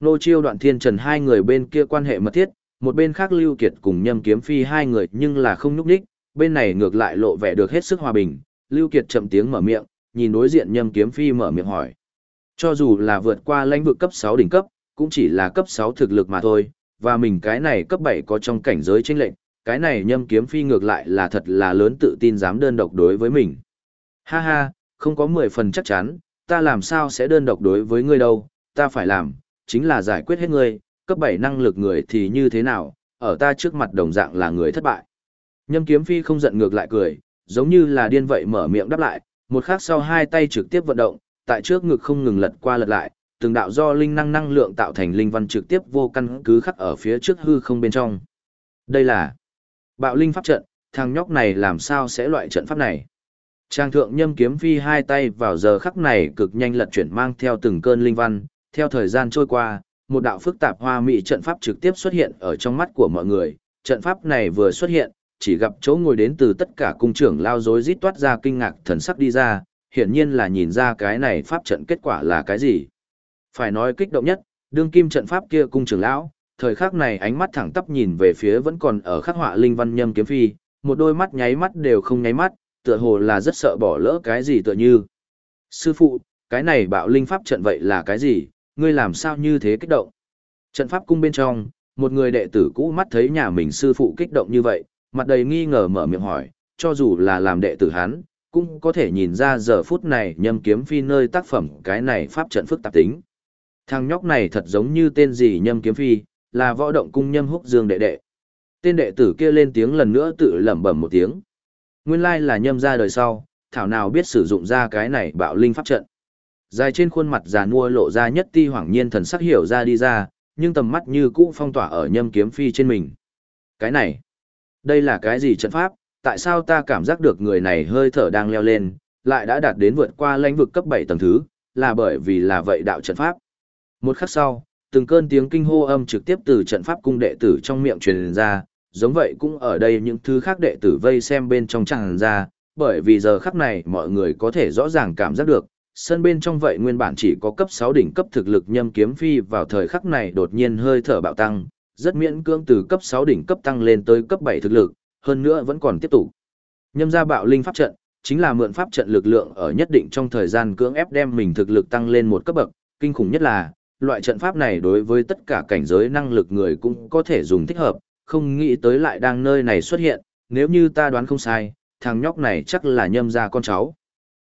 Nô chiêu đoạn thiên trần hai người bên kia quan hệ mật thiết, một bên khác Lưu Kiệt cùng nhâm kiếm phi hai người nhưng là không núp đích, bên này ngược lại lộ vẻ được hết sức hòa bình, Lưu Kiệt chậm tiếng mở miệng, nhìn đối diện nhâm kiếm phi mở miệng hỏi. Cho dù là vượt qua lãnh vực cấp 6 đỉnh cấp, cũng chỉ là cấp 6 thực lực mà thôi, và mình cái này cấp 7 có trong cảnh giới chênh lệnh, cái này nhâm kiếm phi ngược lại là thật là lớn tự tin dám đơn độc đối với mình. Ha ha, không có 10 phần chắc chắn, ta làm sao sẽ đơn độc đối với ngươi đâu, ta phải làm, chính là giải quyết hết ngươi, cấp 7 năng lực người thì như thế nào, ở ta trước mặt đồng dạng là người thất bại. Nhâm kiếm phi không giận ngược lại cười, giống như là điên vậy mở miệng đáp lại, một khắc sau hai tay trực tiếp vận động, tại trước ngực không ngừng lật qua lật lại, từng đạo do linh năng năng lượng tạo thành linh văn trực tiếp vô căn cứ khắc ở phía trước hư không bên trong. Đây là bạo linh pháp trận, thằng nhóc này làm sao sẽ loại trận pháp này? Trang thượng nhâm kiếm phi hai tay vào giờ khắc này cực nhanh lật chuyển mang theo từng cơn linh văn, theo thời gian trôi qua, một đạo phức tạp hoa mỹ trận pháp trực tiếp xuất hiện ở trong mắt của mọi người. Trận pháp này vừa xuất hiện, chỉ gặp chỗ ngồi đến từ tất cả cung trưởng lao dối rít toát ra kinh ngạc thần sắc đi ra, hiển nhiên là nhìn ra cái này pháp trận kết quả là cái gì. Phải nói kích động nhất, đương kim trận pháp kia cung trưởng lão, thời khắc này ánh mắt thẳng tắp nhìn về phía vẫn còn ở khắc họa linh văn nhâm kiếm phi, một đôi mắt nháy mắt đều không nháy mắt, tựa hồ là rất sợ bỏ lỡ cái gì tựa như. Sư phụ, cái này bạo linh pháp trận vậy là cái gì, ngươi làm sao như thế kích động? Trận pháp cung bên trong, một người đệ tử cũ mắt thấy nhà mình sư phụ kích động như vậy, mặt đầy nghi ngờ mở miệng hỏi, cho dù là làm đệ tử hắn, cũng có thể nhìn ra giờ phút này nhâm kiếm phi nơi tác phẩm cái này pháp trận phức tạp tính. Thằng nhóc này thật giống như tên gì nhâm kiếm phi, là võ động cung nhâm húc dương đệ đệ. Tên đệ tử kia lên tiếng lần nữa tự lẩm bẩm một tiếng. Nguyên lai là nhâm ra đời sau, thảo nào biết sử dụng ra cái này bạo linh pháp trận. Dài trên khuôn mặt già nua lộ ra nhất ti hoảng nhiên thần sắc hiểu ra đi ra, nhưng tầm mắt như cũ phong tỏa ở nhâm kiếm phi trên mình. Cái này, đây là cái gì trận pháp, tại sao ta cảm giác được người này hơi thở đang leo lên, lại đã đạt đến vượt qua lãnh vực cấp 7 tầng thứ, là bởi vì là vậy đạo trận pháp. Một khắc sau, từng cơn tiếng kinh hô âm trực tiếp từ trận pháp cung đệ tử trong miệng truyền ra, giống vậy cũng ở đây những thứ khác đệ tử vây xem bên trong tràn ra, bởi vì giờ khắc này mọi người có thể rõ ràng cảm giác được, sân bên trong vậy nguyên bản chỉ có cấp 6 đỉnh cấp thực lực nhâm kiếm phi vào thời khắc này đột nhiên hơi thở bạo tăng, rất miễn cưỡng từ cấp 6 đỉnh cấp tăng lên tới cấp 7 thực lực, hơn nữa vẫn còn tiếp tục. Nhâm ra bạo linh pháp trận, chính là mượn pháp trận lực lượng ở nhất định trong thời gian cưỡng ép đem mình thực lực tăng lên một cấp bậc, kinh khủng nhất là, loại trận pháp này đối với tất cả cảnh giới năng lực người cũng có thể dùng thích hợp, không nghĩ tới lại đang nơi này xuất hiện, nếu như ta đoán không sai, thằng nhóc này chắc là nhâm ra con cháu.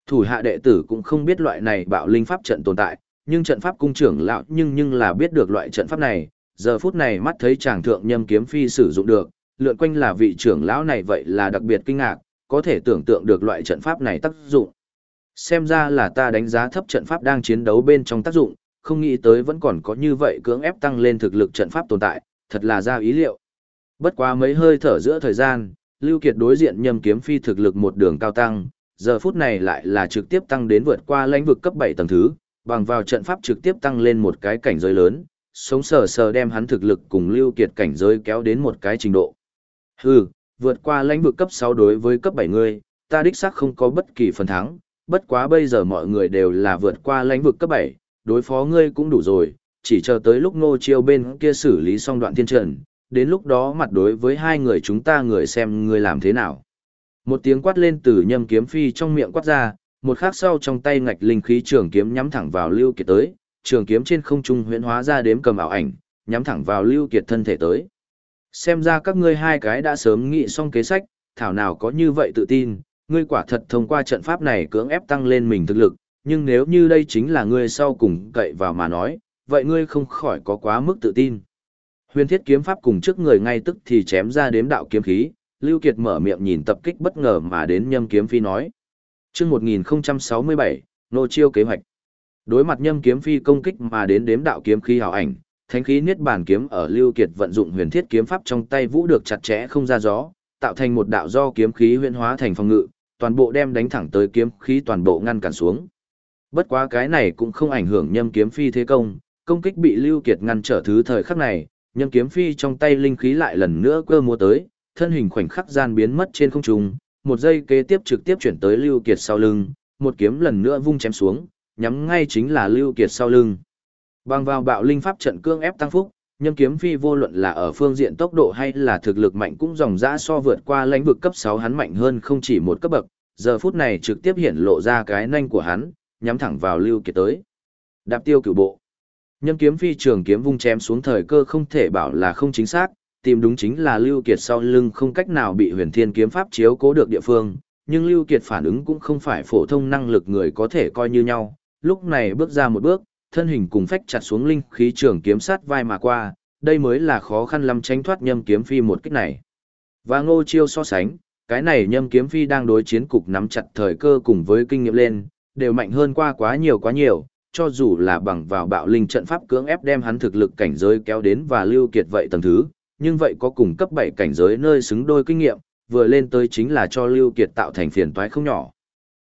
Thủ hạ đệ tử cũng không biết loại này bạo linh pháp trận tồn tại, nhưng trận pháp cung trưởng lão nhưng nhưng là biết được loại trận pháp này, giờ phút này mắt thấy chàng thượng nhâm kiếm phi sử dụng được, lượn quanh là vị trưởng lão này vậy là đặc biệt kinh ngạc, có thể tưởng tượng được loại trận pháp này tác dụng. Xem ra là ta đánh giá thấp trận pháp đang chiến đấu bên trong tác dụng, không nghĩ tới vẫn còn có như vậy cưỡng ép tăng lên thực lực trận pháp tồn tại, thật là ra ý liệu. Bất quá mấy hơi thở giữa thời gian, Lưu Kiệt đối diện nhâm kiếm phi thực lực một đường cao tăng, giờ phút này lại là trực tiếp tăng đến vượt qua lãnh vực cấp 7 tầng thứ, bằng vào trận pháp trực tiếp tăng lên một cái cảnh giới lớn, sống sờ sờ đem hắn thực lực cùng Lưu Kiệt cảnh giới kéo đến một cái trình độ. Hừ, vượt qua lãnh vực cấp 6 đối với cấp 7 người, ta đích xác không có bất kỳ phần thắng, bất quá bây giờ mọi người đều là vượt qua lãnh vực cấp 7, đối phó ngươi cũng đủ rồi, chỉ chờ tới lúc ngô chiêu bên kia xử lý xong đoạn thiên trần, đến lúc đó mặt đối với hai người chúng ta người xem ngươi làm thế nào. Một tiếng quát lên từ nhâm kiếm phi trong miệng quát ra, một khắc sau trong tay ngạch linh khí trường kiếm nhắm thẳng vào Lưu Kiệt tới, trường kiếm trên không trung huyễn hóa ra đếm cầm ảo ảnh, nhắm thẳng vào Lưu Kiệt thân thể tới. Xem ra các ngươi hai cái đã sớm nghĩ xong kế sách, thảo nào có như vậy tự tin, ngươi quả thật thông qua trận pháp này cưỡng ép tăng lên mình thực lực, nhưng nếu như đây chính là ngươi sau cùng cậy vào mà nói, vậy ngươi không khỏi có quá mức tự tin. Huyền thiết kiếm pháp cùng trước người ngay tức thì chém ra đếm đạo kiếm khí, Lưu Kiệt mở miệng nhìn tập kích bất ngờ mà đến nhâm kiếm phi nói. Trước 1067, nô chiêu kế hoạch. Đối mặt nhâm kiếm phi công kích mà đến đếm đạo kiếm khí hào ảnh, thánh khí niết bàn kiếm ở Lưu Kiệt vận dụng huyền thiết kiếm pháp trong tay vũ được chặt chẽ không ra gió, tạo thành một đạo do kiếm khí huyền hóa thành phòng ngự, toàn bộ đem đánh thẳng tới kiếm khí toàn bộ ngăn cản xuống. Bất quá cái này cũng không ảnh hưởng nhâm kiếm phi thế công, công kích bị Lưu Kiệt ngăn trở thứ thời khắc này, nhâm kiếm phi trong tay linh khí lại lần nữa cơ múa tới, thân hình khoảnh khắc gian biến mất trên không trung, một giây kế tiếp trực tiếp chuyển tới Lưu Kiệt sau lưng, một kiếm lần nữa vung chém xuống, nhắm ngay chính là Lưu Kiệt sau lưng. Bằng vào bạo linh pháp trận cương ép tăng phúc, nhâm kiếm phi vô luận là ở phương diện tốc độ hay là thực lực mạnh cũng dòng dã so vượt qua lãnh vực cấp 6 hắn mạnh hơn không chỉ một cấp bậc, giờ phút này trực tiếp hiện lộ ra cái nanh của hắn, nhắm thẳng vào Lưu Kiệt tới. Đạp tiêu cửu bộ. nhân kiếm phi trường kiếm vung chém xuống thời cơ không thể bảo là không chính xác, tìm đúng chính là Lưu Kiệt sau lưng không cách nào bị huyền thiên kiếm pháp chiếu cố được địa phương, nhưng Lưu Kiệt phản ứng cũng không phải phổ thông năng lực người có thể coi như nhau, lúc này bước ra một bước, thân hình cùng phách chặt xuống linh khí trường kiếm sát vai mà qua, đây mới là khó khăn lắm tránh thoát nhâm kiếm phi một kích này. Và ngô chiêu so sánh, cái này nhâm kiếm phi đang đối chiến cục nắm chặt thời cơ cùng với kinh nghiệm lên, đều mạnh hơn qua quá nhiều quá nhiều, cho dù là bằng vào bạo linh trận pháp cưỡng ép đem hắn thực lực cảnh giới kéo đến và lưu kiệt vậy tầng thứ, nhưng vậy có cùng cấp 7 cảnh giới nơi xứng đôi kinh nghiệm, vừa lên tới chính là cho lưu kiệt tạo thành phiền toái không nhỏ.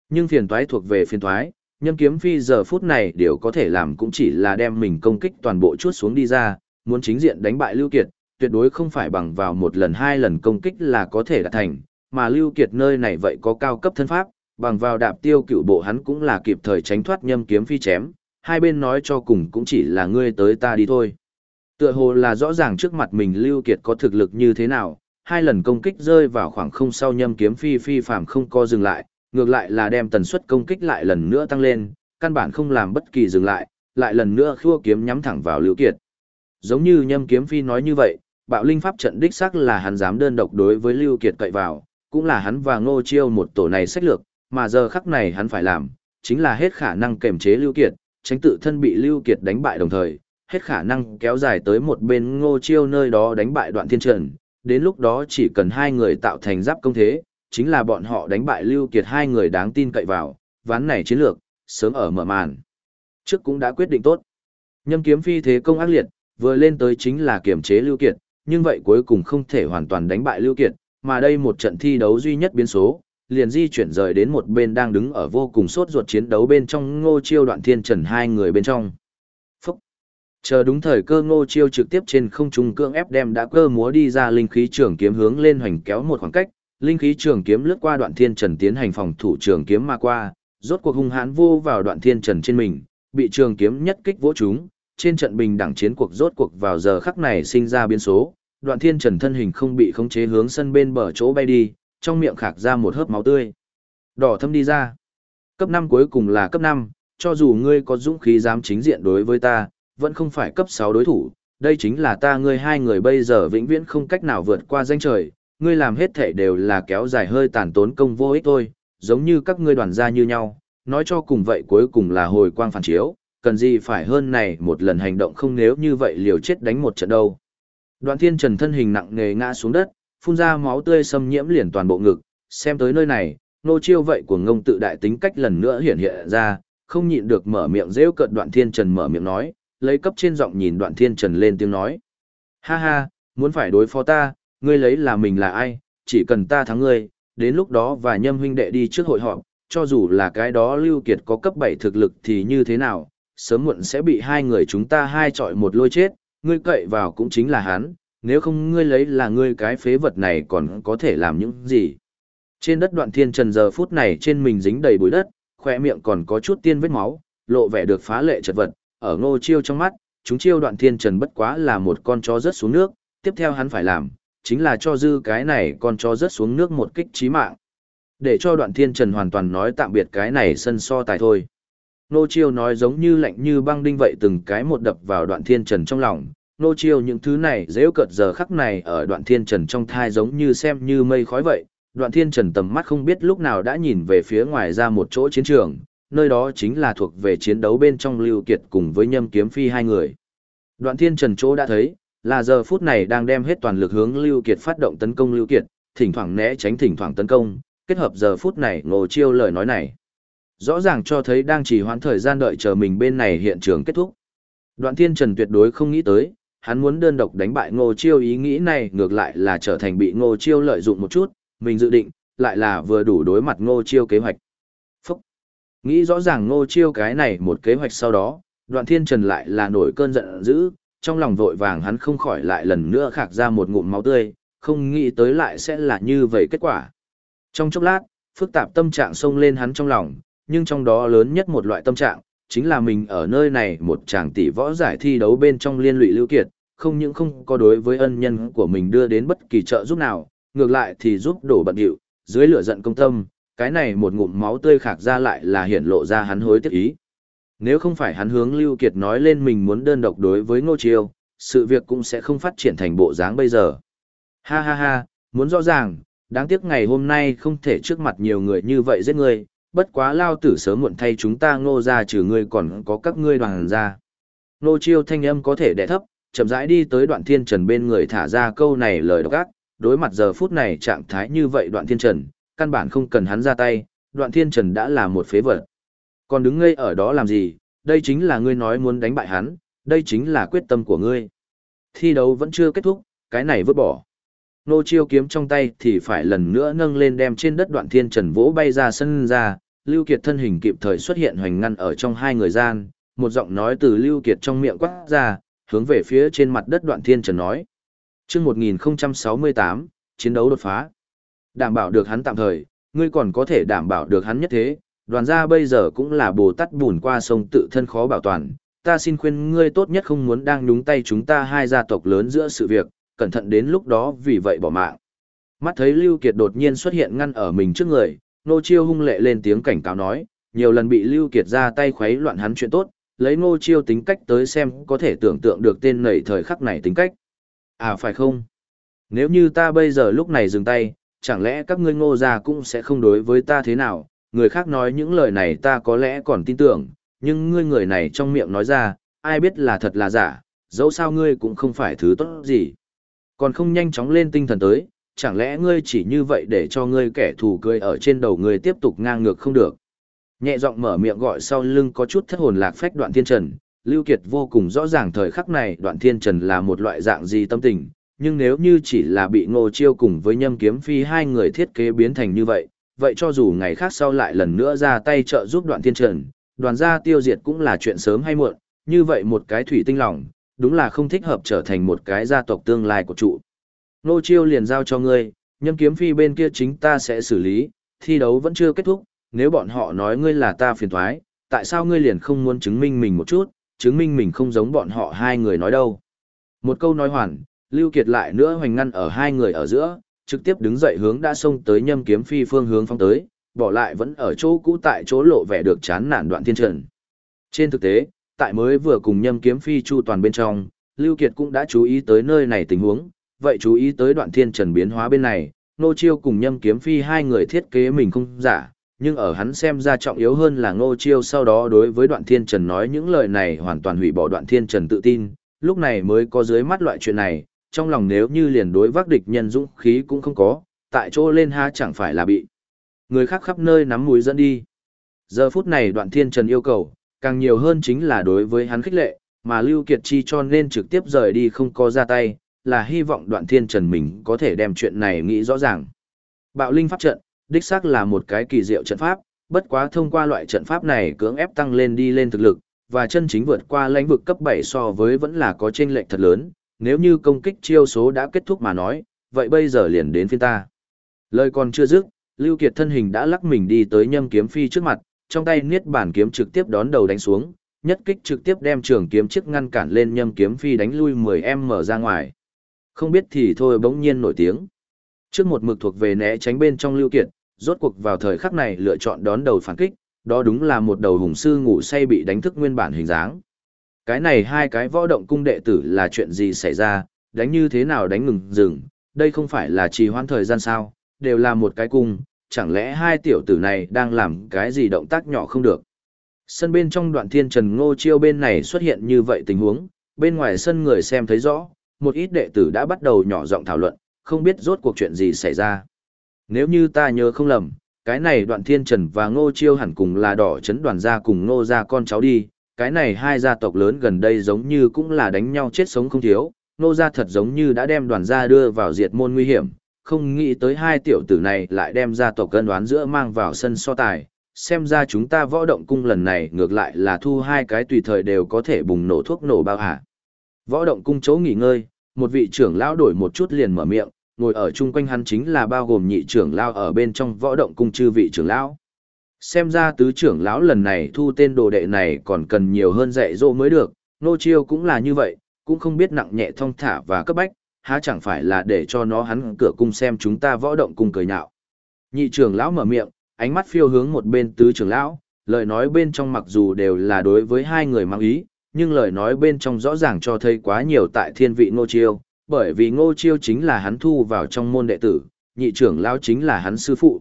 Nhưng phiền toái thuộc về phiền toái, nhâm kiếm phi giờ phút này đều có thể làm cũng chỉ là đem mình công kích toàn bộ chuốt xuống đi ra, muốn chính diện đánh bại lưu kiệt, tuyệt đối không phải bằng vào một lần hai lần công kích là có thể đạt thành, mà lưu kiệt nơi này vậy có cao cấp thân pháp, bằng vào đạp tiêu cựu bộ hắn cũng là kịp thời tránh thoát nhâm kiếm phi chém, hai bên nói cho cùng cũng chỉ là ngươi tới ta đi thôi. Tựa hồ là rõ ràng trước mặt mình Lưu Kiệt có thực lực như thế nào, hai lần công kích rơi vào khoảng không sau nhâm kiếm phi phi phàm không co dừng lại, ngược lại là đem tần suất công kích lại lần nữa tăng lên, căn bản không làm bất kỳ dừng lại, lại lần nữa khua kiếm nhắm thẳng vào Lưu Kiệt. Giống như nhâm kiếm phi nói như vậy, bạo linh pháp trận đích xác là hắn dám đơn độc đối với Lưu Kiệt cậy vào, cũng là hắn và Ngô Chiêu một tổ này sách lược, mà giờ khắc này hắn phải làm, chính là hết khả năng kềm chế Lưu Kiệt, tránh tự thân bị Lưu Kiệt đánh bại đồng thời, hết khả năng kéo dài tới một bên ngô chiêu nơi đó đánh bại đoạn thiên trần, đến lúc đó chỉ cần hai người tạo thành giáp công thế, chính là bọn họ đánh bại Lưu Kiệt hai người đáng tin cậy vào, ván này chiến lược, sớm ở mở màn. Trước cũng đã quyết định tốt. Nhâm kiếm phi thế công ác liệt, vừa lên tới chính là kiểm chế Lưu Kiệt, nhưng vậy cuối cùng không thể hoàn toàn đánh bại Lưu Kiệt, mà đây một trận thi đấu duy nhất biến số, liền di chuyển rời đến một bên đang đứng ở vô cùng sốt ruột chiến đấu bên trong ngô chiêu đoạn thiên trần hai người bên trong. Phúc! Chờ đúng thời cơ ngô chiêu trực tiếp trên không trung cưỡng ép đem đã cơ múa đi ra linh khí trường kiếm hướng lên hoành kéo một khoảng cách, linh khí trường kiếm lướt qua đoạn thiên trần tiến hành phòng thủ trường kiếm mà qua, rốt cuộc hung hãn vô vào đoạn thiên trần trên mình, bị trường kiếm nhất kích vỗ chúng, trên trận bình đẳng chiến cuộc rốt cuộc vào giờ khắc này sinh ra biến số, đoạn thiên trần thân hình không bị khống chế hướng sân bên bờ chỗ bay đi, trong miệng khạc ra một hớp máu tươi. Đỏ thâm đi ra. Cấp 5 cuối cùng là cấp 5, cho dù ngươi có dũng khí dám chính diện đối với ta, vẫn không phải cấp 6 đối thủ, đây chính là ta ngươi hai người bây giờ vĩnh viễn không cách nào vượt qua danh trời, ngươi làm hết thể đều là kéo dài hơi tàn tốn công vô ích thôi, giống như các ngươi đoàn gia như nhau, nói cho cùng vậy cuối cùng là hồi quang phản chiếu, cần gì phải hơn này một lần hành động không nếu như vậy liều chết đánh một trận đâu. Đoạn thiên trần thân hình nặng nề ngã xuống đất, phun ra máu tươi xâm nhiễm liền toàn bộ ngực, xem tới nơi này, nô chiêu vậy của ngông tự đại tính cách lần nữa hiện hiện ra, không nhịn được mở miệng rêu cợt đoạn thiên trần mở miệng nói, lấy cấp trên giọng nhìn đoạn thiên trần lên tiếng nói. Ha ha, muốn phải đối phó ta, ngươi lấy là mình là ai, chỉ cần ta thắng ngươi, đến lúc đó và nhâm huynh đệ đi trước hội họp, cho dù là cái đó lưu kiệt có cấp 7 thực lực thì như thế nào, sớm muộn sẽ bị hai người chúng ta hai chọi một lôi chết, ngươi cậy vào cũng chính là hắn, nếu không ngươi lấy là ngươi cái phế vật này còn có thể làm những gì. Trên đất đoạn thiên trần giờ phút này trên mình dính đầy bụi đất, khỏe miệng còn có chút tiên vết máu, lộ vẻ được phá lệ chật vật, ở ngô chiêu trong mắt, chúng chiêu đoạn thiên trần bất quá là một con chó rớt xuống nước, tiếp theo hắn phải làm, chính là cho dư cái này con chó rớt xuống nước một kích chí mạng. để cho đoạn thiên trần hoàn toàn nói tạm biệt cái này sân so tài thôi. Nô Chiêu nói giống như lạnh như băng đinh vậy từng cái một đập vào đoạn thiên trần trong lòng. Nô Chiêu những thứ này dễ cợt giờ khắc này ở đoạn thiên trần trong thai giống như xem như mây khói vậy. Đoạn thiên trần tầm mắt không biết lúc nào đã nhìn về phía ngoài ra một chỗ chiến trường, nơi đó chính là thuộc về chiến đấu bên trong Lưu Kiệt cùng với nhâm kiếm phi hai người. Đoạn thiên trần chỗ đã thấy, là giờ phút này đang đem hết toàn lực hướng Lưu Kiệt phát động tấn công Lưu Kiệt, thỉnh thoảng né tránh thỉnh thoảng tấn công, kết hợp giờ phút này ngô chiêu lời nói này. Rõ ràng cho thấy đang chỉ hoãn thời gian đợi chờ mình bên này hiện trường kết thúc. Đoạn thiên trần tuyệt đối không nghĩ tới, hắn muốn đơn độc đánh bại ngô chiêu ý nghĩ này ngược lại là trở thành bị ngô chiêu lợi dụng một chút, mình dự định, lại là vừa đủ đối mặt ngô chiêu kế hoạch. Phúc! Nghĩ rõ ràng ngô chiêu cái này một kế hoạch sau đó, đoạn thiên trần lại là nổi cơn giận dữ, trong lòng vội vàng hắn không khỏi lại lần nữa khạc ra một ngụm máu tươi, không nghĩ tới lại sẽ là như vậy kết quả. Trong chốc lát, phức tạp tâm trạng xông lên hắn trong lòng, nhưng trong đó lớn nhất một loại tâm trạng, chính là mình ở nơi này một chàng tỷ võ giải thi đấu bên trong liên lụy lưu kiệt, không những không có đối với ân nhân của mình đưa đến bất kỳ trợ giúp nào, ngược lại thì giúp đổ bận điệu, dưới lửa giận công tâm, cái này một ngụm máu tươi khạc ra lại là hiện lộ ra hắn hối tiếc ý. Nếu không phải hắn hướng Lưu Kiệt nói lên mình muốn đơn độc đối với Ngô Chiêu, sự việc cũng sẽ không phát triển thành bộ dáng bây giờ. Ha ha ha, muốn rõ ràng, đáng tiếc ngày hôm nay không thể trước mặt nhiều người như vậy giết ngươi, bất quá lao tử sớm muộn thay chúng ta ngô ra trừ ngươi còn có các ngươi đoàn ra. Ngô Chiêu thanh âm có thể đẻ thấp, chậm rãi đi tới đoạn thiên trần bên người thả ra câu này lời độc ác, đối mặt giờ phút này trạng thái như vậy đoạn thiên trần, căn bản không cần hắn ra tay, đoạn thiên trần đã là một phế vật. Còn đứng ngây ở đó làm gì, đây chính là ngươi nói muốn đánh bại hắn, đây chính là quyết tâm của ngươi. Thi đấu vẫn chưa kết thúc, cái này vứt bỏ. Nô chiêu kiếm trong tay thì phải lần nữa nâng lên đem trên đất đoạn thiên trần vỗ bay ra sân ra, Lưu Kiệt thân hình kịp thời xuất hiện hoành ngăn ở trong hai người gian, một giọng nói từ Lưu Kiệt trong miệng quát ra, hướng về phía trên mặt đất đoạn thiên trần nói. Chương 1068, chiến đấu đột phá. Đảm bảo được hắn tạm thời, ngươi còn có thể đảm bảo được hắn nhất thế, đoàn gia bây giờ cũng là bồ tát bùn qua sông tự thân khó bảo toàn, ta xin khuyên ngươi tốt nhất không muốn đang nhúng tay chúng ta hai gia tộc lớn giữa sự việc, cẩn thận đến lúc đó vì vậy bỏ mạng. Mắt thấy Lưu Kiệt đột nhiên xuất hiện ngăn ở mình trước người, Nô Chiêu hung lệ lên tiếng cảnh cáo nói, nhiều lần bị Lưu Kiệt ra tay khuấy loạn hắn chuyện tốt, lấy Ngô Chiêu tính cách tới xem có thể tưởng tượng được tên nảy thời khắc này tính cách. À phải không? Nếu như ta bây giờ lúc này dừng tay, chẳng lẽ các ngươi ngô gia cũng sẽ không đối với ta thế nào, người khác nói những lời này ta có lẽ còn tin tưởng, nhưng ngươi người này trong miệng nói ra, ai biết là thật là giả, dẫu sao ngươi cũng không phải thứ tốt gì. Còn không nhanh chóng lên tinh thần tới, chẳng lẽ ngươi chỉ như vậy để cho ngươi kẻ thù cười ở trên đầu ngươi tiếp tục ngang ngược không được. Nhẹ giọng mở miệng gọi sau lưng có chút thất hồn lạc phách đoạn thiên trần, Lưu Kiệt vô cùng rõ ràng thời khắc này đoạn thiên trần là một loại dạng gì tâm tình, nhưng nếu như chỉ là bị ngô chiêu cùng với nhâm kiếm phi hai người thiết kế biến thành như vậy, vậy cho dù ngày khác sau lại lần nữa ra tay trợ giúp đoạn thiên trần, đoàn gia tiêu diệt cũng là chuyện sớm hay muộn, như vậy một cái thủy tinh lòng, đúng là không thích hợp trở thành một cái gia tộc tương lai của trụ. Ngô chiêu liền giao cho ngươi, nhâm kiếm phi bên kia chính ta sẽ xử lý, thi đấu vẫn chưa kết thúc, nếu bọn họ nói ngươi là ta phiền thoái, tại sao ngươi liền không muốn chứng minh mình một chút, chứng minh mình không giống bọn họ hai người nói đâu. Một câu nói hoàn, Lưu Kiệt lại nữa hoành ngăn ở hai người ở giữa, trực tiếp đứng dậy hướng đã xông tới nhâm kiếm phi phương hướng phong tới, bỏ lại vẫn ở chỗ cũ tại chỗ lộ vẻ được chán nản đoạn thiên trần. Trên thực tế, tại mới vừa cùng nhâm kiếm phi chu toàn bên trong, Lưu Kiệt cũng đã chú ý tới nơi này tình huống, vậy chú ý tới đoạn thiên trần biến hóa bên này, Nô Chiêu cùng nhâm kiếm phi hai người thiết kế mình không giả, nhưng ở hắn xem ra trọng yếu hơn là Ngô Chiêu sau đó đối với đoạn thiên trần nói những lời này hoàn toàn hủy bỏ đoạn thiên trần tự tin, lúc này mới có dưới mắt loại chuyện này, trong lòng nếu như liền đối vác địch nhân dũng khí cũng không có, tại chỗ lên ha chẳng phải là bị người khác khắp nơi nắm mũi dẫn đi. Giờ phút này đoạn thiên trần yêu cầu, càng nhiều hơn chính là đối với hắn khích lệ, mà Lưu Kiệt Chi cho nên trực tiếp rời đi không có ra tay, là hy vọng đoạn thiên trần mình có thể đem chuyện này nghĩ rõ ràng. Bạo linh pháp trận, đích xác là một cái kỳ diệu trận pháp, bất quá thông qua loại trận pháp này cưỡng ép tăng lên đi lên thực lực, và chân chính vượt qua lãnh vực cấp 7 so với vẫn là có chênh lệch thật lớn, nếu như công kích chiêu số đã kết thúc mà nói, vậy bây giờ liền đến phiên ta. Lời còn chưa dứt, Lưu Kiệt thân hình đã lắc mình đi tới nhâm kiếm phi trước mặt, trong tay niết bản kiếm trực tiếp đón đầu đánh xuống, nhất kích trực tiếp đem trường kiếm chiếc ngăn cản lên nhâm kiếm phi đánh lui 10 em mở ra ngoài. Không biết thì thôi bỗng nhiên nổi tiếng. Trước một mực thuộc về né tránh bên trong Lưu Kiệt, rốt cuộc vào thời khắc này lựa chọn đón đầu phản kích, đó đúng là một đầu hùng sư ngủ say bị đánh thức nguyên bản hình dáng. Cái này hai cái võ động cung đệ tử là chuyện gì xảy ra, đánh như thế nào đánh ngừng dừng, đây không phải là trì hoãn thời gian sao, đều là một cái cung, chẳng lẽ hai tiểu tử này đang làm cái gì động tác nhỏ không được. Sân bên trong đoạn thiên trần ngô chiêu bên này xuất hiện như vậy tình huống, bên ngoài sân người xem thấy rõ, một ít đệ tử đã bắt đầu nhỏ giọng thảo luận, không biết rốt cuộc chuyện gì xảy ra. Nếu như ta nhớ không lầm, cái này đoạn thiên trần và ngô chiêu hẳn cùng là đỏ chấn đoàn gia cùng ngô gia con cháu đi, cái này hai gia tộc lớn gần đây giống như cũng là đánh nhau chết sống không thiếu, ngô gia thật giống như đã đem đoàn gia đưa vào diệt môn nguy hiểm, không nghĩ tới hai tiểu tử này lại đem gia tộc cân đoán giữa mang vào sân so tài, xem ra chúng ta võ động cung lần này ngược lại là thu hai cái tùy thời đều có thể bùng nổ thuốc nổ bao hả. Võ động cung chỗ nghỉ ngơi, một vị trưởng lão đổi một chút liền mở miệng, ngồi ở chung quanh hắn chính là bao gồm nhị trưởng lão ở bên trong võ động cung chư vị trưởng lão. Xem ra tứ trưởng lão lần này thu tên đồ đệ này còn cần nhiều hơn dạy dỗ mới được, nô chiêu cũng là như vậy, cũng không biết nặng nhẹ thong thả và cấp bách, há chẳng phải là để cho nó hắn cửa cung xem chúng ta võ động cung cười nhạo. Nhị trưởng lão mở miệng, ánh mắt phiêu hướng một bên tứ trưởng lão, lời nói bên trong mặc dù đều là đối với hai người mang ý, nhưng lời nói bên trong rõ ràng cho thấy quá nhiều tại thiên vị ngô chiêu, bởi vì ngô chiêu chính là hắn thu vào trong môn đệ tử, nhị trưởng lão chính là hắn sư phụ.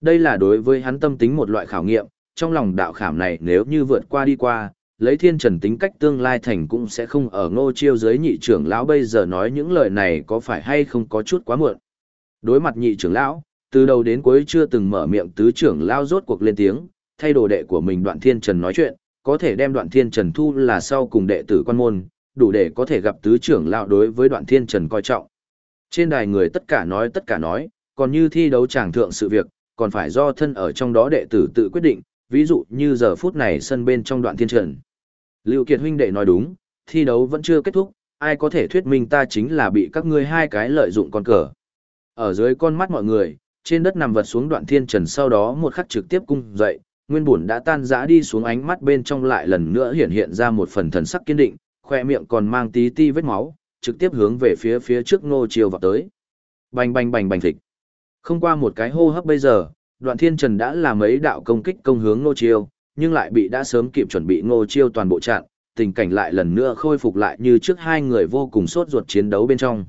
Đây là đối với hắn tâm tính một loại khảo nghiệm, trong lòng đạo khảm này nếu như vượt qua đi qua, lấy thiên trần tính cách tương lai thành cũng sẽ không ở ngô chiêu dưới nhị trưởng lão bây giờ nói những lời này có phải hay không có chút quá muộn. Đối mặt nhị trưởng lão, từ đầu đến cuối chưa từng mở miệng tứ trưởng lão rốt cuộc lên tiếng, thay đồ đệ của mình đoạn thiên trần nói chuyện, có thể đem đoạn thiên trần thu là sau cùng đệ tử quan môn, đủ để có thể gặp tứ trưởng lão đối với đoạn thiên trần coi trọng. Trên đài người tất cả nói tất cả nói, còn như thi đấu chẳng thượng sự việc, còn phải do thân ở trong đó đệ tử tự quyết định, ví dụ như giờ phút này sân bên trong đoạn thiên trần. Lưu Kiệt huynh đệ nói đúng, thi đấu vẫn chưa kết thúc, ai có thể thuyết minh ta chính là bị các ngươi hai cái lợi dụng con cờ. Ở dưới con mắt mọi người, trên đất nằm vật xuống đoạn thiên trần sau đó một khắc trực tiếp cung dậy, nguyên bổn đã tan rã đi xuống ánh mắt bên trong lại lần nữa hiện hiện ra một phần thần sắc kiên định, khoe miệng còn mang tí ti vết máu, trực tiếp hướng về phía phía trước ngô chiều vào tới. Bành bành bành bành thịch. Không qua một cái hô hấp bây giờ, đoạn thiên trần đã làm mấy đạo công kích công hướng ngô chiêu, nhưng lại bị đã sớm kịp chuẩn bị ngô chiêu toàn bộ chặn, tình cảnh lại lần nữa khôi phục lại như trước hai người vô cùng sốt ruột chiến đấu bên trong.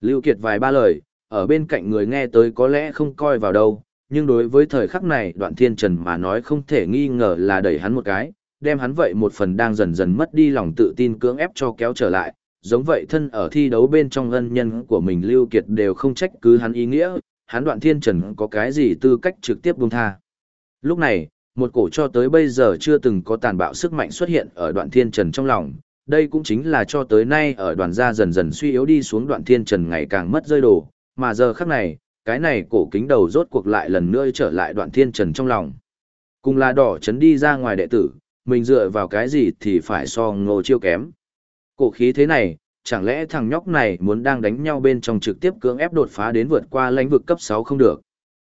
Lưu Kiệt vài ba lời, ở bên cạnh người nghe tới có lẽ không coi vào đâu, nhưng đối với thời khắc này đoạn thiên trần mà nói không thể nghi ngờ là đẩy hắn một cái, đem hắn vậy một phần đang dần dần mất đi lòng tự tin cưỡng ép cho kéo trở lại, giống vậy thân ở thi đấu bên trong ân nhân của mình Lưu Kiệt đều không trách cứ hắn ý nghĩa, hắn đoạn thiên trần có cái gì tư cách trực tiếp buông tha. Lúc này, một cổ cho tới bây giờ chưa từng có tàn bạo sức mạnh xuất hiện ở đoạn thiên trần trong lòng, đây cũng chính là cho tới nay ở đoàn gia dần dần suy yếu đi xuống đoạn thiên trần ngày càng mất rơi đồ, mà giờ khắc này, cái này cổ kính đầu rốt cuộc lại lần nữa trở lại đoạn thiên trần trong lòng. Cùng là đỏ chấn đi ra ngoài đệ tử, mình dựa vào cái gì thì phải so ngô chiêu kém. Cổ khí thế này, chẳng lẽ thằng nhóc này muốn đang đánh nhau bên trong trực tiếp cưỡng ép đột phá đến vượt qua lãnh vực cấp 6 không được.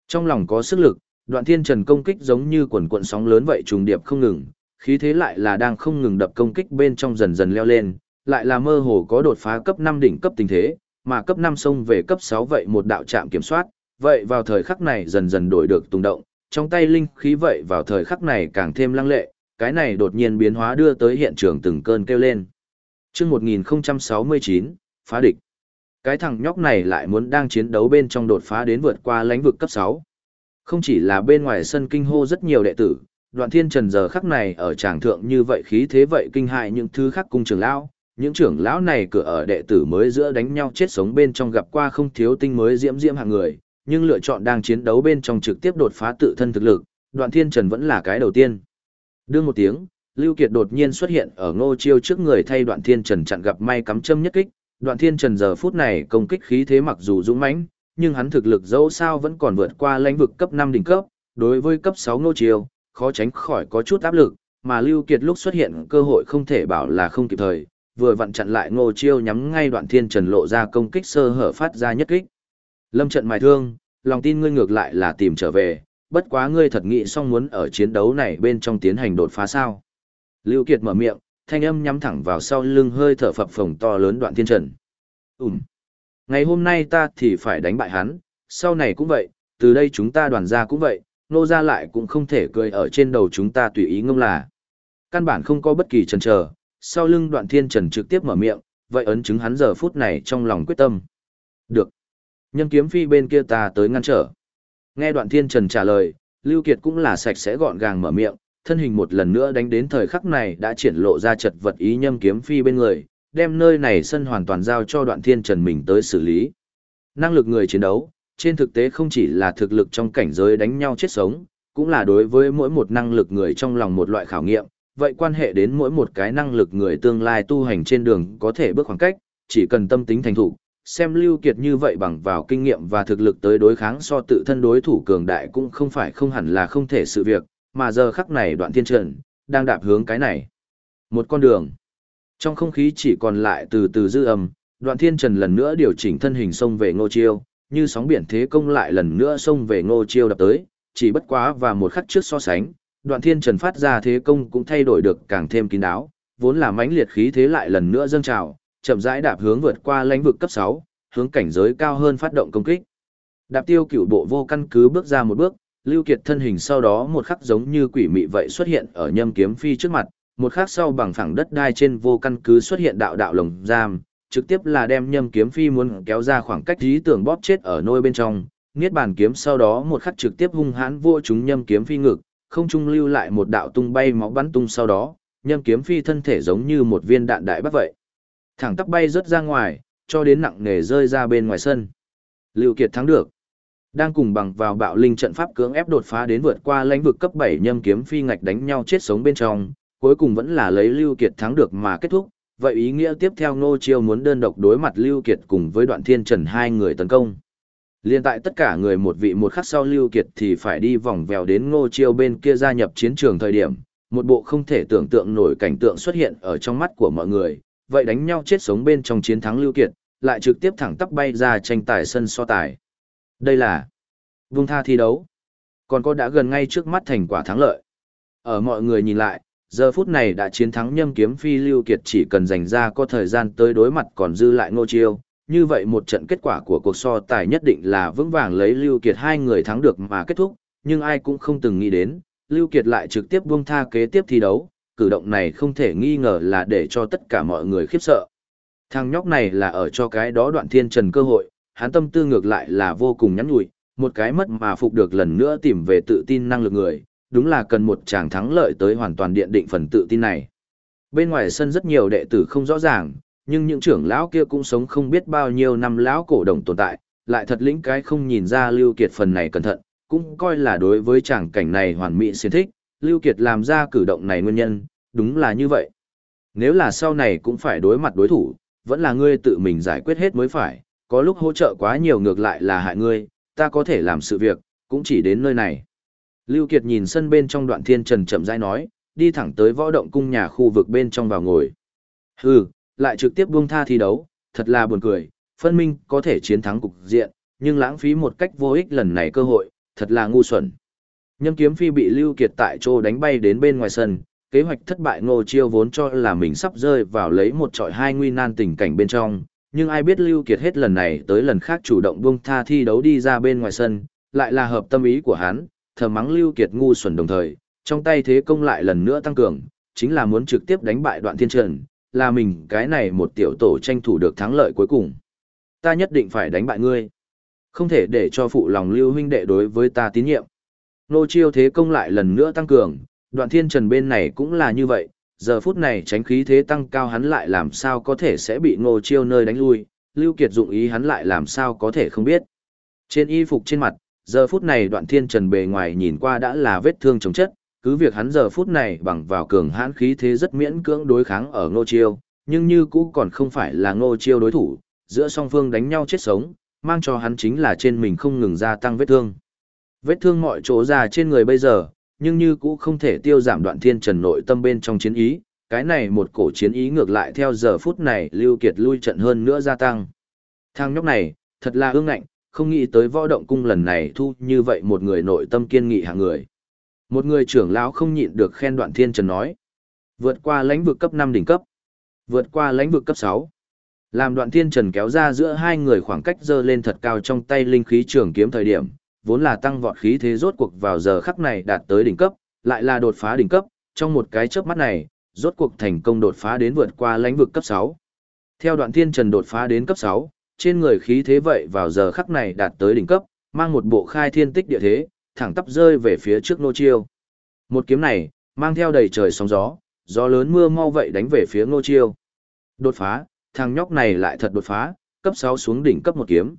Trong lòng có sức lực, đoạn thiên trần công kích giống như quần cuộn sóng lớn vậy trùng điệp không ngừng, khí thế lại là đang không ngừng đập công kích bên trong dần dần leo lên, lại là mơ hồ có đột phá cấp 5 đỉnh cấp tình thế, mà cấp 5 sông về cấp 6 vậy một đạo trạm kiểm soát, vậy vào thời khắc này dần dần đổi được tung động, trong tay linh khí vậy vào thời khắc này càng thêm lăng lệ, cái này đột nhiên biến hóa đưa tới hiện trường từng cơn kêu lên. Trước 1069, phá địch. Cái thằng nhóc này lại muốn đang chiến đấu bên trong đột phá đến vượt qua lãnh vực cấp 6. Không chỉ là bên ngoài sân kinh hô rất nhiều đệ tử, đoạn thiên trần giờ khắc này ở tràng thượng như vậy khí thế vậy kinh hại những thứ khác cung trường lão. Những trưởng lão này cửa ở đệ tử mới giữa đánh nhau chết sống bên trong gặp qua không thiếu tinh mới diễm diễm hạng người, nhưng lựa chọn đang chiến đấu bên trong trực tiếp đột phá tự thân thực lực, đoạn thiên trần vẫn là cái đầu tiên. Đương một tiếng, Lưu Kiệt đột nhiên xuất hiện ở ngô chiêu trước người thay đoạn thiên trần chặn gặp may cắm châm nhất kích, đoạn thiên trần giờ phút này công kích khí thế mặc dù dũng mãnh, nhưng hắn thực lực dẫu sao vẫn còn vượt qua lãnh vực cấp 5 đỉnh cấp, đối với cấp 6 ngô chiêu, khó tránh khỏi có chút áp lực, mà Lưu Kiệt lúc xuất hiện cơ hội không thể bảo là không kịp thời, vừa vặn chặn lại ngô chiêu nhắm ngay đoạn thiên trần lộ ra công kích sơ hở phát ra nhất kích. Lâm trận mài thương, lòng tin ngươi ngược lại là tìm trở về, bất quá ngươi thật nghĩ xong muốn ở chiến đấu này bên trong tiến hành đột phá sao. Lưu Kiệt mở miệng, thanh âm nhắm thẳng vào sau lưng hơi thở phập phồng to lớn đoạn thiên trần. Ừm. Ngày hôm nay ta thì phải đánh bại hắn, sau này cũng vậy, từ đây chúng ta đoàn gia cũng vậy, nô gia lại cũng không thể cười ở trên đầu chúng ta tùy ý ngông là. Căn bản không có bất kỳ chần chờ, sau lưng đoạn thiên trần trực tiếp mở miệng, vậy ấn chứng hắn giờ phút này trong lòng quyết tâm. Được. Nhân kiếm phi bên kia ta tới ngăn trở. Nghe đoạn thiên trần trả lời, Lưu Kiệt cũng là sạch sẽ gọn gàng mở miệng, thân hình một lần nữa đánh đến thời khắc này đã triển lộ ra chật vật ý nhâm kiếm phi bên người, đem nơi này sân hoàn toàn giao cho đoạn thiên trần mình tới xử lý. Năng lực người chiến đấu, trên thực tế không chỉ là thực lực trong cảnh giới đánh nhau chết sống, cũng là đối với mỗi một năng lực người trong lòng một loại khảo nghiệm, vậy quan hệ đến mỗi một cái năng lực người tương lai tu hành trên đường có thể bước khoảng cách, chỉ cần tâm tính thành thủ, xem Lưu Kiệt như vậy bằng vào kinh nghiệm và thực lực tới đối kháng so tự thân đối thủ cường đại cũng không phải không hẳn là không thể sự việc, mà giờ khắc này đoạn thiên trần, đang đạp hướng cái này. Một con đường. Trong không khí chỉ còn lại từ từ dư âm, đoạn thiên trần lần nữa điều chỉnh thân hình xông về ngô chiêu, như sóng biển thế công lại lần nữa xông về ngô chiêu đập tới, chỉ bất quá và một khắc trước so sánh, đoạn thiên trần phát ra thế công cũng thay đổi được càng thêm kín đáo, vốn là mãnh liệt khí thế lại lần nữa dâng trào, chậm rãi đạp hướng vượt qua lãnh vực cấp 6, hướng cảnh giới cao hơn phát động công kích. Đạp tiêu cửu bộ vô căn cứ bước ra một bước, Lưu Kiệt thân hình sau đó một khắc giống như quỷ mị vậy xuất hiện ở nhâm kiếm phi trước mặt, một khắc sau bằng phẳng đất đai trên vô căn cứ xuất hiện đạo đạo lồng giam, trực tiếp là đem nhâm kiếm phi muốn kéo ra khoảng cách lý tưởng bóp chết ở nôi bên trong, niết bàn kiếm sau đó một khắc trực tiếp hung hãn vô chúng nhâm kiếm phi ngực, không trung lưu lại một đạo tung bay máu bắn tung sau đó, nhâm kiếm phi thân thể giống như một viên đạn đại bắt vậy. Thẳng tắp bay rớt ra ngoài, cho đến nặng nề rơi ra bên ngoài sân. Lưu Kiệt thắng được. Đang cùng bằng vào bạo linh trận pháp cưỡng ép đột phá đến vượt qua lãnh vực cấp 7 nhâm kiếm phi ngạch đánh nhau chết sống bên trong, cuối cùng vẫn là lấy Lưu Kiệt thắng được mà kết thúc. Vậy ý nghĩa tiếp theo Ngô Chiêu muốn đơn độc đối mặt Lưu Kiệt cùng với Đoạn Thiên Trần hai người tấn công. Liên tại tất cả người một vị một khắc sau Lưu Kiệt thì phải đi vòng vèo đến Ngô Chiêu bên kia gia nhập chiến trường thời điểm, một bộ không thể tưởng tượng nổi cảnh tượng xuất hiện ở trong mắt của mọi người, vậy đánh nhau chết sống bên trong chiến thắng Lưu Kiệt, lại trực tiếp thẳng tắp bay ra tranh tài sân so tài. Đây là vung tha thi đấu. Còn có đã gần ngay trước mắt thành quả thắng lợi. Ở mọi người nhìn lại, giờ phút này đã chiến thắng nhâm kiếm phi Lưu Kiệt chỉ cần dành ra có thời gian tới đối mặt còn dư lại ngô chiêu. Như vậy một trận kết quả của cuộc so tài nhất định là vững vàng lấy Lưu Kiệt hai người thắng được mà kết thúc, nhưng ai cũng không từng nghĩ đến, Lưu Kiệt lại trực tiếp buông tha kế tiếp thi đấu, cử động này không thể nghi ngờ là để cho tất cả mọi người khiếp sợ. Thằng nhóc này là ở cho cái đó đoạn thiên trần cơ hội, hắn tâm tư ngược lại là vô cùng nhắn nhủi, một cái mất mà phục được lần nữa tìm về tự tin năng lực người, đúng là cần một chàng thắng lợi tới hoàn toàn điện định phần tự tin này. Bên ngoài sân rất nhiều đệ tử không rõ ràng, nhưng những trưởng lão kia cũng sống không biết bao nhiêu năm lão cổ đồng tồn tại, lại thật lĩnh cái không nhìn ra Lưu Kiệt phần này cẩn thận, cũng coi là đối với chàng cảnh này hoàn mỹ xin thích, Lưu Kiệt làm ra cử động này nguyên nhân, đúng là như vậy. Nếu là sau này cũng phải đối mặt đối thủ, vẫn là ngươi tự mình giải quyết hết mới phải, có lúc hỗ trợ quá nhiều ngược lại là hại ngươi, ta có thể làm sự việc, cũng chỉ đến nơi này. Lưu Kiệt nhìn sân bên trong đoạn thiên trần chậm rãi nói, đi thẳng tới võ động cung nhà khu vực bên trong vào ngồi. Hừ, lại trực tiếp buông tha thi đấu, thật là buồn cười, phân minh có thể chiến thắng cục diện, nhưng lãng phí một cách vô ích lần này cơ hội, thật là ngu xuẩn. Nhâm kiếm phi bị Lưu Kiệt tại chỗ đánh bay đến bên ngoài sân, kế hoạch thất bại ngô chiêu vốn cho là mình sắp rơi vào lấy một trọi hai nguy nan tình cảnh bên trong, nhưng ai biết Lưu Kiệt hết lần này tới lần khác chủ động buông tha thi đấu đi ra bên ngoài sân, lại là hợp tâm ý của hắn, thầm mắng Lưu Kiệt ngu xuẩn đồng thời, trong tay thế công lại lần nữa tăng cường, chính là muốn trực tiếp đánh bại đoạn thiên trần, là mình cái này một tiểu tổ tranh thủ được thắng lợi cuối cùng. Ta nhất định phải đánh bại ngươi. Không thể để cho phụ lòng Lưu huynh đệ đối với ta tín nhiệm. Nô chiêu thế công lại lần nữa tăng cường, đoạn thiên trần bên này cũng là như vậy, giờ phút này tránh khí thế tăng cao hắn lại làm sao có thể sẽ bị ngô chiêu nơi đánh lui, Lưu Kiệt dụng ý hắn lại làm sao có thể không biết. Trên y phục trên mặt, giờ phút này đoạn thiên trần bề ngoài nhìn qua đã là vết thương chống chất, cứ việc hắn giờ phút này bằng vào cường hãn khí thế rất miễn cưỡng đối kháng ở ngô chiêu, nhưng như cũ còn không phải là ngô chiêu đối thủ, giữa song phương đánh nhau chết sống, mang cho hắn chính là trên mình không ngừng gia tăng vết thương. Vết thương mọi chỗ ra trên người bây giờ, nhưng như cũ không thể tiêu giảm đoạn thiên trần nội tâm bên trong chiến ý, cái này một cổ chiến ý ngược lại theo giờ phút này Lưu Kiệt lui trận hơn nữa gia tăng. thang nhóc này, thật là ương ngạnh, không nghĩ tới võ động cung lần này thu như vậy một người nội tâm kiên nghị hạng người. Một người trưởng lão không nhịn được khen đoạn thiên trần nói. Vượt qua lãnh vực cấp 5 đỉnh cấp. Vượt qua lãnh vực cấp 6. Làm đoạn thiên trần kéo ra giữa hai người khoảng cách dơ lên thật cao trong tay linh khí trường kiếm thời điểm, vốn là tăng vọt khí thế rốt cuộc vào giờ khắc này đạt tới đỉnh cấp, lại là đột phá đỉnh cấp, trong một cái chớp mắt này, rốt cuộc thành công đột phá đến vượt qua lãnh vực cấp 6. Theo đoạn thiên trần đột phá đến cấp 6, trên người khí thế vậy vào giờ khắc này đạt tới đỉnh cấp, mang một bộ khai thiên tích địa thế, thẳng tắp rơi về phía trước nô chiêu. Một kiếm này, mang theo đầy trời sóng gió, gió lớn mưa mau vậy đánh về phía nô chiêu. Đột phá, thằng nhóc này lại thật đột phá, cấp 6 xuống đỉnh cấp một kiếm.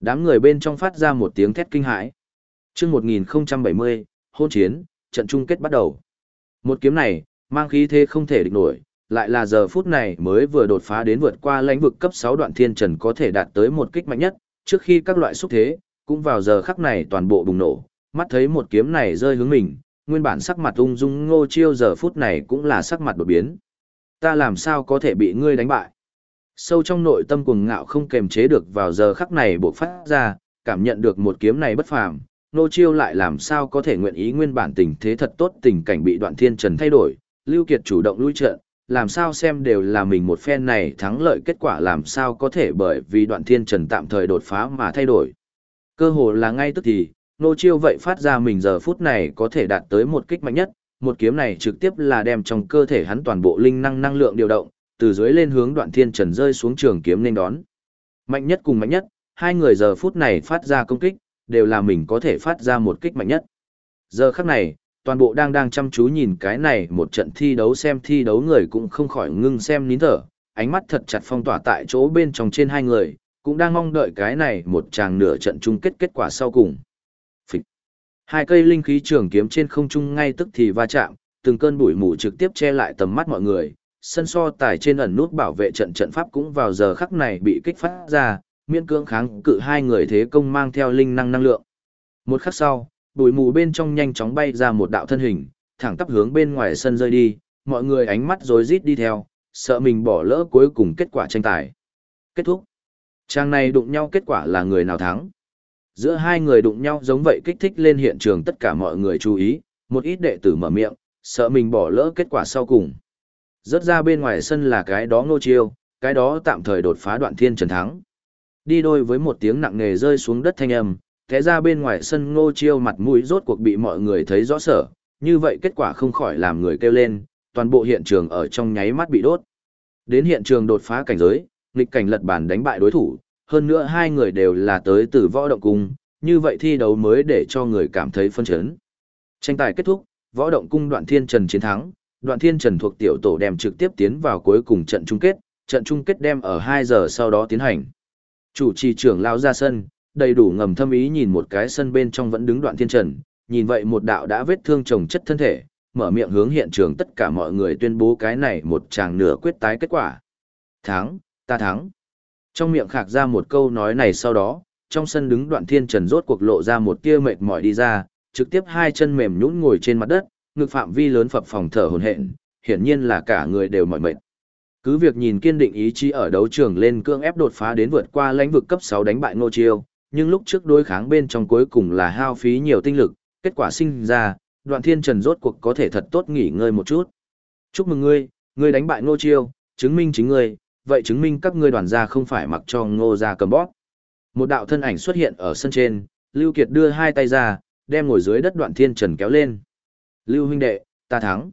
Đám người bên trong phát ra một tiếng thét kinh hãi. Chương 1070, hôn chiến, trận chung kết bắt đầu. Một kiếm này, mang khí thế không thể địch nổi, lại là giờ phút này mới vừa đột phá đến vượt qua lãnh vực cấp 6 đoạn thiên trần có thể đạt tới một kích mạnh nhất, trước khi các loại xúc thế, cũng vào giờ khắc này toàn bộ bùng nổ, mắt thấy một kiếm này rơi hướng mình, nguyên bản sắc mặt ung dung ngô chiêu giờ phút này cũng là sắc mặt đột biến. Ta làm sao có thể bị ngươi đánh bại? Sâu trong nội tâm cuồng ngạo không kềm chế được vào giờ khắc này bộc phát ra, cảm nhận được một kiếm này bất phàm, nô chiêu lại làm sao có thể nguyện ý nguyên bản tình thế thật tốt tình cảnh bị đoạn thiên trần thay đổi, Lưu Kiệt chủ động lui trận, làm sao xem đều là mình một phen này thắng lợi kết quả làm sao có thể bởi vì đoạn thiên trần tạm thời đột phá mà thay đổi. Cơ hồ là ngay tức thì, nô chiêu vậy phát ra mình giờ phút này có thể đạt tới một kích mạnh nhất, một kiếm này trực tiếp là đem trong cơ thể hắn toàn bộ linh năng năng lượng điều động, từ dưới lên hướng đoạn thiên trần rơi xuống trường kiếm nên đón. Mạnh nhất cùng mạnh nhất, hai người giờ phút này phát ra công kích, đều là mình có thể phát ra một kích mạnh nhất. Giờ khắc này, toàn bộ đang đang chăm chú nhìn cái này một trận thi đấu xem thi đấu người cũng không khỏi ngưng xem nín thở, ánh mắt thật chặt phong tỏa tại chỗ bên trong trên hai người, cũng đang mong đợi cái này một tràng nửa trận chung kết kết quả sau cùng. Hai cây linh khí trường kiếm trên không trung ngay tức thì va chạm, từng cơn bụi mù trực tiếp che lại tầm mắt mọi người, sân so tài trên ẩn nút bảo vệ trận trận pháp cũng vào giờ khắc này bị kích phát ra, miễn cưỡng kháng cự hai người thế công mang theo linh năng năng lượng. Một khắc sau, bụi mù bên trong nhanh chóng bay ra một đạo thân hình, thẳng tắp hướng bên ngoài sân rơi đi, mọi người ánh mắt rối rít đi theo, sợ mình bỏ lỡ cuối cùng kết quả tranh tài. Kết thúc. Trang này đụng nhau kết quả là người nào thắng. Giữa hai người đụng nhau giống vậy kích thích lên hiện trường tất cả mọi người chú ý, một ít đệ tử mở miệng, sợ mình bỏ lỡ kết quả sau cùng. Rớt ra bên ngoài sân là cái đó ngô chiêu, cái đó tạm thời đột phá đoạn thiên trần thắng. Đi đôi với một tiếng nặng nề rơi xuống đất thanh âm, thế ra bên ngoài sân ngô chiêu mặt mũi rốt cuộc bị mọi người thấy rõ sở, như vậy kết quả không khỏi làm người kêu lên, toàn bộ hiện trường ở trong nháy mắt bị đốt. Đến hiện trường đột phá cảnh giới, nghịch cảnh lật bản đánh bại đối thủ, hơn nữa hai người đều là tới từ võ động cung, như vậy thi đấu mới để cho người cảm thấy phân chấn. Tranh tài kết thúc, võ động cung đoạn thiên trần chiến thắng, đoạn thiên trần thuộc tiểu tổ đem trực tiếp tiến vào cuối cùng trận chung kết, trận chung kết đem ở 2 giờ sau đó tiến hành. Chủ trì trưởng lao ra sân, đầy đủ ngầm thâm ý nhìn một cái sân bên trong vẫn đứng đoạn thiên trần, nhìn vậy một đạo đã vết thương chồng chất thân thể, mở miệng hướng hiện trường tất cả mọi người tuyên bố cái này một chàng nửa quyết tái kết quả. Thắng, ta thắng. Trong miệng khạc ra một câu nói này sau đó, trong sân đứng đoạn thiên trần rốt cuộc lộ ra một tia mệt mỏi đi ra, trực tiếp hai chân mềm nhũn ngồi trên mặt đất, ngực phạm vi lớn phập phòng thở hổn hển, hiển nhiên là cả người đều mỏi mệt. Cứ việc nhìn kiên định ý chí ở đấu trường lên cương ép đột phá đến vượt qua lãnh vực cấp 6 đánh bại Ngô Chiêu, nhưng lúc trước đối kháng bên trong cuối cùng là hao phí nhiều tinh lực, kết quả sinh ra, Đoạn Thiên Trần rốt cuộc có thể thật tốt nghỉ ngơi một chút. Chúc mừng ngươi, ngươi đánh bại Ngô Chiêu, chứng minh chính ngươi, vậy chứng minh các ngươi đoàn gia không phải mặc cho Ngô gia cầm bóp. Một đạo thân ảnh xuất hiện ở sân trên, Lưu Kiệt đưa hai tay ra, đem ngồi dưới đất Đoạn Thiên Trần kéo lên. Lưu huynh đệ, ta thắng.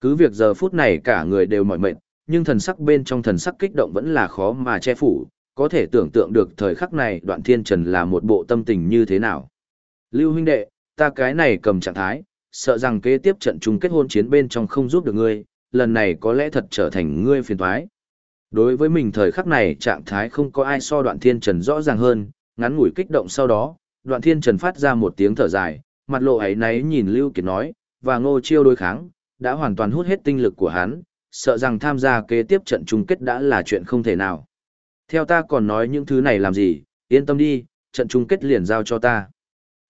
Cứ việc giờ phút này cả người đều mỏi mệt, nhưng thần sắc bên trong thần sắc kích động vẫn là khó mà che phủ, có thể tưởng tượng được thời khắc này đoạn thiên trần là một bộ tâm tình như thế nào. Lưu huynh đệ, ta cái này cầm trạng thái, sợ rằng kế tiếp trận chung kết hôn chiến bên trong không giúp được ngươi, lần này có lẽ thật trở thành ngươi phiền toái. Đối với mình thời khắc này trạng thái không có ai so đoạn thiên trần rõ ràng hơn, ngắn ngủi kích động sau đó, đoạn thiên trần phát ra một tiếng thở dài, mặt lộ ấy náy nhìn Lưu Kiệt nói, và ngô chiêu đối kháng, đã hoàn toàn hút hết tinh lực của hắn, sợ rằng tham gia kế tiếp trận chung kết đã là chuyện không thể nào. Theo ta còn nói những thứ này làm gì, yên tâm đi, trận chung kết liền giao cho ta.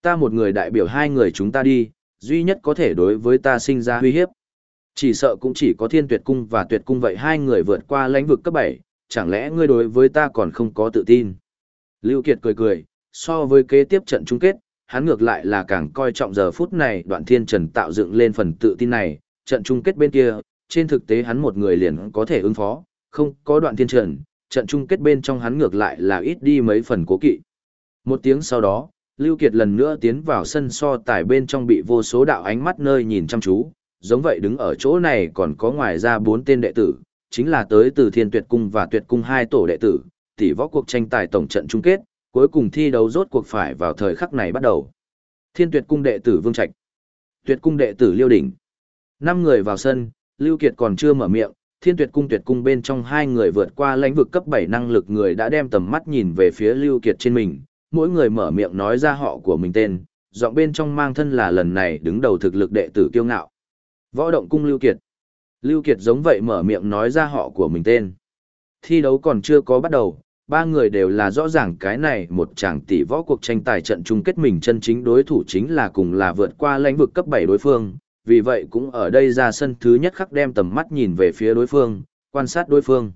Ta một người đại biểu hai người chúng ta đi, duy nhất có thể đối với ta sinh ra uy hiếp. Chỉ sợ cũng chỉ có thiên tuyệt cung và tuyệt cung vậy hai người vượt qua lãnh vực cấp 7, chẳng lẽ ngươi đối với ta còn không có tự tin. Lưu Kiệt cười cười, so với kế tiếp trận chung kết, hắn ngược lại là càng coi trọng giờ phút này đoạn thiên trần tạo dựng lên phần tự tin này, trận chung kết bên kia, trên thực tế hắn một người liền có thể ứng phó, không có đoạn thiên trần, trận chung kết bên trong hắn ngược lại là ít đi mấy phần cố kỵ. Một tiếng sau đó, Lưu Kiệt lần nữa tiến vào sân so tài bên trong bị vô số đạo ánh mắt nơi nhìn chăm chú, giống vậy đứng ở chỗ này còn có ngoài ra bốn tên đệ tử, chính là tới từ Thiên Tuyệt Cung và Tuyệt Cung hai tổ đệ tử, tỷ võ cuộc tranh tài tổng trận chung kết, cuối cùng thi đấu rốt cuộc phải vào thời khắc này bắt đầu. Thiên Tuyệt Cung đệ tử Vương Trạch, Tuyệt Cung đệ tử Liêu Đỉnh. Năm người vào sân, Lưu Kiệt còn chưa mở miệng, Thiên Tuyệt Cung Tuyệt Cung bên trong hai người vượt qua lãnh vực cấp 7 năng lực người đã đem tầm mắt nhìn về phía Lưu Kiệt trên mình, mỗi người mở miệng nói ra họ của mình tên, giọng bên trong mang thân là lần này đứng đầu thực lực đệ tử kiêu ngạo. Võ động cung Lưu Kiệt. Lưu Kiệt giống vậy mở miệng nói ra họ của mình tên. Thi đấu còn chưa có bắt đầu, ba người đều là rõ ràng cái này một chàng tỷ võ cuộc tranh tài trận chung kết mình chân chính đối thủ chính là cùng là vượt qua lãnh vực cấp 7 đối phương, vì vậy cũng ở đây ra sân thứ nhất khắc đem tầm mắt nhìn về phía đối phương, quan sát đối phương.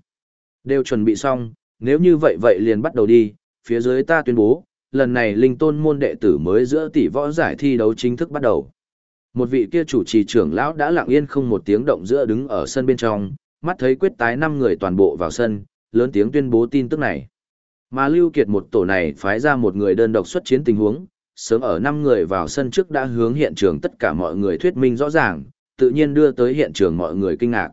Đều chuẩn bị xong, nếu như vậy vậy liền bắt đầu đi, phía dưới ta tuyên bố, lần này linh tôn môn đệ tử mới giữa tỷ võ giải thi đấu chính thức bắt đầu. Một vị kia chủ trì trưởng lão đã lặng yên không một tiếng động giữa đứng ở sân bên trong, mắt thấy quyết tái năm người toàn bộ vào sân, lớn tiếng tuyên bố tin tức này. Mà Lưu Kiệt một tổ này phái ra một người đơn độc xuất chiến tình huống, sớm ở năm người vào sân trước đã hướng hiện trường tất cả mọi người thuyết minh rõ ràng, tự nhiên đưa tới hiện trường mọi người kinh ngạc.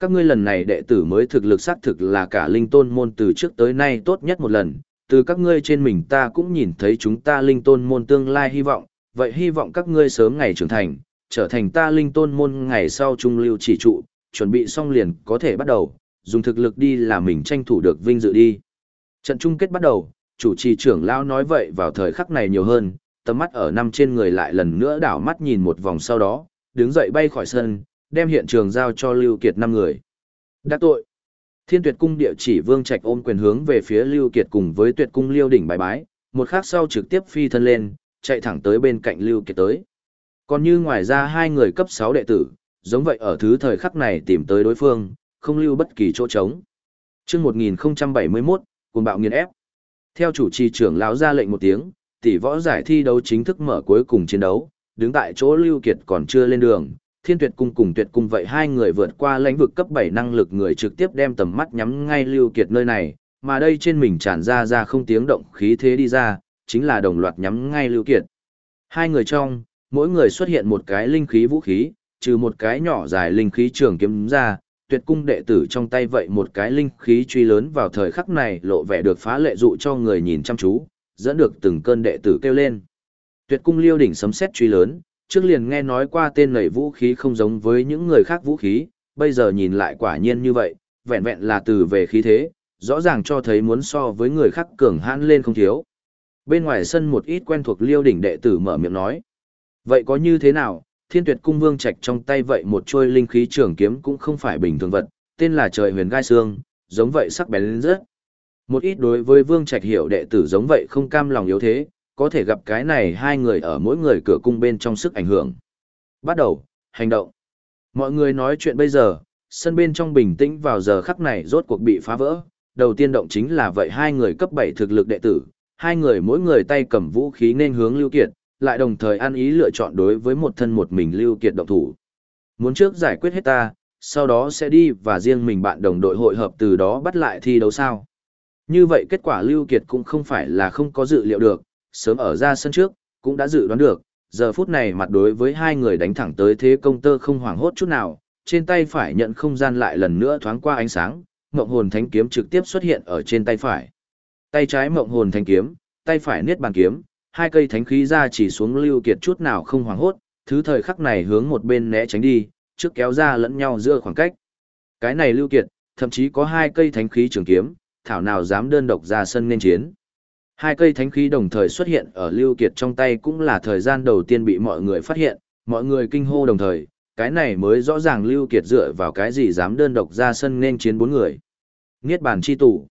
Các ngươi lần này đệ tử mới thực lực xác thực là cả linh tôn môn từ trước tới nay tốt nhất một lần, từ các ngươi trên mình ta cũng nhìn thấy chúng ta linh tôn môn tương lai hy vọng, vậy hy vọng các ngươi sớm ngày trưởng thành, trở thành ta linh tôn môn ngày sau trung lưu chỉ trụ, chuẩn bị xong liền có thể bắt đầu, dùng thực lực đi là mình tranh thủ được vinh dự đi. Trận chung kết bắt đầu, chủ trì trưởng lão nói vậy vào thời khắc này nhiều hơn, tầm mắt ở năm trên người lại lần nữa đảo mắt nhìn một vòng sau đó, đứng dậy bay khỏi sân, đem hiện trường giao cho Lưu Kiệt năm người. Đã tội. Thiên Tuyệt cung địa chỉ Vương Trạch ôm quyền hướng về phía Lưu Kiệt cùng với Tuyệt cung Liêu đỉnh bài bái, một khắc sau trực tiếp phi thân lên, chạy thẳng tới bên cạnh Lưu Kiệt tới. Còn như ngoài ra hai người cấp 6 đệ tử, giống vậy ở thứ thời khắc này tìm tới đối phương, không lưu bất kỳ chỗ trống. Chương 1071, cuồng bạo nghiền ép. Theo chủ trì trưởng lão ra lệnh một tiếng, tỷ võ giải thi đấu chính thức mở cuối cùng chiến đấu, đứng tại chỗ Lưu Kiệt còn chưa lên đường, Thiên Tuyệt cung cùng Tuyệt cung vậy hai người vượt qua lãnh vực cấp 7 năng lực người trực tiếp đem tầm mắt nhắm ngay Lưu Kiệt nơi này, mà đây trên mình tràn ra ra không tiếng động khí thế đi ra, chính là đồng loạt nhắm ngay Lưu Kiệt. Hai người trong, mỗi người xuất hiện một cái linh khí vũ khí, trừ một cái nhỏ dài linh khí trường kiếm ra, tuyệt cung đệ tử trong tay vậy một cái linh khí truy lớn vào thời khắc này lộ vẻ được phá lệ dụ cho người nhìn chăm chú, dẫn được từng cơn đệ tử kêu lên. Tuyệt cung liêu đỉnh sấm xét truy lớn, trước liền nghe nói qua tên này vũ khí không giống với những người khác vũ khí, bây giờ nhìn lại quả nhiên như vậy, vẹn vẹn là từ về khí thế, rõ ràng cho thấy muốn so với người khác cường hãn lên không thiếu. Bên ngoài sân một ít quen thuộc liêu đỉnh đệ tử mở miệng nói. Vậy có như thế nào, thiên tuyệt cung vương trạch trong tay vậy một chuôi linh khí trường kiếm cũng không phải bình thường vật, tên là trời huyền gai xương, giống vậy sắc bén lên rất. Một ít đối với vương trạch hiểu đệ tử giống vậy không cam lòng yếu thế, có thể gặp cái này hai người ở mỗi người cửa cung bên trong sức ảnh hưởng. Bắt đầu, hành động. Mọi người nói chuyện bây giờ, sân bên trong bình tĩnh vào giờ khắc này rốt cuộc bị phá vỡ. Đầu tiên động chính là vậy hai người cấp 7 thực lực đệ tử, hai người mỗi người tay cầm vũ khí nên hướng Lưu Kiệt, lại đồng thời ăn ý lựa chọn đối với một thân một mình Lưu Kiệt động thủ. Muốn trước giải quyết hết ta, sau đó sẽ đi và riêng mình bạn đồng đội hội hợp từ đó bắt lại thi đấu sao. Như vậy kết quả Lưu Kiệt cũng không phải là không có dự liệu được, sớm ở ra sân trước, cũng đã dự đoán được, giờ phút này mặt đối với hai người đánh thẳng tới thế công tơ không hoảng hốt chút nào, trên tay phải nhận không gian lại lần nữa thoáng qua ánh sáng, ngọc hồn thánh kiếm trực tiếp xuất hiện ở trên tay phải. Tay trái mộng hồn thanh kiếm, tay phải niết bàn kiếm, hai cây thánh khí ra chỉ xuống lưu kiệt chút nào không hoảng hốt, thứ thời khắc này hướng một bên né tránh đi, trước kéo ra lẫn nhau giữa khoảng cách. Cái này lưu kiệt, thậm chí có hai cây thánh khí trường kiếm, thảo nào dám đơn độc ra sân nên chiến. Hai cây thánh khí đồng thời xuất hiện ở Lưu Kiệt trong tay cũng là thời gian đầu tiên bị mọi người phát hiện, mọi người kinh hô đồng thời, cái này mới rõ ràng Lưu Kiệt dựa vào cái gì dám đơn độc ra sân nên chiến bốn người. Niết bàn chi tủ.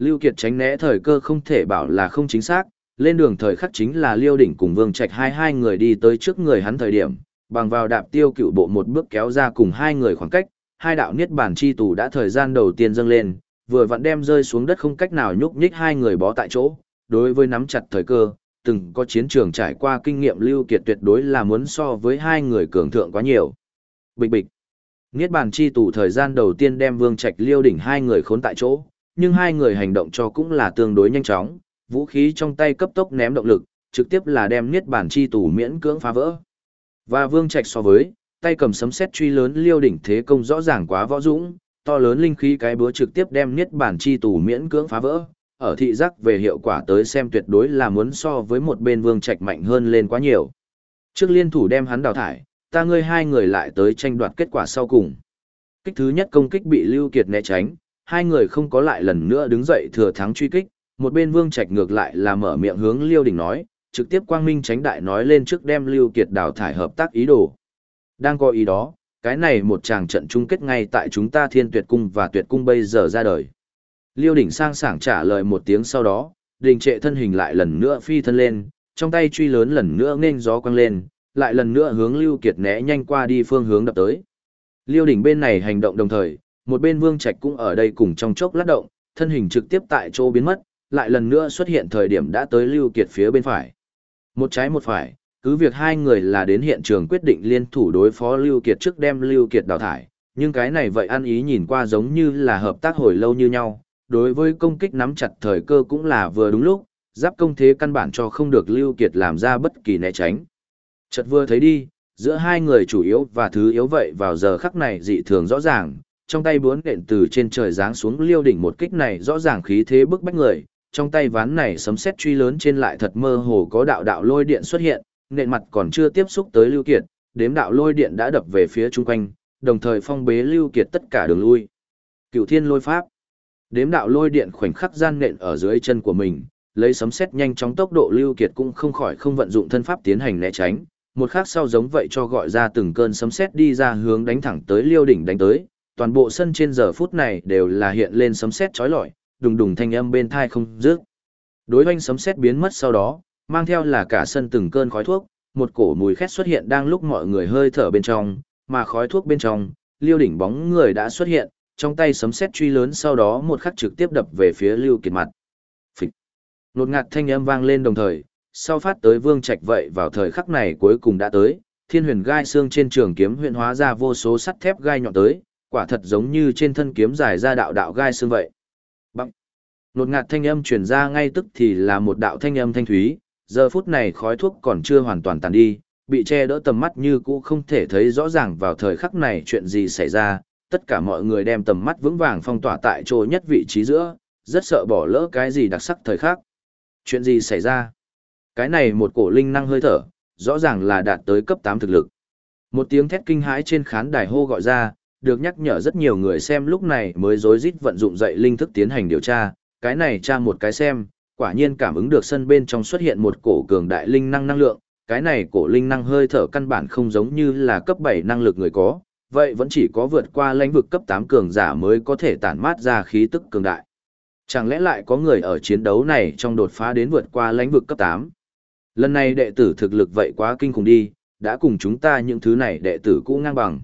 Lưu Kiệt tránh né thời cơ không thể bảo là không chính xác, lên đường thời khắc chính là Liêu Đỉnh cùng Vương Trạch hai hai người đi tới trước người hắn thời điểm, bằng vào đạp tiêu cựu bộ một bước kéo ra cùng hai người khoảng cách, hai đạo niết bàn chi Tù đã thời gian đầu tiên dâng lên, vừa vặn đem rơi xuống đất không cách nào nhúc nhích hai người bó tại chỗ, đối với nắm chặt thời cơ, từng có chiến trường trải qua kinh nghiệm Lưu Kiệt tuyệt đối là muốn so với hai người cường thượng quá nhiều. Bịch bịch. Niết bàn chi Tù thời gian đầu tiên đem Vương Trạch Liêu đỉnh hai người khốn tại chỗ, nhưng hai người hành động cho cũng là tương đối nhanh chóng, vũ khí trong tay cấp tốc ném động lực, trực tiếp là đem niết bản chi tủ miễn cưỡng phá vỡ. Và Vương Trạch so với, tay cầm sấm sét truy lớn liêu đỉnh thế công rõ ràng quá võ dũng, to lớn linh khí cái búa trực tiếp đem niết bản chi tủ miễn cưỡng phá vỡ. Ở thị giác về hiệu quả tới xem tuyệt đối là muốn so với một bên Vương Trạch mạnh hơn lên quá nhiều. Trước liên thủ đem hắn đào thải, ta ngươi hai người lại tới tranh đoạt kết quả sau cùng. Kích thứ nhất công kích bị Lưu Kiệt né tránh, hai người không có lại lần nữa đứng dậy thừa thắng truy kích, một bên Vương Trạch ngược lại là mở miệng hướng Liêu Đình nói, trực tiếp quang minh tránh đại nói lên trước đem Lưu Kiệt đào thải hợp tác ý đồ. Đang có ý đó, cái này một tràng trận chung kết ngay tại chúng ta Thiên Tuyệt Cung và Tuyệt Cung bây giờ ra đời. Liêu Đỉnh sang sảng trả lời một tiếng sau đó, đình trệ thân hình lại lần nữa phi thân lên, trong tay truy lớn lần nữa nên gió quăng lên, lại lần nữa hướng Lưu Kiệt né nhanh qua đi phương hướng đập tới. Liêu Đỉnh bên này hành động đồng thời, một bên Vương Trạch cũng ở đây cùng trong chốc lát động, thân hình trực tiếp tại chỗ biến mất, lại lần nữa xuất hiện thời điểm đã tới Lưu Kiệt phía bên phải. Một trái một phải, cứ việc hai người là đến hiện trường quyết định liên thủ đối phó Lưu Kiệt trước đem Lưu Kiệt đào thải, nhưng cái này vậy ăn ý nhìn qua giống như là hợp tác hồi lâu như nhau, đối với công kích nắm chặt thời cơ cũng là vừa đúng lúc, giáp công thế căn bản cho không được Lưu Kiệt làm ra bất kỳ né tránh. Chợt vừa thấy đi, giữa hai người chủ yếu và thứ yếu vậy vào giờ khắc này dị thường rõ ràng, trong tay bướn đện từ trên trời giáng xuống liêu đỉnh một kích này rõ ràng khí thế bức bách người, trong tay ván này sấm sét truy lớn trên lại thật mơ hồ có đạo đạo lôi điện xuất hiện, nện mặt còn chưa tiếp xúc tới Lưu Kiệt, đếm đạo lôi điện đã đập về phía chung quanh, đồng thời phong bế Lưu Kiệt tất cả đường lui. Cựu Thiên Lôi Pháp. Đếm đạo lôi điện khoảnh khắc gian nện ở dưới chân của mình, lấy sấm sét nhanh chóng tốc độ Lưu Kiệt cũng không khỏi không vận dụng thân pháp tiến hành né tránh, một khắc sau giống vậy cho gọi ra từng cơn sấm sét đi ra hướng đánh thẳng tới Liêu đỉnh đánh tới, toàn bộ sân trên giờ phút này đều là hiện lên sấm sét chói lọi, đùng đùng thanh âm bên thai không dứt. Đối hoanh sấm sét biến mất sau đó, mang theo là cả sân từng cơn khói thuốc, một cổ mùi khét xuất hiện đang lúc mọi người hơi thở bên trong, mà khói thuốc bên trong, Liêu đỉnh bóng người đã xuất hiện, trong tay sấm sét truy lớn sau đó một khắc trực tiếp đập về phía Lưu Kiệt mặt. Phịch. Lột ngạt thanh âm vang lên đồng thời, sau phát tới Vương Trạch vậy vào thời khắc này cuối cùng đã tới, Thiên Huyền gai xương trên trường kiếm huyện hóa ra vô số sắt thép gai nhọn tới, quả thật giống như trên thân kiếm dài ra đạo đạo gai xương vậy. Bằng. Nột ngạt thanh âm truyền ra ngay tức thì là một đạo thanh âm thanh thúy, giờ phút này khói thuốc còn chưa hoàn toàn tàn đi, bị che đỡ tầm mắt như cũ không thể thấy rõ ràng vào thời khắc này chuyện gì xảy ra, tất cả mọi người đem tầm mắt vững vàng phong tỏa tại chỗ nhất vị trí giữa, rất sợ bỏ lỡ cái gì đặc sắc thời khắc. Chuyện gì xảy ra? Cái này một cổ linh năng hơi thở, rõ ràng là đạt tới cấp 8 thực lực. Một tiếng thét kinh hãi trên khán đài hô gọi ra, được nhắc nhở rất nhiều người xem lúc này mới rối rít vận dụng dậy linh thức tiến hành điều tra, cái này tra một cái xem, quả nhiên cảm ứng được sân bên trong xuất hiện một cổ cường đại linh năng năng lượng, cái này cổ linh năng hơi thở căn bản không giống như là cấp 7 năng lực người có, vậy vẫn chỉ có vượt qua lãnh vực cấp 8 cường giả mới có thể tản mát ra khí tức cường đại. Chẳng lẽ lại có người ở chiến đấu này trong đột phá đến vượt qua lãnh vực cấp 8? Lần này đệ tử thực lực vậy quá kinh khủng đi, đã cùng chúng ta những thứ này đệ tử cũ ngang bằng.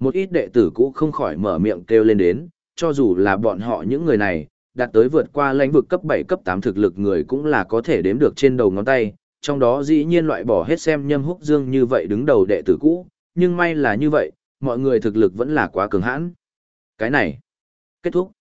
Một ít đệ tử cũ không khỏi mở miệng kêu lên đến, cho dù là bọn họ những người này, đạt tới vượt qua lãnh vực cấp 7 cấp 8 thực lực người cũng là có thể đếm được trên đầu ngón tay, trong đó dĩ nhiên loại bỏ hết xem nhâm húc dương như vậy đứng đầu đệ tử cũ, nhưng may là như vậy, mọi người thực lực vẫn là quá cường hãn. Cái này, kết thúc.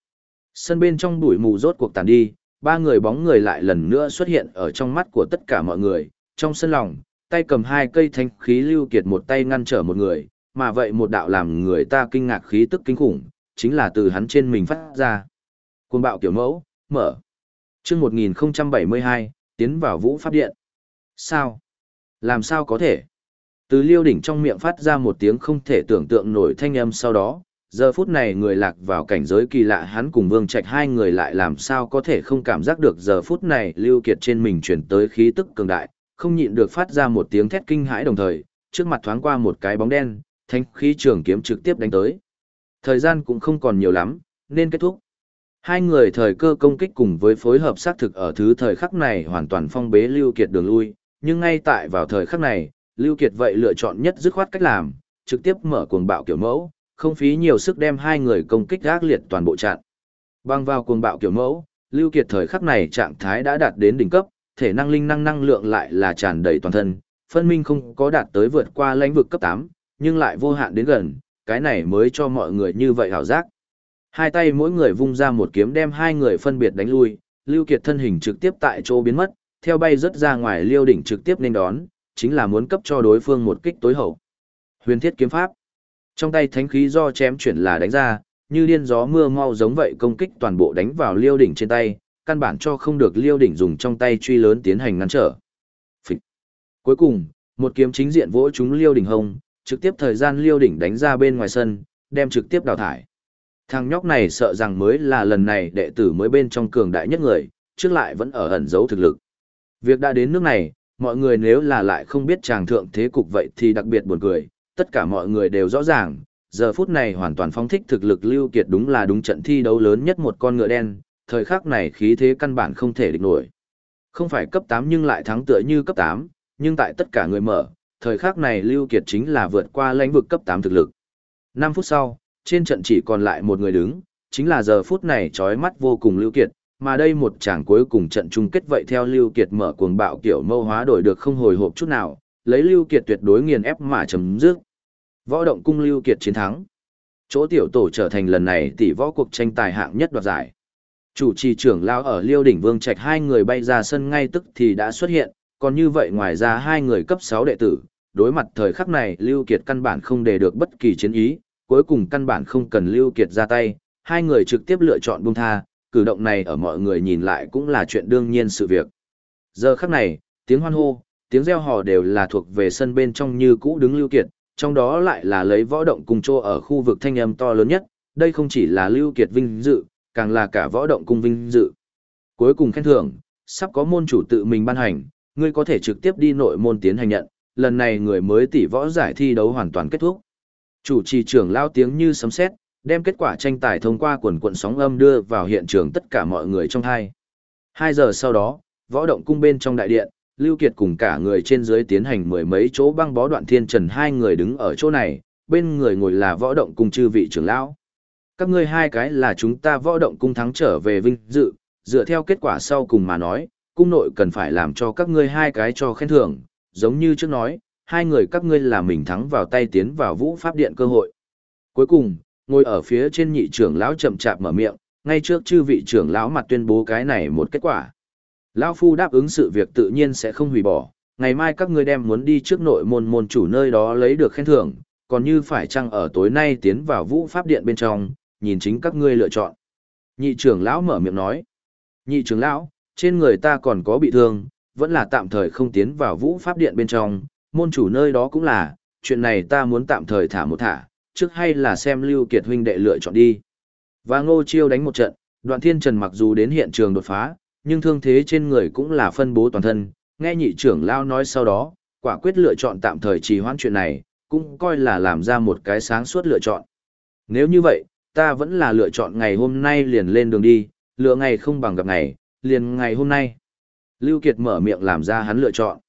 Sân bên trong bụi mù rốt cuộc tàn đi, ba người bóng người lại lần nữa xuất hiện ở trong mắt của tất cả mọi người, trong sân lòng, tay cầm hai cây thanh khí lưu kiệt một tay ngăn trở một người, mà vậy một đạo làm người ta kinh ngạc khí tức kinh khủng, chính là từ hắn trên mình phát ra. Cuồng bạo kiểu mẫu, mở. chương 1072, tiến vào vũ pháp điện. Sao? Làm sao có thể? Từ liêu đỉnh trong miệng phát ra một tiếng không thể tưởng tượng nổi thanh âm sau đó, giờ phút này người lạc vào cảnh giới kỳ lạ hắn cùng vương trạch hai người lại làm sao có thể không cảm giác được giờ phút này lưu kiệt trên mình chuyển tới khí tức cường đại, không nhịn được phát ra một tiếng thét kinh hãi đồng thời, trước mặt thoáng qua một cái bóng đen, thanh khí trường kiếm trực tiếp đánh tới. Thời gian cũng không còn nhiều lắm, nên kết thúc. Hai người thời cơ công kích cùng với phối hợp xác thực ở thứ thời khắc này hoàn toàn phong bế Lưu Kiệt đường lui, nhưng ngay tại vào thời khắc này, Lưu Kiệt vậy lựa chọn nhất dứt khoát cách làm, trực tiếp mở cuồng bạo kiểu mẫu, không phí nhiều sức đem hai người công kích gác liệt toàn bộ chặn. Băng vào cuồng bạo kiểu mẫu, Lưu Kiệt thời khắc này trạng thái đã đạt đến đỉnh cấp, thể năng linh năng năng lượng lại là tràn đầy toàn thân, phân minh không có đạt tới vượt qua lãnh vực cấp 8, nhưng lại vô hạn đến gần, cái này mới cho mọi người như vậy hảo giác. Hai tay mỗi người vung ra một kiếm đem hai người phân biệt đánh lui, Lưu Kiệt thân hình trực tiếp tại chỗ biến mất, theo bay rất ra ngoài liêu đỉnh trực tiếp nên đón, chính là muốn cấp cho đối phương một kích tối hậu. Huyền thiết kiếm pháp. Trong tay thánh khí do chém chuyển là đánh ra, như điên gió mưa mau giống vậy công kích toàn bộ đánh vào liêu đỉnh trên tay, căn bản cho không được liêu đỉnh dùng trong tay truy lớn tiến hành ngăn trở. Phịch. Cuối cùng, một kiếm chính diện vỗ trúng liêu đỉnh hông, trực tiếp thời gian liêu đỉnh đánh ra bên ngoài sân, đem trực tiếp đào thải. Thằng nhóc này sợ rằng mới là lần này đệ tử mới bên trong cường đại nhất người, trước lại vẫn ở ẩn giấu thực lực. Việc đã đến nước này, mọi người nếu là lại không biết chàng thượng thế cục vậy thì đặc biệt buồn cười, tất cả mọi người đều rõ ràng, giờ phút này hoàn toàn phóng thích thực lực lưu kiệt đúng là đúng trận thi đấu lớn nhất một con ngựa đen, thời khắc này khí thế căn bản không thể địch nổi. Không phải cấp 8 nhưng lại thắng tựa như cấp 8, nhưng tại tất cả người mở, thời khắc này lưu kiệt chính là vượt qua lãnh vực cấp 8 thực lực. 5 phút sau, trên trận chỉ còn lại một người đứng, chính là giờ phút này chói mắt vô cùng lưu kiệt, mà đây một chàng cuối cùng trận chung kết vậy theo lưu kiệt mở cuồng bạo kiểu mâu hóa đổi được không hồi hộp chút nào, lấy lưu kiệt tuyệt đối nghiền ép mà chấm dứt. Võ động cung lưu kiệt chiến thắng. Chỗ tiểu tổ trở thành lần này tỷ võ cuộc tranh tài hạng nhất đoạt giải. Chủ trì trưởng lao ở Liêu đỉnh Vương Trạch hai người bay ra sân ngay tức thì đã xuất hiện, còn như vậy ngoài ra hai người cấp 6 đệ tử, đối mặt thời khắc này Lưu Kiệt căn bản không để được bất kỳ chiến ý, cuối cùng căn bản không cần Lưu Kiệt ra tay, hai người trực tiếp lựa chọn buông tha, cử động này ở mọi người nhìn lại cũng là chuyện đương nhiên sự việc. Giờ khắc này, tiếng hoan hô, tiếng reo hò đều là thuộc về sân bên trong như cũ đứng Lưu Kiệt, trong đó lại là lấy võ động cung trô ở khu vực thanh âm to lớn nhất, đây không chỉ là Lưu Kiệt vinh dự, càng là cả võ động cung vinh dự. Cuối cùng khen thưởng, sắp có môn chủ tự mình ban hành, ngươi có thể trực tiếp đi nội môn tiến hành nhận, lần này người mới tỷ võ giải thi đấu hoàn toàn kết thúc. Chủ trì trưởng lao tiếng như sấm sét, đem kết quả tranh tài thông qua quần quận sóng âm đưa vào hiện trường tất cả mọi người trong hai. Hai giờ sau đó, võ động cung bên trong đại điện, Lưu Kiệt cùng cả người trên dưới tiến hành mười mấy chỗ băng bó đoạn thiên trần hai người đứng ở chỗ này, bên người ngồi là võ động cung chư vị trưởng lão. Các ngươi hai cái là chúng ta võ động cung thắng trở về vinh dự, dựa theo kết quả sau cùng mà nói, cung nội cần phải làm cho các ngươi hai cái cho khen thưởng, giống như trước nói, hai người các ngươi là mình thắng vào tay tiến vào vũ pháp điện cơ hội. Cuối cùng, ngồi ở phía trên nhị trưởng lão chậm chạp mở miệng, ngay trước chư vị trưởng lão mặt tuyên bố cái này một kết quả. Lão phu đáp ứng sự việc tự nhiên sẽ không hủy bỏ, ngày mai các ngươi đem muốn đi trước nội môn môn chủ nơi đó lấy được khen thưởng, còn như phải chăng ở tối nay tiến vào vũ pháp điện bên trong, nhìn chính các ngươi lựa chọn. Nhị trưởng lão mở miệng nói, nhị trưởng lão, trên người ta còn có bị thương, vẫn là tạm thời không tiến vào vũ pháp điện bên trong, môn chủ nơi đó cũng là, chuyện này ta muốn tạm thời thả một thả, trước hay là xem Lưu Kiệt huynh đệ lựa chọn đi. Và Ngô Chiêu đánh một trận, Đoạn Thiên Trần mặc dù đến hiện trường đột phá, nhưng thương thế trên người cũng là phân bố toàn thân, nghe nhị trưởng lao nói sau đó, quả quyết lựa chọn tạm thời trì hoãn chuyện này, cũng coi là làm ra một cái sáng suốt lựa chọn. Nếu như vậy, ta vẫn là lựa chọn ngày hôm nay liền lên đường đi, lựa ngày không bằng gặp ngày, liền ngày hôm nay. Lưu Kiệt mở miệng làm ra hắn lựa chọn.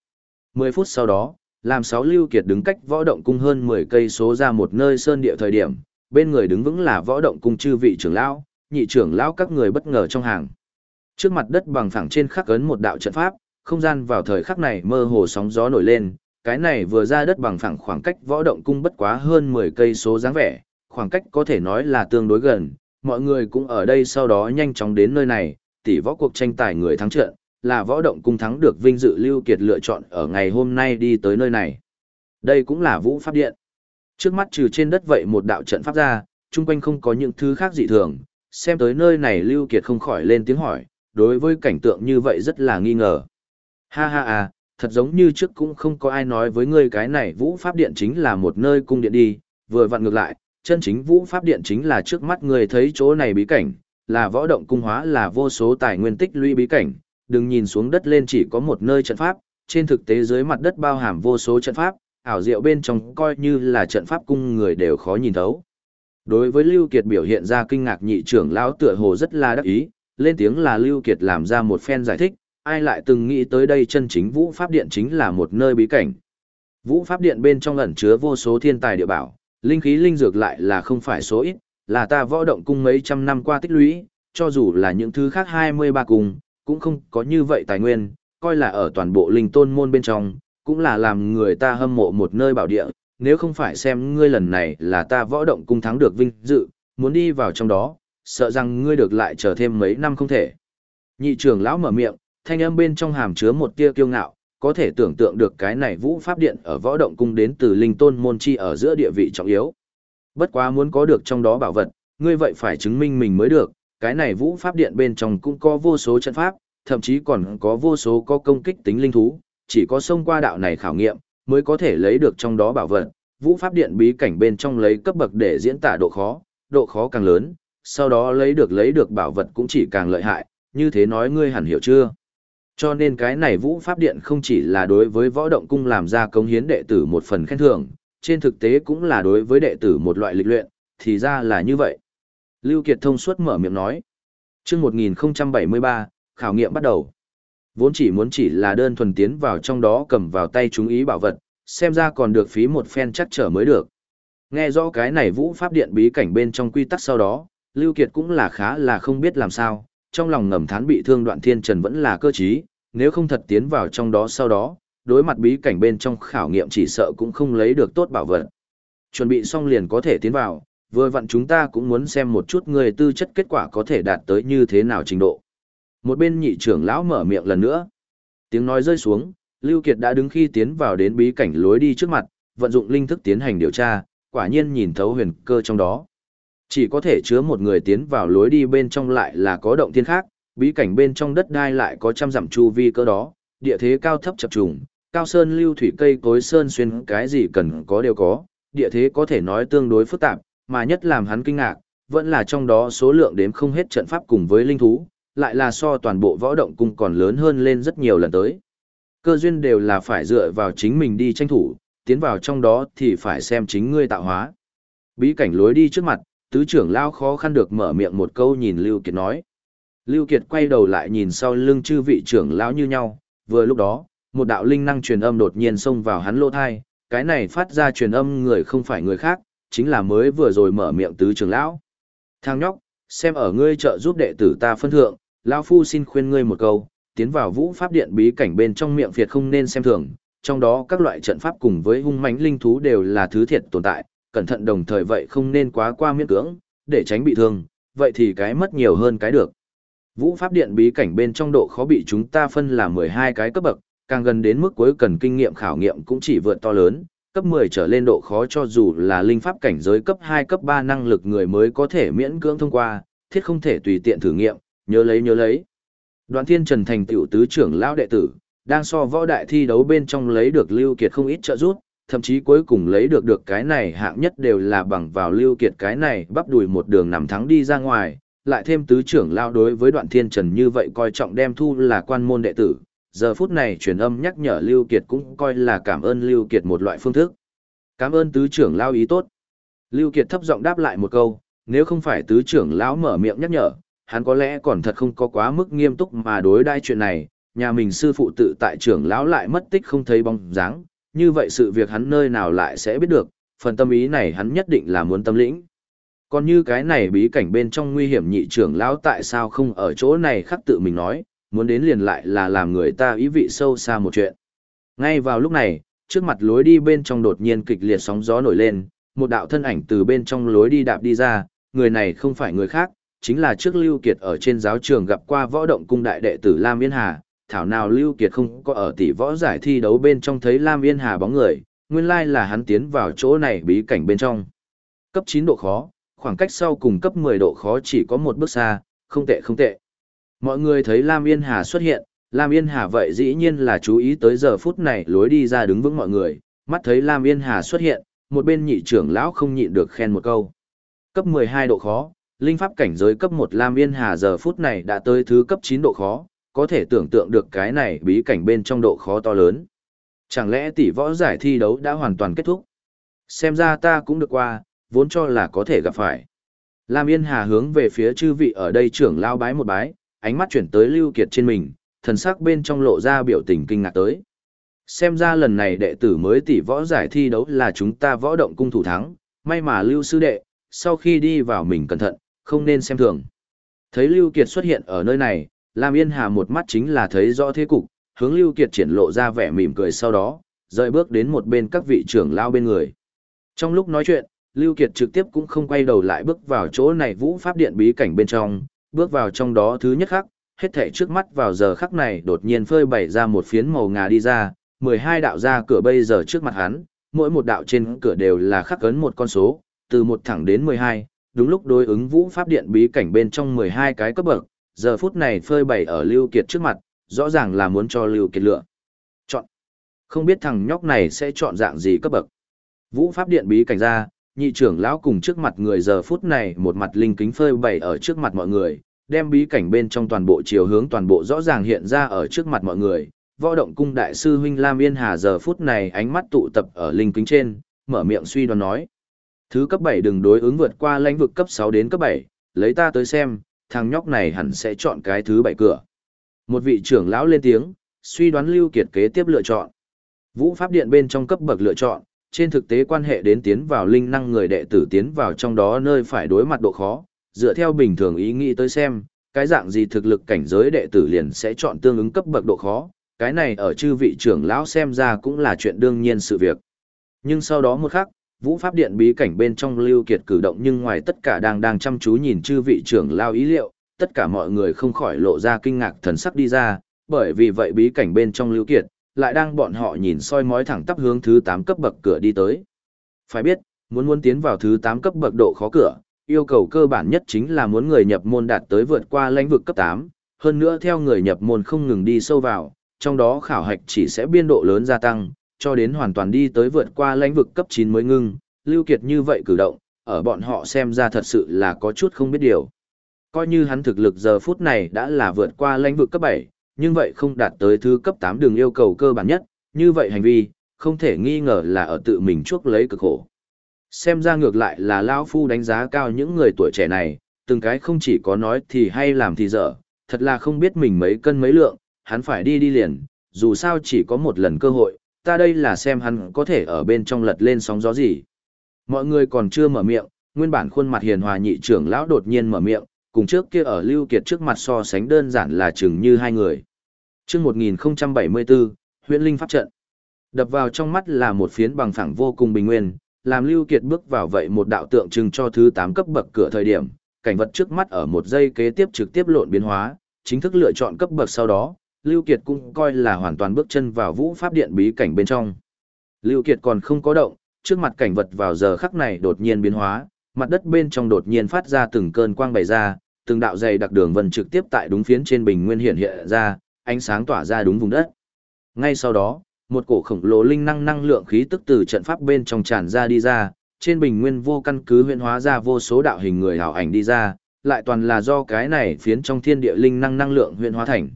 10 phút sau đó, làm sáu Lưu Kiệt đứng cách võ động cung hơn 10 cây số ra một nơi sơn địa thời điểm, bên người đứng vững là võ động cung chư vị trưởng lão, nhị trưởng lão các người bất ngờ trong hàng. Trước mặt đất bằng phẳng trên khắc ấn một đạo trận pháp, không gian vào thời khắc này mơ hồ sóng gió nổi lên, cái này vừa ra đất bằng phẳng khoảng cách võ động cung bất quá hơn 10 cây số dáng vẻ, khoảng cách có thể nói là tương đối gần, mọi người cũng ở đây sau đó nhanh chóng đến nơi này, tỷ võ cuộc tranh tài người thắng trận, là võ động cung thắng được vinh dự Lưu Kiệt lựa chọn ở ngày hôm nay đi tới nơi này. Đây cũng là vũ pháp điện. Trước mắt trừ trên đất vậy một đạo trận pháp ra, chung quanh không có những thứ khác dị thường, xem tới nơi này Lưu Kiệt không khỏi lên tiếng hỏi, đối với cảnh tượng như vậy rất là nghi ngờ. Ha ha à, thật giống như trước cũng không có ai nói với ngươi cái này vũ pháp điện chính là một nơi cung điện đi, vừa vặn ngược lại, chân chính vũ pháp điện chính là trước mắt ngươi thấy chỗ này bí cảnh, là võ động cung hóa là vô số tài nguyên tích lũy bí cảnh, đừng nhìn xuống đất lên chỉ có một nơi trận pháp, trên thực tế dưới mặt đất bao hàm vô số trận pháp, ảo diệu bên trong coi như là trận pháp cung người đều khó nhìn thấu. Đối với Lưu Kiệt biểu hiện ra kinh ngạc nhị trưởng lão tựa hồ rất là đắc ý, lên tiếng là Lưu Kiệt làm ra một phen giải thích, ai lại từng nghĩ tới đây chân chính Vũ Pháp Điện chính là một nơi bí cảnh. Vũ Pháp Điện bên trong ẩn chứa vô số thiên tài địa bảo, linh khí linh dược lại là không phải số ít, là ta võ động cung mấy trăm năm qua tích lũy, cho dù là những thứ khác 23 cung, cũng không có như vậy tài nguyên, coi là ở toàn bộ linh tôn môn bên trong, cũng là làm người ta hâm mộ một nơi bảo địa, nếu không phải xem ngươi lần này là ta võ động cung thắng được vinh dự, muốn đi vào trong đó, sợ rằng ngươi được lại chờ thêm mấy năm không thể. Nhị trưởng lão mở miệng, thanh âm bên trong hàm chứa một tia kiêu ngạo, có thể tưởng tượng được cái này vũ pháp điện ở võ động cung đến từ linh tôn môn chi ở giữa địa vị trọng yếu. Bất quá muốn có được trong đó bảo vật, ngươi vậy phải chứng minh mình mới được, cái này vũ pháp điện bên trong cũng có vô số trận pháp, thậm chí còn có vô số có công kích tính linh thú, chỉ có xông qua đạo này khảo nghiệm, mới có thể lấy được trong đó bảo vật. Vũ pháp điện bí cảnh bên trong lấy cấp bậc để diễn tả độ khó, độ khó càng lớn, sau đó lấy được lấy được bảo vật cũng chỉ càng lợi hại, như thế nói ngươi hẳn hiểu chưa? Cho nên cái này vũ pháp điện không chỉ là đối với võ động cung làm ra công hiến đệ tử một phần khen thưởng, trên thực tế cũng là đối với đệ tử một loại lịch luyện, thì ra là như vậy. Lưu Kiệt thông suốt mở miệng nói. Chương 1073, khảo nghiệm bắt đầu. Vốn chỉ muốn chỉ là đơn thuần tiến vào trong đó cầm vào tay chúng ý bảo vật, xem ra còn được phí một phen chắc trở mới được. Nghe rõ cái này vũ pháp điện bí cảnh bên trong quy tắc sau đó, Lưu Kiệt cũng là khá là không biết làm sao, trong lòng ngầm thán bị thương đoạn thiên trần vẫn là cơ trí, nếu không thật tiến vào trong đó sau đó, đối mặt bí cảnh bên trong khảo nghiệm chỉ sợ cũng không lấy được tốt bảo vật. Chuẩn bị xong liền có thể tiến vào, vừa vặn chúng ta cũng muốn xem một chút người tư chất kết quả có thể đạt tới như thế nào trình độ. Một bên nhị trưởng lão mở miệng lần nữa. Tiếng nói rơi xuống, Lưu Kiệt đã đứng khi tiến vào đến bí cảnh lối đi trước mặt, vận dụng linh thức tiến hành điều tra, quả nhiên nhìn thấu huyền cơ trong đó. Chỉ có thể chứa một người tiến vào lối đi bên trong lại là có động thiên khác, bí cảnh bên trong đất đai lại có trăm dặm chu vi cỡ đó, địa thế cao thấp chập trùng, cao sơn lưu thủy cây cối sơn xuyên cái gì cần có đều có, địa thế có thể nói tương đối phức tạp, mà nhất làm hắn kinh ngạc, vẫn là trong đó số lượng đếm không hết trận pháp cùng với linh thú, lại là so toàn bộ võ động cung còn lớn hơn lên rất nhiều lần tới. Cơ duyên đều là phải dựa vào chính mình đi tranh thủ, tiến vào trong đó thì phải xem chính ngươi tạo hóa. Bí cảnh lối đi trước mặt, tứ trưởng lao khó khăn được mở miệng một câu nhìn Lưu Kiệt nói. Lưu Kiệt quay đầu lại nhìn sau lưng chư vị trưởng lão như nhau, vừa lúc đó, một đạo linh năng truyền âm đột nhiên xông vào hắn lỗ thai, cái này phát ra truyền âm người không phải người khác, chính là mới vừa rồi mở miệng tứ trưởng lão. Thang nhóc, xem ở ngươi trợ giúp đệ tử ta phân thượng, lão phu xin khuyên ngươi một câu, tiến vào vũ pháp điện bí cảnh bên trong miệng việt không nên xem thường, trong đó các loại trận pháp cùng với hung mãnh linh thú đều là thứ thiệt tồn tại, cẩn thận đồng thời vậy không nên quá qua miễn cưỡng, để tránh bị thương, vậy thì cái mất nhiều hơn cái được. Vũ pháp điện bí cảnh bên trong độ khó bị chúng ta phân là 12 cái cấp bậc, càng gần đến mức cuối cần kinh nghiệm khảo nghiệm cũng chỉ vượt to lớn, cấp 10 trở lên độ khó cho dù là linh pháp cảnh giới cấp 2 cấp 3 năng lực người mới có thể miễn cưỡng thông qua, thiết không thể tùy tiện thử nghiệm, nhớ lấy nhớ lấy. Đoạn Thiên Trần thành tiểu tứ trưởng lão đệ tử, đang so võ đại thi đấu bên trong lấy được Lưu Kiệt không ít trợ giúp, thậm chí cuối cùng lấy được được cái này hạng nhất đều là bằng vào Lưu Kiệt cái này bắp đùi một đường nằm thắng đi ra ngoài, lại thêm tứ trưởng lão đối với Đoạn Thiên Trần như vậy coi trọng đem thu là quan môn đệ tử, giờ phút này truyền âm nhắc nhở Lưu Kiệt cũng coi là cảm ơn Lưu Kiệt một loại phương thức. Cảm ơn tứ trưởng lão ý tốt. Lưu Kiệt thấp giọng đáp lại một câu, nếu không phải tứ trưởng lão mở miệng nhắc nhở, hắn có lẽ còn thật không có quá mức nghiêm túc mà đối đai chuyện này, nhà mình sư phụ tự tại trưởng lão lại mất tích không thấy bóng dáng, như vậy sự việc hắn nơi nào lại sẽ biết được, phần tâm ý này hắn nhất định là muốn tâm lĩnh. Còn như cái này bí cảnh bên trong nguy hiểm nhị trưởng lão tại sao không ở chỗ này khắc tự mình nói, muốn đến liền lại là làm người ta ý vị sâu xa một chuyện. Ngay vào lúc này, trước mặt lối đi bên trong đột nhiên kịch liệt sóng gió nổi lên, một đạo thân ảnh từ bên trong lối đi đạp đi ra, người này không phải người khác, chính là trước Lưu Kiệt ở trên giáo trường gặp qua võ động cung đại đệ tử Lam Yên Hà, thảo nào Lưu Kiệt không có ở tỷ võ giải thi đấu bên trong thấy Lam Yên Hà bóng người, nguyên lai là hắn tiến vào chỗ này bí cảnh bên trong. Cấp 9 độ khó, khoảng cách sau cùng cấp 10 độ khó chỉ có một bước xa, không tệ không tệ. Mọi người thấy Lam Yên Hà xuất hiện, Lam Yên Hà vậy dĩ nhiên là chú ý tới giờ phút này lối đi ra đứng vững mọi người, mắt thấy Lam Yên Hà xuất hiện, một bên nhị trưởng lão không nhịn được khen một câu. Cấp 12 độ khó, linh pháp cảnh giới cấp 1 Lam Yên Hà giờ phút này đã tới thứ cấp 9 độ khó, có thể tưởng tượng được cái này bí cảnh bên trong độ khó to lớn. Chẳng lẽ tỷ võ giải thi đấu đã hoàn toàn kết thúc? Xem ra ta cũng được qua, vốn cho là có thể gặp phải. Lam Yên Hà hướng về phía chư vị ở đây trưởng lao bái một bái, ánh mắt chuyển tới Lưu Kiệt trên mình, thần sắc bên trong lộ ra biểu tình kinh ngạc tới. Xem ra lần này đệ tử mới tỷ võ giải thi đấu là chúng ta võ động cung thủ thắng, may mà Lưu sư đệ, sau khi đi vào mình cẩn thận, không nên xem thường. Thấy Lưu Kiệt xuất hiện ở nơi này, Lam Yên Hà một mắt chính là thấy rõ thế cục, hướng Lưu Kiệt triển lộ ra vẻ mỉm cười sau đó, rời bước đến một bên các vị trưởng lao bên người. Trong lúc nói chuyện, Lưu Kiệt trực tiếp cũng không quay đầu lại bước vào chỗ này vũ pháp điện bí cảnh bên trong, bước vào trong đó thứ nhất khắc, hết thảy trước mắt vào giờ khắc này đột nhiên phơi bày ra một phiến màu ngà đi ra, 12 đạo ra cửa bây giờ trước mặt hắn, mỗi một đạo trên cửa đều là khắc ấn một con số, từ một thẳng đến 12, đúng lúc đối ứng vũ pháp điện bí cảnh bên trong 12 cái cấp bậc, giờ phút này phơi bày ở Lưu Kiệt trước mặt, rõ ràng là muốn cho Lưu Kiệt lựa. Chọn. Không biết thằng nhóc này sẽ chọn dạng gì cấp bậc. Vũ pháp điện bí cảnh ra, nhị trưởng lão cùng trước mặt người giờ phút này một mặt linh kính phơi bày ở trước mặt mọi người, đem bí cảnh bên trong toàn bộ chiều hướng toàn bộ rõ ràng hiện ra ở trước mặt mọi người. Võ động cung đại sư huynh Lam Yên Hà giờ phút này ánh mắt tụ tập ở linh kính trên, mở miệng suy đoán nói. Thứ cấp 7 đừng đối ứng vượt qua lãnh vực cấp 6 đến cấp 7, lấy ta tới xem, thằng nhóc này hẳn sẽ chọn cái thứ 7 cửa. Một vị trưởng lão lên tiếng, suy đoán Lưu Kiệt kế tiếp lựa chọn. Vũ Pháp Điện bên trong cấp bậc lựa chọn, trên thực tế quan hệ đến tiến vào linh năng người đệ tử tiến vào trong đó nơi phải đối mặt độ khó, dựa theo bình thường ý nghĩ tới xem, cái dạng gì thực lực cảnh giới đệ tử liền sẽ chọn tương ứng cấp bậc độ khó, cái này ở chư vị trưởng lão xem ra cũng là chuyện đương nhiên sự việc. Nhưng sau đó một khắc, Vũ Pháp Điện bí cảnh bên trong Lưu Kiệt cử động nhưng ngoài tất cả đang đang chăm chú nhìn chư vị trưởng lão ý liệu, tất cả mọi người không khỏi lộ ra kinh ngạc thần sắc đi ra, bởi vì vậy bí cảnh bên trong Lưu Kiệt, lại đang bọn họ nhìn soi mói thẳng tắp hướng thứ 8 cấp bậc cửa đi tới. Phải biết, muốn muốn tiến vào thứ 8 cấp bậc độ khó cửa, yêu cầu cơ bản nhất chính là muốn người nhập môn đạt tới vượt qua lãnh vực cấp 8, hơn nữa theo người nhập môn không ngừng đi sâu vào, trong đó khảo hạch chỉ sẽ biên độ lớn gia tăng, cho đến hoàn toàn đi tới vượt qua lãnh vực cấp 9 mới ngưng, Lưu Kiệt như vậy cử động, ở bọn họ xem ra thật sự là có chút không biết điều. Coi như hắn thực lực giờ phút này đã là vượt qua lãnh vực cấp 7, nhưng vậy không đạt tới thứ cấp 8 đường yêu cầu cơ bản nhất, như vậy hành vi, không thể nghi ngờ là ở tự mình chuốc lấy cực khổ. Xem ra ngược lại là Lão Phu đánh giá cao những người tuổi trẻ này, từng cái không chỉ có nói thì hay làm thì dở, thật là không biết mình mấy cân mấy lượng, hắn phải đi đi liền, dù sao chỉ có một lần cơ hội, ta đây là xem hắn có thể ở bên trong lật lên sóng gió gì. Mọi người còn chưa mở miệng, nguyên bản khuôn mặt hiền hòa nhị trưởng lão đột nhiên mở miệng, cùng trước kia ở Lưu Kiệt trước mặt so sánh đơn giản là chừng như hai người. Chương 1074, huyện Linh pháp trận. Đập vào trong mắt là một phiến bằng phẳng vô cùng bình nguyên, làm Lưu Kiệt bước vào vậy một đạo tượng trưng cho thứ 8 cấp bậc cửa thời điểm, cảnh vật trước mắt ở một giây kế tiếp trực tiếp lộn biến hóa, chính thức lựa chọn cấp bậc sau đó, Lưu Kiệt cũng coi là hoàn toàn bước chân vào vũ pháp điện bí cảnh bên trong. Lưu Kiệt còn không có động, trước mặt cảnh vật vào giờ khắc này đột nhiên biến hóa, mặt đất bên trong đột nhiên phát ra từng cơn quang bày ra, từng đạo dày đặc đường vân trực tiếp tại đúng phiến trên bình nguyên hiện hiện ra, ánh sáng tỏa ra đúng vùng đất. Ngay sau đó, một cổ khổng lồ linh năng năng lượng khí tức từ trận pháp bên trong tràn ra đi ra, trên bình nguyên vô căn cứ huyện hóa ra vô số đạo hình người hảo ảnh đi ra, lại toàn là do cái này phiến trong thiên địa linh năng năng lượng huyện hóa thành.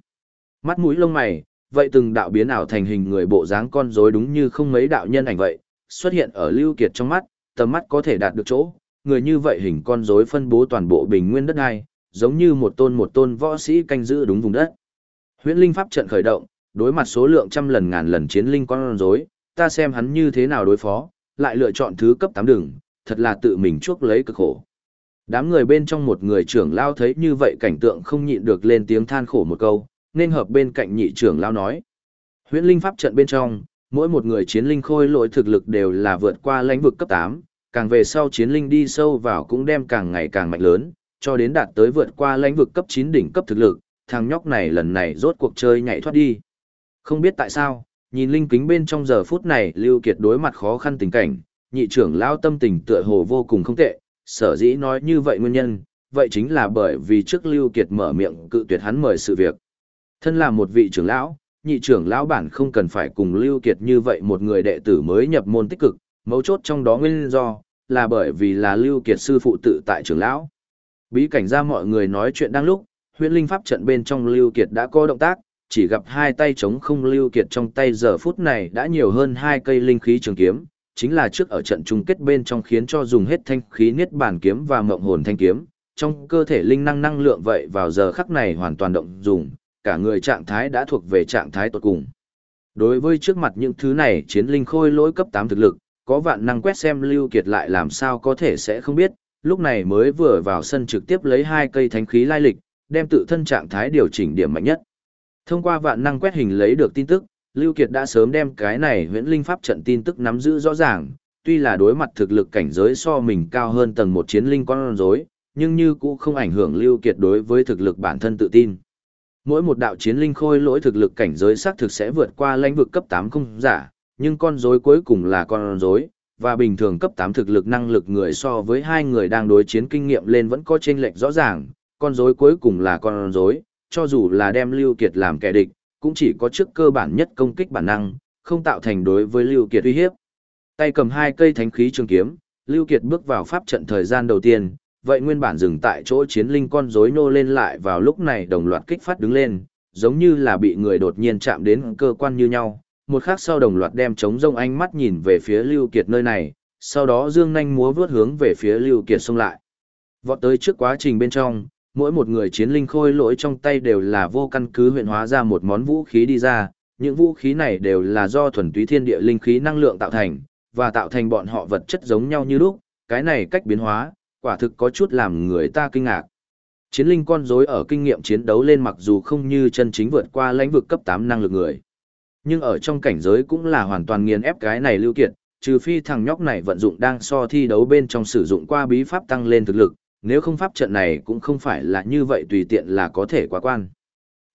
Mắt mũi lông mày, vậy từng đạo biến ảo thành hình người bộ dáng con rối đúng như không mấy đạo nhân ảnh vậy, xuất hiện ở Lưu Kiệt trong mắt, tầm mắt có thể đạt được chỗ, người như vậy hình con rối phân bố toàn bộ bình nguyên đất này, giống như một tôn một tôn võ sĩ canh giữ đúng vùng đất. Huyễn linh pháp trận khởi động, đối mặt số lượng trăm lần ngàn lần chiến linh con rối, ta xem hắn như thế nào đối phó, lại lựa chọn thứ cấp 8 đường, thật là tự mình chuốc lấy cực khổ. Đám người bên trong một người trưởng lao thấy như vậy cảnh tượng không nhịn được lên tiếng than khổ một câu, nên hợp bên cạnh nhị trưởng lao nói. Huyễn linh pháp trận bên trong, mỗi một người chiến linh khôi lỗi thực lực đều là vượt qua lãnh vực cấp 8, càng về sau chiến linh đi sâu vào cũng đem càng ngày càng mạnh lớn, cho đến đạt tới vượt qua lãnh vực cấp 9 đỉnh cấp thực lực, thằng nhóc này lần này rốt cuộc chơi nhảy thoát đi. Không biết tại sao, nhìn linh kính bên trong giờ phút này Lưu Kiệt đối mặt khó khăn tình cảnh, nhị trưởng lão tâm tình tựa hồ vô cùng không tệ, sở dĩ nói như vậy nguyên nhân, vậy chính là bởi vì trước Lưu Kiệt mở miệng cự tuyệt hắn mời sự việc. Thân là một vị trưởng lão, nhị trưởng lão bản không cần phải cùng Lưu Kiệt như vậy một người đệ tử mới nhập môn tích cực, mấu chốt trong đó nguyên do, là bởi vì là Lưu Kiệt sư phụ tự tại trưởng lão. Bí cảnh ra mọi người nói chuyện đang lúc, huyễn linh pháp trận bên trong Lưu Kiệt đã có động tác, chỉ gặp hai tay chống không Lưu Kiệt trong tay giờ phút này đã nhiều hơn hai cây linh khí trường kiếm, chính là trước ở trận chung kết bên trong khiến cho dùng hết thanh khí niết bàn kiếm và ngộng hồn thanh kiếm, trong cơ thể linh năng năng lượng vậy vào giờ khắc này hoàn toàn động dùng, cả người trạng thái đã thuộc về trạng thái tốt cùng. Đối với trước mặt những thứ này chiến linh khôi lỗi cấp 8 thực lực, có vạn năng quét xem Lưu Kiệt lại làm sao có thể sẽ không biết, lúc này mới vừa vào sân trực tiếp lấy hai cây thánh khí lai lịch, đem tự thân trạng thái điều chỉnh điểm mạnh nhất. Thông qua vạn năng quét hình lấy được tin tức, Lưu Kiệt đã sớm đem cái này huyễn linh pháp trận tin tức nắm giữ rõ ràng, tuy là đối mặt thực lực cảnh giới so mình cao hơn tầng một chiến linh con rối, nhưng như cũng không ảnh hưởng Lưu Kiệt đối với thực lực bản thân tự tin. Mỗi một đạo chiến linh khôi lỗi thực lực cảnh giới xác thực sẽ vượt qua lãnh vực cấp 8 không giả, nhưng con rối cuối cùng là con rối, và bình thường cấp 8 thực lực năng lực người so với hai người đang đối chiến kinh nghiệm lên vẫn có chênh lệch rõ ràng, con rối cuối cùng là con rối, cho dù là đem Lưu Kiệt làm kẻ địch, cũng chỉ có trước cơ bản nhất công kích bản năng, không tạo thành đối với Lưu Kiệt uy hiếp. Tay cầm hai cây thánh khí trường kiếm, Lưu Kiệt bước vào pháp trận thời gian đầu tiên, vậy nguyên bản dừng tại chỗ chiến linh con rối nô lên lại vào lúc này đồng loạt kích phát đứng lên, giống như là bị người đột nhiên chạm đến cơ quan như nhau. Một khắc sau đồng loạt đem chống rông ánh mắt nhìn về phía Lưu Kiệt nơi này, sau đó dương nhanh múa vướt hướng về phía Lưu Kiệt xông lại. Vọt tới trước quá trình bên trong, mỗi một người chiến linh khôi lỗi trong tay đều là vô căn cứ huyện hóa ra một món vũ khí đi ra, những vũ khí này đều là do thuần túy thiên địa linh khí năng lượng tạo thành, và tạo thành bọn họ vật chất giống nhau như lúc, cái này cách biến hóa, quả thực có chút làm người ta kinh ngạc. Chiến linh con rối ở kinh nghiệm chiến đấu lên mặc dù không như chân chính vượt qua lãnh vực cấp 8 năng lực người. Nhưng ở trong cảnh giới cũng là hoàn toàn nghiền ép cái này lưu kiệt, trừ phi thằng nhóc này vận dụng đang so thi đấu bên trong sử dụng qua bí pháp tăng lên thực lực, nếu không pháp trận này cũng không phải là như vậy tùy tiện là có thể quá quan.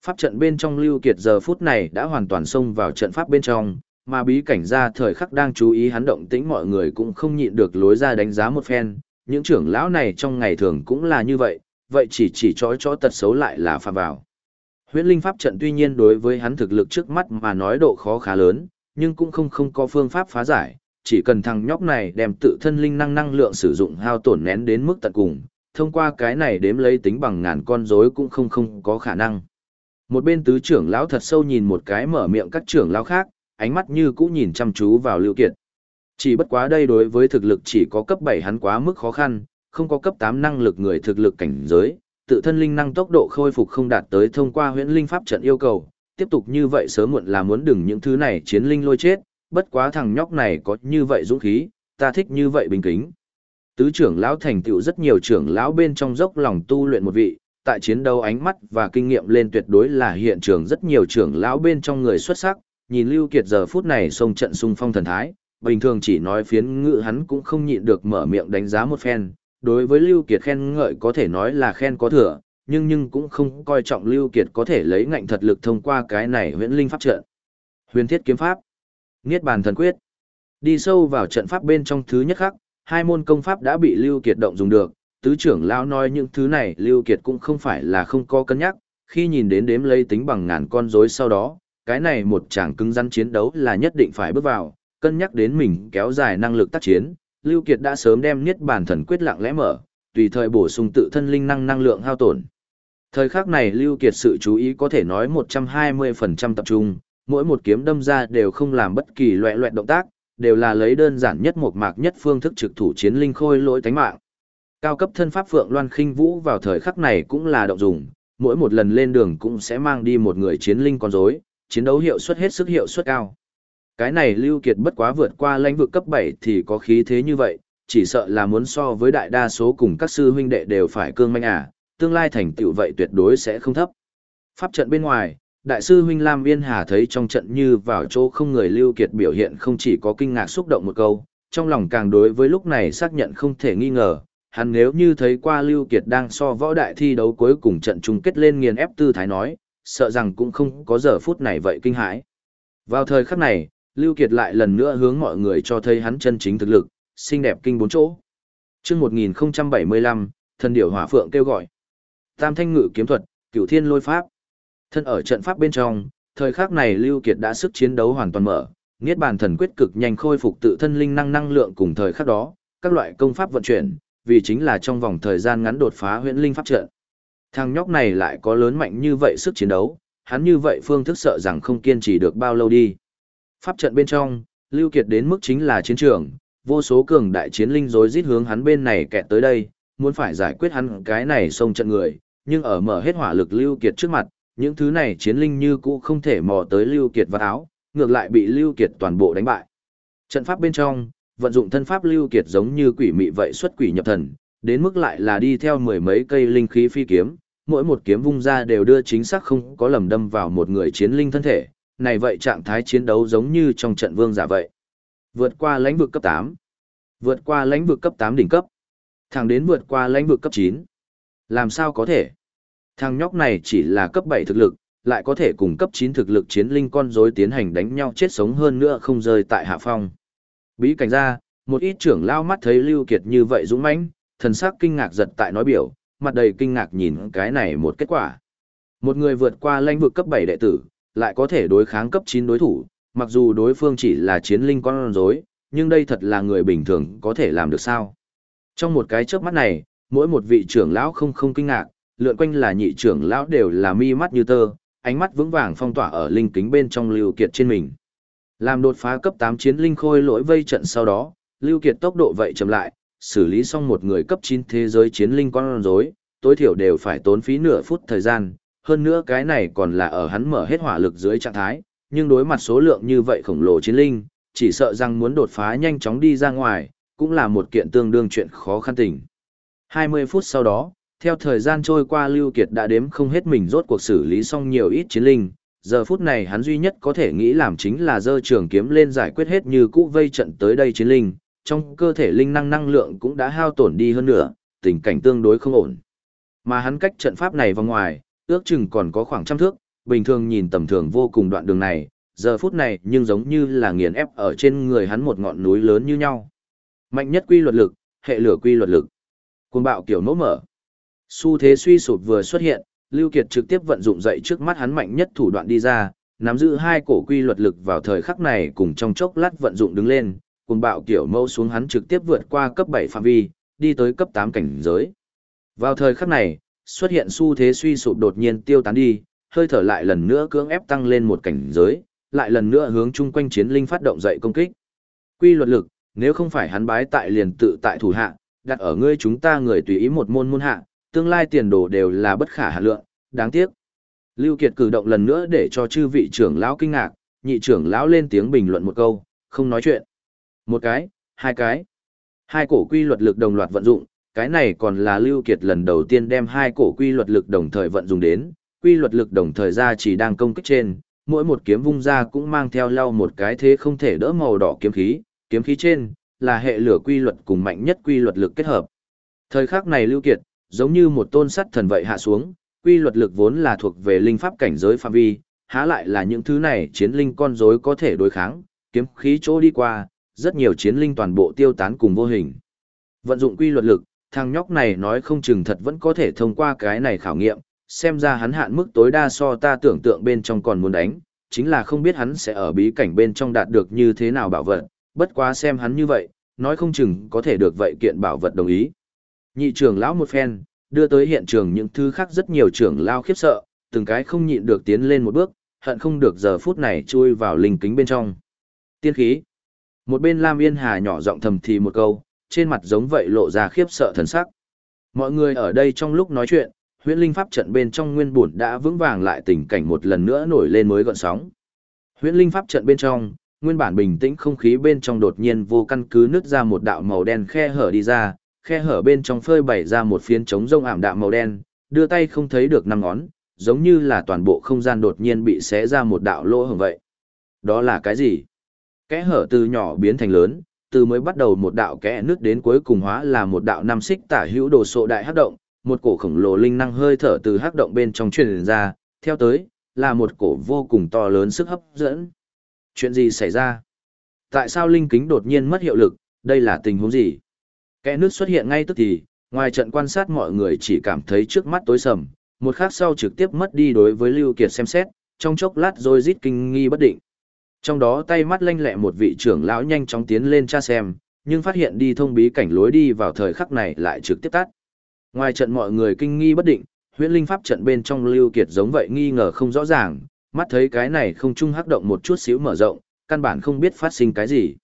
Pháp trận bên trong lưu kiệt giờ phút này đã hoàn toàn xông vào trận pháp bên trong, mà bí cảnh ra thời khắc đang chú ý hắn động tĩnh mọi người cũng không nhịn được lối ra đánh giá một phen, những trưởng lão này trong ngày thường cũng là như vậy, vậy chỉ chỉ chói chó tật xấu lại là phạm vào. Huyễn linh pháp trận tuy nhiên đối với hắn thực lực trước mắt mà nói độ khó khá lớn, nhưng cũng không không có phương pháp phá giải, chỉ cần thằng nhóc này đem tự thân linh năng năng lượng sử dụng hao tổn nén đến mức tận cùng, thông qua cái này đếm lấy tính bằng ngàn con rối cũng không không có khả năng. Một bên tứ trưởng lão thật sâu nhìn một cái mở miệng các trưởng lão khác, ánh mắt như cũ nhìn chăm chú vào Lưu Kiệt. Chỉ bất quá đây đối với thực lực chỉ có cấp 7 hắn quá mức khó khăn, không có cấp 8 năng lực người thực lực cảnh giới, tự thân linh năng tốc độ khôi phục không đạt tới thông qua huyễn linh pháp trận yêu cầu, tiếp tục như vậy sớm muộn là muốn đừng những thứ này chiến linh lôi chết, bất quá thằng nhóc này có như vậy dũng khí, ta thích như vậy bình kính. Tứ trưởng lão thành tựu rất nhiều trưởng lão bên trong dốc lòng tu luyện một vị, tại chiến đấu ánh mắt và kinh nghiệm lên tuyệt đối là hiện trường rất nhiều trưởng lão bên trong người xuất sắc, nhìn Lưu Kiệt giờ phút này xông trận xung phong thần thái, bình thường chỉ nói phiến ngữ hắn cũng không nhịn được mở miệng đánh giá một phen, đối với Lưu Kiệt khen ngợi có thể nói là khen có thừa, nhưng nhưng cũng không coi trọng Lưu Kiệt có thể lấy ngạnh thật lực thông qua cái này huyễn linh pháp trận. Huyền thiết kiếm pháp, Niết bàn thần quyết. Đi sâu vào trận pháp bên trong thứ nhất khắc, hai môn công pháp đã bị Lưu Kiệt động dùng được, tứ trưởng lão nói những thứ này Lưu Kiệt cũng không phải là không có cân nhắc, khi nhìn đến đếm lấy tính bằng ngàn con rối sau đó, cái này một chàng cứng rắn chiến đấu là nhất định phải bước vào, cân nhắc đến mình kéo dài năng lực tác chiến, Lưu Kiệt đã sớm đem niết bàn thần quyết lặng lẽ mở, tùy thời bổ sung tự thân linh năng năng lượng hao tổn. Thời khắc này Lưu Kiệt sự chú ý có thể nói 120% tập trung, mỗi một kiếm đâm ra đều không làm bất kỳ loẹ loẹt động tác, đều là lấy đơn giản nhất một mạc nhất phương thức trực thủ chiến linh khôi lỗi tánh mạng. Cao cấp thân pháp Phượng Loan Khinh Vũ vào thời khắc này cũng là động dùng, mỗi một lần lên đường cũng sẽ mang đi một người chiến linh con rối, chiến đấu hiệu suất hết sức hiệu suất cao. Cái này Lưu Kiệt bất quá vượt qua lãnh vực cấp 7 thì có khí thế như vậy, chỉ sợ là muốn so với đại đa số cùng các sư huynh đệ đều phải cương manh à, tương lai thành tựu vậy tuyệt đối sẽ không thấp. Pháp trận bên ngoài, đại sư huynh Lam Viên Hà thấy trong trận như vào chỗ không người Lưu Kiệt biểu hiện không chỉ có kinh ngạc xúc động một câu, trong lòng càng đối với lúc này xác nhận không thể nghi ngờ, hắn nếu như thấy qua Lưu Kiệt đang so võ đại thi đấu cuối cùng trận chung kết lên nghiền ép tư thái nói, sợ rằng cũng không có giờ phút này vậy kinh hãi. Vào thời khắc này, Lưu Kiệt lại lần nữa hướng mọi người cho thấy hắn chân chính thực lực, xinh đẹp kinh bốn chỗ. Chương 1075, thần điểu hỏa phượng kêu gọi. Tam thanh ngự kiếm thuật, cửu thiên lôi pháp. Thân ở trận pháp bên trong, thời khắc này Lưu Kiệt đã sức chiến đấu hoàn toàn mở, Niết bàn thần quyết cực nhanh khôi phục tự thân linh năng năng lượng cùng thời khắc đó, các loại công pháp vận chuyển, vì chính là trong vòng thời gian ngắn đột phá huyễn linh pháp trận. Thằng nhóc này lại có lớn mạnh như vậy sức chiến đấu, hắn như vậy phương thức sợ rằng không kiên trì được bao lâu đi. Pháp trận bên trong, Lưu Kiệt đến mức chính là chiến trường, vô số cường đại chiến linh rối rít hướng hắn bên này kẹt tới đây, muốn phải giải quyết hắn cái này xông trận người, nhưng ở mở hết hỏa lực Lưu Kiệt trước mặt, những thứ này chiến linh như cũ không thể mò tới Lưu Kiệt vào áo, ngược lại bị Lưu Kiệt toàn bộ đánh bại. Trận pháp bên trong, vận dụng thân pháp Lưu Kiệt giống như quỷ mị vậy xuất quỷ nhập thần, đến mức lại là đi theo mười mấy cây linh khí phi kiếm, mỗi một kiếm vung ra đều đưa chính xác không có lầm đâm vào một người chiến linh thân thể, này vậy trạng thái chiến đấu giống như trong trận vương giả vậy. Vượt qua lãnh vực cấp 8, vượt qua lãnh vực cấp 8 đỉnh cấp, thẳng đến vượt qua lãnh vực cấp 9. Làm sao có thể? Thằng nhóc này chỉ là cấp 7 thực lực, lại có thể cùng cấp 9 thực lực chiến linh con rối tiến hành đánh nhau chết sống hơn nữa không rơi tại hạ phong. Bí cảnh ra, một ít trưởng lao mắt thấy Lưu Kiệt như vậy dũng mãnh, thần sắc kinh ngạc giật tại nói biểu, mặt đầy kinh ngạc nhìn cái này một kết quả. Một người vượt qua lãnh vực cấp 7 đệ tử, lại có thể đối kháng cấp 9 đối thủ, mặc dù đối phương chỉ là chiến linh con rối, nhưng đây thật là người bình thường có thể làm được sao. Trong một cái chớp mắt này, mỗi một vị trưởng lão không không kinh ngạc, lượn quanh là nhị trưởng lão đều là mi mắt như tơ, ánh mắt vững vàng phong tỏa ở linh kính bên trong Lưu Kiệt trên mình. Làm đột phá cấp 8 chiến linh khôi lỗi vây trận sau đó, Lưu Kiệt tốc độ vậy chậm lại, xử lý xong một người cấp 9 thế giới chiến linh con rối, tối thiểu đều phải tốn phí nửa phút thời gian, hơn nữa cái này còn là ở hắn mở hết hỏa lực dưới trạng thái, nhưng đối mặt số lượng như vậy khổng lồ chiến linh, chỉ sợ rằng muốn đột phá nhanh chóng đi ra ngoài, cũng là một kiện tương đương chuyện khó khăn tình. 20 phút sau đó, theo thời gian trôi qua Lưu Kiệt đã đếm không hết mình rốt cuộc xử lý xong nhiều ít chiến linh, giờ phút này hắn duy nhất có thể nghĩ làm chính là dơ trường kiếm lên giải quyết hết như cũ vây trận tới đây chiến linh, trong cơ thể linh năng năng lượng cũng đã hao tổn đi hơn nữa, tình cảnh tương đối không ổn. Mà hắn cách trận pháp này vào ngoài, ước chừng còn có khoảng trăm thước, bình thường nhìn tầm thường vô cùng đoạn đường này, giờ phút này nhưng giống như là nghiền ép ở trên người hắn một ngọn núi lớn như nhau. Mạnh nhất quy luật lực, hệ lửa quy luật lực. Cuồng bạo kiểu nỗ mở. Xu thế suy sụp vừa xuất hiện, Lưu Kiệt trực tiếp vận dụng dậy trước mắt hắn mạnh nhất thủ đoạn đi ra, nắm giữ hai cổ quy luật lực vào thời khắc này cùng trong chốc lát vận dụng đứng lên, cùng bạo kiểu mâu xuống hắn trực tiếp vượt qua cấp 7 phạm vi, đi tới cấp 8 cảnh giới. Vào thời khắc này, xuất hiện xu thế suy sụp đột nhiên tiêu tán đi, hơi thở lại lần nữa cưỡng ép tăng lên một cảnh giới, lại lần nữa hướng chung quanh chiến linh phát động dậy công kích. Quy luật lực, nếu không phải hắn bái tại liền tự tại thủ hạ, đặt ở ngươi chúng ta người tùy ý một môn môn hạ, tương lai tiền đồ đều là bất khả hạ lượng, đáng tiếc. Lưu Kiệt cử động lần nữa để cho chư vị trưởng lão kinh ngạc, nhị trưởng lão lên tiếng bình luận một câu, không nói chuyện. Một cái, hai cái. Hai cổ quy luật lực đồng loạt vận dụng, cái này còn là Lưu Kiệt lần đầu tiên đem hai cổ quy luật lực đồng thời vận dụng đến, quy luật lực đồng thời ra chỉ đang công kích trên, mỗi một kiếm vung ra cũng mang theo lau một cái thế không thể đỡ màu đỏ kiếm khí, kiếm khí trên là hệ lửa quy luật cùng mạnh nhất quy luật lực kết hợp. Thời khắc này Lưu Kiệt, giống như một tôn sắt thần vậy hạ xuống, quy luật lực vốn là thuộc về linh pháp cảnh giới phạm vi, há lại là những thứ này chiến linh con rối có thể đối kháng, kiếm khí chỗ đi qua, rất nhiều chiến linh toàn bộ tiêu tán cùng vô hình. Vận dụng quy luật lực, thằng nhóc này nói không chừng thật vẫn có thể thông qua cái này khảo nghiệm, xem ra hắn hạn mức tối đa so ta tưởng tượng bên trong còn muốn đánh, chính là không biết hắn sẽ ở bí cảnh bên trong đạt được như thế nào bảo vật, bất quá xem hắn như vậy, nói không chừng có thể được vậy kiện bảo vật đồng ý. Nhị trưởng lão một phen, đưa tới hiện trường những thứ khác rất nhiều trưởng lao khiếp sợ, từng cái không nhịn được tiến lên một bước, hận không được giờ phút này chui vào linh kính bên trong. Tiên khí. Một bên Lam Yên Hà nhỏ giọng thầm thì một câu, trên mặt giống vậy lộ ra khiếp sợ thần sắc. Mọi người ở đây trong lúc nói chuyện, huyễn linh pháp trận bên trong nguyên bổn đã vững vàng lại tình cảnh một lần nữa nổi lên mới gọn sóng. Huyễn linh pháp trận bên trong, nguyên bản bình tĩnh không khí bên trong đột nhiên vô căn cứ nứt ra một đạo màu đen khe hở đi ra, khe hở bên trong phơi bày ra một phiến trống rông ảm đạm màu đen, đưa tay không thấy được năm ngón, giống như là toàn bộ không gian đột nhiên bị xé ra một đạo lỗ hổng vậy. Đó là cái gì? Kẽ hở từ nhỏ biến thành lớn, từ mới bắt đầu một đạo kẽ nước đến cuối cùng hóa là một đạo năm xích tả hữu đồ sộ đại hắc động, một cổ khổng lồ linh năng hơi thở từ hắc động bên trong truyền ra, theo tới, là một cổ vô cùng to lớn sức hấp dẫn. Chuyện gì xảy ra? Tại sao linh kính đột nhiên mất hiệu lực, đây là tình huống gì? Kẽ nước xuất hiện ngay tức thì, ngoài trận quan sát mọi người chỉ cảm thấy trước mắt tối sầm, một khắc sau trực tiếp mất đi đối với Lưu Kiệt xem xét, trong chốc lát rồi rít kinh nghi bất định. Trong đó tay mắt lanh lẹ một vị trưởng lão nhanh chóng tiến lên tra xem, nhưng phát hiện đi thông bí cảnh lối đi vào thời khắc này lại trực tiếp tắt. Ngoài trận mọi người kinh nghi bất định, huyễn linh pháp trận bên trong Lưu Kiệt giống vậy nghi ngờ không rõ ràng, mắt thấy cái này không trung hắc động một chút xíu mở rộng, căn bản không biết phát sinh cái gì.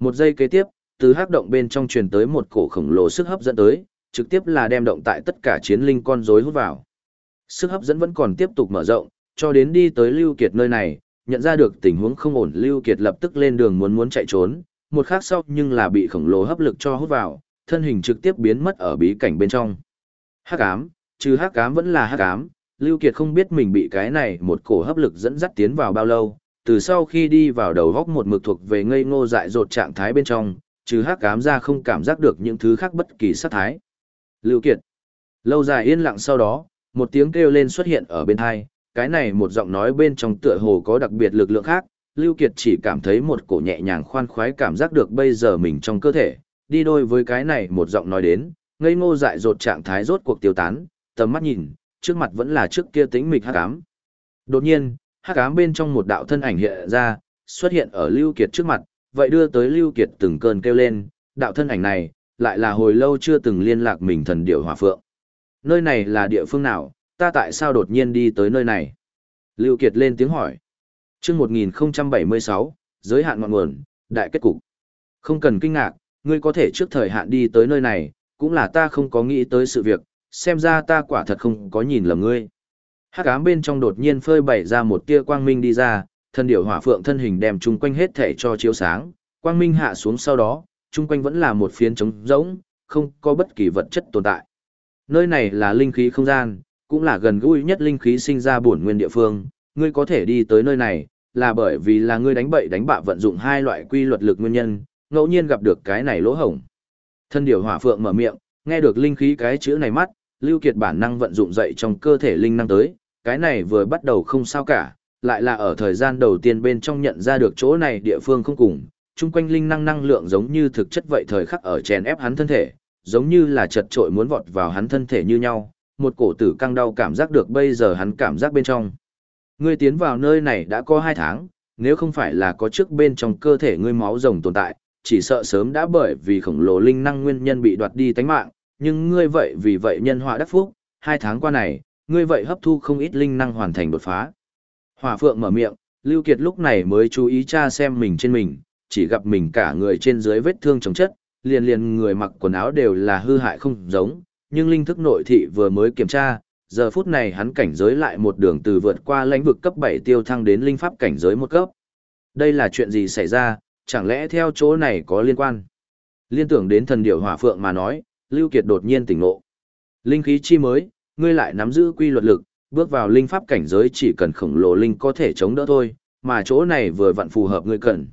Một giây kế tiếp, từ hắc động bên trong truyền tới một cổ khổng lồ sức hấp dẫn tới, trực tiếp là đem động tại tất cả chiến linh con rối hút vào. Sức hấp dẫn vẫn còn tiếp tục mở rộng, cho đến đi tới Lưu Kiệt nơi này, nhận ra được tình huống không ổn Lưu Kiệt lập tức lên đường muốn muốn chạy trốn, một khắc sau nhưng là bị khổng lồ hấp lực cho hút vào, thân hình trực tiếp biến mất ở bí cảnh bên trong. Hắc ám, trừ hắc ám vẫn là hắc ám, Lưu Kiệt không biết mình bị cái này một cổ hấp lực dẫn dắt tiến vào bao lâu, từ sau khi đi vào đầu góc một mực thuộc về ngây ngô dại dột trạng thái bên trong, trừ hắc ám ra không cảm giác được những thứ khác bất kỳ sát thái. Lưu Kiệt. Lâu dài yên lặng sau đó, một tiếng kêu lên xuất hiện ở bên tai cái này một giọng nói bên trong tựa hồ có đặc biệt lực lượng khác, Lưu Kiệt chỉ cảm thấy một cổ nhẹ nhàng khoan khoái cảm giác được bây giờ mình trong cơ thể, đi đôi với cái này một giọng nói đến, ngây ngô dại dột trạng thái rốt cuộc tiêu tán, tầm mắt nhìn, trước mặt vẫn là trước kia tĩnh mịch hắc ám. Đột nhiên, hắc ám bên trong một đạo thân ảnh hiện ra, xuất hiện ở Lưu Kiệt trước mặt, vậy đưa tới Lưu Kiệt từng cơn kêu lên, đạo thân ảnh này, lại là hồi lâu chưa từng liên lạc mình thần điểu hỏa phượng. Nơi này là địa phương nào, ta tại sao đột nhiên đi tới nơi này? Lưu Kiệt lên tiếng hỏi. Chương 1076, giới hạn ngọn nguồn, đại kết cục. Không cần kinh ngạc, ngươi có thể trước thời hạn đi tới nơi này, cũng là ta không có nghĩ tới sự việc, xem ra ta quả thật không có nhìn lầm ngươi. Hắc ám bên trong đột nhiên phơi bày ra một tia quang minh đi ra, thân điểu hỏa phượng thân hình đem chung quanh hết thể cho chiếu sáng, quang minh hạ xuống sau đó, chung quanh vẫn là một phiến trống rỗng, không có bất kỳ vật chất tồn tại. Nơi này là linh khí không gian, cũng là gần gũi nhất linh khí sinh ra bổn nguyên địa phương, ngươi có thể đi tới nơi này, là bởi vì là ngươi đánh bậy đánh bạ vận dụng hai loại quy luật lực nguyên nhân, ngẫu nhiên gặp được cái này lỗ hổng. Thân điều hỏa phượng mở miệng, nghe được linh khí cái chữ này mắt, Lưu Kiệt bản năng vận dụng dậy trong cơ thể linh năng tới, cái này vừa bắt đầu không sao cả, lại là ở thời gian đầu tiên bên trong nhận ra được chỗ này địa phương không cùng, chung quanh linh năng năng lượng giống như thực chất vậy thời khắc ở chèn ép hắn thân thể, giống như là chật trội muốn vọt vào hắn thân thể như nhau, một cổ tử căng đau cảm giác được bây giờ hắn cảm giác bên trong. Ngươi tiến vào nơi này đã có hai tháng, nếu không phải là có trước bên trong cơ thể ngươi máu rồng tồn tại, chỉ sợ sớm đã bởi vì khổng lồ linh năng nguyên nhân bị đoạt đi tánh mạng, nhưng ngươi vậy vì vậy nhân họa đắc phúc, hai tháng qua này, ngươi vậy hấp thu không ít linh năng hoàn thành đột phá. Hỏa Phượng mở miệng, Lưu Kiệt lúc này mới chú ý tra xem mình trên mình, chỉ gặp mình cả người trên dưới vết thương chồng chất, liền liền người mặc quần áo đều là hư hại không giống, nhưng linh thức nội thị vừa mới kiểm tra, giờ phút này hắn cảnh giới lại một đường từ vượt qua lãnh vực cấp 7 tiêu thăng đến linh pháp cảnh giới một cấp. Đây là chuyện gì xảy ra, chẳng lẽ theo chỗ này có liên quan? Liên tưởng đến thần điểu hỏa phượng mà nói, Lưu Kiệt đột nhiên tỉnh ngộ. Linh khí chi mới, ngươi lại nắm giữ quy luật lực, bước vào linh pháp cảnh giới chỉ cần khổng lồ linh có thể chống đỡ thôi, mà chỗ này vừa vặn phù hợp ngươi cần.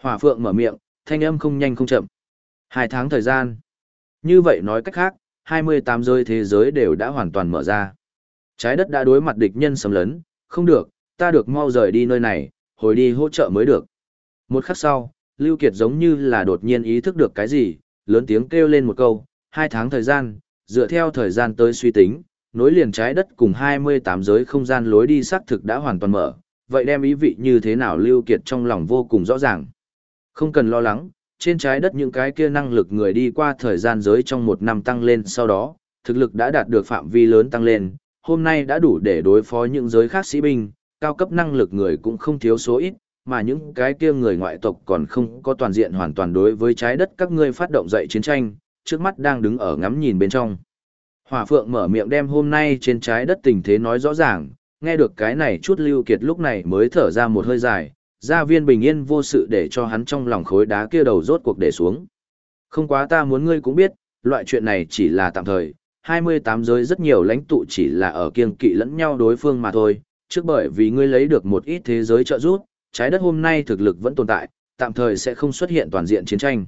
Hỏa phượng mở miệng, thanh âm không nhanh không chậm. Hai tháng thời gian. Như vậy nói cách khác, 28 rơi thế giới đều đã hoàn toàn mở ra. Trái đất đã đối mặt địch nhân xâm lấn, không được, ta được mau rời đi nơi này, hồi đi hỗ trợ mới được. Một khắc sau, Lưu Kiệt giống như là đột nhiên ý thức được cái gì, lớn tiếng kêu lên một câu, hai tháng thời gian, dựa theo thời gian tới suy tính, nối liền trái đất cùng 28 giới không gian lối đi xác thực đã hoàn toàn mở, vậy đem ý vị như thế nào Lưu Kiệt trong lòng vô cùng rõ ràng. Không cần lo lắng, trên trái đất những cái kia năng lực người đi qua thời gian giới trong một năm tăng lên sau đó, thực lực đã đạt được phạm vi lớn tăng lên, hôm nay đã đủ để đối phó những giới khác sĩ binh, cao cấp năng lực người cũng không thiếu số ít, mà những cái kia người ngoại tộc còn không có toàn diện hoàn toàn đối với trái đất các ngươi phát động dậy chiến tranh, trước mắt đang đứng ở ngắm nhìn bên trong. Hỏa Phượng mở miệng đem hôm nay trên trái đất tình thế nói rõ ràng, nghe được cái này chút lưu kiệt lúc này mới thở ra một hơi dài, gia viên bình yên vô sự để cho hắn trong lòng khối đá kia đầu rốt cuộc để xuống. Không quá ta muốn ngươi cũng biết, loại chuyện này chỉ là tạm thời, 28 giới rất nhiều lãnh tụ chỉ là ở kiêng kỵ lẫn nhau đối phương mà thôi, trước bởi vì ngươi lấy được một ít thế giới trợ giúp, trái đất hôm nay thực lực vẫn tồn tại, tạm thời sẽ không xuất hiện toàn diện chiến tranh.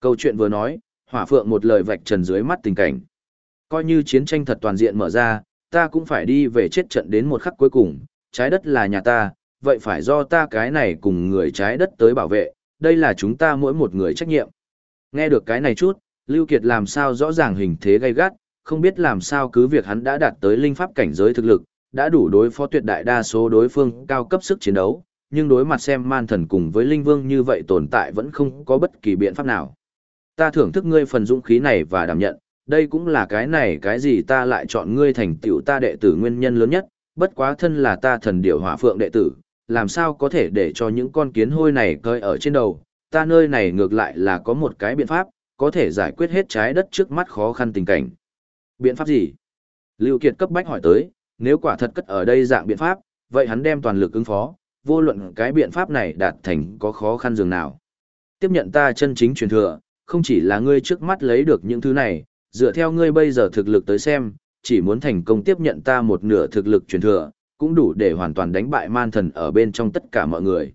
Câu chuyện vừa nói, hỏa phượng một lời vạch trần dưới mắt tình cảnh. Coi như chiến tranh thật toàn diện mở ra, ta cũng phải đi về chết trận đến một khắc cuối cùng, trái đất là nhà ta, vậy phải do ta cái này cùng người trái đất tới bảo vệ, đây là chúng ta mỗi một người trách nhiệm. Nghe được cái này chút, Lưu Kiệt làm sao rõ ràng hình thế gay gắt, không biết làm sao cứ việc hắn đã đạt tới linh pháp cảnh giới thực lực, đã đủ đối phó tuyệt đại đa số đối phương cao cấp sức chiến đấu, nhưng đối mặt xem man thần cùng với linh vương như vậy tồn tại vẫn không có bất kỳ biện pháp nào. Ta thưởng thức ngươi phần dũng khí này và đảm nhận, đây cũng là cái này cái gì ta lại chọn ngươi thành tiểu ta đệ tử nguyên nhân lớn nhất, bất quá thân là ta thần điểu hỏa phượng đệ tử, làm sao có thể để cho những con kiến hôi này cơi ở trên đầu, ta nơi này ngược lại là có một cái biện pháp, có thể giải quyết hết trái đất trước mắt khó khăn tình cảnh. Biện pháp gì? Lưu Kiệt cấp bách hỏi tới, nếu quả thật cất ở đây dạng biện pháp, vậy hắn đem toàn lực ứng phó, vô luận cái biện pháp này đạt thành có khó khăn dường nào. Tiếp nhận ta chân chính truyền thừa, không chỉ là ngươi trước mắt lấy được những thứ này, dựa theo ngươi bây giờ thực lực tới xem, chỉ muốn thành công tiếp nhận ta một nửa thực lực truyền thừa, cũng đủ để hoàn toàn đánh bại man thần ở bên trong tất cả mọi người.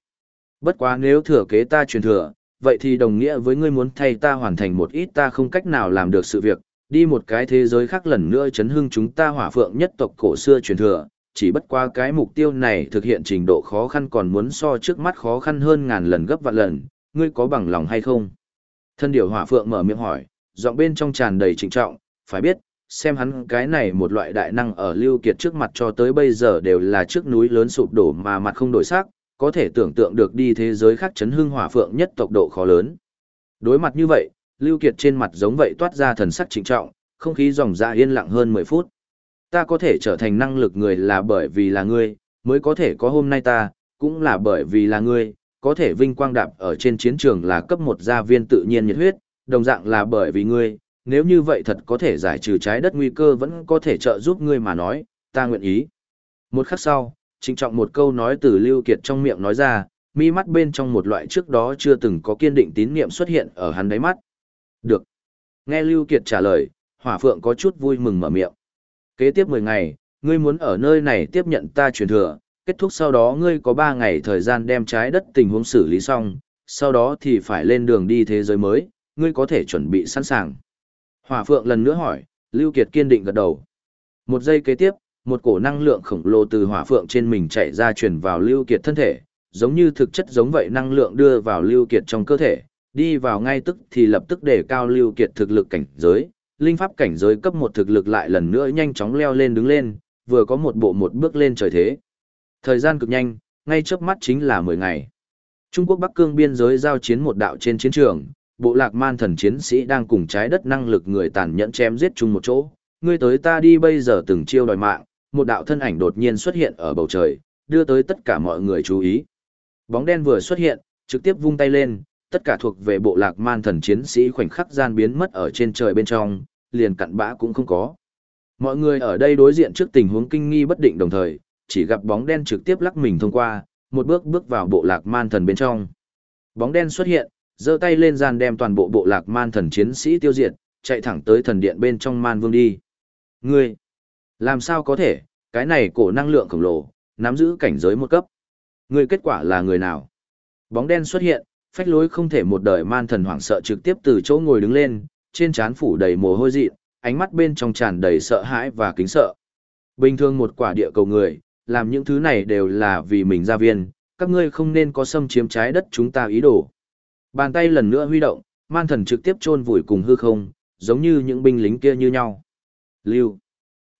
Bất quá nếu thừa kế ta truyền thừa, vậy thì đồng nghĩa với ngươi muốn thay ta hoàn thành một ít ta không cách nào làm được sự việc, Đi một cái thế giới khác lần nữa chấn hưng chúng ta hỏa phượng nhất tộc cổ xưa truyền thừa, chỉ bất qua cái mục tiêu này thực hiện trình độ khó khăn còn muốn so trước mắt khó khăn hơn ngàn lần gấp vạn lần, ngươi có bằng lòng hay không? Thân điểu hỏa phượng mở miệng hỏi, giọng bên trong tràn đầy trịnh trọng, phải biết, xem hắn cái này một loại đại năng ở lưu kiệt trước mặt cho tới bây giờ đều là trước núi lớn sụp đổ mà mặt không đổi sắc, có thể tưởng tượng được đi thế giới khác chấn hưng hỏa phượng nhất tộc độ khó lớn. Đối mặt như vậy, lưu kiệt trên mặt giống vậy toát ra thần sắc trịnh trọng, không khí dòng dạ yên lặng hơn 10 phút. Ta có thể trở thành năng lực người là bởi vì là ngươi, mới có thể có hôm nay ta, cũng là bởi vì là ngươi, có thể vinh quang đạp ở trên chiến trường là cấp một gia viên tự nhiên nhiệt huyết, đồng dạng là bởi vì ngươi, nếu như vậy thật có thể giải trừ trái đất nguy cơ vẫn có thể trợ giúp ngươi mà nói, ta nguyện ý. Một khắc sau, trịnh trọng một câu nói từ Lưu Kiệt trong miệng nói ra, mi mắt bên trong một loại trước đó chưa từng có kiên định tín niệm xuất hiện ở hắn đáy mắt. Được. Nghe Lưu Kiệt trả lời, Hỏa Phượng có chút vui mừng mở miệng. Kế tiếp 10 ngày, ngươi muốn ở nơi này tiếp nhận ta truyền thừa, kết thúc sau đó ngươi có 3 ngày thời gian đem trái đất tình huống xử lý xong, sau đó thì phải lên đường đi thế giới mới, ngươi có thể chuẩn bị sẵn sàng. Hỏa Phượng lần nữa hỏi, Lưu Kiệt kiên định gật đầu. Một giây kế tiếp, một cổ năng lượng khổng lồ từ Hỏa Phượng trên mình chạy ra truyền vào Lưu Kiệt thân thể, giống như thực chất giống vậy năng lượng đưa vào Lưu Kiệt trong cơ thể, đi vào ngay tức thì lập tức để cao Lưu Kiệt thực lực cảnh giới, linh pháp cảnh giới cấp một thực lực lại lần nữa nhanh chóng leo lên đứng lên, vừa có một bộ một bước lên trời thế. Thời gian cực nhanh, ngay chớp mắt chính là 10 ngày. Trung Quốc Bắc Cương biên giới giao chiến một đạo trên chiến trường, bộ lạc man thần chiến sĩ đang cùng trái đất năng lực người tàn nhẫn chém giết chung một chỗ. Ngươi tới ta đi bây giờ từng chiêu đòi mạng, một đạo thân ảnh đột nhiên xuất hiện ở bầu trời, đưa tới tất cả mọi người chú ý. Bóng đen vừa xuất hiện, trực tiếp vung tay lên, tất cả thuộc về bộ lạc man thần chiến sĩ khoảnh khắc gian biến mất ở trên trời bên trong, liền cặn bã cũng không có. Mọi người ở đây đối diện trước tình huống kinh nghi bất định đồng thời, chỉ gặp bóng đen trực tiếp lắc mình thông qua, một bước bước vào bộ lạc man thần bên trong. Bóng đen xuất hiện, giơ tay lên gian đem toàn bộ bộ lạc man thần chiến sĩ tiêu diệt, chạy thẳng tới thần điện bên trong man vương đi. Ngươi, làm sao có thể, cái này cổ năng lượng khổng lồ, nắm giữ cảnh giới một cấp. Ngươi kết quả là người nào? Bóng đen xuất hiện, phách lối không thể một đời man thần hoảng sợ trực tiếp từ chỗ ngồi đứng lên, trên trán phủ đầy mồ hôi dị, ánh mắt bên trong tràn đầy sợ hãi và kính sợ. Bình thường một quả địa cầu người, làm những thứ này đều là vì mình gia viên, các ngươi không nên có xâm chiếm trái đất chúng ta ý đồ. Bàn tay lần nữa huy động, man thần trực tiếp chôn vùi cùng hư không, giống như những binh lính kia như nhau. Lưu.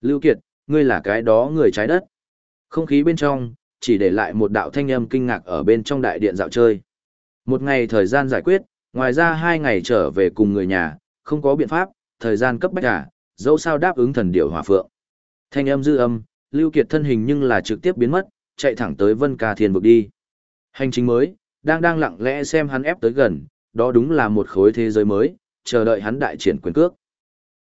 Lưu Kiệt, ngươi là cái đó người trái đất. Không khí bên trong, chỉ để lại một đạo thanh âm kinh ngạc ở bên trong đại điện dạo chơi. Một ngày thời gian giải quyết, ngoài ra hai ngày trở về cùng người nhà, không có biện pháp, thời gian cấp bách cả, dẫu sao đáp ứng thần điều hỏa phượng. Thanh âm dư âm, Lưu Kiệt thân hình nhưng là trực tiếp biến mất, chạy thẳng tới Vân Ca Thiên vực đi. Hành trình mới, đang đang lặng lẽ xem hắn ép tới gần, đó đúng là một khối thế giới mới, chờ đợi hắn đại triển quyền cước.